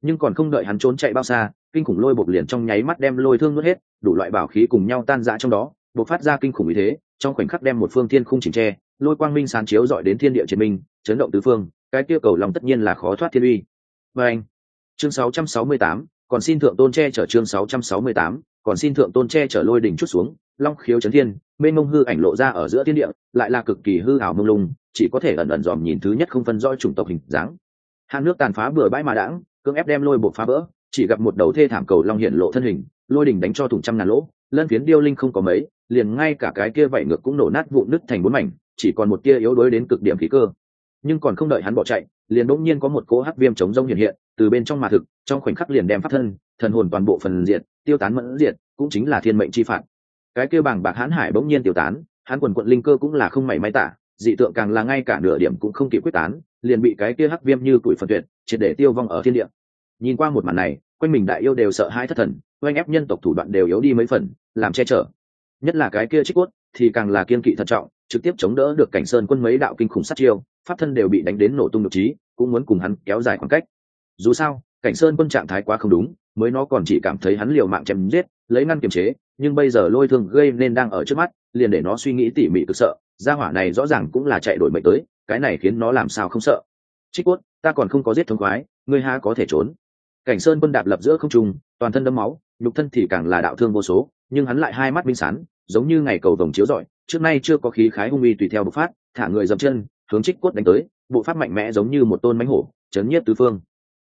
Nhưng còn không đợi hắn trốn chạy bao xa kinh khủng lôi bột liền trong nháy mắt đem lôi thương nuốt hết đủ loại bảo khí cùng nhau tan rã trong đó bộc phát ra kinh khủng ý thế trong khoảnh khắc đem một phương thiên khung chỉnh tre lôi quang minh sán chiếu dọi đến thiên địa chiến minh chấn động tứ phương cái kia cầu lòng tất nhiên là khó thoát thiên uy. Và anh chương 668, còn xin thượng tôn che chở chương 668, còn xin thượng tôn che chở lôi đỉnh chút xuống long khiếu chấn thiên mênh mông hư ảnh lộ ra ở giữa thiên địa lại là cực kỳ hư ảo mông lung chỉ có thể ẩn ẩn dòm nhìn thứ nhất không phân rõ chủng tộc hình dáng. Hạn nước tàn phá bừa bãi mà đãng cưỡng ép đem lôi bộ phá vỡ chỉ gặp một đầu thê thảm cầu long hiện lộ thân hình, lôi đỉnh đánh cho thủng trăm ngàn lỗ, lân phiến điêu linh không có mấy, liền ngay cả cái kia vảy ngược cũng nổ nát vụn nứt thành bốn mảnh, chỉ còn một tia yếu đuối đến cực điểm khí cơ. Nhưng còn không đợi hắn bỏ chạy, liền đỗng nhiên có một cỗ hắc viêm chống rông hiện hiện, từ bên trong mà thực, trong khoảnh khắc liền đem phát thân, thần hồn toàn bộ phần diệt, tiêu tán mẫn diệt, cũng chính là thiên mệnh chi phạt. Cái kia bảng bạc hãn hải bỗng nhiên tiêu tán, hắn quần quận linh cơ cũng là không mảy may tả, dị tượng càng là ngay cả nửa điểm cũng không kịp quyết tán, liền bị cái kia hắc viêm như tuổi phần tuyệt, triệt để tiêu vong ở thiên địa nhìn qua một màn này, quanh mình đại yêu đều sợ hai thất thần, oanh ép nhân tộc thủ đoạn đều yếu đi mấy phần, làm che chở. Nhất là cái kia trích quất, thì càng là kiên kỵ thận trọng, trực tiếp chống đỡ được cảnh sơn quân mấy đạo kinh khủng sát chiêu, pháp thân đều bị đánh đến nổ tung độc trí cũng muốn cùng hắn kéo dài khoảng cách. Dù sao, cảnh sơn quân trạng thái quá không đúng, mới nó còn chỉ cảm thấy hắn liều mạng chém giết, lấy ngăn kiềm chế, nhưng bây giờ lôi thương gây nên đang ở trước mắt, liền để nó suy nghĩ tỉ mỉ cực sợ, gia hỏa này rõ ràng cũng là chạy đổi mệnh tới, cái này khiến nó làm sao không sợ. Trích quất, ta còn không có giết thống khoái, ngươi ha có thể trốn? Cảnh sơn quân đạp lập giữa không trung, toàn thân đấm máu, nhục thân thì càng là đạo thương vô số, nhưng hắn lại hai mắt minh sán, giống như ngày cầu vồng chiếu rọi, trước nay chưa có khí khái hung uy tùy theo bộc phát, thả người dậm chân, hướng trích cốt đánh tới, bộ pháp mạnh mẽ giống như một tôn mánh hổ, chấn nhiếp tứ phương.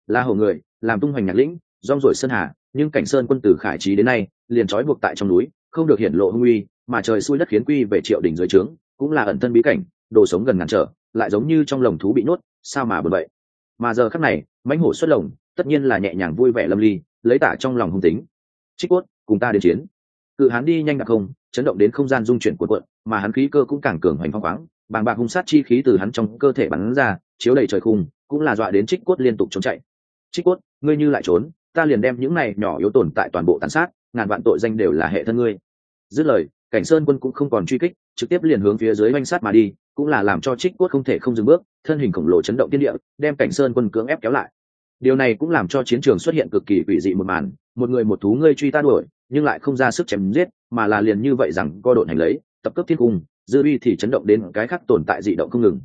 La hổ người, làm tung hoành nhạc lĩnh, rong rổi sơn hà, nhưng cảnh sơn quân tử khải trí đến nay, liền trói buộc tại trong núi, không được hiển lộ hung uy, mà trời xui đất khiến quy về triệu đỉnh dưới trướng, cũng là ẩn thân bí cảnh, đồ sống gần ngàn trở, lại giống như trong lồng thú bị nuốt sao mà bật vậy? Mà giờ khắc này, mãnh hổ xuất lồng tất nhiên là nhẹ nhàng vui vẻ lâm ly, lấy tả trong lòng hung tính. Trích quất cùng ta đến chiến. Cự hán đi nhanh đặc không, chấn động đến không gian dung chuyển của quận mà hắn khí cơ cũng càng cường hoành phong khoáng. Bàng bạc hung sát chi khí từ hắn trong cơ thể bắn ra, chiếu đầy trời khung, cũng là dọa đến trích quất liên tục trốn chạy. Trích quất ngươi như lại trốn, ta liền đem những này nhỏ yếu tồn tại toàn bộ tàn sát, ngàn vạn tội danh đều là hệ thân ngươi. Dứt lời, cảnh sơn quân cũng không còn truy kích, trực tiếp liền hướng phía dưới oanh sát mà đi, cũng là làm cho trích quất không thể không dừng bước, thân hình khổng lồ chấn động tiên địa, đem cảnh sơn quân cưỡng ép kéo lại điều này cũng làm cho chiến trường xuất hiện cực kỳ quỷ dị một màn, một người một thú ngươi truy ta đuổi, nhưng lại không ra sức chém giết, mà là liền như vậy rằng co độn hành lấy, tập cấp thiên cung, dư uy thì chấn động đến cái khác tồn tại dị động không ngừng.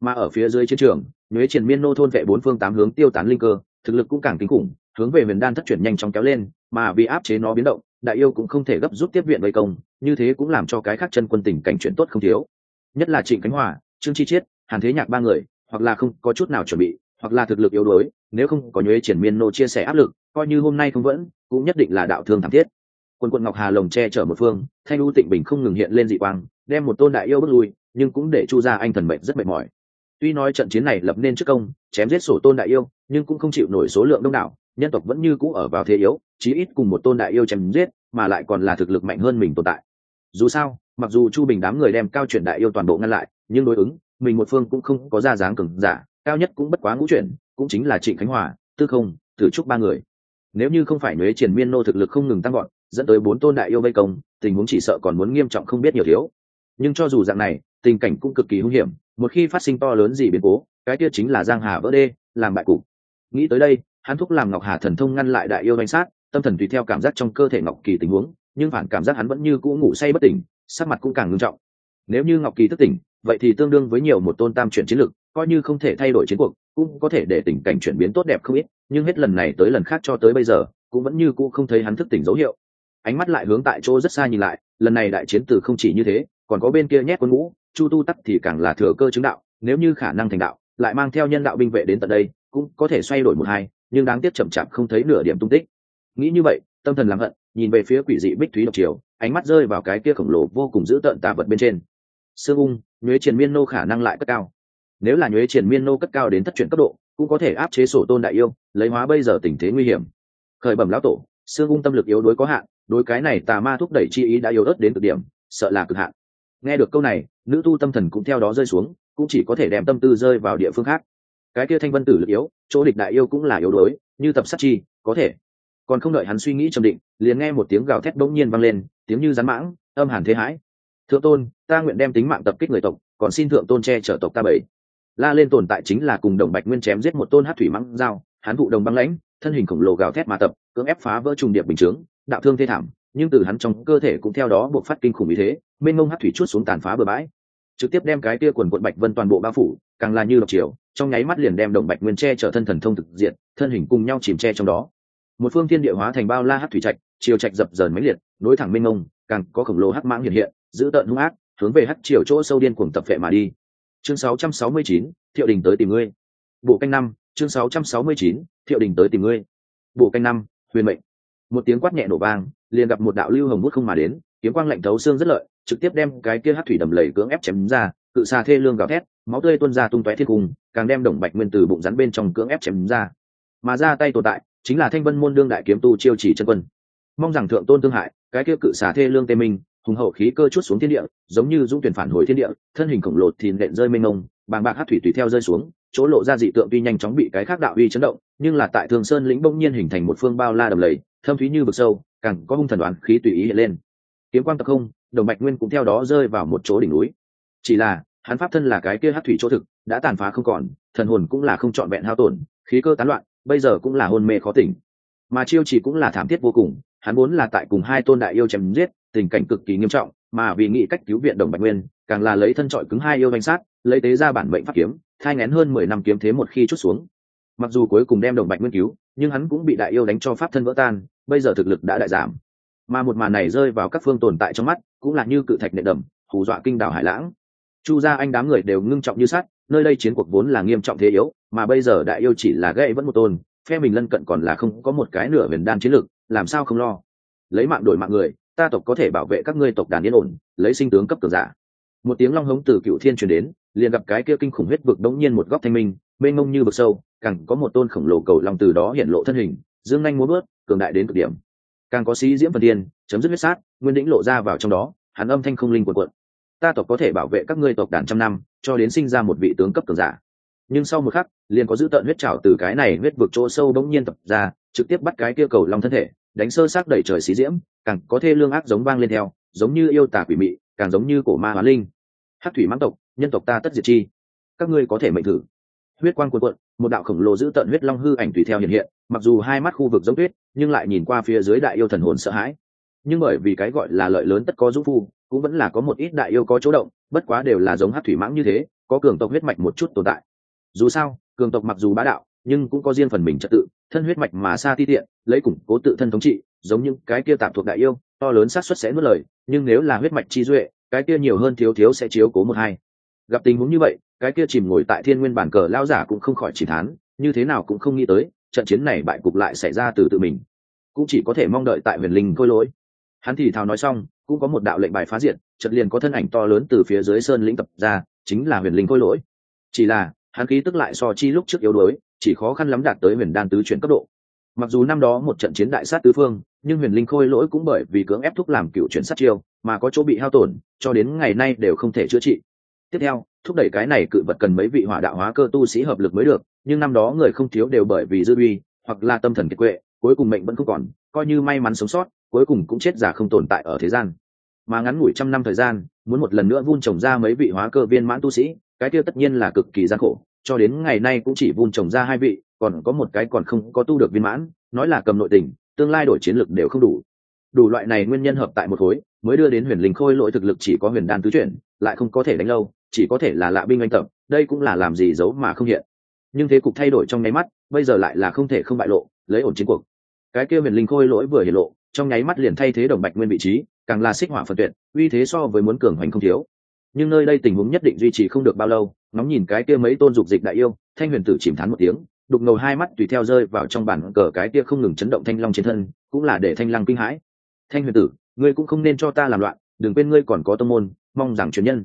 Mà ở phía dưới chiến trường, nhuế triển miên nô thôn vệ bốn phương tám hướng tiêu tán linh cơ, thực lực cũng càng kinh khủng, hướng về miền đan thất chuyển nhanh chóng kéo lên, mà vì áp chế nó biến động, đại yêu cũng không thể gấp rút tiếp viện vây công, như thế cũng làm cho cái khác chân quân tình cảnh chuyển tốt không thiếu. Nhất là trịnh khánh hòa, trương chi chiết, hàn thế nhạc ba người, hoặc là không có chút nào chuẩn bị hoặc là thực lực yếu đuối, nếu không có nhuế triển miên nô chia sẻ áp lực, coi như hôm nay không vẫn, cũng nhất định là đạo thương thảm thiết. Quân quận ngọc hà lồng che chở một phương, thanh u tịnh bình không ngừng hiện lên dị quang, đem một tôn đại yêu bước lui, nhưng cũng để chu ra anh thần mệnh rất mệt mỏi. Tuy nói trận chiến này lập nên trước công, chém giết sổ tôn đại yêu, nhưng cũng không chịu nổi số lượng đông đảo, nhân tộc vẫn như cũ ở vào thế yếu, chí ít cùng một tôn đại yêu chém giết, mà lại còn là thực lực mạnh hơn mình tồn tại. Dù sao, mặc dù chu bình đám người đem cao chuyển đại yêu toàn bộ ngăn lại, nhưng đối ứng, mình một phương cũng không có ra dáng cường giả cao nhất cũng bất quá ngũ chuyển, cũng chính là trịnh khánh hòa, tư không, tử trúc ba người. Nếu như không phải nhuế triển miên nô thực lực không ngừng tăng gọn dẫn tới bốn tôn đại yêu vây công, tình huống chỉ sợ còn muốn nghiêm trọng không biết nhiều thiếu. Nhưng cho dù dạng này, tình cảnh cũng cực kỳ hung hiểm, một khi phát sinh to lớn gì biến cố, cái kia chính là giang hà vỡ đê, làm bại cục. Nghĩ tới đây, hắn thúc làm ngọc hà thần thông ngăn lại đại yêu đánh sát, tâm thần tùy theo cảm giác trong cơ thể ngọc kỳ tình huống, nhưng phản cảm giác hắn vẫn như cũ ngủ say bất tỉnh, sắc mặt cũng càng ngưng trọng. Nếu như ngọc kỳ thức tỉnh vậy thì tương đương với nhiều một tôn tam chuyển chiến lược, coi như không thể thay đổi chiến cuộc cũng có thể để tình cảnh chuyển biến tốt đẹp không ít nhưng hết lần này tới lần khác cho tới bây giờ cũng vẫn như cũ không thấy hắn thức tỉnh dấu hiệu. Ánh mắt lại hướng tại chỗ rất xa nhìn lại lần này đại chiến từ không chỉ như thế còn có bên kia nhét quân ngũ chu tu tắc thì càng là thừa cơ chứng đạo nếu như khả năng thành đạo lại mang theo nhân đạo binh vệ đến tận đây cũng có thể xoay đổi một hai nhưng đáng tiếc chậm chạp không thấy nửa điểm tung tích. Nghĩ như vậy tâm thần lắng hận nhìn về phía quỷ dị bích thúy độc triều ánh mắt rơi vào cái kia khổng lồ vô cùng dữ tợn tà vật bên trên sương ung nhuế triền miên nô khả năng lại cất cao. Nếu là nhuế triền miên nô cất cao đến thất chuyển cấp độ, cũng có thể áp chế sổ tôn đại yêu, lấy hóa bây giờ tình thế nguy hiểm. Khởi bẩm lão tổ sương ung tâm lực yếu đối có hạn, đối cái này tà ma thúc đẩy chi ý đã yếu ớt đến cực điểm, sợ là cực hạn. Nghe được câu này, nữ tu tâm thần cũng theo đó rơi xuống, cũng chỉ có thể đem tâm tư rơi vào địa phương khác. Cái kia thanh vân tử lực yếu, chỗ địch đại yêu cũng là yếu đuối, như tập sát chi, có thể. Còn không đợi hắn suy nghĩ trầm định, liền nghe một tiếng gào thét bỗng nhiên vang lên, tiếng như rắn mãng, âm hàn thế hãi thượng tôn, ta nguyện đem tính mạng tập kích người tộc, còn xin thượng tôn che chở tộc ta bảy. La lên tồn tại chính là cùng đồng bạch nguyên chém giết một tôn hát thủy mắng dao hắn thụ đồng băng lãnh, thân hình khổng lồ gào thét mà tập, cưỡng ép phá vỡ trùng điệp bình chướng, đạo thương thê thảm, nhưng từ hắn trong cơ thể cũng theo đó buộc phát kinh khủng ý thế, mênh mông hát thủy chút xuống tàn phá bờ bãi. Trực tiếp đem cái tia quần quận bạch vân toàn bộ bao phủ, càng là như độc chiều trong nháy mắt liền đem đồng bạch nguyên che trở thân thần thông thực diện, thân hình cùng nhau chìm che trong đó. Một phương thiên địa hóa thành bao la hát thủy trạch, chiều trạch dập dờn mấy liệt, nối thẳng mênh mông, càng có khổng lồ hắc mãng hiện hiện giữ tợn hung ác hướng về hắt chiều chỗ sâu điên cuồng tập vệ mà đi. Chương 669, thiệu đình tới tìm ngươi. Bộ canh năm chương 669, thiệu đình tới tìm ngươi. Bộ canh năm huyền mệnh. Một tiếng quát nhẹ nổ vang liền gặp một đạo lưu hồng bút không mà đến kiếm quang lạnh thấu xương rất lợi trực tiếp đem cái kia hát thủy đầm lầy cưỡng ép chém ra cự xa thê lương gào thét máu tươi tuôn ra tung tóe thiên cung càng đem đồng bạch nguyên từ bụng rắn bên trong cưỡng ép chém ra. Mà ra tay tồn tại chính là thanh vân môn đương đại kiếm tu chiêu chỉ chân quân. Mong rằng thượng tôn thương hại cái kia cự xà thê lương tê minh hùng hậu khí cơ chút xuống thiên địa, giống như dũng tuyển phản hồi thiên địa, thân hình khổng lồ thì nện rơi mênh mông, bàng bạc hát thủy tùy theo rơi xuống, chỗ lộ ra dị tượng tuy nhanh chóng bị cái khác đạo uy chấn động, nhưng là tại thường sơn lĩnh bỗng nhiên hình thành một phương bao la đầm lầy, thâm thúy như vực sâu, càng có hung thần đoán khí tùy ý hiện lên. Kiếm quang tập không, đồng mạch nguyên cũng theo đó rơi vào một chỗ đỉnh núi. Chỉ là, hắn pháp thân là cái kia hát thủy chỗ thực, đã tàn phá không còn, thần hồn cũng là không trọn vẹn hao tổn, khí cơ tán loạn, bây giờ cũng là hôn mê khó tỉnh. Mà chiêu chỉ cũng là thảm thiết vô cùng, hắn muốn là tại cùng hai tôn đại yêu chém giết tình cảnh cực kỳ nghiêm trọng, mà vì nghĩ cách cứu viện đồng bạch nguyên, càng là lấy thân trọi cứng hai yêu danh sát, lấy tế ra bản mệnh pháp kiếm, thai ngén hơn mười năm kiếm thế một khi chút xuống. Mặc dù cuối cùng đem đồng bạch nguyên cứu, nhưng hắn cũng bị đại yêu đánh cho pháp thân vỡ tan, bây giờ thực lực đã đại giảm. Mà một màn này rơi vào các phương tồn tại trong mắt, cũng là như cự thạch nệ đầm, hù dọa kinh đảo hải lãng. Chu gia anh đám người đều ngưng trọng như sắt, nơi đây chiến cuộc vốn là nghiêm trọng thế yếu, mà bây giờ đại yêu chỉ là gây vẫn một tôn, phe mình lân cận còn là không có một cái nửa viền đan chiến lực làm sao không lo? Lấy mạng đổi mạng người ta tộc có thể bảo vệ các ngươi tộc đàn yên ổn, lấy sinh tướng cấp cường giả. Một tiếng long hống từ cựu thiên truyền đến, liền gặp cái kia kinh khủng huyết vực đống nhiên một góc thanh minh, mênh mông như vực sâu, càng có một tôn khổng lồ cầu long từ đó hiện lộ thân hình, dương nhanh muốn bước, cường đại đến cực điểm. Càng có sĩ diễm phần tiên, chấm dứt huyết sát, nguyên đĩnh lộ ra vào trong đó, hắn âm thanh không linh quần quận ta tộc có thể bảo vệ các ngươi tộc đàn trăm năm, cho đến sinh ra một vị tướng cấp cường giả. Nhưng sau một khắc, liền có dữ tợn huyết trào từ cái này huyết vực chỗ sâu bỗng nhiên tập ra, trực tiếp bắt cái kia cầu long thân thể đánh sơ xác đẩy trời xí diễm, càng có thê lương ác giống vang lên theo, giống như yêu tà quỷ mị, càng giống như cổ ma hóa linh. Hát thủy mãng tộc, nhân tộc ta tất diệt chi. Các ngươi có thể mệnh thử. Huyết quang cuộn cuộn, một đạo khổng lồ giữ tận huyết long hư ảnh tùy theo hiện hiện, mặc dù hai mắt khu vực giống tuyết, nhưng lại nhìn qua phía dưới đại yêu thần hồn sợ hãi. Nhưng bởi vì cái gọi là lợi lớn tất có dũng phu, cũng vẫn là có một ít đại yêu có chỗ động, bất quá đều là giống hát thủy mãng như thế, có cường tộc huyết mạch một chút tồn tại. Dù sao, cường tộc mặc dù bá đạo, nhưng cũng có riêng phần mình trật tự thân huyết mạch mà xa ti tiện, lấy củng cố tự thân thống trị, giống những cái kia tạm thuộc đại yêu, to lớn xác suất sẽ nuốt lời, nhưng nếu là huyết mạch chi duệ, cái kia nhiều hơn thiếu thiếu sẽ chiếu cố một hai. Gặp tình huống như vậy, cái kia chìm ngồi tại thiên nguyên bản cờ lao giả cũng không khỏi chỉ thán, như thế nào cũng không nghĩ tới, trận chiến này bại cục lại xảy ra từ tự mình. Cũng chỉ có thể mong đợi tại huyền linh khôi lỗi. Hắn thì thào nói xong, cũng có một đạo lệnh bài phá diện trận liền có thân ảnh to lớn từ phía dưới sơn lĩnh tập ra, chính là huyền linh khôi lỗi. Chỉ là hắn khí tức lại so chi lúc trước yếu đuối, chỉ khó khăn lắm đạt tới huyền đan tứ chuyển cấp độ. Mặc dù năm đó một trận chiến đại sát tứ phương, nhưng huyền linh khôi lỗi cũng bởi vì cưỡng ép thúc làm cựu chuyển sát chiêu, mà có chỗ bị hao tổn, cho đến ngày nay đều không thể chữa trị. Tiếp theo, thúc đẩy cái này cự vật cần mấy vị hỏa đạo hóa cơ tu sĩ hợp lực mới được, nhưng năm đó người không thiếu đều bởi vì dư uy, hoặc là tâm thần kiệt quệ, cuối cùng mệnh vẫn không còn, coi như may mắn sống sót, cuối cùng cũng chết giả không tồn tại ở thế gian. Mà ngắn ngủi trăm năm thời gian muốn một lần nữa vun trồng ra mấy vị hóa cơ viên mãn tu sĩ, cái kia tất nhiên là cực kỳ gian khổ, cho đến ngày nay cũng chỉ vun trồng ra hai vị, còn có một cái còn không có tu được viên mãn, nói là cầm nội tình, tương lai đổi chiến lực đều không đủ. Đủ loại này nguyên nhân hợp tại một khối, mới đưa đến huyền linh khôi lỗi thực lực chỉ có huyền đan tứ chuyển, lại không có thể đánh lâu, chỉ có thể là lạ binh anh tập, đây cũng là làm gì giấu mà không hiện. Nhưng thế cục thay đổi trong nháy mắt, bây giờ lại là không thể không bại lộ, lấy ổn chiến cuộc. Cái kia huyền linh khôi lỗi vừa hiện lộ, trong nháy mắt liền thay thế đồng bạch nguyên vị trí càng là xích hỏa phần tuyệt, uy thế so với muốn cường hoành không thiếu. Nhưng nơi đây tình huống nhất định duy trì không được bao lâu nóng nhìn cái kia mấy tôn dục dịch đại yêu, thanh huyền tử chìm thán một tiếng, đục ngầu hai mắt tùy theo rơi vào trong bản cờ cái kia không ngừng chấn động thanh long trên thân, cũng là để thanh lăng kinh hãi. Thanh huyền tử, ngươi cũng không nên cho ta làm loạn, đừng quên ngươi còn có tâm môn, mong rằng truyền nhân.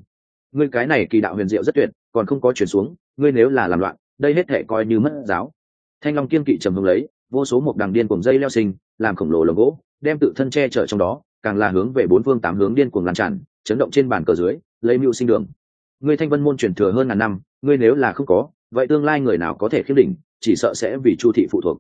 Ngươi cái này kỳ đạo huyền diệu rất tuyệt, còn không có chuyển xuống, ngươi nếu là làm loạn, đây hết thể coi như mất giáo. Thanh long kiên kỵ trầm hương lấy, vô số một đằng điên cuồng dây leo sinh, làm khổng lồ lồng gỗ, đem tự thân che chở trong đó càng là hướng về bốn phương tám hướng điên cuồng lan tràn, chấn động trên bàn cờ dưới, lấy mưu sinh đường. Ngươi thanh vân môn truyền thừa hơn ngàn năm, ngươi nếu là không có, vậy tương lai người nào có thể khiêm đỉnh, chỉ sợ sẽ vì chu thị phụ thuộc.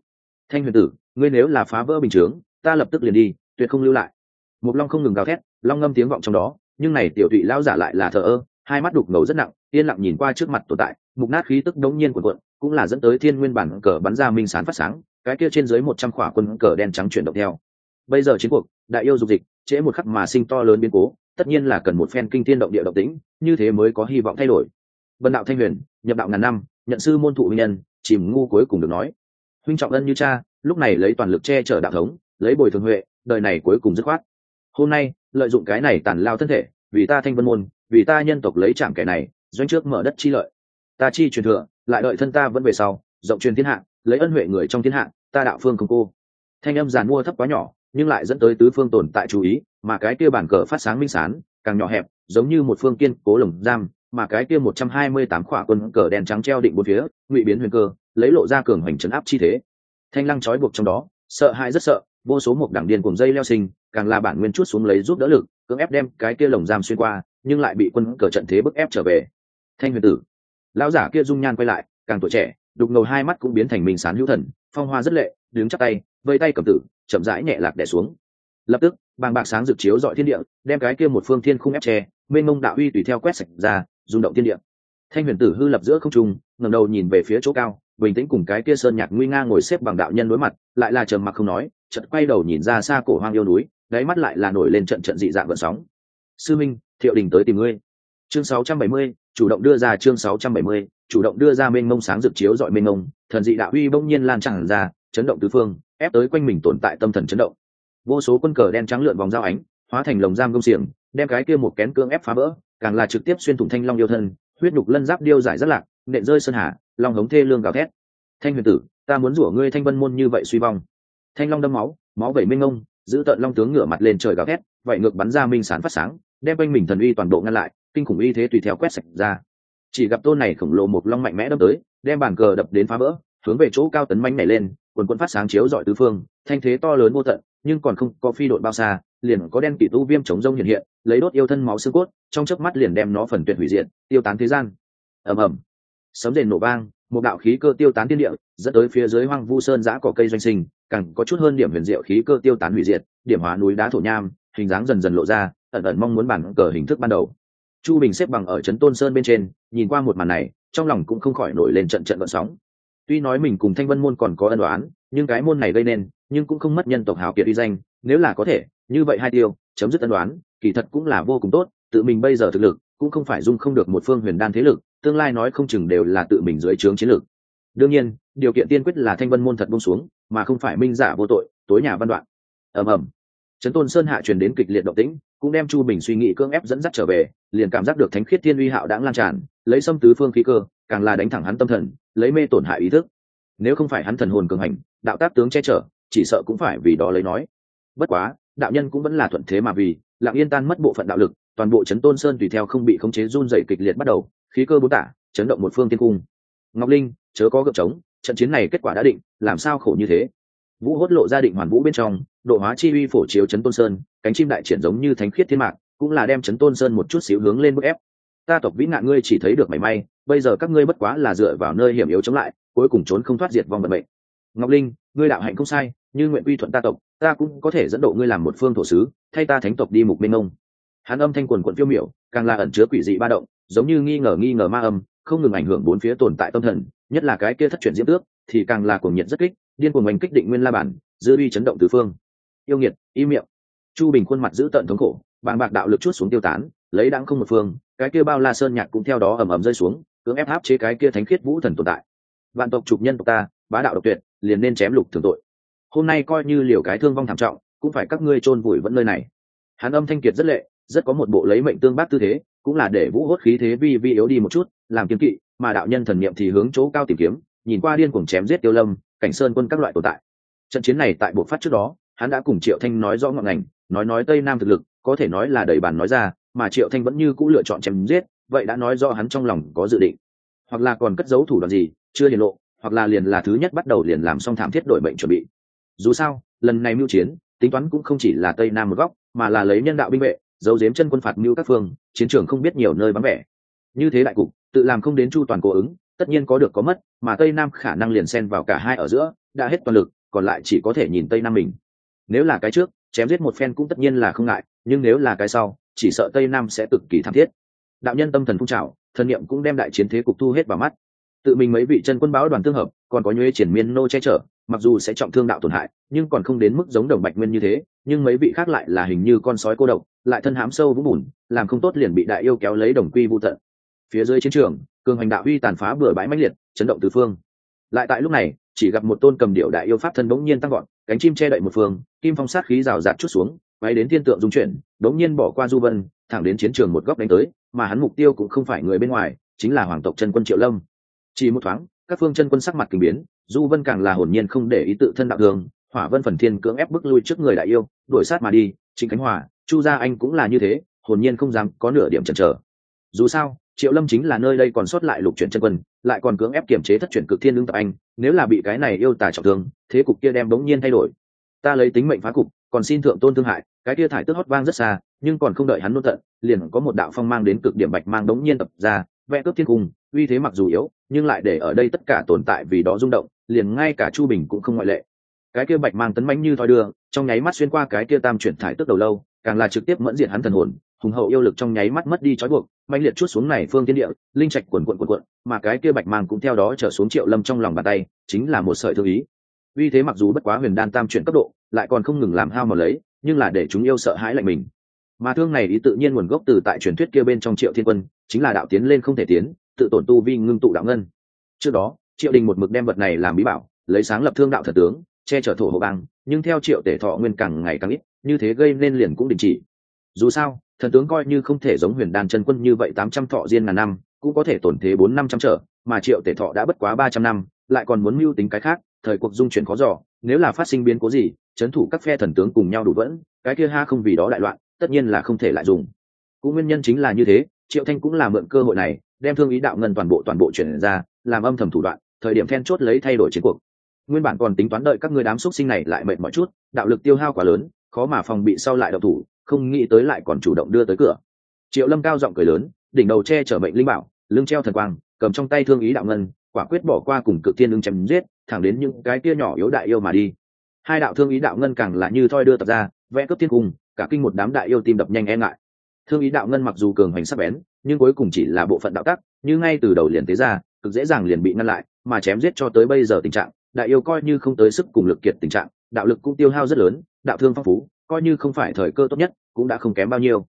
Thanh huyền tử, ngươi nếu là phá vỡ bình chướng, ta lập tức liền đi, tuyệt không lưu lại. Mục long không ngừng gào thét, long ngâm tiếng vọng trong đó, nhưng này tiểu thụy lao giả lại là thờ ơ, hai mắt đục ngầu rất nặng, yên lặng nhìn qua trước mặt tồn tại, mục nát khí tức đống nhiên của quận cũng là dẫn tới thiên nguyên bản cờ bắn ra minh sán phát sáng, cái kia trên dưới một trăm khỏa quân cờ đen trắng chuyển động theo bây giờ chiến cuộc, đại yêu dục dịch, trễ một khắc mà sinh to lớn biến cố, tất nhiên là cần một phen kinh thiên động địa động tĩnh, như thế mới có hy vọng thay đổi. Vân đạo thanh huyền, nhập đạo ngàn năm, nhận sư môn thụ minh nhân, chìm ngu cuối cùng được nói. Huynh trọng ân như cha, lúc này lấy toàn lực che chở đạo thống, lấy bồi thường huệ, đời này cuối cùng dứt khoát. Hôm nay, lợi dụng cái này tàn lao thân thể, vì ta thanh vân môn, vì ta nhân tộc lấy chạm kẻ này, doanh trước mở đất chi lợi. Ta chi truyền thừa, lại đợi thân ta vẫn về sau, rộng truyền thiên hạ, lấy ân huệ người trong thiên hạ, ta đạo phương công cô. Thanh âm giàn mua thấp quá nhỏ nhưng lại dẫn tới tứ phương tồn tại chú ý, mà cái kia bản cờ phát sáng minh sán, càng nhỏ hẹp, giống như một phương kiên cố lồng giam, mà cái kia một trăm hai mươi tám khỏa quân cờ đen trắng treo định bốn phía, ngụy biến huyền cơ, lấy lộ ra cường hoành trấn áp chi thế. Thanh lăng trói buộc trong đó, sợ hãi rất sợ, vô số một đảng điên cùng dây leo sinh, càng là bản nguyên chút xuống lấy giúp đỡ lực, cưỡng ép đem cái kia lồng giam xuyên qua, nhưng lại bị quân cờ trận thế bức ép trở về. Thanh huyền tử, lão giả kia dung nhan quay lại, càng tuổi trẻ đục ngầu hai mắt cũng biến thành mình sán hữu thần phong hoa rất lệ đứng chắc tay vây tay cầm tử chậm rãi nhẹ lạc đẻ xuống. Lập tức bàng bạc sáng rực chiếu dọi thiên địa đem cái kia một phương thiên khung ép tre mênh mông đạo uy tùy theo quét sạch ra rung động thiên địa. Thanh huyền tử hư lập giữa không trung ngẩng đầu nhìn về phía chỗ cao bình tĩnh cùng cái kia sơn nhạc nguy nga ngồi xếp bằng đạo nhân đối mặt lại là trầm mặc không nói chợt quay đầu nhìn ra xa cổ hoang yêu núi đáy mắt lại là nổi lên trận trận dị dạng gợn sóng. Sư minh thiệu đình tới tìm ngươi. Chương 670, chủ động đưa ra chương 670, chủ động đưa ra mênh mông sáng rực chiếu dọi mênh mông thần dị đạo uy bỗng nhiên lan tràn ra chấn động tứ phương ép tới quanh mình tồn tại tâm thần chấn động. Vô số quân cờ đen trắng lượn vòng dao ánh hóa thành lồng giam công xiềng đem cái kia một kén cương ép phá bỡ, càng là trực tiếp xuyên thủng thanh long yêu thân huyết nhục lân giáp điêu giải rất lạc nện rơi sơn hà long hống thê lương gào thét. Thanh huyền tử ta muốn rủa ngươi thanh vân môn như vậy suy vong. Thanh long đâm máu máu vẩy minh mông, giữ tận long tướng ngửa mặt lên trời gào thét vậy ngược bắn ra minh sán phát sáng đem quanh mình thần uy toàn bộ ngăn lại kinh khủng uy thế tùy theo quét sạch ra. Chỉ gặp tôn này khổng lồ một long mạnh mẽ đâm tới, đem bàn cờ đập đến phá vỡ, hướng về chỗ cao tấn mánh này lên, quần quân phát sáng chiếu dọi tứ phương, thanh thế to lớn vô tận, nhưng còn không có phi đội bao xa, liền có đen kỷ tu viêm chống rông hiện hiện, lấy đốt yêu thân máu xương cốt, trong chớp mắt liền đem nó phần tuyệt hủy diệt, tiêu tán thế gian. Ầm ầm. Sấm rền nổ vang, một đạo khí cơ tiêu tán thiên địa, dẫn tới phía dưới hoang vu sơn giã cỏ cây doanh sinh, càng có chút hơn điểm huyền diệu khí cơ tiêu tán hủy diệt, điểm hóa núi đá thổ nham, hình dáng dần dần lộ ra, ẩn ẩn mong muốn bản cờ hình thức ban đầu chu bình xếp bằng ở trấn tôn sơn bên trên, nhìn qua một màn này, trong lòng cũng không khỏi nổi lên trận trận vận sóng. Tuy nói mình cùng thanh vân môn còn có ân đoán nhưng cái môn này gây nên, nhưng cũng không mất nhân tộc hào kiệt uy danh, nếu là có thể, như vậy hai tiêu, chấm dứt ân đoán kỳ thật cũng là vô cùng tốt, tự mình bây giờ thực lực, cũng không phải dung không được một phương huyền đan thế lực, tương lai nói không chừng đều là tự mình dưới trướng chiến lược. Đương nhiên, điều kiện tiên quyết là thanh vân môn thật bông xuống, mà không phải minh giả vô tội, tối nhà văn đoạn. Ầm ầm trấn tôn sơn hạ truyền đến kịch liệt động tĩnh, cũng đem chu bình suy nghĩ cưỡng ép dẫn dắt trở về, liền cảm giác được thánh khiết thiên uy hạo đã lan tràn, lấy xâm tứ phương khí cơ, càng là đánh thẳng hắn tâm thần, lấy mê tổn hại ý thức. Nếu không phải hắn thần hồn cường hành, đạo tác tướng che chở, chỉ sợ cũng phải vì đó lấy nói. Bất quá, đạo nhân cũng vẫn là thuận thế mà vì, lặng yên tan mất bộ phận đạo lực, toàn bộ chấn tôn sơn tùy theo không bị khống chế run dày kịch liệt bắt đầu, khí cơ bốn tả, chấn động một phương tiên cung. Ngọc linh, chớ có gợp trống, trận chiến này kết quả đã định, làm sao khổ như thế? Vũ hốt lộ ra định hoàn vũ bên trong độ hóa chi uy phổ chiếu chấn tôn sơn, cánh chim đại triển giống như thánh khiết thiên mạc, cũng là đem chấn tôn sơn một chút xíu hướng lên bức ép. Ta tộc vĩ nạn ngươi chỉ thấy được mảy may, bây giờ các ngươi bất quá là dựa vào nơi hiểm yếu chống lại, cuối cùng trốn không thoát diệt vong vận mệnh. Ngọc linh, ngươi đạo hạnh không sai, như nguyện quy thuận ta tộc, ta cũng có thể dẫn độ ngươi làm một phương thổ sứ, thay ta thánh tộc đi mục minh ông. Hắn âm thanh quần quận phiêu miểu, càng là ẩn chứa quỷ dị ba động, giống như nghi ngờ nghi ngờ ma âm, không ngừng ảnh hưởng bốn phía tồn tại tâm thần, nhất là cái kia thất chuyển diễm tước, thì càng là cuồng nhiệt rất kích, điên cuồng oanh kích định nguyên la bản, dư uy chấn động từ phương yêu nghiệt, y miệng. Chu bình khuôn mặt giữ tận thống khổ, bàng bạc đạo lực chút xuống tiêu tán, lấy đáng không một phương, cái kia bao la sơn nhạc cũng theo đó ầm ầm rơi xuống, cưỡng ép áp chế cái kia thánh khiết vũ thần tồn tại. Vạn tộc trục nhân tộc ta, bá đạo độc tuyệt, liền nên chém lục thường tội. Hôm nay coi như liều cái thương vong thảm trọng, cũng phải các ngươi chôn vùi vẫn nơi này. Hắn âm thanh kiệt rất lệ, rất có một bộ lấy mệnh tương bác tư thế, cũng là để vũ hốt khí thế vi vi yếu đi một chút, làm kiếm kỵ, mà đạo nhân thần niệm thì hướng chỗ cao tìm kiếm, nhìn qua điên cuồng chém giết tiêu lâm, cảnh sơn quân các loại tồn tại. Trận chiến này tại bộ phát trước đó hắn đã cùng triệu thanh nói rõ ngọn ngành, nói nói tây nam thực lực, có thể nói là đầy bàn nói ra, mà triệu thanh vẫn như cũ lựa chọn chém giết, vậy đã nói rõ hắn trong lòng có dự định. Hoặc là còn cất giấu thủ đoạn gì, chưa hiển lộ, hoặc là liền là thứ nhất bắt đầu liền làm xong thảm thiết đổi mệnh chuẩn bị. Dù sao, lần này mưu chiến, tính toán cũng không chỉ là tây nam một góc, mà là lấy nhân đạo binh vệ, giấu giếm chân quân phạt mưu các phương, chiến trường không biết nhiều nơi vắng vẻ. Như thế đại cục, tự làm không đến chu toàn cố ứng, tất nhiên có được có mất, mà tây nam khả năng liền xen vào cả hai ở giữa, đã hết toàn lực, còn lại chỉ có thể nhìn tây nam mình nếu là cái trước, chém giết một phen cũng tất nhiên là không ngại, nhưng nếu là cái sau, chỉ sợ tây nam sẽ cực kỳ tham thiết. Đạo nhân tâm thần phun trào thần niệm cũng đem đại chiến thế cục thu hết vào mắt. Tự mình mấy vị chân quân báo đoàn tương hợp, còn có nhuế triển miên nô che chở, mặc dù sẽ trọng thương đạo tổn hại, nhưng còn không đến mức giống đồng bạch nguyên như thế, nhưng mấy vị khác lại là hình như con sói cô độc, lại thân hám sâu vũng bùn, làm không tốt liền bị đại yêu kéo lấy đồng quy vô tận. Phía dưới chiến trường, cường hành đạo uy tàn phá bừa bãi mãnh liệt, chấn động tứ phương. Lại tại lúc này, chỉ gặp một tôn cầm điệu đại yêu pháp thân bỗng nhiên tăng gọn cánh chim che đậy một phương kim phong sát khí rào rạt chút xuống bay đến thiên tượng dung chuyển đống nhiên bỏ qua du vân thẳng đến chiến trường một góc đánh tới mà hắn mục tiêu cũng không phải người bên ngoài chính là hoàng tộc chân quân triệu lâm. Chỉ một thoáng các phương chân quân sắc mặt kinh biến du vân càng là hồn nhiên không để ý tự thân đạo đường, hỏa vân phần thiên cưỡng ép bước lui trước người đại yêu đuổi sát mà đi chính cánh hòa chu gia anh cũng là như thế hồn nhiên không dám có nửa điểm chần chờ. Dù sao triệu lâm chính là nơi đây còn sót lại lục chuyển chân quân, lại còn cưỡng ép kiểm chế thất chuyển cực thiên lương tập anh, nếu là bị cái này yêu tài trọng thương, thế cục kia đem bỗng nhiên thay đổi. Ta lấy tính mệnh phá cục, còn xin thượng tôn thương hại, cái kia thải tức hót vang rất xa, nhưng còn không đợi hắn nôn tận, liền có một đạo phong mang đến cực điểm bạch mang đống nhiên tập ra, vẽ cướp thiên cung, uy thế mặc dù yếu, nhưng lại để ở đây tất cả tồn tại vì đó rung động, liền ngay cả chu bình cũng không ngoại lệ. Cái kia bạch mang tấn mãnh như thoi đưa, trong nháy mắt xuyên qua cái kia tam chuyển thải tức đầu lâu, càng là trực tiếp mẫn diện hắn thần hồn, hùng hậu yêu lực trong nháy mắt mất đi trói buộc mạnh liệt chút xuống này phương tiên địa, linh trạch quần quận quần quận, mà cái kia bạch mang cũng theo đó trở xuống triệu lâm trong lòng bàn tay, chính là một sợi thương ý. Vì thế mặc dù bất quá huyền đan tam chuyển cấp độ, lại còn không ngừng làm hao mà lấy, nhưng là để chúng yêu sợ hãi lạnh mình. Mà thương này ý tự nhiên nguồn gốc từ tại truyền thuyết kia bên trong triệu thiên quân, chính là đạo tiến lên không thể tiến, tự tổn tu vi ngưng tụ đạo ngân. Trước đó, triệu đình một mực đem vật này làm bí bảo, lấy sáng lập thương đạo thật tướng, che chở thổ hộ bang, nhưng theo triệu tể thọ nguyên càng ngày càng ít, như thế gây nên liền cũng đình chỉ. Dù sao thần tướng coi như không thể giống huyền đan chân quân như vậy tám trăm thọ riêng ngàn năm, cũng có thể tổn thế bốn năm trăm trở, mà triệu tể thọ đã bất quá ba trăm năm, lại còn muốn mưu tính cái khác, thời cuộc dung chuyển khó giỏ nếu là phát sinh biến cố gì, chấn thủ các phe thần tướng cùng nhau đủ vẫn, cái kia ha không vì đó đại loạn, tất nhiên là không thể lại dùng. Cũng nguyên nhân chính là như thế, triệu thanh cũng là mượn cơ hội này, đem thương ý đạo ngân toàn bộ toàn bộ chuyển ra, làm âm thầm thủ đoạn, thời điểm then chốt lấy thay đổi chiến cuộc. Nguyên bản còn tính toán đợi các người đám xúc sinh này lại mệt mọi chút, đạo lực tiêu hao quá lớn khó mà phòng bị sau lại độc thủ, không nghĩ tới lại còn chủ động đưa tới cửa. Triệu lâm cao giọng cười lớn, đỉnh đầu che chở mệnh linh bảo, lưng treo thần quang, cầm trong tay thương ý đạo ngân, quả quyết bỏ qua cùng cực tiên ứng chém giết, thẳng đến những cái kia nhỏ yếu đại yêu mà đi. Hai đạo thương ý đạo ngân càng là như thoi đưa tập ra, vẽ cấp thiên cung, cả kinh một đám đại yêu tim đập nhanh e ngại. Thương ý đạo ngân mặc dù cường hành sắc bén, nhưng cuối cùng chỉ là bộ phận đạo tắc, như ngay từ đầu liền tế ra, cực dễ dàng liền bị ngăn lại, mà chém giết cho tới bây giờ tình trạng, đại yêu coi như không tới sức cùng lực kiệt tình trạng đạo lực cũng tiêu hao rất lớn, đạo thương phong phú, coi như không phải thời cơ tốt nhất, cũng đã không kém bao nhiêu.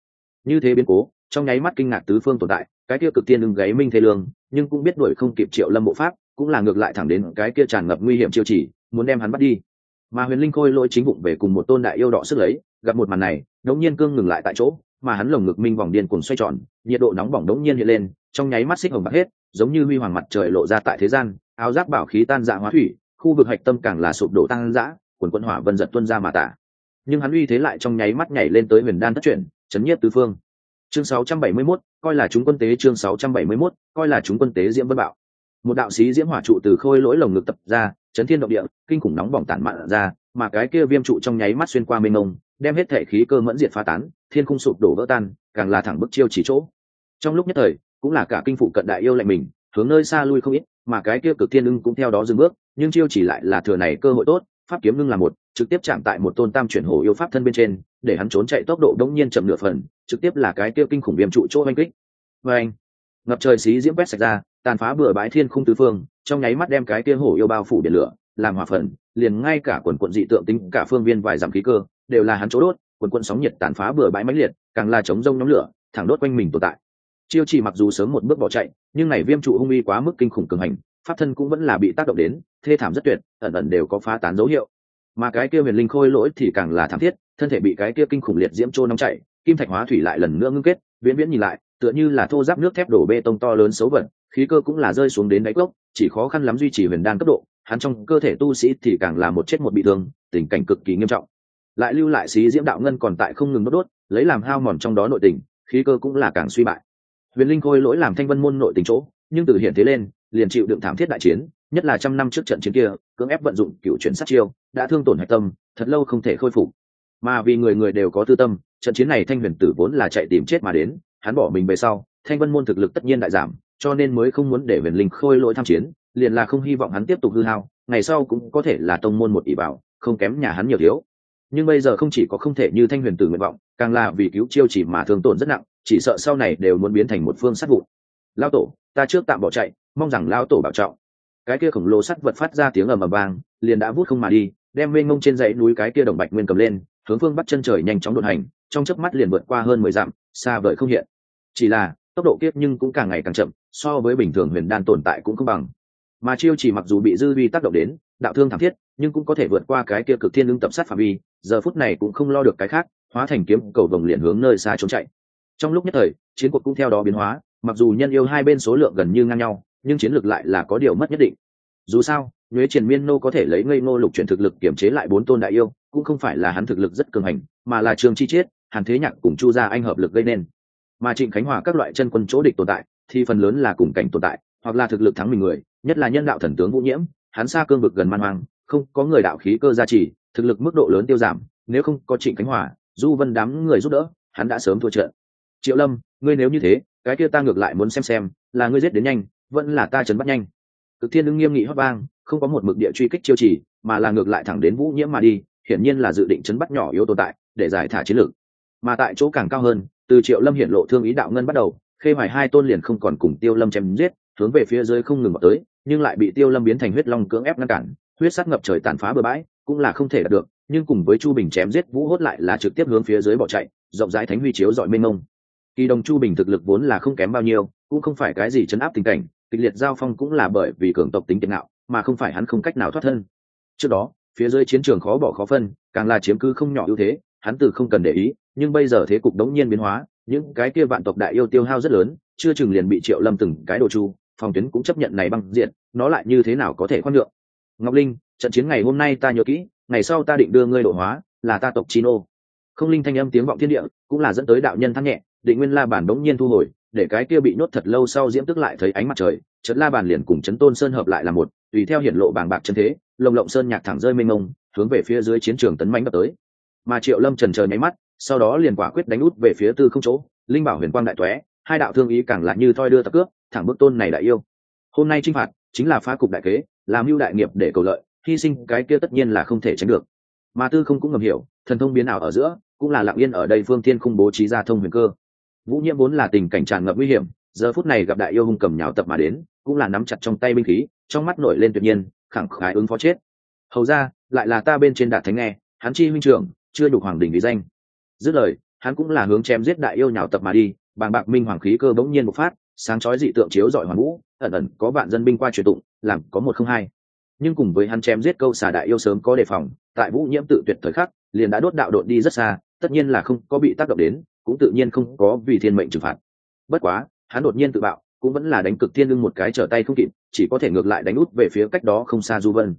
Như thế biến cố, trong nháy mắt kinh ngạc tứ phương tồn tại, cái kia cực tiên ưng gáy minh thế lương, nhưng cũng biết đuổi không kịp triệu lâm bộ pháp, cũng là ngược lại thẳng đến cái kia tràn ngập nguy hiểm chiêu chỉ, muốn đem hắn bắt đi. Mà huyền linh khôi lỗi chính bụng về cùng một tôn đại yêu đỏ sức lấy, gặp một màn này, đống nhiên cương ngừng lại tại chỗ, mà hắn lồng ngực minh vòng điên cuồng xoay tròn, nhiệt độ nóng bỏng đống nhiên hiện lên, trong nháy mắt xích hồng bạc hết, giống như huy hoàng mặt trời lộ ra tại thế gian, áo giáp bảo khí tan dạ hóa thủy, khu vực hạch tâm càng là sụp đổ tăng dã quần quân hỏa vân giật tuân ra mà tả. Nhưng hắn uy thế lại trong nháy mắt nhảy lên tới huyền đan thất chuyển chấn nhiếp tứ phương. Chương 671, coi là chúng quân tế chương 671, coi là chúng quân tế diễm vân bạo. Một đạo sĩ diễm hỏa trụ từ khôi lỗi lồng ngực tập ra chấn thiên động địa kinh khủng nóng bỏng tản mạn ra mà cái kia viêm trụ trong nháy mắt xuyên qua mênh mông đem hết thể khí cơ mẫn diệt phá tán thiên khung sụp đổ vỡ tan càng là thẳng bức chiêu chỉ chỗ. Trong lúc nhất thời cũng là cả kinh phụ cận đại yêu lạnh mình hướng nơi xa lui không ít mà cái kia cực thiên ưng cũng theo đó dừng bước nhưng chiêu chỉ lại là thừa này cơ hội tốt pháp kiếm ngưng là một, trực tiếp chạm tại một tôn tam chuyển hồ yêu pháp thân bên trên, để hắn trốn chạy tốc độ đống nhiên chậm nửa phần, trực tiếp là cái kia kinh khủng viêm trụ chỗ oanh kích. Vê anh ngập trời xí diễm quét sạch ra, tàn phá bừa bãi thiên khung tứ phương, trong nháy mắt đem cái kia hổ yêu bao phủ biển lửa, làm hỏa phần, liền ngay cả quần quận dị tượng tính cả phương viên vài dặm khí cơ, đều là hắn chỗ đốt, quần quận sóng nhiệt tàn phá bừa bãi mãnh liệt, càng là chống rông nhóm lửa, thẳng đốt quanh mình tồn tại. Chiêu chỉ mặc dù sớm một bước bỏ chạy, nhưng này viêm trụ hung uy quá mức kinh khủng cường hành pháp thân cũng vẫn là bị tác động đến, thê thảm rất tuyệt, ẩn ẩn đều có phá tán dấu hiệu. Mà cái kia huyền linh khôi lỗi thì càng là thảm thiết, thân thể bị cái kia kinh khủng liệt diễm trô nóng chảy kim thạch hóa thủy lại lần nữa ngưng kết, viễn viễn nhìn lại, tựa như là thô giáp nước thép đổ bê tông to lớn xấu vật, khí cơ cũng là rơi xuống đến đáy cốc, chỉ khó khăn lắm duy trì huyền đan cấp độ, hắn trong cơ thể tu sĩ thì càng là một chết một bị thương, tình cảnh cực kỳ nghiêm trọng. Lại lưu lại xí diễm đạo ngân còn tại không ngừng đốt đốt, lấy làm hao mòn trong đó nội tình, khí cơ cũng là càng suy bại. Huyền linh khôi lỗi làm thanh vân môn nội tình chỗ, nhưng từ hiện thế lên liền chịu đựng thảm thiết đại chiến, nhất là trăm năm trước trận chiến kia, cưỡng ép vận dụng cựu chuyển sát chiêu, đã thương tổn hạch tâm, thật lâu không thể khôi phục. Mà vì người người đều có tư tâm, trận chiến này thanh huyền tử vốn là chạy tìm chết mà đến, hắn bỏ mình về sau, thanh vân môn thực lực tất nhiên đại giảm, cho nên mới không muốn để huyền linh khôi lỗi tham chiến, liền là không hy vọng hắn tiếp tục hư hao, ngày sau cũng có thể là tông môn một ỷ bảo, không kém nhà hắn nhiều thiếu. Nhưng bây giờ không chỉ có không thể như thanh huyền tử nguyện vọng, càng là vì cứu chiêu chỉ mà thương tổn rất nặng, chỉ sợ sau này đều muốn biến thành một phương sát vụ. Lao tổ, ta trước tạm bỏ chạy mong rằng lao tổ bảo trọng. Cái kia khổng lồ sắt vật phát ra tiếng ầm ầm vang, liền đã vút không mà đi, đem mênh mông trên dãy núi cái kia đồng bạch nguyên cầm lên, hướng phương bắt chân trời nhanh chóng đột hành, trong chớp mắt liền vượt qua hơn mười dặm, xa vời không hiện. Chỉ là, tốc độ kiếp nhưng cũng càng ngày càng chậm, so với bình thường huyền đan tồn tại cũng không bằng. Mà chiêu chỉ mặc dù bị dư vi tác động đến, đạo thương thảm thiết, nhưng cũng có thể vượt qua cái kia cực thiên ứng tập sát phạm vi, giờ phút này cũng không lo được cái khác, hóa thành kiếm, cầu vồng liền hướng nơi xa trốn chạy. Trong lúc nhất thời, chiến cuộc cũng theo đó biến hóa, mặc dù nhân yêu hai bên số lượng gần như ngang nhau nhưng chiến lược lại là có điều mất nhất định. Dù sao, nhuế triền miên nô có thể lấy ngây ngô lục chuyển thực lực kiểm chế lại bốn tôn đại yêu, cũng không phải là hắn thực lực rất cường hành, mà là trường chi chiết, hàn thế nhạc cùng chu gia anh hợp lực gây nên. Mà trịnh khánh hòa các loại chân quân chỗ địch tồn tại, thì phần lớn là cùng cảnh tồn tại, hoặc là thực lực thắng mình người, nhất là nhân đạo thần tướng vũ nhiễm, hắn xa cương vực gần man hoang, không có người đạo khí cơ gia trì, thực lực mức độ lớn tiêu giảm, nếu không có trịnh khánh hòa, du vân đám người giúp đỡ, hắn đã sớm thua trận. Triệu lâm, ngươi nếu như thế, cái kia ta ngược lại muốn xem xem, là ngươi giết đến nhanh vẫn là ta chấn bắt nhanh. Cực thiên ưng nghiêm nghị hót vang, không có một mực địa truy kích chiêu chỉ mà là ngược lại thẳng đến vũ nhiễm mà đi, hiển nhiên là dự định chấn bắt nhỏ yếu tồn tại, để giải thả chiến lược. Mà tại chỗ càng cao hơn, từ triệu lâm hiển lộ thương ý đạo ngân bắt đầu, khê hoài hai tôn liền không còn cùng tiêu lâm chém giết, hướng về phía dưới không ngừng vào tới, nhưng lại bị tiêu lâm biến thành huyết long cưỡng ép ngăn cản, huyết sắc ngập trời tàn phá bừa bãi, cũng là không thể đạt được, nhưng cùng với chu bình chém giết vũ hốt lại là trực tiếp hướng phía dưới bỏ chạy, rộng rãi thánh huy chiếu dọi mênh mông. Kỳ đồng chu bình thực lực vốn là không kém bao nhiêu, cũng không phải cái gì chấn áp tình cảnh kịch liệt giao phong cũng là bởi vì cường tộc tính kiệt nạo mà không phải hắn không cách nào thoát thân. Trước đó, phía dưới chiến trường khó bỏ khó phân, càng là chiếm cứ không nhỏ ưu thế, hắn từ không cần để ý, nhưng bây giờ thế cục đống nhiên biến hóa, những cái kia vạn tộc đại yêu tiêu hao rất lớn, chưa chừng liền bị triệu lâm từng cái đồ chu, phòng tuyến cũng chấp nhận này băng diện, nó lại như thế nào có thể khoan nhượng? Ngọc linh, trận chiến ngày hôm nay ta nhớ kỹ, ngày sau ta định đưa ngươi độ hóa, là ta tộc chino. Không linh thanh âm tiếng vọng thiên địa, cũng là dẫn tới đạo nhân thăng nhẹ, định nguyên la bản đống nhiên thu hồi để cái kia bị nhốt thật lâu sau diễm tức lại thấy ánh mặt trời chấn la bàn liền cùng chấn tôn sơn hợp lại là một, tùy theo hiển lộ bàng bạc chân thế, lồng lộng sơn nhạc thẳng rơi mênh mông, hướng về phía dưới chiến trường tấn mánh đập tới. Mà triệu lâm trần chờ nháy mắt, sau đó liền quả quyết đánh út về phía tư không chỗ, linh bảo huyền quang đại tóe, hai đạo thương ý càng lại như thoi đưa tập cướp, thẳng bước tôn này đại yêu. Hôm nay chinh phạt, chính là phá cục đại kế, làm mưu đại nghiệp để cầu lợi, hy sinh cái kia tất nhiên là không thể tránh được. Mà tư không cũng ngầm hiểu, thần thông biến ảo ở giữa, cũng là lặng yên ở đây phương thiên không bố trí ra thông huyền cơ vũ nhiễm vốn là tình cảnh tràn ngập nguy hiểm, giờ phút này gặp đại yêu hung cầm nhào tập mà đến, cũng là nắm chặt trong tay binh khí, trong mắt nổi lên tuyệt nhiên, khẳng khái ứng phó chết. Hầu ra lại là ta bên trên đạt thánh nghe, hắn chi huynh trưởng, chưa nhục hoàng đình lý danh. Dứt lời, hắn cũng là hướng chém giết đại yêu nhào tập mà đi, bàng bạc minh hoàng khí cơ bỗng nhiên một phát, sáng chói dị tượng chiếu dọi hoàng vũ, ẩn ẩn có vạn dân binh qua truyền tụng, làm có một không hai. Nhưng cùng với hắn chém giết câu xà đại yêu sớm có đề phòng, tại vũ nhiễm tự tuyệt thời khắc, liền đã đốt đạo đội đi rất xa, tất nhiên là không có bị tác động đến cũng tự nhiên không có vì thiên mệnh trừng phạt. Bất quá, hắn đột nhiên tự bạo, cũng vẫn là đánh cực thiên lưng một cái trở tay không kịp, chỉ có thể ngược lại đánh út về phía cách đó không xa du vân.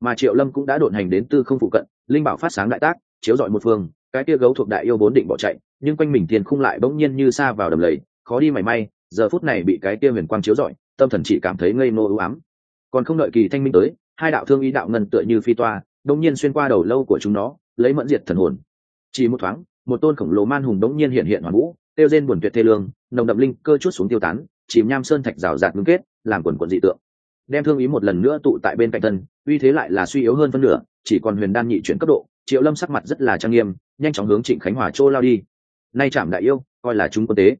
Mà triệu lâm cũng đã đột hành đến tư không phụ cận, linh bảo phát sáng đại tác, chiếu dọi một phương, cái kia gấu thuộc đại yêu vốn định bỏ chạy, nhưng quanh mình thiên khung lại bỗng nhiên như xa vào đầm lầy, khó đi mảy may, giờ phút này bị cái kia huyền quang chiếu rọi, tâm thần chỉ cảm thấy ngây nô ưu ám. Còn không đợi kỳ thanh minh tới, hai đạo thương ý đạo ngân tựa như phi toa đông nhiên xuyên qua đầu lâu của chúng nó, lấy mẫn diệt thần hồn. Chỉ một thoáng một tôn khổng lồ man hùng đống nhiên hiện hiện hoàn vũ tiêu rên buồn tuyệt thê lương, nồng đậm linh cơ chút xuống tiêu tán, chìm nham sơn thạch rào rạt ngưng kết, làm quần quần dị tượng. Đem thương ý một lần nữa tụ tại bên cạnh thân, uy thế lại là suy yếu hơn phân nửa, chỉ còn huyền đan nhị chuyển cấp độ, triệu lâm sắc mặt rất là trang nghiêm, nhanh chóng hướng trịnh khánh hòa châu lao đi. Nay chạm đại yêu, coi là chúng quân tế.